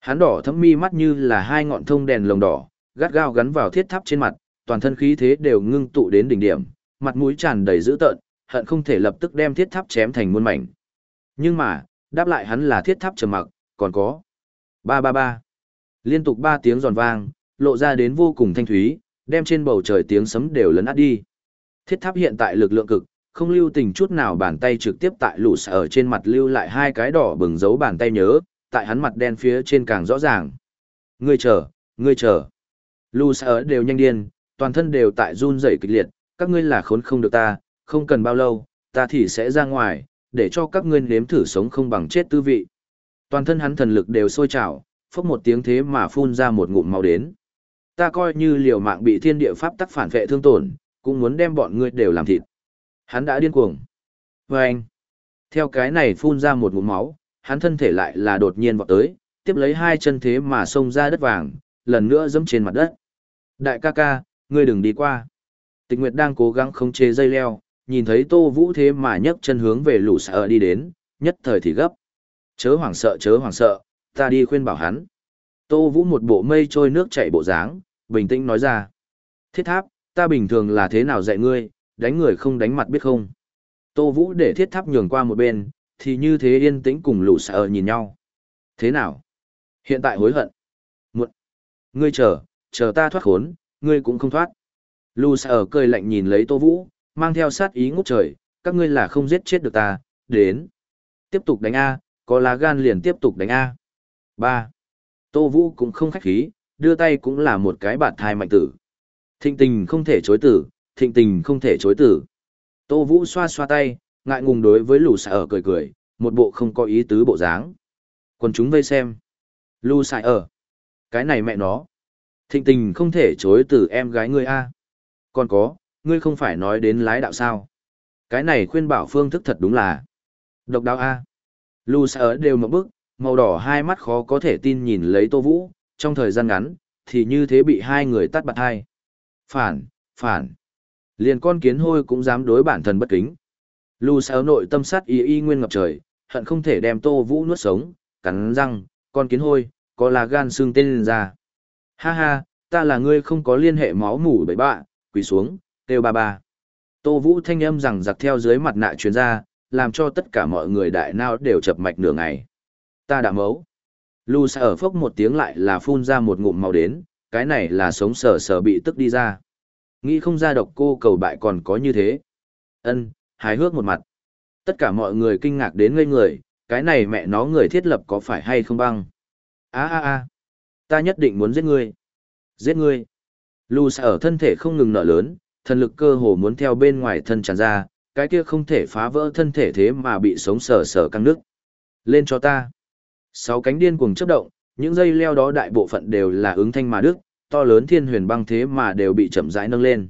Hắn đỏ thẫm mi mắt như là hai ngọn thông đèn lồng đỏ, gắt gao gắn vào thiết tháp trên mặt, toàn thân khí thế đều ngưng tụ đến đỉnh điểm, mặt mũi tràn đầy dữ tợn, hận không thể lập tức đem thiết tháp chém thành muôn mảnh. Nhưng mà, đáp lại hắn là thiết tháp trầm mặc, còn có. Ba ba ba. Liên tục ba tiếng giòn vang, lộ ra đến vô cùng thanh thúy, đem trên bầu trời tiếng sấm đều lấn át đi. Thiết tháp hiện tại lực lượng cực, không lưu tình chút nào bàn tay trực tiếp tại lũ sở trên mặt lưu lại hai cái đỏ bừng dấu bàn tay nhớ, tại hắn mặt đen phía trên càng rõ ràng. Ngươi chờ, ngươi chờ. Lũ sở đều nhanh điên, toàn thân đều tại run rẩy kịch liệt, các ngươi là khốn không được ta, không cần bao lâu, ta thì sẽ ra ngoài, để cho các ngươi nếm thử sống không bằng chết tư vị. Toàn thân hắn thần lực đều sôi trào, phốc một tiếng thế mà phun ra một ngụm máu đến. Ta coi như liều mạng bị thiên địa pháp tắc phản vệ thương tổn, cũng muốn đem bọn ngươi đều làm thịt. Hắn đã điên cuồng. Và anh, theo cái này phun ra một ngụm máu, hắn thân thể lại là đột nhiên vọt tới, tiếp lấy hai chân thế mà xông ra đất vàng, lần nữa dẫm trên mặt đất. Đại ca ca, ngươi đừng đi qua. Tịch Nguyệt đang cố gắng khống chế dây leo, nhìn thấy Tô Vũ thế mà nhấc chân hướng về lũ sợ đi đến, nhất thời thì gấp. Chớ hoảng sợ chớ hoảng sợ, ta đi khuyên bảo hắn. Tô Vũ một bộ mây trôi nước chảy bộ dáng, bình tĩnh nói ra. Thiết tháp, ta bình thường là thế nào dạy ngươi, đánh người không đánh mặt biết không? Tô Vũ để thiết tháp nhường qua một bên, thì như thế yên tĩnh cùng lũ sợ nhìn nhau. Thế nào? Hiện tại hối hận. Muộn. Ngươi chờ, chờ ta thoát khốn, ngươi cũng không thoát. Lũ sợ cười lạnh nhìn lấy Tô Vũ, mang theo sát ý ngút trời, các ngươi là không giết chết được ta, đến. Tiếp tục đánh A, có lá gan liền tiếp tục đánh A. 3. Tô Vũ cũng không khách khí, đưa tay cũng là một cái bạt thai mạnh tử. Thịnh tình không thể chối tử, thịnh tình không thể chối tử. Tô Vũ xoa xoa tay, ngại ngùng đối với lù xài ở cười cười, một bộ không có ý tứ bộ dáng. Còn chúng vây xem. Lù xài ở. Cái này mẹ nó. Thịnh tình không thể chối từ em gái ngươi a Còn có, ngươi không phải nói đến lái đạo sao. Cái này khuyên bảo phương thức thật đúng là. Độc đáo a Lù xài ở đều một bức, màu đỏ hai mắt khó có thể tin nhìn lấy Tô Vũ, trong thời gian ngắn, thì như thế bị hai người tắt bật hai. Phản, phản. Liền con kiến hôi cũng dám đối bản thân bất kính. Lù xéo nội tâm sát y y nguyên ngập trời, hận không thể đem Tô Vũ nuốt sống, cắn răng, con kiến hôi, có là gan xương tên lên ra. Ha ha, ta là ngươi không có liên hệ máu mủ bậy bạ, quỳ xuống, kêu ba ba. Tô Vũ thanh âm rằng giặc theo dưới mặt nạ chuyến ra, làm cho tất cả mọi người đại nao đều chập mạch nửa ngày. Ta đã mấu. Lù xa ở phốc một tiếng lại là phun ra một ngụm màu đến, cái này là sống sờ sờ bị tức đi ra. Nghĩ không ra độc cô cầu bại còn có như thế. ân hài hước một mặt. Tất cả mọi người kinh ngạc đến ngây người, cái này mẹ nó người thiết lập có phải hay không băng? a a a ta nhất định muốn giết ngươi. Giết ngươi. Lù xa ở thân thể không ngừng nở lớn, thần lực cơ hồ muốn theo bên ngoài thân tràn ra, cái kia không thể phá vỡ thân thể thế mà bị sống sờ sờ căng nước. Lên cho ta. Sáu cánh điên cuồng chấp động, những dây leo đó đại bộ phận đều là ứng thanh mà đức, to lớn thiên huyền băng thế mà đều bị chậm rãi nâng lên.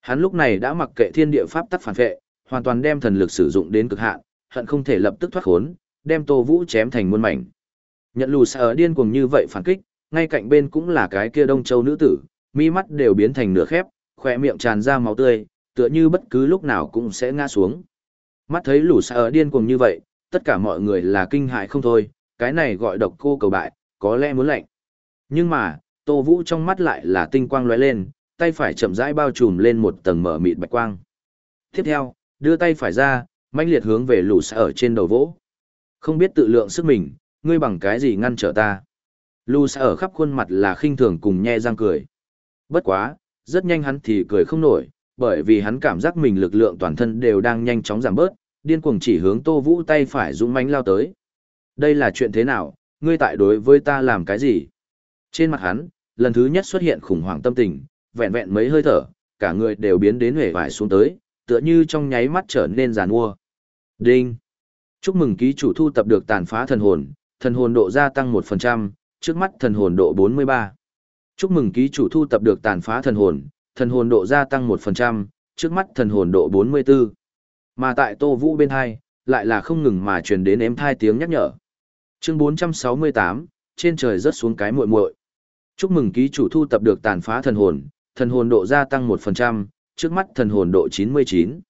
Hắn lúc này đã mặc kệ thiên địa pháp tắc phản vệ, hoàn toàn đem thần lực sử dụng đến cực hạn, hận không thể lập tức thoát khốn, đem Tô Vũ chém thành muôn mảnh. Nhận lù sở điên cuồng như vậy phản kích, ngay cạnh bên cũng là cái kia Đông Châu nữ tử, mi mắt đều biến thành nửa khép, khỏe miệng tràn ra máu tươi, tựa như bất cứ lúc nào cũng sẽ ngã xuống. Mắt thấy lù sở điên cuồng như vậy, tất cả mọi người là kinh hại không thôi, cái này gọi độc cô cầu bại, có lẽ muốn lạnh. Nhưng mà, Tô Vũ trong mắt lại là tinh quang lóe lên, tay phải chậm rãi bao trùm lên một tầng mở mịt bạch quang. Tiếp theo, đưa tay phải ra, mãnh liệt hướng về lũ xa ở trên đầu vỗ. Không biết tự lượng sức mình, ngươi bằng cái gì ngăn trở ta. Lũ xa ở khắp khuôn mặt là khinh thường cùng nhe răng cười. Bất quá, rất nhanh hắn thì cười không nổi, bởi vì hắn cảm giác mình lực lượng toàn thân đều đang nhanh chóng giảm bớt, điên cuồng chỉ hướng Tô Vũ tay phải dũng mãnh lao tới. Đây là chuyện thế nào, ngươi tại đối với ta làm cái gì? Trên mặt hắn, lần thứ nhất xuất hiện khủng hoảng tâm tình, vẹn vẹn mấy hơi thở, cả người đều biến đến hề vải xuống tới, tựa như trong nháy mắt trở nên giàn mua. Đinh! Chúc mừng ký chủ thu tập được tàn phá thần hồn, thần hồn độ gia tăng 1%, trước mắt thần hồn độ 43. Chúc mừng ký chủ thu tập được tàn phá thần hồn, thần hồn độ gia tăng 1%, trước mắt thần hồn độ 44. Mà tại Tô Vũ bên hai, lại là không ngừng mà truyền đến ém thai tiếng nhắc nhở. Chương 468, trên trời rớt xuống cái muội muội. Chúc mừng ký chủ thu tập được tàn phá thần hồn, thần hồn độ gia tăng 1%, trước mắt thần hồn độ 99.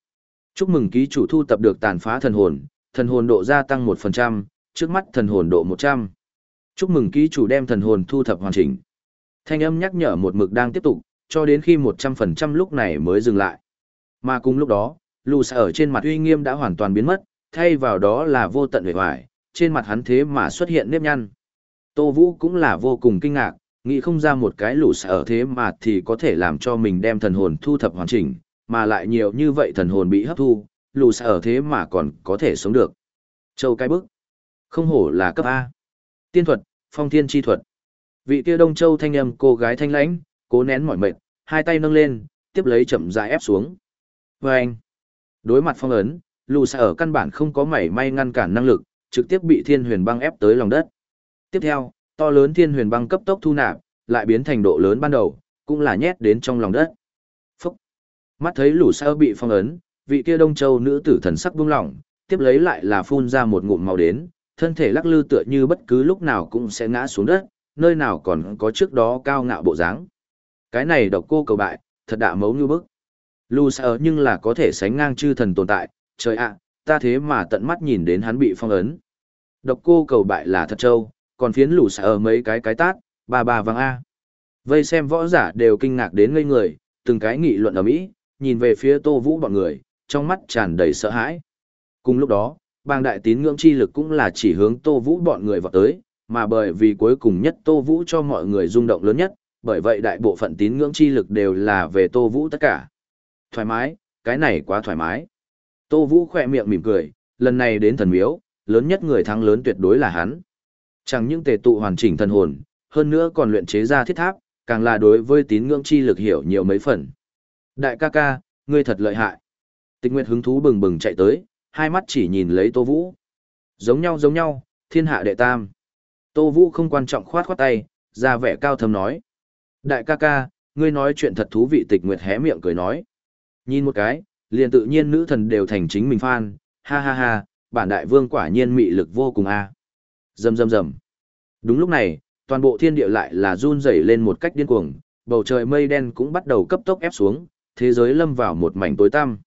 Chúc mừng ký chủ thu tập được tàn phá thần hồn, thần hồn độ gia tăng 1%, trước mắt thần hồn độ 100. Chúc mừng ký chủ đem thần hồn thu thập hoàn chỉnh. Thanh âm nhắc nhở một mực đang tiếp tục, cho đến khi 100% lúc này mới dừng lại. Mà cùng lúc đó, lù xa ở trên mặt uy nghiêm đã hoàn toàn biến mất, thay vào đó là vô tận vẻ hoài trên mặt hắn thế mà xuất hiện nếp nhăn. Tô Vũ cũng là vô cùng kinh ngạc, nghĩ không ra một cái lũ sở thế mà thì có thể làm cho mình đem thần hồn thu thập hoàn chỉnh, mà lại nhiều như vậy thần hồn bị hấp thu, lũ sở thế mà còn có thể sống được. Châu cái bức. Không hổ là cấp A. Tiên thuật, phong thiên chi thuật. Vị kia đông châu thanh âm cô gái thanh lãnh, cố nén mỏi mệt, hai tay nâng lên, tiếp lấy chậm rãi ép xuống. Và anh. Đối mặt phong ấn, lù sở căn bản không có mảy may ngăn cản năng lực, trực tiếp bị thiên huyền băng ép tới lòng đất. Tiếp theo, to lớn thiên huyền băng cấp tốc thu nạp, lại biến thành độ lớn ban đầu, cũng là nhét đến trong lòng đất. Phúc! Mắt thấy lũ sao bị phong ấn, vị kia đông châu nữ tử thần sắc buông lỏng, tiếp lấy lại là phun ra một ngụm màu đến, thân thể lắc lư tựa như bất cứ lúc nào cũng sẽ ngã xuống đất, nơi nào còn có trước đó cao ngạo bộ dáng. Cái này độc cô cầu bại, thật đạ mấu như bức. Lù sợ nhưng là có thể sánh ngang chư thần tồn tại, trời ạ, ta thế mà tận mắt nhìn đến hắn bị phong ấn. Độc cô cầu bại là thật trâu, còn phiến lù sợ mấy cái cái tát, ba ba vàng A. Vây xem võ giả đều kinh ngạc đến ngây người, từng cái nghị luận ở mỹ, nhìn về phía tô vũ bọn người, trong mắt tràn đầy sợ hãi. Cùng lúc đó, bang đại tín ngưỡng chi lực cũng là chỉ hướng tô vũ bọn người vào tới, mà bởi vì cuối cùng nhất tô vũ cho mọi người rung động lớn nhất, bởi vậy đại bộ phận tín ngưỡng chi lực đều là về tô vũ tất cả. Thoải mái, cái này quá thoải mái. Tô vũ khỏe miệng mỉm cười, lần này đến thần miếu, lớn nhất người thắng lớn tuyệt đối là hắn. Chẳng những tề tụ hoàn chỉnh thần hồn, hơn nữa còn luyện chế ra thiết tháp, càng là đối với tín ngưỡng chi lực hiểu nhiều mấy phần. Đại ca ca, ngươi thật lợi hại. Tịch Nguyệt hứng thú bừng bừng chạy tới, hai mắt chỉ nhìn lấy Tô Vũ. Giống nhau giống nhau, thiên hạ đệ tam. Tô Vũ không quan trọng khoát khoát tay, ra vẻ cao thầm nói. Đại ca ca, ngươi nói chuyện thật thú vị tịch Nguyệt hé miệng cười nói. Nhìn một cái, liền tự nhiên nữ thần đều thành chính mình fan, ha ha ha, bản đại vương quả nhiên mị lực vô cùng a. À. Rầm rầm rầm. Đúng lúc này, toàn bộ thiên địa lại là run rẩy lên một cách điên cuồng, bầu trời mây đen cũng bắt đầu cấp tốc ép xuống, thế giới lâm vào một mảnh tối tăm.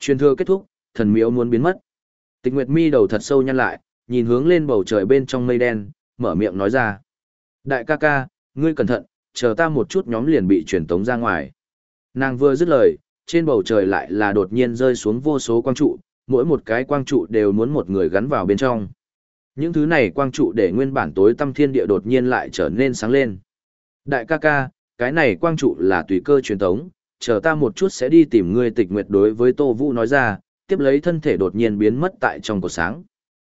Truyền thừa kết thúc, thần miếu muốn biến mất. Tịch Nguyệt Mi đầu thật sâu nhăn lại, nhìn hướng lên bầu trời bên trong mây đen, mở miệng nói ra. Đại ca ca, ngươi cẩn thận, chờ ta một chút nhóm liền bị truyền tống ra ngoài. Nàng vừa dứt lời, trên bầu trời lại là đột nhiên rơi xuống vô số quang trụ, mỗi một cái quang trụ đều muốn một người gắn vào bên trong. Những thứ này quang trụ để nguyên bản tối tâm thiên địa đột nhiên lại trở nên sáng lên. Đại ca ca, cái này quang trụ là tùy cơ truyền tống, chờ ta một chút sẽ đi tìm ngươi tịch nguyệt đối với Tô Vũ nói ra, tiếp lấy thân thể đột nhiên biến mất tại trong cột sáng.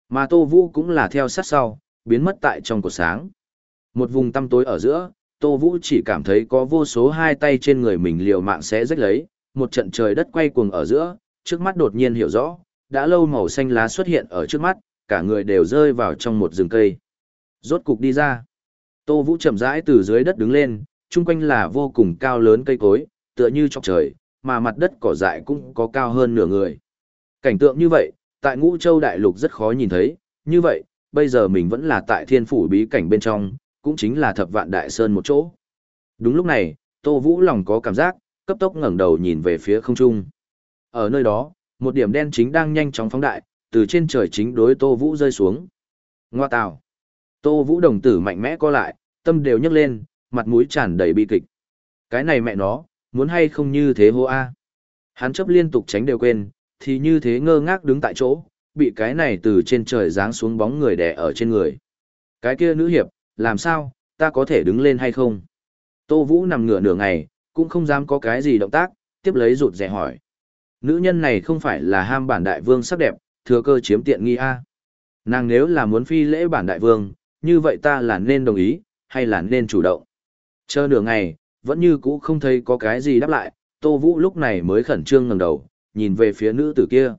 Mà Tô Vũ cũng là theo sát sau, biến mất tại trong cột sáng. Một vùng tăm tối ở giữa, Tô Vũ chỉ cảm thấy có vô số hai tay trên người mình liều mạng sẽ rách lấy, một trận trời đất quay cuồng ở giữa, trước mắt đột nhiên hiểu rõ, đã lâu màu xanh lá xuất hiện ở trước mắt, cả người đều rơi vào trong một rừng cây. Rốt cục đi ra. Tô Vũ chậm rãi từ dưới đất đứng lên, chung quanh là vô cùng cao lớn cây cối, tựa như trong trời, mà mặt đất cỏ dại cũng có cao hơn nửa người. Cảnh tượng như vậy, tại ngũ châu đại lục rất khó nhìn thấy, như vậy, bây giờ mình vẫn là tại thiên phủ bí cảnh bên trong, cũng chính là thập vạn đại sơn một chỗ. Đúng lúc này, Tô Vũ lòng có cảm giác, cấp tốc ngẩng đầu nhìn về phía không trung. Ở nơi đó, một điểm đen chính đang nhanh chóng phóng đại, từ trên trời chính đối Tô Vũ rơi xuống. Ngoa tào. Tô Vũ đồng tử mạnh mẽ co lại, tâm đều nhấc lên, mặt mũi tràn đầy bi kịch. Cái này mẹ nó, muốn hay không như thế hô a. Hắn chấp liên tục tránh đều quên, thì như thế ngơ ngác đứng tại chỗ, bị cái này từ trên trời giáng xuống bóng người đè ở trên người. Cái kia nữ hiệp, làm sao, ta có thể đứng lên hay không? Tô Vũ nằm ngửa nửa ngày, cũng không dám có cái gì động tác, tiếp lấy rụt rẻ hỏi. Nữ nhân này không phải là ham bản đại vương sắc đẹp, thừa cơ chiếm tiện nghi a Nàng nếu là muốn phi lễ bản đại vương, như vậy ta là nên đồng ý, hay là nên chủ động? Chờ nửa ngày, vẫn như cũ không thấy có cái gì đáp lại, Tô Vũ lúc này mới khẩn trương ngẩng đầu, nhìn về phía nữ tử kia.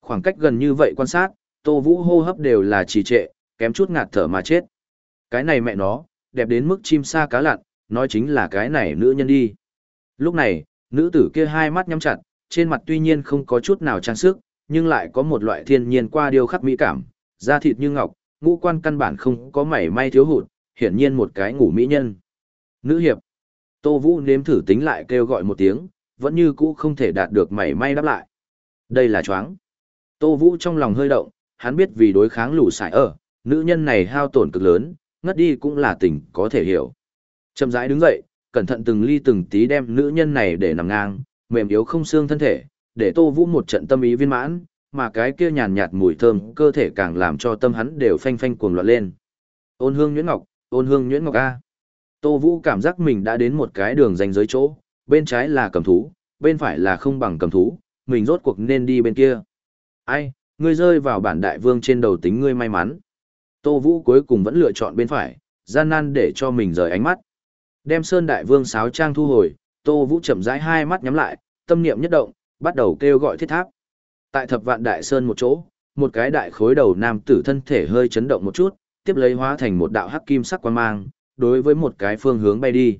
Khoảng cách gần như vậy quan sát, Tô Vũ hô hấp đều là trì trệ, kém chút ngạt thở mà chết. Cái này mẹ nó, đẹp đến mức chim sa cá lặn, nói chính là cái này nữ nhân đi. Lúc này, nữ tử kia hai mắt nhắm chặt, trên mặt tuy nhiên không có chút nào trang sức, nhưng lại có một loại thiên nhiên qua điêu khắc mỹ cảm, da thịt như ngọc, ngũ quan căn bản không có mảy may thiếu hụt, hiển nhiên một cái ngủ mỹ nhân. Nữ hiệp. Tô Vũ nếm thử tính lại kêu gọi một tiếng, vẫn như cũ không thể đạt được mảy may đáp lại. Đây là choáng. Tô Vũ trong lòng hơi động, hắn biết vì đối kháng lũ sải ở, nữ nhân này hao tổn cực lớn, ngất đi cũng là tình có thể hiểu. Chậm rãi đứng dậy, cẩn thận từng ly từng tí đem nữ nhân này để nằm ngang, mềm yếu không xương thân thể, để Tô Vũ một trận tâm ý viên mãn, mà cái kia nhàn nhạt mùi thơm cơ thể càng làm cho tâm hắn đều phanh phanh cuồng loạn lên. Ôn hương nhuyễn ngọc, ôn hương nhuyễn ngọc a. Tô Vũ cảm giác mình đã đến một cái đường ranh giới chỗ, bên trái là cầm thú, bên phải là không bằng cầm thú, mình rốt cuộc nên đi bên kia. Ai, ngươi rơi vào bản đại vương trên đầu tính ngươi may mắn. Tô Vũ cuối cùng vẫn lựa chọn bên phải, gian nan để cho mình rời ánh mắt. Đem Sơn Đại Vương sáo trang thu hồi, Tô Vũ chậm rãi hai mắt nhắm lại, tâm niệm nhất động, bắt đầu kêu gọi thiết tháp. Tại Thập Vạn Đại Sơn một chỗ, một cái đại khối đầu nam tử thân thể hơi chấn động một chút, tiếp lấy hóa thành một đạo hắc kim sắc quang mang, đối với một cái phương hướng bay đi.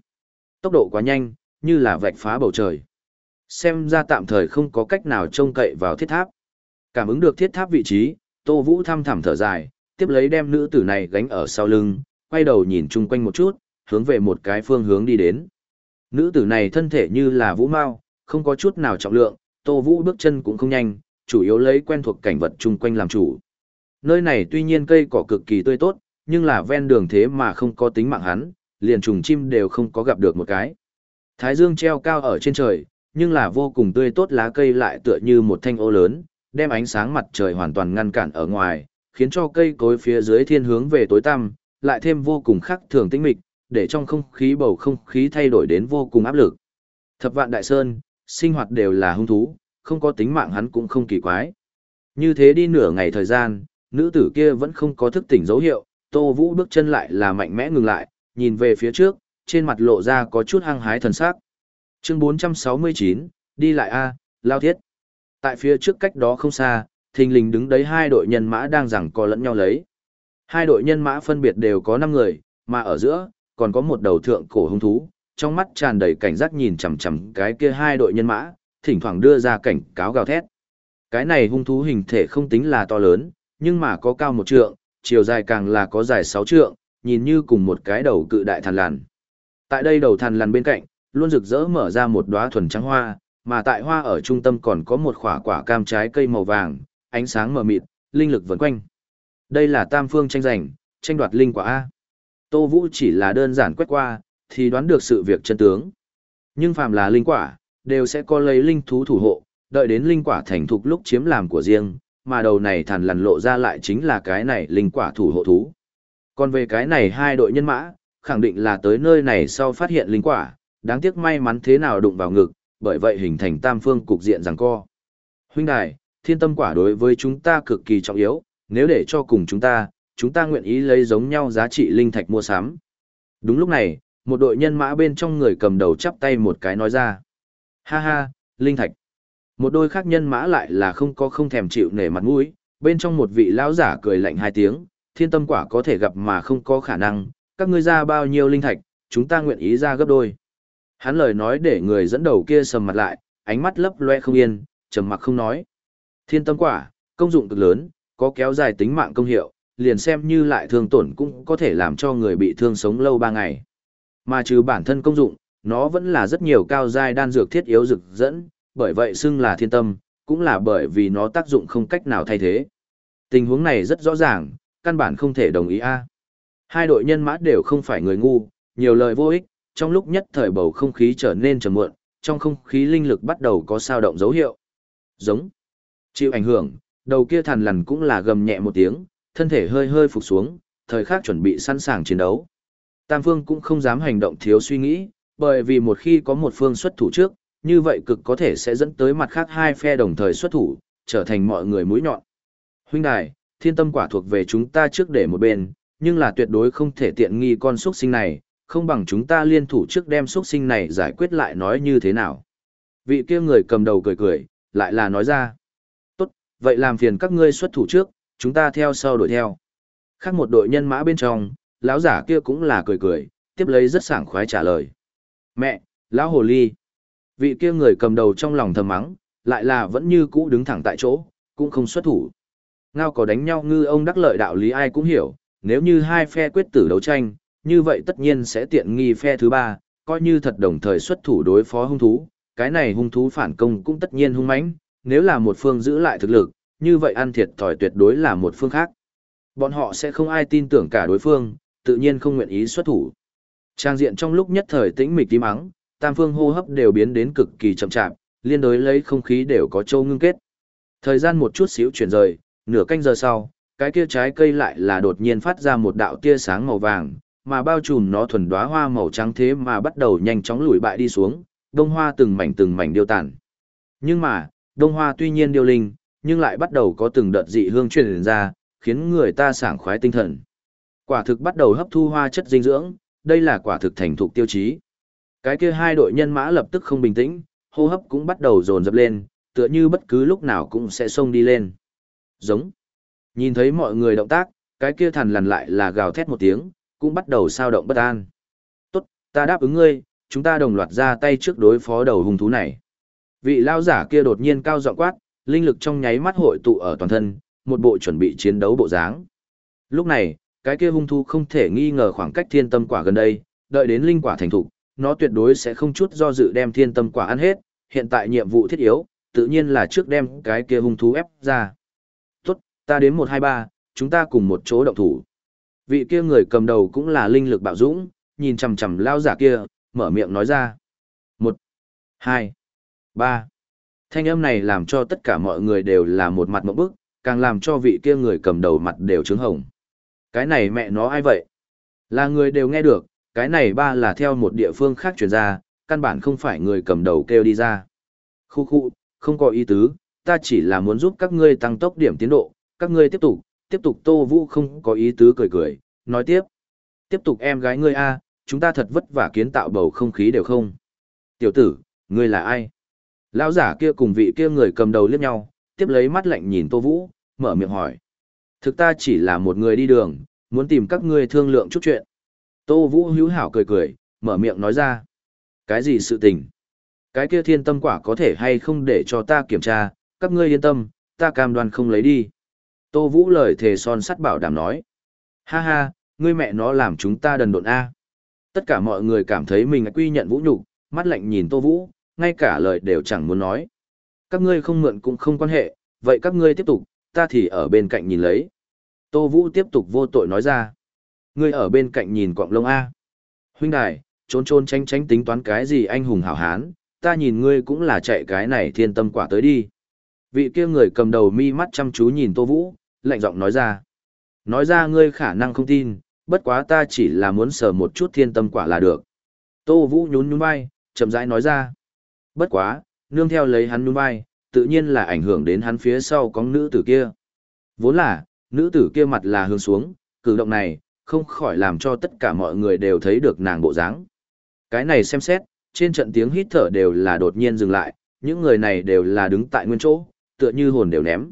Tốc độ quá nhanh, như là vạch phá bầu trời. Xem ra tạm thời không có cách nào trông cậy vào thiết tháp. Cảm ứng được thiết tháp vị trí, Tô Vũ thăm thẳm thở dài, tiếp lấy đem nữ tử này gánh ở sau lưng, quay đầu nhìn chung quanh một chút, hướng về một cái phương hướng đi đến. Nữ tử này thân thể như là vũ mau không có chút nào trọng lượng, Tô Vũ bước chân cũng không nhanh, chủ yếu lấy quen thuộc cảnh vật chung quanh làm chủ. Nơi này tuy nhiên cây cỏ cực kỳ tươi tốt, nhưng là ven đường thế mà không có tính mạng hắn, liền trùng chim đều không có gặp được một cái. Thái dương treo cao ở trên trời, nhưng là vô cùng tươi tốt lá cây lại tựa như một thanh ô lớn, đem ánh sáng mặt trời hoàn toàn ngăn cản ở ngoài, khiến cho cây cối phía dưới thiên hướng về tối tăm, lại thêm vô cùng khắc thường tĩnh mịch, để trong không khí bầu không khí thay đổi đến vô cùng áp lực. Thập vạn đại sơn, sinh hoạt đều là hung thú, không có tính mạng hắn cũng không kỳ quái. Như thế đi nửa ngày thời gian, nữ tử kia vẫn không có thức tỉnh dấu hiệu, Tô Vũ bước chân lại là mạnh mẽ ngừng lại, nhìn về phía trước, trên mặt lộ ra có chút hăng hái thần sắc. Chương 469, đi lại A, lao thiết. Tại phía trước cách đó không xa, thình lình đứng đấy hai đội nhân mã đang giằng co lẫn nhau lấy. Hai đội nhân mã phân biệt đều có 5 người, mà ở giữa, còn có một đầu thượng cổ hung thú, trong mắt tràn đầy cảnh giác nhìn chằm chằm cái kia hai đội nhân mã, thỉnh thoảng đưa ra cảnh cáo gào thét. Cái này hung thú hình thể không tính là to lớn, nhưng mà có cao một trượng, chiều dài càng là có dài 6 trượng, nhìn như cùng một cái đầu cự đại thần lằn. Tại đây đầu thần lằn bên cạnh, luôn rực rỡ mở ra một đóa thuần trắng hoa, mà tại hoa ở trung tâm còn có một khỏa quả cam trái cây màu vàng, ánh sáng mờ mịt, linh lực vần quanh. Đây là tam phương tranh giành, tranh đoạt linh quả A. Tô Vũ chỉ là đơn giản quét qua, thì đoán được sự việc chân tướng. Nhưng phàm là linh quả, đều sẽ có lấy linh thú thủ hộ, đợi đến linh quả thành thục lúc chiếm làm của riêng, mà đầu này thằn lằn lộ ra lại chính là cái này linh quả thủ hộ thú. Còn về cái này hai đội nhân mã, khẳng định là tới nơi này sau phát hiện linh quả, đáng tiếc may mắn thế nào đụng vào ngực, bởi vậy hình thành tam phương cục diện rằng co. Huynh đài, thiên tâm quả đối với chúng ta cực kỳ trọng yếu, nếu để cho cùng chúng ta, chúng ta nguyện ý lấy giống nhau giá trị linh thạch mua sắm. Đúng lúc này, một đội nhân mã bên trong người cầm đầu chắp tay một cái nói ra. Ha ha, linh thạch. Một đôi khác nhân mã lại là không có không thèm chịu nể mặt mũi, bên trong một vị lão giả cười lạnh hai tiếng, thiên tâm quả có thể gặp mà không có khả năng, các ngươi ra bao nhiêu linh thạch, chúng ta nguyện ý ra gấp đôi. Hắn lời nói để người dẫn đầu kia sầm mặt lại, ánh mắt lấp loe không yên, trầm mặc không nói. Thiên tâm quả, công dụng cực lớn, có kéo dài tính mạng công hiệu, liền xem như lại thương tổn cũng có thể làm cho người bị thương sống lâu ba ngày. Mà trừ bản thân công dụng, nó vẫn là rất nhiều cao giai đan dược thiết yếu dược dẫn, bởi vậy xưng là thiên tâm, cũng là bởi vì nó tác dụng không cách nào thay thế. Tình huống này rất rõ ràng, căn bản không thể đồng ý a. Hai đội nhân mã đều không phải người ngu, nhiều lời vô ích, trong lúc nhất thời bầu không khí trở nên trầm muộn, trong không khí linh lực bắt đầu có sao động dấu hiệu. Giống. Chịu ảnh hưởng, đầu kia thằn lằn cũng là gầm nhẹ một tiếng, thân thể hơi hơi phục xuống, thời khắc chuẩn bị sẵn sàng chiến đấu. Tam phương cũng không dám hành động thiếu suy nghĩ, bởi vì một khi có một phương xuất thủ trước, như vậy cực có thể sẽ dẫn tới mặt khác hai phe đồng thời xuất thủ, trở thành mọi người mũi nhọn. Huynh đài, thiên tâm quả thuộc về chúng ta trước để một bên, nhưng là tuyệt đối không thể tiện nghi con xuất sinh này, không bằng chúng ta liên thủ trước đem xuất sinh này giải quyết lại nói như thế nào. Vị kia người cầm đầu cười cười, lại là nói ra. Tốt, vậy làm phiền các ngươi xuất thủ trước, chúng ta theo sau đuổi theo. Khác một đội nhân mã bên trong, lão giả kia cũng là cười cười, tiếp lấy rất sảng khoái trả lời. Mẹ, lão hồ ly. Vị kia người cầm đầu trong lòng thầm mắng, lại là vẫn như cũ đứng thẳng tại chỗ, cũng không xuất thủ. Ngao có đánh nhau ngư ông đắc lợi đạo lý ai cũng hiểu, nếu như hai phe quyết tử đấu tranh, như vậy tất nhiên sẽ tiện nghi phe thứ ba, coi như thật đồng thời xuất thủ đối phó hung thú, cái này hung thú phản công cũng tất nhiên hung mãnh, nếu là một phương giữ lại thực lực, như vậy ăn thiệt thòi tuyệt đối là một phương khác. Bọn họ sẽ không ai tin tưởng cả đối phương, tự nhiên không nguyện ý xuất thủ. Trang diện trong lúc nhất thời tĩnh mịch tím ắng, tam phương hô hấp đều biến đến cực kỳ chậm chạp, liên đối lấy không khí đều có châu ngưng kết. Thời gian một chút xíu chuyển rời, nửa canh giờ sau, cái kia trái cây lại là đột nhiên phát ra một đạo tia sáng màu vàng, mà bao trùm nó thuần đóa hoa màu trắng thế mà bắt đầu nhanh chóng lùi bại đi xuống, đông hoa từng mảnh từng mảnh điêu tàn. Nhưng mà, đông hoa tuy nhiên điêu linh, nhưng lại bắt đầu có từng đợt dị hương truyền ra, khiến người ta sảng khoái tinh thần. Quả thực bắt đầu hấp thu hoa chất dinh dưỡng, đây là quả thực thành thục tiêu chí. Cái kia hai đội nhân mã lập tức không bình tĩnh, hô hấp cũng bắt đầu dồn dập lên, tựa như bất cứ lúc nào cũng sẽ xông đi lên. Giống. Nhìn thấy mọi người động tác, cái kia thằn lằn lại là gào thét một tiếng, cũng bắt đầu sao động bất an. Tốt, ta đáp ứng ngươi, chúng ta đồng loạt ra tay trước đối phó đầu hung thú này. Vị lao giả kia đột nhiên cao giọng quát, linh lực trong nháy mắt hội tụ ở toàn thân, một bộ chuẩn bị chiến đấu bộ dáng. Lúc này, cái kia hung thú không thể nghi ngờ khoảng cách thiên tâm quả gần đây, đợi đến linh quả thành thục, nó tuyệt đối sẽ không chút do dự đem thiên tâm quả ăn hết, hiện tại nhiệm vụ thiết yếu, tự nhiên là trước đem cái kia hung thú ép ra. Tốt, ta đến 123, chúng ta cùng một chỗ động thủ. Vị kia người cầm đầu cũng là linh lực bạo dũng, nhìn chằm chằm lao giả kia, mở miệng nói ra. Một, hai, ba. Thanh âm này làm cho tất cả mọi người đều là một mặt mộng bức, càng làm cho vị kia người cầm đầu mặt đều trướng hồng. Cái này mẹ nó ai vậy? Là người đều nghe được, cái này ba là theo một địa phương khác truyền ra, căn bản không phải người cầm đầu kêu đi ra. Khu khu, không có ý tứ, ta chỉ là muốn giúp các ngươi tăng tốc điểm tiến độ, các ngươi tiếp tục, tiếp tục Tô Vũ không có ý tứ cười cười, nói tiếp. Tiếp tục em gái ngươi a, chúng ta thật vất vả kiến tạo bầu không khí đều không. Tiểu tử, ngươi là ai? Lão giả kia cùng vị kia người cầm đầu liếc nhau, tiếp lấy mắt lạnh nhìn Tô Vũ, mở miệng hỏi. Thực ta chỉ là một người đi đường, muốn tìm các ngươi thương lượng chút chuyện. Tô Vũ hữu hảo cười cười, mở miệng nói ra. Cái gì sự tình? Cái kia thiên tâm quả có thể hay không để cho ta kiểm tra, các ngươi yên tâm, ta cam đoan không lấy đi. Tô Vũ lời thề son sắt bảo đảm nói. Ha ha, ngươi mẹ nó làm chúng ta đần độn A. Tất cả mọi người cảm thấy mình quy nhận vũ nhục, mắt lạnh nhìn Tô Vũ, ngay cả lời đều chẳng muốn nói. Các ngươi không mượn cũng không quan hệ, vậy các ngươi tiếp tục, ta thì ở bên cạnh nhìn lấy. Tô Vũ tiếp tục vô tội nói ra. Ngươi ở bên cạnh nhìn quọng lông A. Huynh đài, trốn trốn tránh tránh tính toán cái gì anh hùng hảo hán, ta nhìn ngươi cũng là chạy cái này thiên tâm quả tới đi. Vị kia người cầm đầu mi mắt chăm chú nhìn Tô Vũ, lạnh giọng nói ra. Nói ra ngươi khả năng không tin, bất quá ta chỉ là muốn sờ một chút thiên tâm quả là được. Tô Vũ nhún nhún vai, chậm rãi nói ra. Bất quá, nương theo lấy hắn nhún vai, tự nhiên là ảnh hưởng đến hắn phía sau có nữ tử kia. Vốn là, nữ tử kia mặt là hướng xuống, cử động này, không khỏi làm cho tất cả mọi người đều thấy được nàng bộ dáng. Cái này xem xét, trên trận tiếng hít thở đều là đột nhiên dừng lại, những người này đều là đứng tại nguyên chỗ, tựa như hồn đều ném.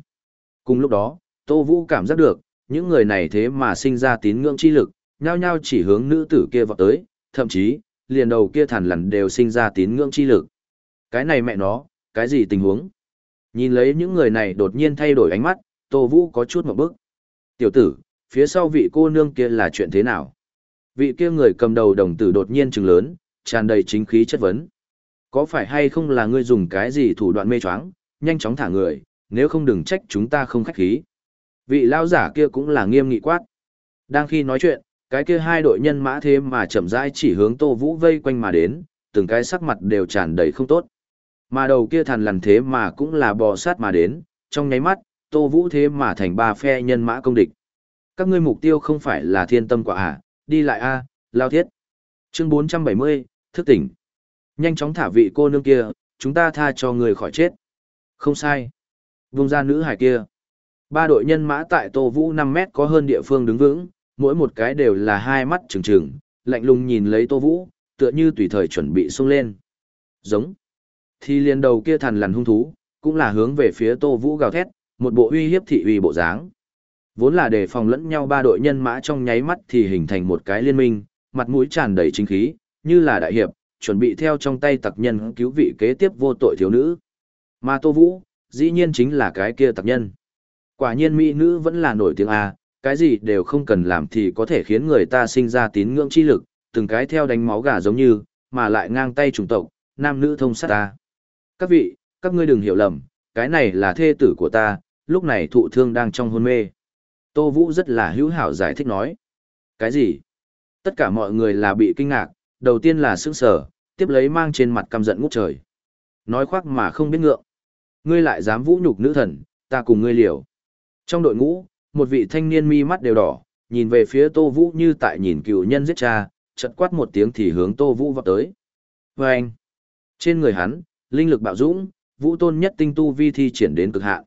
Cùng lúc đó, Tô Vũ cảm giác được, những người này thế mà sinh ra tín ngưỡng chi lực, nhao nhao chỉ hướng nữ tử kia vọt tới, thậm chí, liền đầu kia thản lằn đều sinh ra tín ngưỡng chi lực. Cái này mẹ nó, cái gì tình huống? Nhìn lấy những người này đột nhiên thay đổi ánh mắt, Tô Vũ có chút một bước. Tiểu tử, phía sau vị cô nương kia là chuyện thế nào? Vị kia người cầm đầu đồng tử đột nhiên trừng lớn, tràn đầy chính khí chất vấn. Có phải hay không là ngươi dùng cái gì thủ đoạn mê choáng, nhanh chóng thả người, nếu không đừng trách chúng ta không khách khí. Vị lao giả kia cũng là nghiêm nghị quát. Đang khi nói chuyện, cái kia hai đội nhân mã thế mà chậm rãi chỉ hướng Tô Vũ vây quanh mà đến, từng cái sắc mặt đều tràn đầy không tốt. Mà đầu kia thằn lằn thế mà cũng là bò sát mà đến, trong nháy mắt, Tô Vũ thế mà thành ba phe nhân mã công địch. Các ngươi mục tiêu không phải là thiên tâm quả à, đi lại a lao thiết. Chương 470, thức tỉnh. Nhanh chóng thả vị cô nương kia, chúng ta tha cho người khỏi chết. Không sai. Vùng ra nữ hải kia. Ba đội nhân mã tại Tô Vũ 5 mét có hơn địa phương đứng vững, mỗi một cái đều là hai mắt trừng trừng, lạnh lùng nhìn lấy Tô Vũ, tựa như tùy thời chuẩn bị xông lên. Giống. Thì liền đầu kia thằn lằn hung thú, cũng là hướng về phía Tô Vũ gào thét, một bộ uy hiếp thị uy bộ dáng. Vốn là để phòng lẫn nhau ba đội nhân mã trong nháy mắt thì hình thành một cái liên minh, mặt mũi tràn đầy chính khí, như là đại hiệp, chuẩn bị theo trong tay tặc nhân cứu vị kế tiếp vô tội thiếu nữ. Mà Tô Vũ, dĩ nhiên chính là cái kia tặc nhân. Quả nhiên mỹ nữ vẫn là nổi tiếng A, cái gì đều không cần làm thì có thể khiến người ta sinh ra tín ngưỡng chi lực, từng cái theo đánh máu gà giống như, mà lại ngang tay trùng tộc, nam nữ thông sát ta. Các vị, các ngươi đừng hiểu lầm, cái này là thê tử của ta, lúc này thụ thương đang trong hôn mê. Tô Vũ rất là hữu hảo giải thích nói. Cái gì? Tất cả mọi người là bị kinh ngạc, đầu tiên là sững sở, tiếp lấy mang trên mặt căm giận ngút trời. Nói khoác mà không biết ngượng. Ngươi lại dám vũ nhục nữ thần, ta cùng ngươi liều. Trong đội ngũ, một vị thanh niên mi mắt đều đỏ, nhìn về phía Tô Vũ như tại nhìn cựu nhân giết cha, chật quát một tiếng thì hướng Tô Vũ vọt tới. Và anh, trên người hắn, linh lực bạo dũng, vũ tôn nhất tinh tu vi thi triển đến cực hạn.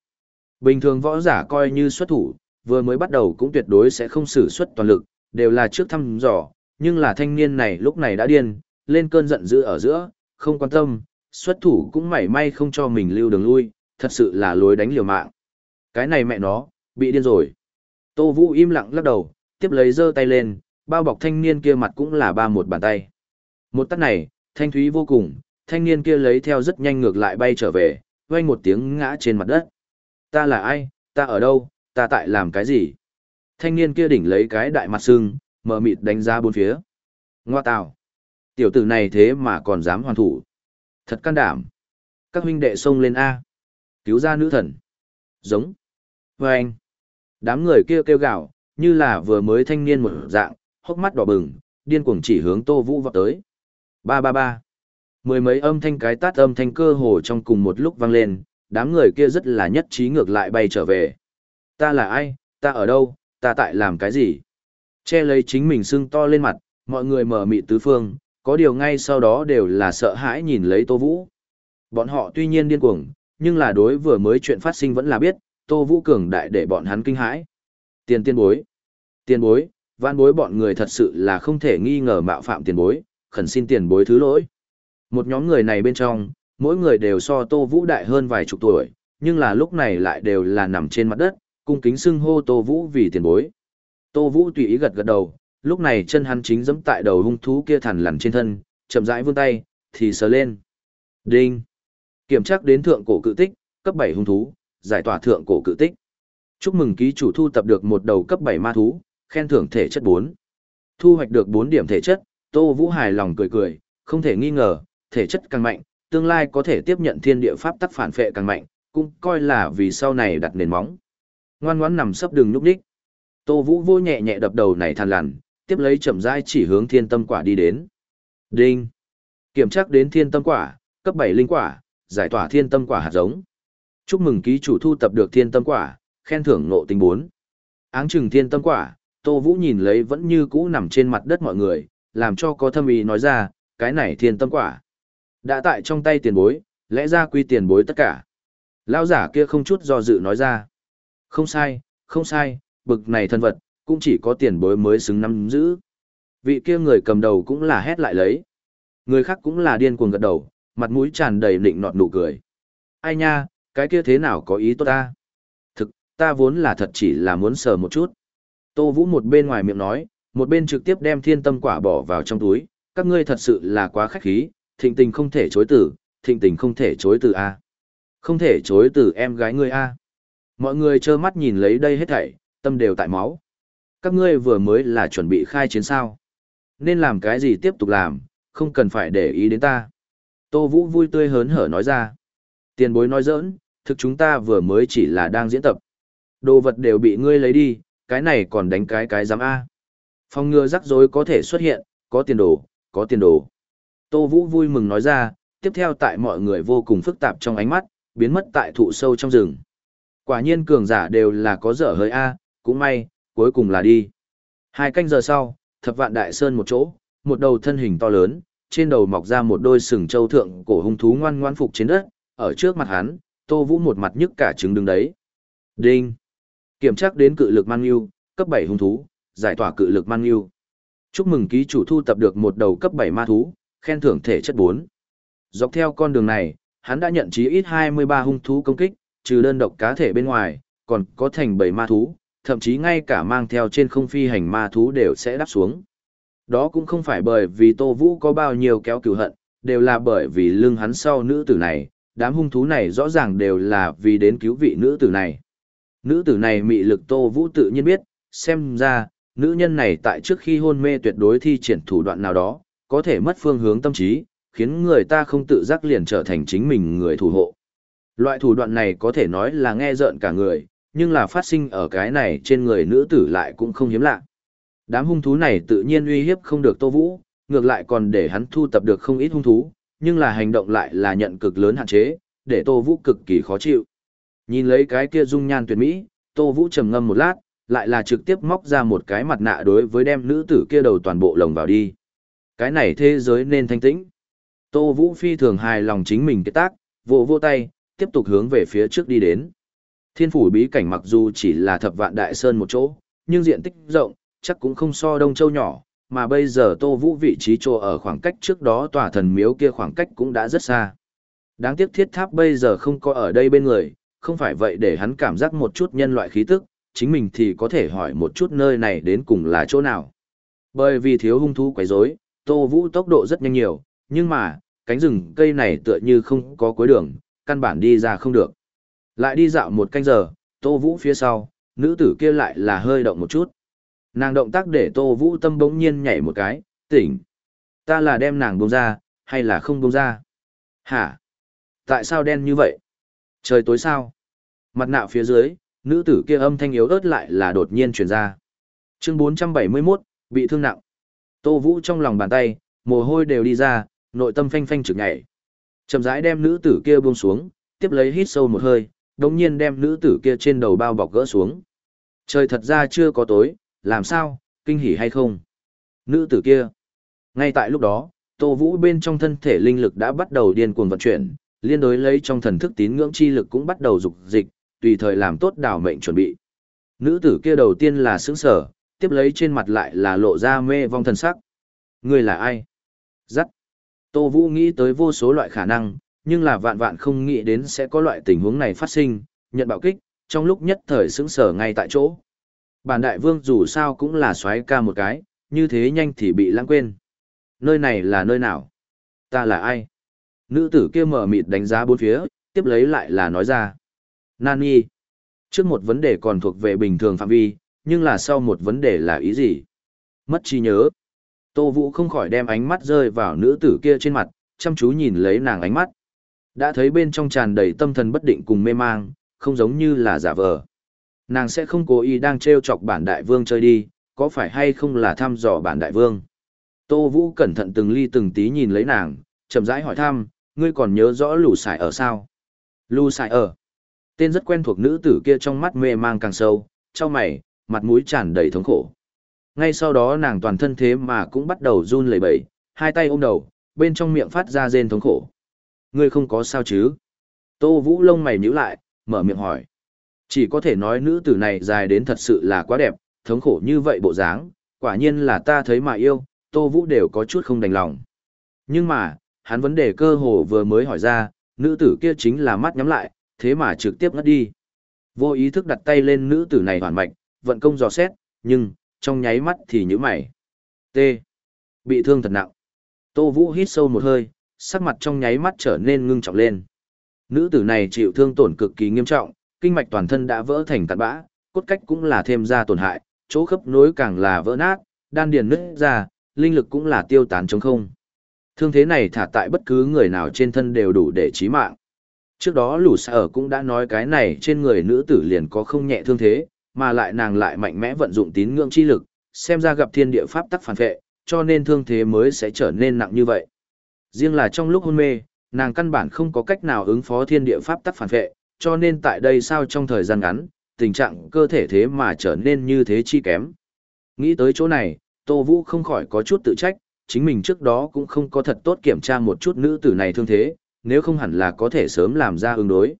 Bình thường võ giả coi như xuất thủ, vừa mới bắt đầu cũng tuyệt đối sẽ không sử xuất toàn lực, đều là trước thăm dò, nhưng là thanh niên này lúc này đã điên, lên cơn giận dữ ở giữa, không quan tâm, xuất thủ cũng mảy may không cho mình lưu đường lui, thật sự là lối đánh liều mạng. Cái này mẹ nó, bị điên rồi. Tô Vũ im lặng lắc đầu, tiếp lấy giơ tay lên, bao bọc thanh niên kia mặt cũng là ba một bàn tay. Một tắt này, thanh thúy vô cùng, thanh niên kia lấy theo rất nhanh ngược lại bay trở về, vang một tiếng ngã trên mặt đất. Ta là ai, ta ở đâu, ta tại làm cái gì? Thanh niên kia đỉnh lấy cái đại mặt sưng, mở mịt đánh ra bốn phía. Ngoa tào. Tiểu tử này thế mà còn dám hoàn thủ. Thật can đảm. Các huynh đệ xông lên A. Cứu ra nữ thần. Giống. Vâng. anh. Đám người kia kêu gào, như là vừa mới thanh niên một dạng, hốc mắt đỏ bừng, điên cuồng chỉ hướng Tô Vũ vọt tới. Ba ba ba. Mười mấy âm thanh cái tát âm thanh cơ hồ trong cùng một lúc vang lên, đám người kia rất là nhất trí ngược lại bay trở về. Ta là ai, ta ở đâu, ta tại làm cái gì? Che lấy chính mình sưng to lên mặt, mọi người mở mị tứ phương, có điều ngay sau đó đều là sợ hãi nhìn lấy Tô Vũ. Bọn họ tuy nhiên điên cuồng, nhưng là đối vừa mới chuyện phát sinh vẫn là biết, Tô Vũ cường đại để bọn hắn kinh hãi. Tiền tiên bối. Tiền bối, văn bối bọn người thật sự là không thể nghi ngờ mạo phạm tiền bối, khẩn xin tiền bối thứ lỗi. Một nhóm người này bên trong, mỗi người đều so Tô Vũ đại hơn vài chục tuổi, nhưng là lúc này lại đều là nằm trên mặt đất, cung kính xưng hô Tô Vũ vì tiền bối. Tô Vũ tùy ý gật gật đầu, lúc này chân hắn chính giẫm tại đầu hung thú kia thằn lằn trên thân, chậm rãi vươn tay, thì sờ lên. Đinh. Kiểm tra đến thượng cổ cự tích, cấp 7 hung thú, giải tỏa thượng cổ cự tích. Chúc mừng ký chủ thu tập được một đầu cấp 7 ma thú, khen thưởng thể chất 4. Thu hoạch được 4 điểm thể chất, Tô Vũ hài lòng cười cười, không thể nghi ngờ, thể chất càng mạnh, tương lai có thể tiếp nhận thiên địa pháp tắc phản phệ càng mạnh, cũng coi là vì sau này đặt nền móng. Ngoan ngoãn nằm sấp đường nhúc đích. Tô Vũ vô nhẹ nhẹ đập đầu này than lằn, tiếp lấy chậm rãi chỉ hướng thiên tâm quả đi đến. Đinh. Kiểm tra đến thiên tâm quả, cấp 7 linh quả, giải tỏa thiên tâm quả hạt giống. Chúc mừng ký chủ thu tập được thiên tâm quả, khen thưởng nộ tính 4. Áng chừng thiên tâm quả, Tô Vũ nhìn lấy vẫn như cũ nằm trên mặt đất mọi người, làm cho có thâm ý nói ra, cái này thiên tâm quả. Đã tại trong tay tiền bối, lẽ ra quy tiền bối tất cả. Lão giả kia không chút do dự nói ra. Không sai, không sai, bực này thân vật, cũng chỉ có tiền bối mới xứng nắm giữ. Vị kia người cầm đầu cũng là hét lại lấy. Người khác cũng là điên cuồng gật đầu, mặt mũi tràn đầy nịnh nọt nụ cười. Ai nha, cái kia thế nào có ý tốt ta? Thực, ta vốn là thật chỉ là muốn sờ một chút. Tô Vũ một bên ngoài miệng nói, một bên trực tiếp đem thiên tâm quả bỏ vào trong túi, các ngươi thật sự là quá khách khí, thịnh tình không thể chối từ, thịnh tình không thể chối từ A. Không thể chối từ em gái ngươi A. Mọi người trơ mắt nhìn lấy đây hết thảy, tâm đều tại máu. Các ngươi vừa mới là chuẩn bị khai chiến sao. Nên làm cái gì tiếp tục làm, không cần phải để ý đến ta. Tô Vũ vui tươi hớn hở nói ra. Tiền bối nói giỡn, thực chúng ta vừa mới chỉ là đang diễn tập. Đồ vật đều bị ngươi lấy đi, cái này còn đánh cái cái giám A. Phòng ngừa rắc rối có thể xuất hiện, có tiền đồ, có tiền đồ. Tô Vũ vui mừng nói ra, tiếp theo tại mọi người vô cùng phức tạp trong ánh mắt, biến mất tại thụ sâu trong rừng. Quả nhiên cường giả đều là có dở hơi A, cũng may, cuối cùng là đi. Hai canh giờ sau, thập vạn đại sơn một chỗ, một đầu thân hình to lớn, trên đầu mọc ra một đôi sừng châu thượng cổ hung thú ngoan ngoan phục trên đất, ở trước mặt hắn, Tô Vũ một mặt nhức cả trứng đứng đấy. Đinh! Kiểm tra đến cự lực mang yêu, cấp 7 hung thú, giải tỏa cự lực mang yêu. Chúc mừng ký chủ thu tập được một đầu cấp 7 ma thú, khen thưởng thể chất 4. Dọc theo con đường này, hắn đã nhận chí ít 23 hung thú công kích, trừ đơn độc cá thể bên ngoài, còn có thành 7 ma thú, thậm chí ngay cả mang theo trên không phi hành ma thú đều sẽ đáp xuống. Đó cũng không phải bởi vì Tô Vũ có bao nhiêu kéo cửu hận, đều là bởi vì lưng hắn sau nữ tử này, đám hung thú này rõ ràng đều là vì đến cứu vị nữ tử này. Nữ tử này mị lực Tô Vũ tự nhiên biết, xem ra, nữ nhân này tại trước khi hôn mê tuyệt đối thi triển thủ đoạn nào đó, có thể mất phương hướng tâm trí, khiến người ta không tự giác liền trở thành chính mình người thủ hộ. Loại thủ đoạn này có thể nói là nghe rợn cả người, nhưng là phát sinh ở cái này trên người nữ tử lại cũng không hiếm lạ. Đám hung thú này tự nhiên uy hiếp không được Tô Vũ, ngược lại còn để hắn thu tập được không ít hung thú, nhưng là hành động lại là nhận cực lớn hạn chế, để Tô Vũ cực kỳ khó chịu. Nhìn lấy cái kia dung nhan tuyệt mỹ, Tô Vũ trầm ngâm một lát, lại là trực tiếp móc ra một cái mặt nạ đối với đem nữ tử kia đầu toàn bộ lồng vào đi. Cái này thế giới nên thanh tĩnh. Tô Vũ phi thường hài lòng chính mình cái tác, vỗ vỗ tay, tiếp tục hướng về phía trước đi đến. Thiên phủ bí cảnh mặc dù chỉ là thập vạn đại sơn một chỗ, nhưng diện tích rộng, chắc cũng không so Đông Châu nhỏ, mà bây giờ Tô Vũ vị trí chỗ ở khoảng cách trước đó tòa thần miếu kia khoảng cách cũng đã rất xa. Đáng tiếc thiết tháp bây giờ không có ở đây bên người, không phải vậy để hắn cảm giác một chút nhân loại khí tức, chính mình thì có thể hỏi một chút nơi này đến cùng là chỗ nào. Bởi vì thiếu hung thú quấy rối, Tô Vũ tốc độ rất nhanh nhiều, nhưng mà, cánh rừng cây này tựa như không có cuối đường, căn bản đi ra không được. Lại đi dạo một canh giờ, Tô Vũ phía sau, nữ tử kia lại là hơi động một chút. Nàng động tác để Tô Vũ Tâm bỗng nhiên nhảy một cái, tỉnh. Ta là đem nàng bông ra, hay là không bông ra? Hả? Tại sao đen như vậy? Trời tối sao? Mặt nạ phía dưới, nữ tử kia âm thanh yếu ớt lại là đột nhiên truyền ra. Chương 471, bị thương nặng. Tô Vũ trong lòng bàn tay, mồ hôi đều đi ra, nội tâm phanh phanh trực nhảy. Chậm rãi đem nữ tử kia buông xuống, tiếp lấy hít sâu một hơi, đồng nhiên đem nữ tử kia trên đầu bao bọc gỡ xuống. Trời thật ra chưa có tối, làm sao, kinh hỉ hay không? Nữ tử kia. Ngay tại lúc đó, Tô Vũ bên trong thân thể linh lực đã bắt đầu điên cuồng vận chuyển, liên đối lấy trong thần thức tín ngưỡng chi lực cũng bắt đầu dục dịch, tùy thời làm tốt đảo mệnh chuẩn bị. Nữ tử kia đầu tiên là sững sở, tiếp lấy trên mặt lại là lộ ra mê vong thần sắc. Người là ai? Dắt. Tô Vũ nghĩ tới vô số loại khả năng, nhưng là vạn vạn không nghĩ đến sẽ có loại tình huống này phát sinh, nhận bạo kích, trong lúc nhất thời sững sở ngay tại chỗ. Bản đại vương dù sao cũng là xoáy ca một cái, như thế nhanh thì bị lãng quên. Nơi này là nơi nào? Ta là ai? Nữ tử kia mở mịt đánh giá bốn phía, tiếp lấy lại là nói ra. Nani. Trước một vấn đề còn thuộc về bình thường phạm vi, nhưng là sau một vấn đề là ý gì? Mất trí nhớ. Tô Vũ không khỏi đem ánh mắt rơi vào nữ tử kia trên mặt, chăm chú nhìn lấy nàng ánh mắt. Đã thấy bên trong tràn đầy tâm thần bất định cùng mê mang, không giống như là giả vờ. Nàng sẽ không cố ý đang trêu chọc bản đại vương chơi đi, có phải hay không là thăm dò bản đại vương. Tô Vũ cẩn thận từng ly từng tí nhìn lấy nàng, chậm rãi hỏi thăm, ngươi còn nhớ rõ lù xài ở sao? Lù xài ở. Tên rất quen thuộc nữ tử kia trong mắt mê mang càng sâu, trong mày, mặt mũi tràn đầy thống khổ. Ngay sau đó nàng toàn thân thế mà cũng bắt đầu run lẩy bẩy, hai tay ôm đầu, bên trong miệng phát ra rên thống khổ. Ngươi không có sao chứ? Tô Vũ lông mày nhíu lại, mở miệng hỏi. Chỉ có thể nói nữ tử này dài đến thật sự là quá đẹp, thống khổ như vậy bộ dáng, quả nhiên là ta thấy mà yêu, Tô Vũ đều có chút không đành lòng. Nhưng mà, hắn vấn đề cơ hồ vừa mới hỏi ra, nữ tử kia chính là mắt nhắm lại, thế mà trực tiếp ngất đi. Vô ý thức đặt tay lên nữ tử này hoàn mạch, vận công dò xét, nhưng, trong nháy mắt thì nhíu mày. T. Bị thương thật nặng. Tô Vũ hít sâu một hơi, sắc mặt trong nháy mắt trở nên ngưng trọng lên. Nữ tử này chịu thương tổn cực kỳ nghiêm trọng, kinh mạch toàn thân đã vỡ thành tạt bã, cốt cách cũng là thêm ra tổn hại, chỗ khớp nối càng là vỡ nát, đan điền nứt ra, linh lực cũng là tiêu tán trống không. Thương thế này thả tại bất cứ người nào trên thân đều đủ để chí mạng. Trước đó lũ sở cũng đã nói cái này trên người nữ tử liền có không nhẹ thương thế, mà lại nàng lại mạnh mẽ vận dụng tín ngưỡng chi lực, xem ra gặp thiên địa pháp tắc phản vệ, cho nên thương thế mới sẽ trở nên nặng như vậy. Riêng là trong lúc hôn mê, nàng căn bản không có cách nào ứng phó thiên địa pháp tắc phản vệ, cho nên tại đây sao trong thời gian ngắn, tình trạng cơ thể thế mà trở nên như thế chi kém. Nghĩ tới chỗ này, Tô Vũ không khỏi có chút tự trách, chính mình trước đó cũng không có thật tốt kiểm tra một chút nữ tử này thương thế, nếu không hẳn là có thể sớm làm ra ứng đối.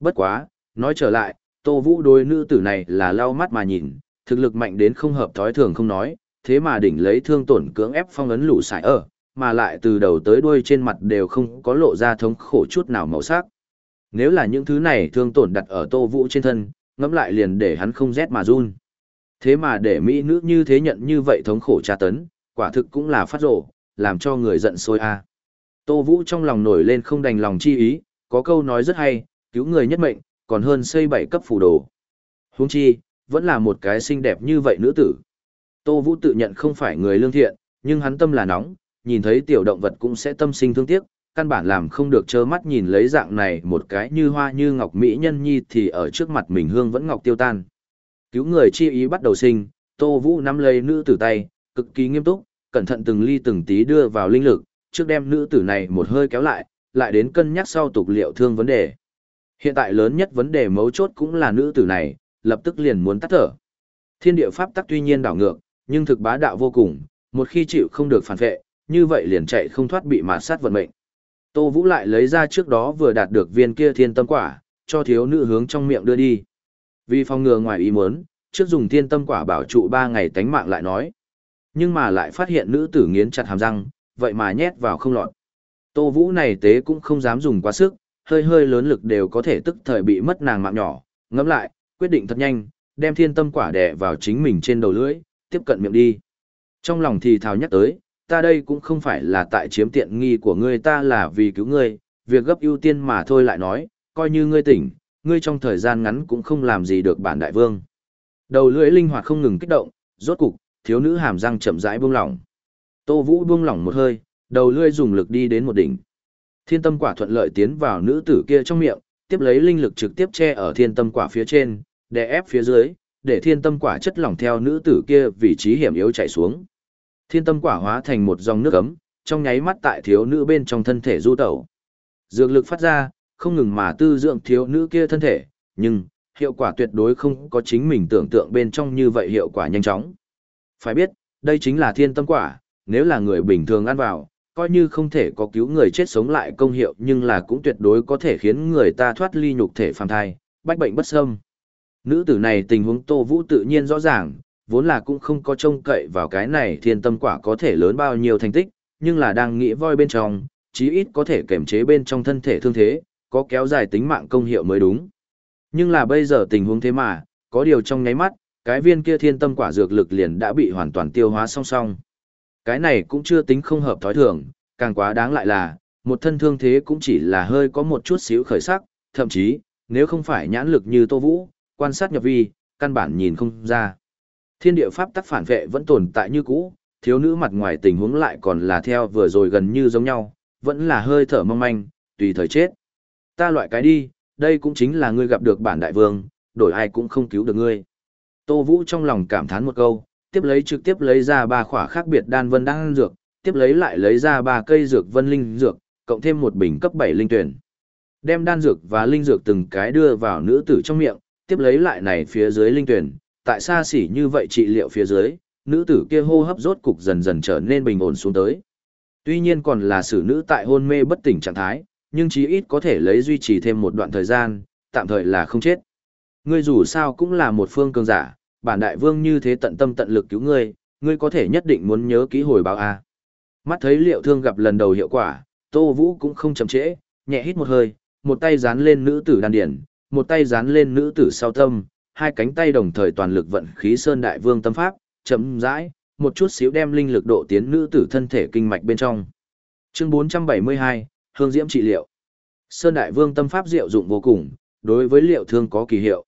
Bất quá, nói trở lại, Tô Vũ đối nữ tử này là lau mắt mà nhìn, thực lực mạnh đến không hợp thói thường không nói, thế mà đỉnh lấy thương tổn cưỡng ép phong ấn lũ sải ở, mà lại từ đầu tới đuôi trên mặt đều không có lộ ra thống khổ chút nào màu sắc. Nếu là những thứ này thương tổn đặt ở Tô Vũ trên thân, ngẫm lại liền để hắn không rét mà run. Thế mà để mỹ nữ như thế nhận như vậy thống khổ tra tấn, quả thực cũng là phát rổ, làm cho người giận sôi a. Tô Vũ trong lòng nổi lên không đành lòng chi ý, có câu nói rất hay, cứu người nhất mệnh, còn hơn xây bảy cấp phù đồ. Huống chi, vẫn là một cái xinh đẹp như vậy nữ tử. Tô Vũ tự nhận không phải người lương thiện, nhưng hắn tâm là nóng, nhìn thấy tiểu động vật cũng sẽ tâm sinh thương tiếc, căn bản làm không được trơ mắt nhìn lấy dạng này một cái như hoa như ngọc mỹ nhân nhi thì ở trước mặt mình hương vẫn ngọc tiêu tan. Cứu người chi ý bắt đầu sinh, Tô Vũ nắm lấy nữ tử tay, cực kỳ nghiêm túc, cẩn thận từng ly từng tí đưa vào linh lực, trước đem nữ tử này một hơi kéo lại, lại đến cân nhắc sau tục liệu thương vấn đề. Hiện tại lớn nhất vấn đề mấu chốt cũng là nữ tử này, lập tức liền muốn tắt thở. Thiên địa pháp tắc tuy nhiên đảo ngược, nhưng thực bá đạo vô cùng, một khi chịu không được phản vệ, như vậy liền chạy không thoát bị mà sát vận mệnh. Tô Vũ lại lấy ra trước đó vừa đạt được viên kia thiên tâm quả, cho thiếu nữ hướng trong miệng đưa đi. Vì phòng ngừa ngoài ý muốn, trước dùng thiên tâm quả bảo trụ 3 ngày tánh mạng lại nói. Nhưng mà lại phát hiện nữ tử nghiến chặt hàm răng, vậy mà nhét vào không lọt. Tô Vũ này tế cũng không dám dùng quá sức, hơi hơi lớn lực đều có thể tức thời bị mất nàng mạng nhỏ. Ngẫm lại, quyết định thật nhanh, đem thiên tâm quả đè vào chính mình trên đầu lưỡi, tiếp cận miệng đi. Trong lòng thì thào nhắc tới, ta đây cũng không phải là tại chiếm tiện nghi của ngươi ta là vì cứu ngươi, việc gấp ưu tiên mà thôi lại nói, coi như ngươi tỉnh, ngươi trong thời gian ngắn cũng không làm gì được bản đại vương. Đầu lưỡi linh hoạt không ngừng kích động, rốt cục, thiếu nữ hàm răng chậm rãi buông lỏng. Tô Vũ buông lỏng một hơi, đầu lưỡi dùng lực đi đến một đỉnh. Thiên tâm quả thuận lợi tiến vào nữ tử kia trong miệng, tiếp lấy linh lực trực tiếp che ở thiên tâm quả phía trên, đè ép phía dưới, để thiên tâm quả chất lỏng theo nữ tử kia vị trí hiểm yếu chảy xuống. Thiên tâm quả hóa thành một dòng nước ấm, trong nháy mắt tại thiếu nữ bên trong thân thể du tẩu. Dược lực phát ra, không ngừng mà tư dưỡng thiếu nữ kia thân thể, nhưng, hiệu quả tuyệt đối không có chính mình tưởng tượng bên trong như vậy hiệu quả nhanh chóng. Phải biết, đây chính là thiên tâm quả, nếu là người bình thường ăn vào, coi như không thể có cứu người chết sống lại công hiệu nhưng là cũng tuyệt đối có thể khiến người ta thoát ly nhục thể phàm thai, bách bệnh bất xâm. Nữ tử này tình huống Tô Vũ tự nhiên rõ ràng, vốn là cũng không có trông cậy vào cái này thiên tâm quả có thể lớn bao nhiêu thành tích, nhưng là đang nghĩ voi bên trong, chí ít có thể kiểm chế bên trong thân thể thương thế, có kéo dài tính mạng công hiệu mới đúng. Nhưng là bây giờ tình huống thế mà, có điều trong nháy mắt, cái viên kia thiên tâm quả dược lực liền đã bị hoàn toàn tiêu hóa song song. Cái này cũng chưa tính không hợp thói thường, càng quá đáng lại là, một thân thương thế cũng chỉ là hơi có một chút xíu khởi sắc, thậm chí, nếu không phải nhãn lực như Tô Vũ, quan sát nhập vi, căn bản nhìn không ra. Thiên địa pháp tắc phản vệ vẫn tồn tại như cũ, thiếu nữ mặt ngoài tình huống lại còn là theo vừa rồi gần như giống nhau, vẫn là hơi thở mong manh, tùy thời chết. Ta loại cái đi, đây cũng chính là ngươi gặp được bản đại vương, đổi ai cũng không cứu được ngươi. Tô Vũ trong lòng cảm thán một câu, tiếp lấy trực tiếp lấy ra ba khỏa khác biệt đan vân đan dược, tiếp lấy lại lấy ra ba cây dược vân linh dược, cộng thêm một bình cấp 7 linh tuyển. Đem đan dược và linh dược từng cái đưa vào nữ tử trong miệng, tiếp lấy lại này phía dưới linh tuyển, tại xa xỉ như vậy trị liệu phía dưới, nữ tử kia hô hấp rốt cục dần dần trở nên bình ổn xuống tới. Tuy nhiên còn là xử nữ tại hôn mê bất tỉnh trạng thái, nhưng chí ít có thể lấy duy trì thêm một đoạn thời gian, tạm thời là không chết. Ngươi dù sao cũng là một phương cường giả, bản đại vương như thế tận tâm tận lực cứu ngươi, ngươi có thể nhất định muốn nhớ kỹ hồi báo a. Mắt thấy liệu thương gặp lần đầu hiệu quả, Tô Vũ cũng không chậm trễ, nhẹ hít một hơi, một tay dán lên nữ tử đan điển, một tay dán lên nữ tử sau tâm, hai cánh tay đồng thời toàn lực vận khí sơn đại vương tâm pháp, chậm rãi, một chút xíu đem linh lực độ tiến nữ tử thân thể kinh mạch bên trong. Chương 472, Hương Diễm trị liệu. Sơn đại vương tâm pháp diệu dụng vô cùng, đối với liệu thương có kỳ hiệu.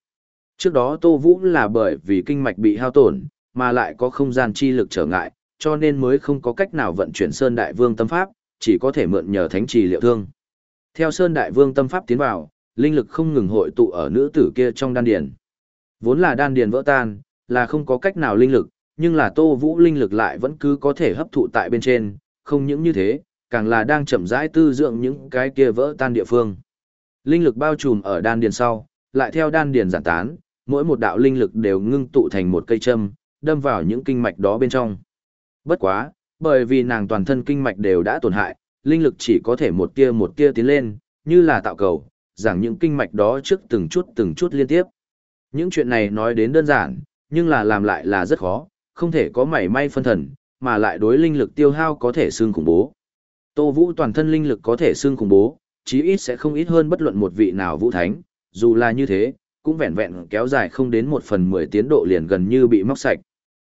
Trước đó Tô Vũ là bởi vì kinh mạch bị hao tổn, mà lại có không gian chi lực trở ngại, cho nên mới không có cách nào vận chuyển Sơn Đại Vương tâm pháp, chỉ có thể mượn nhờ thánh trì liệu thương. Theo Sơn Đại Vương tâm pháp tiến vào, linh lực không ngừng hội tụ ở nữ tử kia trong đan điền. Vốn là đan điền vỡ tan, là không có cách nào linh lực, nhưng là Tô Vũ linh lực lại vẫn cứ có thể hấp thụ tại bên trên, không những như thế, càng là đang chậm rãi tư dưỡng những cái kia vỡ tan địa phương. Linh lực bao trùm ở đan điền sau, lại theo đan điền giản tán, mỗi một đạo linh lực đều ngưng tụ thành một cây châm, đâm vào những kinh mạch đó bên trong. Bất quá, bởi vì nàng toàn thân kinh mạch đều đã tổn hại, linh lực chỉ có thể một tia một tia tiến lên, như là tạo cầu, rằng những kinh mạch đó trước từng chút từng chút liên tiếp. Những chuyện này nói đến đơn giản, nhưng là làm lại là rất khó, không thể có mảy may phân thần, mà lại đối linh lực tiêu hao có thể xương khủng bố. Tô Vũ toàn thân linh lực có thể xương khủng bố, chí ít sẽ không ít hơn bất luận một vị nào vũ thánh, dù là như thế, cũng vẹn vẹn kéo dài không đến một phần mười tiến độ liền gần như bị móc sạch.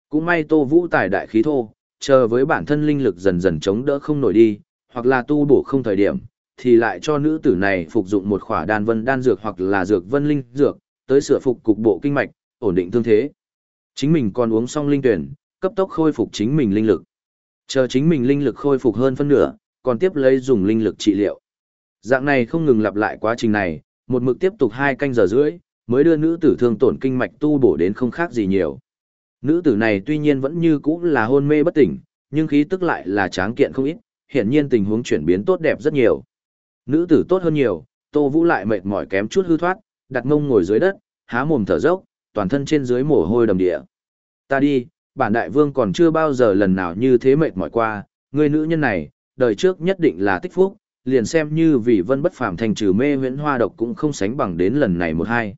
Cũng may Tô Vũ tài đại khí thô, chờ với bản thân linh lực dần dần chống đỡ không nổi đi, hoặc là tu bổ không thời điểm, thì lại cho nữ tử này phục dụng một khỏa đan vân đan dược hoặc là dược vân linh dược, tới sửa phục cục bộ kinh mạch, ổn định thương thế. Chính mình còn uống xong linh tuyển, cấp tốc khôi phục chính mình linh lực. Chờ chính mình linh lực khôi phục hơn phân nửa, còn tiếp lấy dùng linh lực trị liệu. Dạng này không ngừng lặp lại quá trình này, một mực tiếp tục hai canh giờ rưỡi, mới đưa nữ tử thương tổn kinh mạch tu bổ đến không khác gì nhiều. Nữ tử này tuy nhiên vẫn như cũ là hôn mê bất tỉnh, nhưng khí tức lại là tráng kiện không ít, hiện nhiên tình huống chuyển biến tốt đẹp rất nhiều. Nữ tử tốt hơn nhiều, Tô Vũ lại mệt mỏi kém chút hư thoát, đặt mông ngồi dưới đất, há mồm thở dốc, toàn thân trên dưới mồ hôi đầm địa. Ta đi, bản đại vương còn chưa bao giờ lần nào như thế mệt mỏi qua, người nữ nhân này, đời trước nhất định là tích phúc, liền xem như vì vân bất phàm thành trừ mê huyễn hoa độc cũng không sánh bằng đến lần này một hai.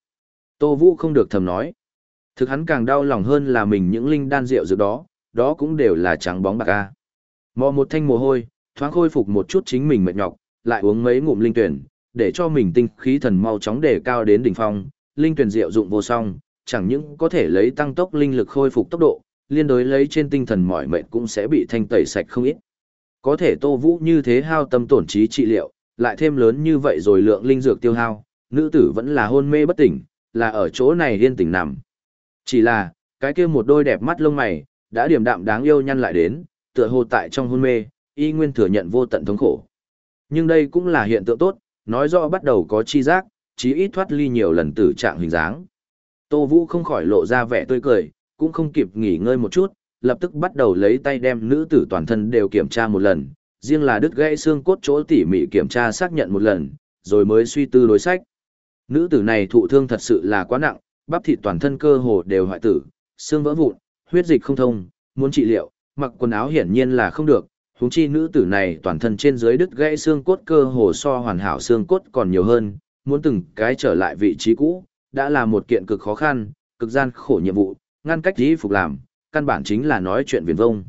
Tô Vũ không được thầm nói. Thực hắn càng đau lòng hơn là mình những linh đan rượu dược đó, đó cũng đều là trắng bóng bạc a. Mò một thanh mồ hôi, thoáng khôi phục một chút chính mình mệt nhọc, lại uống mấy ngụm linh tuyển, để cho mình tinh khí thần mau chóng đề cao đến đỉnh phong, linh tuyển rượu dụng vô song, chẳng những có thể lấy tăng tốc linh lực khôi phục tốc độ, liên đối lấy trên tinh thần mỏi mệt cũng sẽ bị thanh tẩy sạch không ít. Có thể Tô Vũ như thế hao tâm tổn trí trị liệu, lại thêm lớn như vậy rồi lượng linh dược tiêu hao, nữ tử vẫn là hôn mê bất tỉnh, là ở chỗ này yên tĩnh nằm. Chỉ là, cái kia một đôi đẹp mắt lông mày, đã điểm đạm đáng yêu nhăn lại đến, tựa hồ tại trong hôn mê, y nguyên thừa nhận vô tận thống khổ. Nhưng đây cũng là hiện tượng tốt, nói rõ bắt đầu có chi giác, chí ít thoát ly nhiều lần tử trạng hình dáng. Tô Vũ không khỏi lộ ra vẻ tươi cười, cũng không kịp nghỉ ngơi một chút, lập tức bắt đầu lấy tay đem nữ tử toàn thân đều kiểm tra một lần, riêng là đứt gãy xương cốt chỗ tỉ mỉ kiểm tra xác nhận một lần, rồi mới suy tư đối sách. Nữ tử này thụ thương thật sự là quá nặng, bắp thịt toàn thân cơ hồ đều hoại tử, xương vỡ vụn, huyết dịch không thông, muốn trị liệu, mặc quần áo hiển nhiên là không được, huống chi nữ tử này toàn thân trên dưới đứt gãy xương cốt cơ hồ so hoàn hảo xương cốt còn nhiều hơn, muốn từng cái trở lại vị trí cũ, đã là một kiện cực khó khăn, cực gian khổ nhiệm vụ, ngăn cách dĩ phục làm, căn bản chính là nói chuyện viển vông.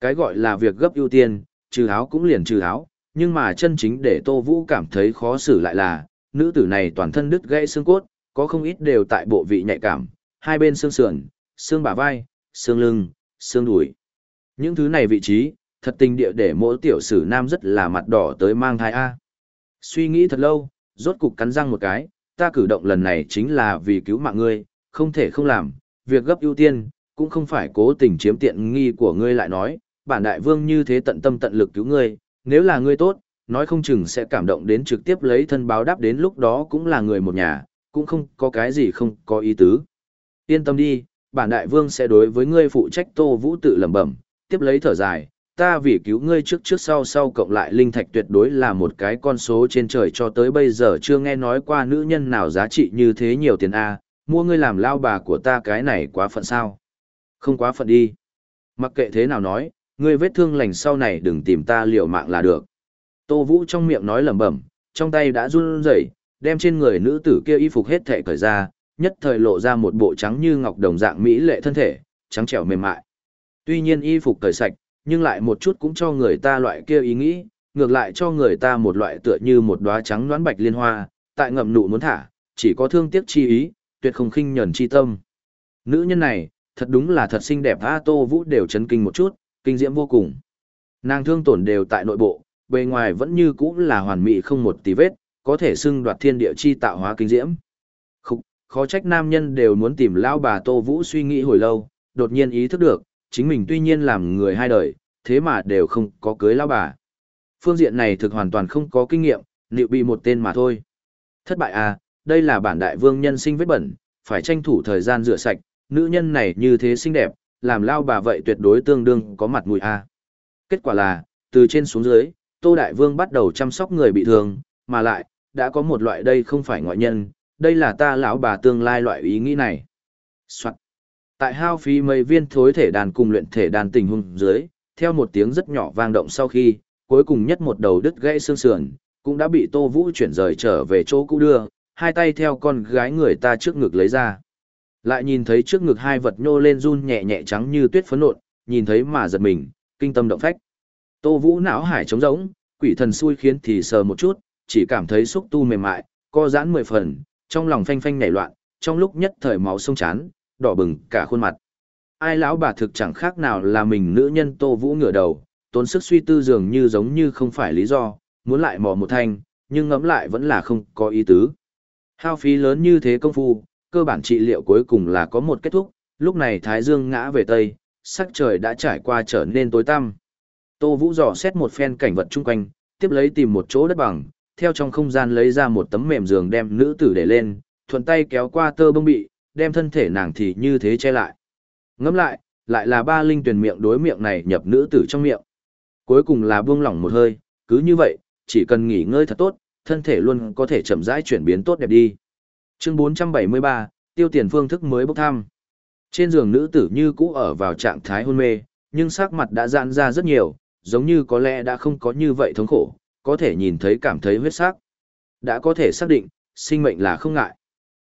Cái gọi là việc gấp ưu tiên, trừ áo cũng liền trừ áo, nhưng mà chân chính để Tô Vũ cảm thấy khó xử lại là, nữ tử này toàn thân đứt gãy xương cốt, có không ít đều tại bộ vị nhạy cảm, hai bên xương sườn, xương bả vai, xương lưng, xương đùi. Những thứ này vị trí, thật tình địa để mỗi tiểu sử nam rất là mặt đỏ tới mang thai A. Suy nghĩ thật lâu, rốt cục cắn răng một cái, ta cử động lần này chính là vì cứu mạng ngươi, không thể không làm, việc gấp ưu tiên, cũng không phải cố tình chiếm tiện nghi của ngươi lại nói, bản đại vương như thế tận tâm tận lực cứu ngươi, nếu là ngươi tốt, nói không chừng sẽ cảm động đến trực tiếp lấy thân báo đáp đến lúc đó cũng là người một nhà, cũng không có cái gì không có ý tứ. Yên tâm đi, bản đại vương sẽ đối với ngươi phụ trách tô vũ tự lẩm bẩm, tiếp lấy thở dài, ta vì cứu ngươi trước trước sau sau cộng lại linh thạch tuyệt đối là một cái con số trên trời cho tới bây giờ chưa nghe nói qua nữ nhân nào giá trị như thế nhiều tiền A, mua ngươi làm lao bà của ta cái này quá phận sao. Không quá phận đi. Mặc kệ thế nào nói, ngươi vết thương lành sau này đừng tìm ta liều mạng là được. Tô Vũ trong miệng nói lẩm bẩm, trong tay đã run rẩy, đem trên người nữ tử kia y phục hết thảy cởi ra, nhất thời lộ ra một bộ trắng như ngọc đồng dạng mỹ lệ thân thể, trắng trẻo mềm mại. Tuy nhiên y phục cởi sạch, nhưng lại một chút cũng cho người ta loại kia ý nghĩ, ngược lại cho người ta một loại tựa như một đóa trắng đoán bạch liên hoa, tại ngậm nụ muốn thả, chỉ có thương tiếc chi ý, tuyệt không khinh nhẫn chi tâm. Nữ nhân này, thật đúng là thật xinh đẹp A Tô Vũ đều chấn kinh một chút, kinh diễm vô cùng. Nàng thương tổn đều tại nội bộ, bề ngoài vẫn như cũ là hoàn mỹ không một tí vết, có thể xưng đoạt thiên địa chi tạo hóa kinh diễm. Khúc, khó trách nam nhân đều muốn tìm lão bà Tô Vũ suy nghĩ hồi lâu, đột nhiên ý thức được, chính mình tuy nhiên làm người hai đời, thế mà đều không có cưới lão bà. Phương diện này thực hoàn toàn không có kinh nghiệm, liệu bị một tên mà thôi. Thất bại à, đây là bản đại vương nhân sinh vết bẩn, phải tranh thủ thời gian rửa sạch, nữ nhân này như thế xinh đẹp, làm lao bà vậy tuyệt đối tương đương có mặt mũi a. Kết quả là, từ trên xuống dưới, Tô Đại Vương bắt đầu chăm sóc người bị thương, mà lại, đã có một loại đây không phải ngoại nhân, đây là ta lão bà tương lai loại ý nghĩ này. Soạn. Tại hao phí mấy viên thối thể đàn cùng luyện thể đàn tình hung dưới, theo một tiếng rất nhỏ vang động sau khi, cuối cùng nhất một đầu đứt gãy xương sườn, cũng đã bị Tô Vũ chuyển rời trở về chỗ cũ đưa, hai tay theo con gái người ta trước ngực lấy ra. Lại nhìn thấy trước ngực hai vật nhô lên run nhẹ nhẹ trắng như tuyết phấn nộn, nhìn thấy mà giật mình, kinh tâm động phách. Tô Vũ não hải trống rỗng, quỷ thần xui khiến thì sờ một chút, chỉ cảm thấy xúc tu mềm mại, co giãn mười phần, trong lòng phanh phanh nảy loạn, trong lúc nhất thời máu sông chán, đỏ bừng cả khuôn mặt. Ai lão bà thực chẳng khác nào là mình nữ nhân Tô Vũ ngửa đầu, tốn sức suy tư dường như giống như không phải lý do, muốn lại mò một thanh, nhưng ngẫm lại vẫn là không có ý tứ. Hao phí lớn như thế công phu, cơ bản trị liệu cuối cùng là có một kết thúc, lúc này Thái Dương ngã về Tây, sắc trời đã trải qua trở nên tối tăm. Tô Vũ dò xét một phen cảnh vật chung quanh, tiếp lấy tìm một chỗ đất bằng, theo trong không gian lấy ra một tấm mềm giường đem nữ tử để lên, thuận tay kéo qua tơ bông bị, đem thân thể nàng thì như thế che lại. Ngẫm lại, lại là ba linh tuyển miệng đối miệng này nhập nữ tử trong miệng. Cuối cùng là buông lỏng một hơi, cứ như vậy, chỉ cần nghỉ ngơi thật tốt, thân thể luôn có thể chậm rãi chuyển biến tốt đẹp đi. Chương 473, tiêu tiền phương thức mới bốc thăm. Trên giường nữ tử như cũ ở vào trạng thái hôn mê, nhưng sắc mặt đã giãn ra rất nhiều, giống như có lẽ đã không có như vậy thống khổ, có thể nhìn thấy cảm thấy huyết sắc. Đã có thể xác định, sinh mệnh là không ngại.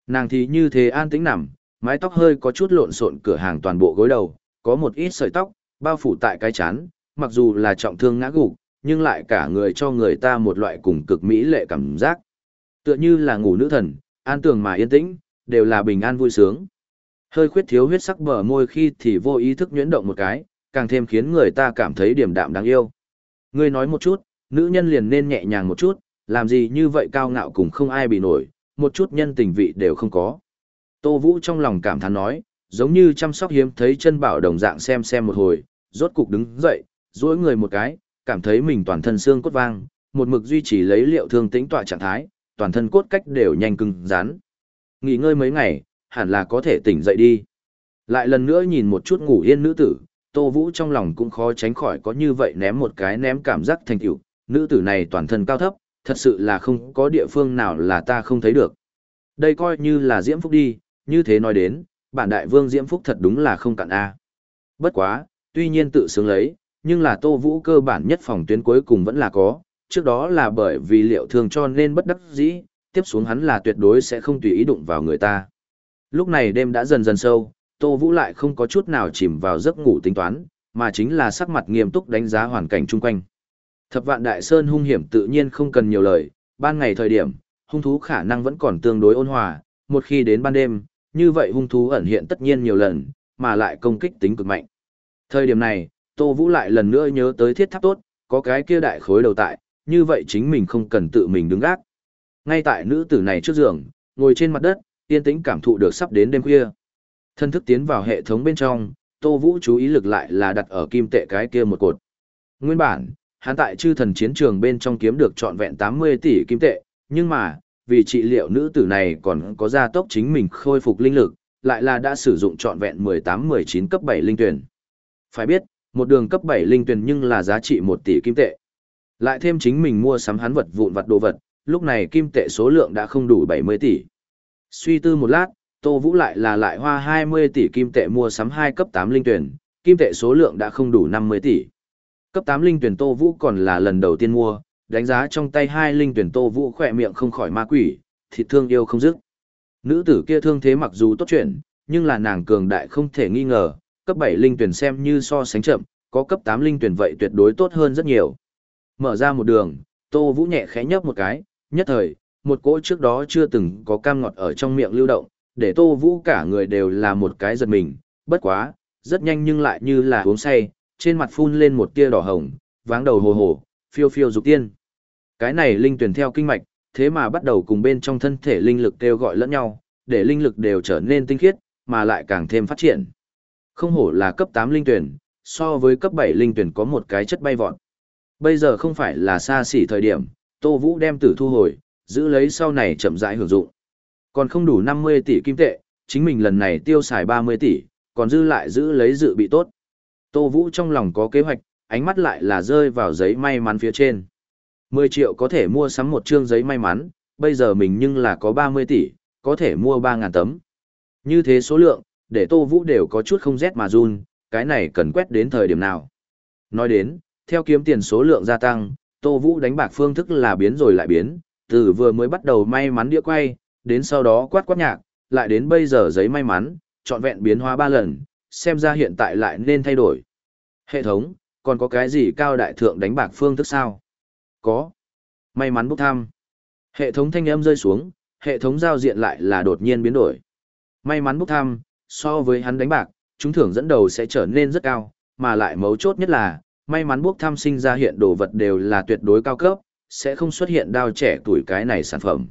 Nàng thì như thế an tĩnh nằm, mái tóc hơi có chút lộn xộn cửa hàng toàn bộ gối đầu, có một ít sợi tóc, bao phủ tại cái chán, mặc dù là trọng thương ngã gục, nhưng lại cả người cho người ta một loại cùng cực mỹ lệ cảm giác. Tựa như là ngủ nữ thần, an tường mà yên tĩnh, đều là bình an vui sướng. Hơi khuyết thiếu huyết sắc bờ môi khi thì vô ý thức nhuyễn động một cái, càng thêm khiến người ta cảm thấy điểm đạm đáng yêu. Ngươi nói một chút, nữ nhân liền nên nhẹ nhàng một chút, làm gì như vậy cao ngạo cùng không ai bị nổi, một chút nhân tình vị đều không có. Tô Vũ trong lòng cảm thán nói, giống như chăm sóc hiếm thấy chân bảo đồng dạng xem xem một hồi, rốt cục đứng dậy, duỗi người một cái, cảm thấy mình toàn thân xương cốt vang, một mực duy trì lấy liệu thương tĩnh tọa trạng thái, toàn thân cốt cách đều nhanh cứng rắn. Nghỉ ngơi mấy ngày, hẳn là có thể tỉnh dậy đi. Lại lần nữa nhìn một chút ngủ yên nữ tử, Tô Vũ trong lòng cũng khó tránh khỏi có như vậy ném một cái ném cảm giác thành tựu, nữ tử này toàn thân cao thấp, thật sự là không có địa phương nào là ta không thấy được. Đây coi như là diễm phúc đi, như thế nói đến, bản đại vương diễm phúc thật đúng là không cạn a. Bất quá, tuy nhiên tự sướng lấy, nhưng là Tô Vũ cơ bản nhất phòng tuyến cuối cùng vẫn là có, trước đó là bởi vì liệu thường cho nên bất đắc dĩ, tiếp xuống hắn là tuyệt đối sẽ không tùy ý đụng vào người ta. Lúc này đêm đã dần dần sâu, Tô Vũ lại không có chút nào chìm vào giấc ngủ tính toán, mà chính là sắc mặt nghiêm túc đánh giá hoàn cảnh chung quanh. Thập vạn đại sơn hung hiểm tự nhiên không cần nhiều lời, ban ngày thời điểm, hung thú khả năng vẫn còn tương đối ôn hòa, một khi đến ban đêm, như vậy hung thú ẩn hiện tất nhiên nhiều lần, mà lại công kích tính cực mạnh. Thời điểm này, Tô Vũ lại lần nữa nhớ tới thiết tháp tốt, có cái kia đại khối đầu tại, như vậy chính mình không cần tự mình đứng gác. Ngay tại nữ tử này trước giường, ngồi trên mặt đất, yên tĩnh cảm thụ được sắp đến đêm khuya. Thân thức tiến vào hệ thống bên trong, Tô Vũ chú ý lực lại là đặt ở kim tệ cái kia một cột. Nguyên bản, hắn tại chư thần chiến trường bên trong kiếm được trọn vẹn 80 tỷ kim tệ, nhưng mà, vì trị liệu nữ tử này còn có gia tốc chính mình khôi phục linh lực, lại là đã sử dụng trọn vẹn 18-19 cấp 7 linh tuyển. Phải biết, một đường cấp 7 linh tuyển nhưng là giá trị 1 tỷ kim tệ. Lại thêm chính mình mua sắm hắn vật vụn vật đồ vật, lúc này kim tệ số lượng đã không đủ 70 tỷ. Suy tư một lát, Tô Vũ lại là lại hoa 20 tỷ kim tệ mua sắm 2 cấp 8 linh tuyển, kim tệ số lượng đã không đủ 50 tỷ. Cấp 8 linh tuyển Tô Vũ còn là lần đầu tiên mua, đánh giá trong tay hai linh tuyển Tô Vũ khỏe miệng không khỏi ma quỷ, thịt thương yêu không dứt. Nữ tử kia thương thế mặc dù tốt chuyện, nhưng là nàng cường đại không thể nghi ngờ, cấp 7 linh tuyển xem như so sánh chậm, có cấp 8 linh tuyển vậy tuyệt đối tốt hơn rất nhiều. Mở ra một đường, Tô Vũ nhẹ khẽ nhấp một cái, nhất thời, một cỗ trước đó chưa từng có cam ngọt ở trong miệng lưu động, để Tô Vũ cả người đều là một cái giật mình, bất quá, rất nhanh nhưng lại như là uống say, trên mặt phun lên một tia đỏ hồng, váng đầu hồ hồ, phiêu phiêu dục tiên. Cái này linh tuyển theo kinh mạch, thế mà bắt đầu cùng bên trong thân thể linh lực kêu gọi lẫn nhau, để linh lực đều trở nên tinh khiết, mà lại càng thêm phát triển. Không hổ là cấp 8 linh tuyển, so với cấp 7 linh tuyển có một cái chất bay vọt. Bây giờ không phải là xa xỉ thời điểm, Tô Vũ đem tử thu hồi, giữ lấy sau này chậm rãi hưởng dụng. Còn không đủ 50 tỷ kim tệ, chính mình lần này tiêu xài 30 tỷ, còn dư lại giữ lấy dự bị tốt. Tô Vũ trong lòng có kế hoạch, ánh mắt lại là rơi vào giấy may mắn phía trên. 10 triệu có thể mua sắm một chương giấy may mắn, bây giờ mình nhưng là có 30 tỷ, có thể mua 3.000 tấm. Như thế số lượng, để Tô Vũ đều có chút không rét mà run, cái này cần quét đến thời điểm nào. Nói đến, theo kiếm tiền số lượng gia tăng, Tô Vũ đánh bạc phương thức là biến rồi lại biến, từ vừa mới bắt đầu may mắn đĩa quay, đến sau đó quát quát nhạc, lại đến bây giờ giấy may mắn, trọn vẹn biến hóa 3 lần, xem ra hiện tại lại nên thay đổi. Hệ thống, còn có cái gì cao đại thượng đánh bạc phương thức sao? Có. May mắn bốc thăm. Hệ thống thanh âm rơi xuống, hệ thống giao diện lại là đột nhiên biến đổi. May mắn bốc thăm, so với hắn đánh bạc, chúng thưởng dẫn đầu sẽ trở nên rất cao, mà lại mấu chốt nhất là, may mắn bốc thăm sinh ra hiện đồ vật đều là tuyệt đối cao cấp, sẽ không xuất hiện đao trẻ tuổi cái này sản phẩm.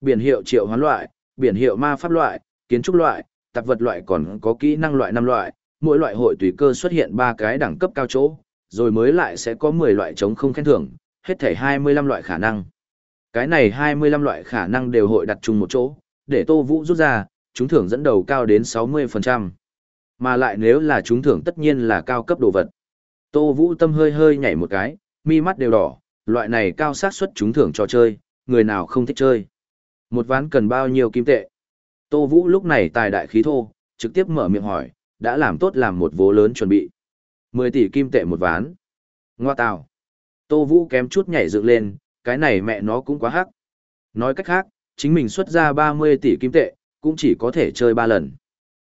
Biển hiệu triệu hoán loại, biển hiệu ma pháp loại, kiến trúc loại, tạp vật loại còn có kỹ năng loại năm loại, mỗi loại hội tùy cơ xuất hiện ba cái đẳng cấp cao chỗ, rồi mới lại sẽ có 10 loại chống không khen thưởng, hết thảy 25 loại khả năng. Cái này 25 loại khả năng đều hội đặt chung một chỗ, để Tô Vũ rút ra, chúng thưởng dẫn đầu cao đến 60%. Mà lại nếu là chúng thưởng tất nhiên là cao cấp đồ vật. Tô Vũ tâm hơi hơi nhảy một cái, mi mắt đều đỏ, loại này cao xác suất chúng thưởng cho chơi, người nào không thích chơi. Một ván cần bao nhiêu kim tệ? Tô Vũ lúc này tài đại khí thô, trực tiếp mở miệng hỏi, đã làm tốt làm một vố lớn chuẩn bị. 10 tỷ kim tệ một ván. Ngoa tào. Tô Vũ kém chút nhảy dựng lên, cái này mẹ nó cũng quá hắc. Nói cách khác, chính mình xuất ra 30 tỷ kim tệ, cũng chỉ có thể chơi 3 lần.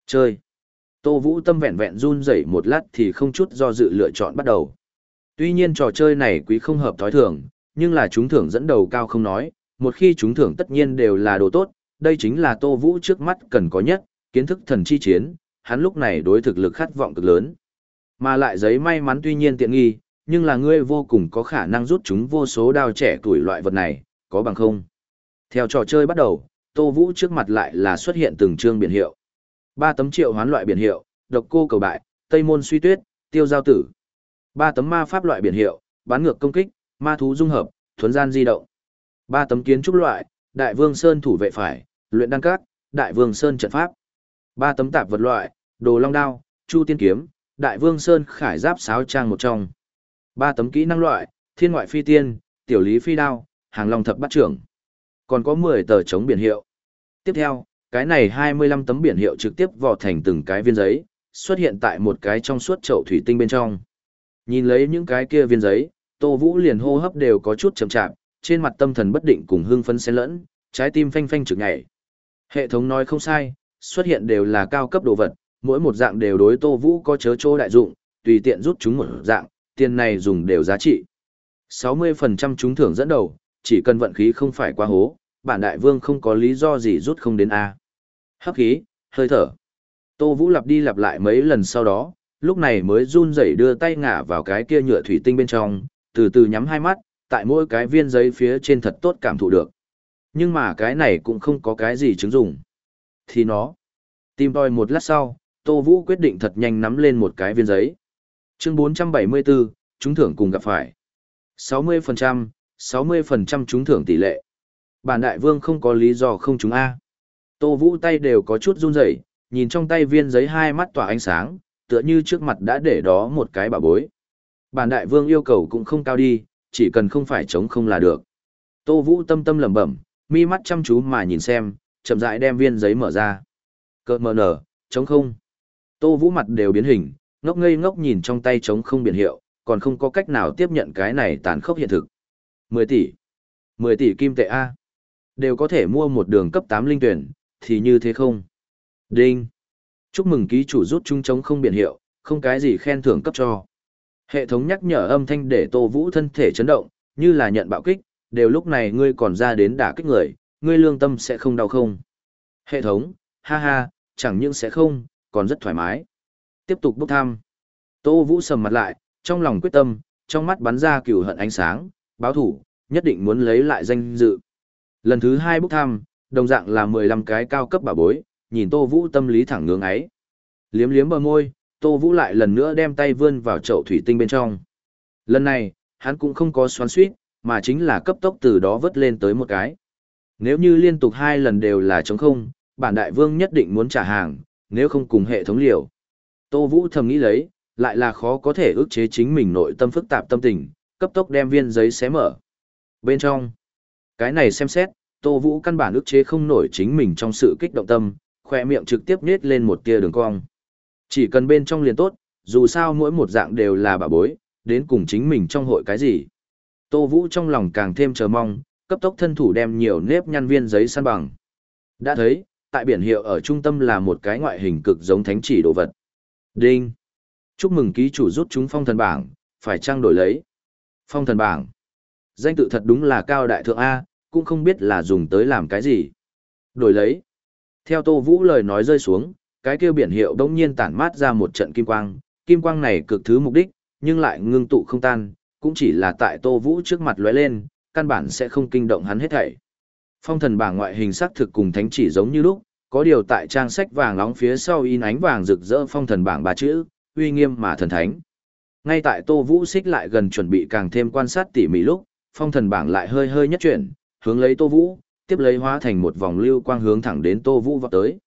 Chơi. Tô Vũ tâm vẹn vẹn run rẩy một lát thì không chút do dự lựa chọn bắt đầu. Tuy nhiên trò chơi này quý không hợp thói thường, nhưng là chúng thưởng dẫn đầu cao không nói, một khi chúng thưởng tất nhiên đều là đồ tốt, đây chính là Tô Vũ trước mắt cần có nhất, kiến thức thần chi chiến, hắn lúc này đối thực lực khát vọng cực lớn. Mà lại giấy may mắn tuy nhiên tiện nghi, nhưng là ngươi vô cùng có khả năng rút chúng vô số đao trẻ tuổi loại vật này, có bằng không? Theo trò chơi bắt đầu, Tô Vũ trước mặt lại là xuất hiện từng chương biển hiệu. Ba tấm triệu hoán loại biển hiệu, độc cô cầu bại, tây môn suy tuyết, tiêu giao tử. Ba tấm ma pháp loại biển hiệu, bán ngược công kích, ma thú dung hợp, thuần gian di động. Ba tấm kiến trúc loại, đại vương sơn thủ vệ phải, luyện đăng cát, đại vương sơn trận pháp. Ba tấm tạp vật loại, đồ long đao, chu tiên kiếm, đại vương sơn khải giáp sáo trang một trong. Ba tấm kỹ năng loại, thiên ngoại phi tiên, tiểu lý phi đao, hàng long thập bát trưởng. Còn có 10 tờ chống biển hiệu. Tiếp theo, cái này 25 tấm biển hiệu trực tiếp vò thành từng cái viên giấy, xuất hiện tại một cái trong suốt chậu thủy tinh bên trong. Nhìn lấy những cái kia viên giấy, Tô Vũ liền hô hấp đều có chút chậm chạp, trên mặt tâm thần bất định cùng hưng phấn xen lẫn, trái tim phanh phanh trực nhảy. Hệ thống nói không sai, xuất hiện đều là cao cấp đồ vật, mỗi một dạng đều đối Tô Vũ có chớ chỗ đại dụng, tùy tiện rút chúng một dạng, tiền này dùng đều giá trị. 60% chúng thưởng dẫn đầu, chỉ cần vận khí không phải quá hố, bản đại vương không có lý do gì rút không đến A. Hấp khí, hơi thở. Tô Vũ lặp đi lặp lại mấy lần sau đó, lúc này mới run rẩy đưa tay ngả vào cái kia nhựa thủy tinh bên trong, từ từ nhắm hai mắt, tại mỗi cái viên giấy phía trên thật tốt cảm thụ được. Nhưng mà cái này cũng không có cái gì chứng dụng. Thì nó, tìm tòi một lát sau, Tô Vũ quyết định thật nhanh nắm lên một cái viên giấy. Chương 474, chúng thưởng cùng gặp phải. 60%, 60% trúng thưởng tỷ lệ. Bản đại vương không có lý do không trúng A. Tô Vũ tay đều có chút run rẩy, nhìn trong tay viên giấy hai mắt tỏa ánh sáng, tựa như trước mặt đã để đó một cái bà bối. Bản đại vương yêu cầu cũng không cao đi, chỉ cần không phải chống không là được. Tô Vũ tâm tâm lẩm bẩm, mi mắt chăm chú mà nhìn xem, chậm rãi đem viên giấy mở ra. Cợt mờ nở, chống không. Tô Vũ mặt đều biến hình, ngốc ngây ngốc nhìn trong tay chống không biển hiệu, còn không có cách nào tiếp nhận cái này tàn khốc hiện thực. 10 tỷ. 10 tỷ kim tệ A. Đều có thể mua một đường cấp 8 linh tuyển, thì như thế không? Đinh. Chúc mừng ký chủ rút chung chống không biển hiệu, không cái gì khen thưởng cấp cho. Hệ thống nhắc nhở âm thanh để Tô Vũ thân thể chấn động, như là nhận bạo kích, đều lúc này ngươi còn ra đến đả kích người, ngươi lương tâm sẽ không đau không. Hệ thống, ha ha, chẳng những sẽ không, còn rất thoải mái. Tiếp tục bốc thăm. Tô Vũ sầm mặt lại, trong lòng quyết tâm, trong mắt bắn ra cửu hận ánh sáng, báo thủ, nhất định muốn lấy lại danh dự. Lần thứ hai bốc thăm, đồng dạng là 15 cái cao cấp bảo bối, nhìn Tô Vũ tâm lý thẳng ngưỡng ấy. Liếm liếm bờ môi, Tô Vũ lại lần nữa đem tay vươn vào chậu thủy tinh bên trong. Lần này, hắn cũng không có xoắn suýt, mà chính là cấp tốc từ đó vớt lên tới một cái. Nếu như liên tục hai lần đều là trống không, bản đại vương nhất định muốn trả hàng, nếu không cùng hệ thống liều. Tô Vũ thầm nghĩ lấy, lại là khó có thể ức chế chính mình nội tâm phức tạp tâm tình, cấp tốc đem viên giấy xé mở. Bên trong, cái này xem xét, Tô Vũ căn bản ức chế không nổi chính mình trong sự kích động tâm, khoe miệng trực tiếp nết lên một tia đường cong. Chỉ cần bên trong liền tốt, dù sao mỗi một dạng đều là bà bối, đến cùng chính mình trong hội cái gì. Tô Vũ trong lòng càng thêm chờ mong, cấp tốc thân thủ đem nhiều nếp nhăn viên giấy săn bằng. Đã thấy, tại biển hiệu ở trung tâm là một cái ngoại hình cực giống thánh chỉ đồ vật. Đinh! Chúc mừng ký chủ rút chúng phong thần bảng, phải trang đổi lấy. Phong thần bảng. Danh tự thật đúng là cao đại thượng A, cũng không biết là dùng tới làm cái gì. Đổi lấy. Theo Tô Vũ lời nói rơi xuống, cái kêu biển hiệu đống nhiên tản mát ra một trận kim quang, kim quang này cực thứ mục đích, nhưng lại ngưng tụ không tan, cũng chỉ là tại Tô Vũ trước mặt lóe lên, căn bản sẽ không kinh động hắn hết thảy. Phong thần bảng ngoại hình sắc thực cùng thánh chỉ giống như lúc, có điều tại trang sách vàng nóng phía sau in ánh vàng rực rỡ phong thần bảng ba chữ, uy nghiêm mà thần thánh. Ngay tại Tô Vũ xích lại gần chuẩn bị càng thêm quan sát tỉ mỉ lúc, phong thần bảng lại hơi hơi nhất chuyển, hướng lấy Tô Vũ, tiếp lấy hóa thành một vòng lưu quang hướng thẳng đến Tô Vũ vọt tới.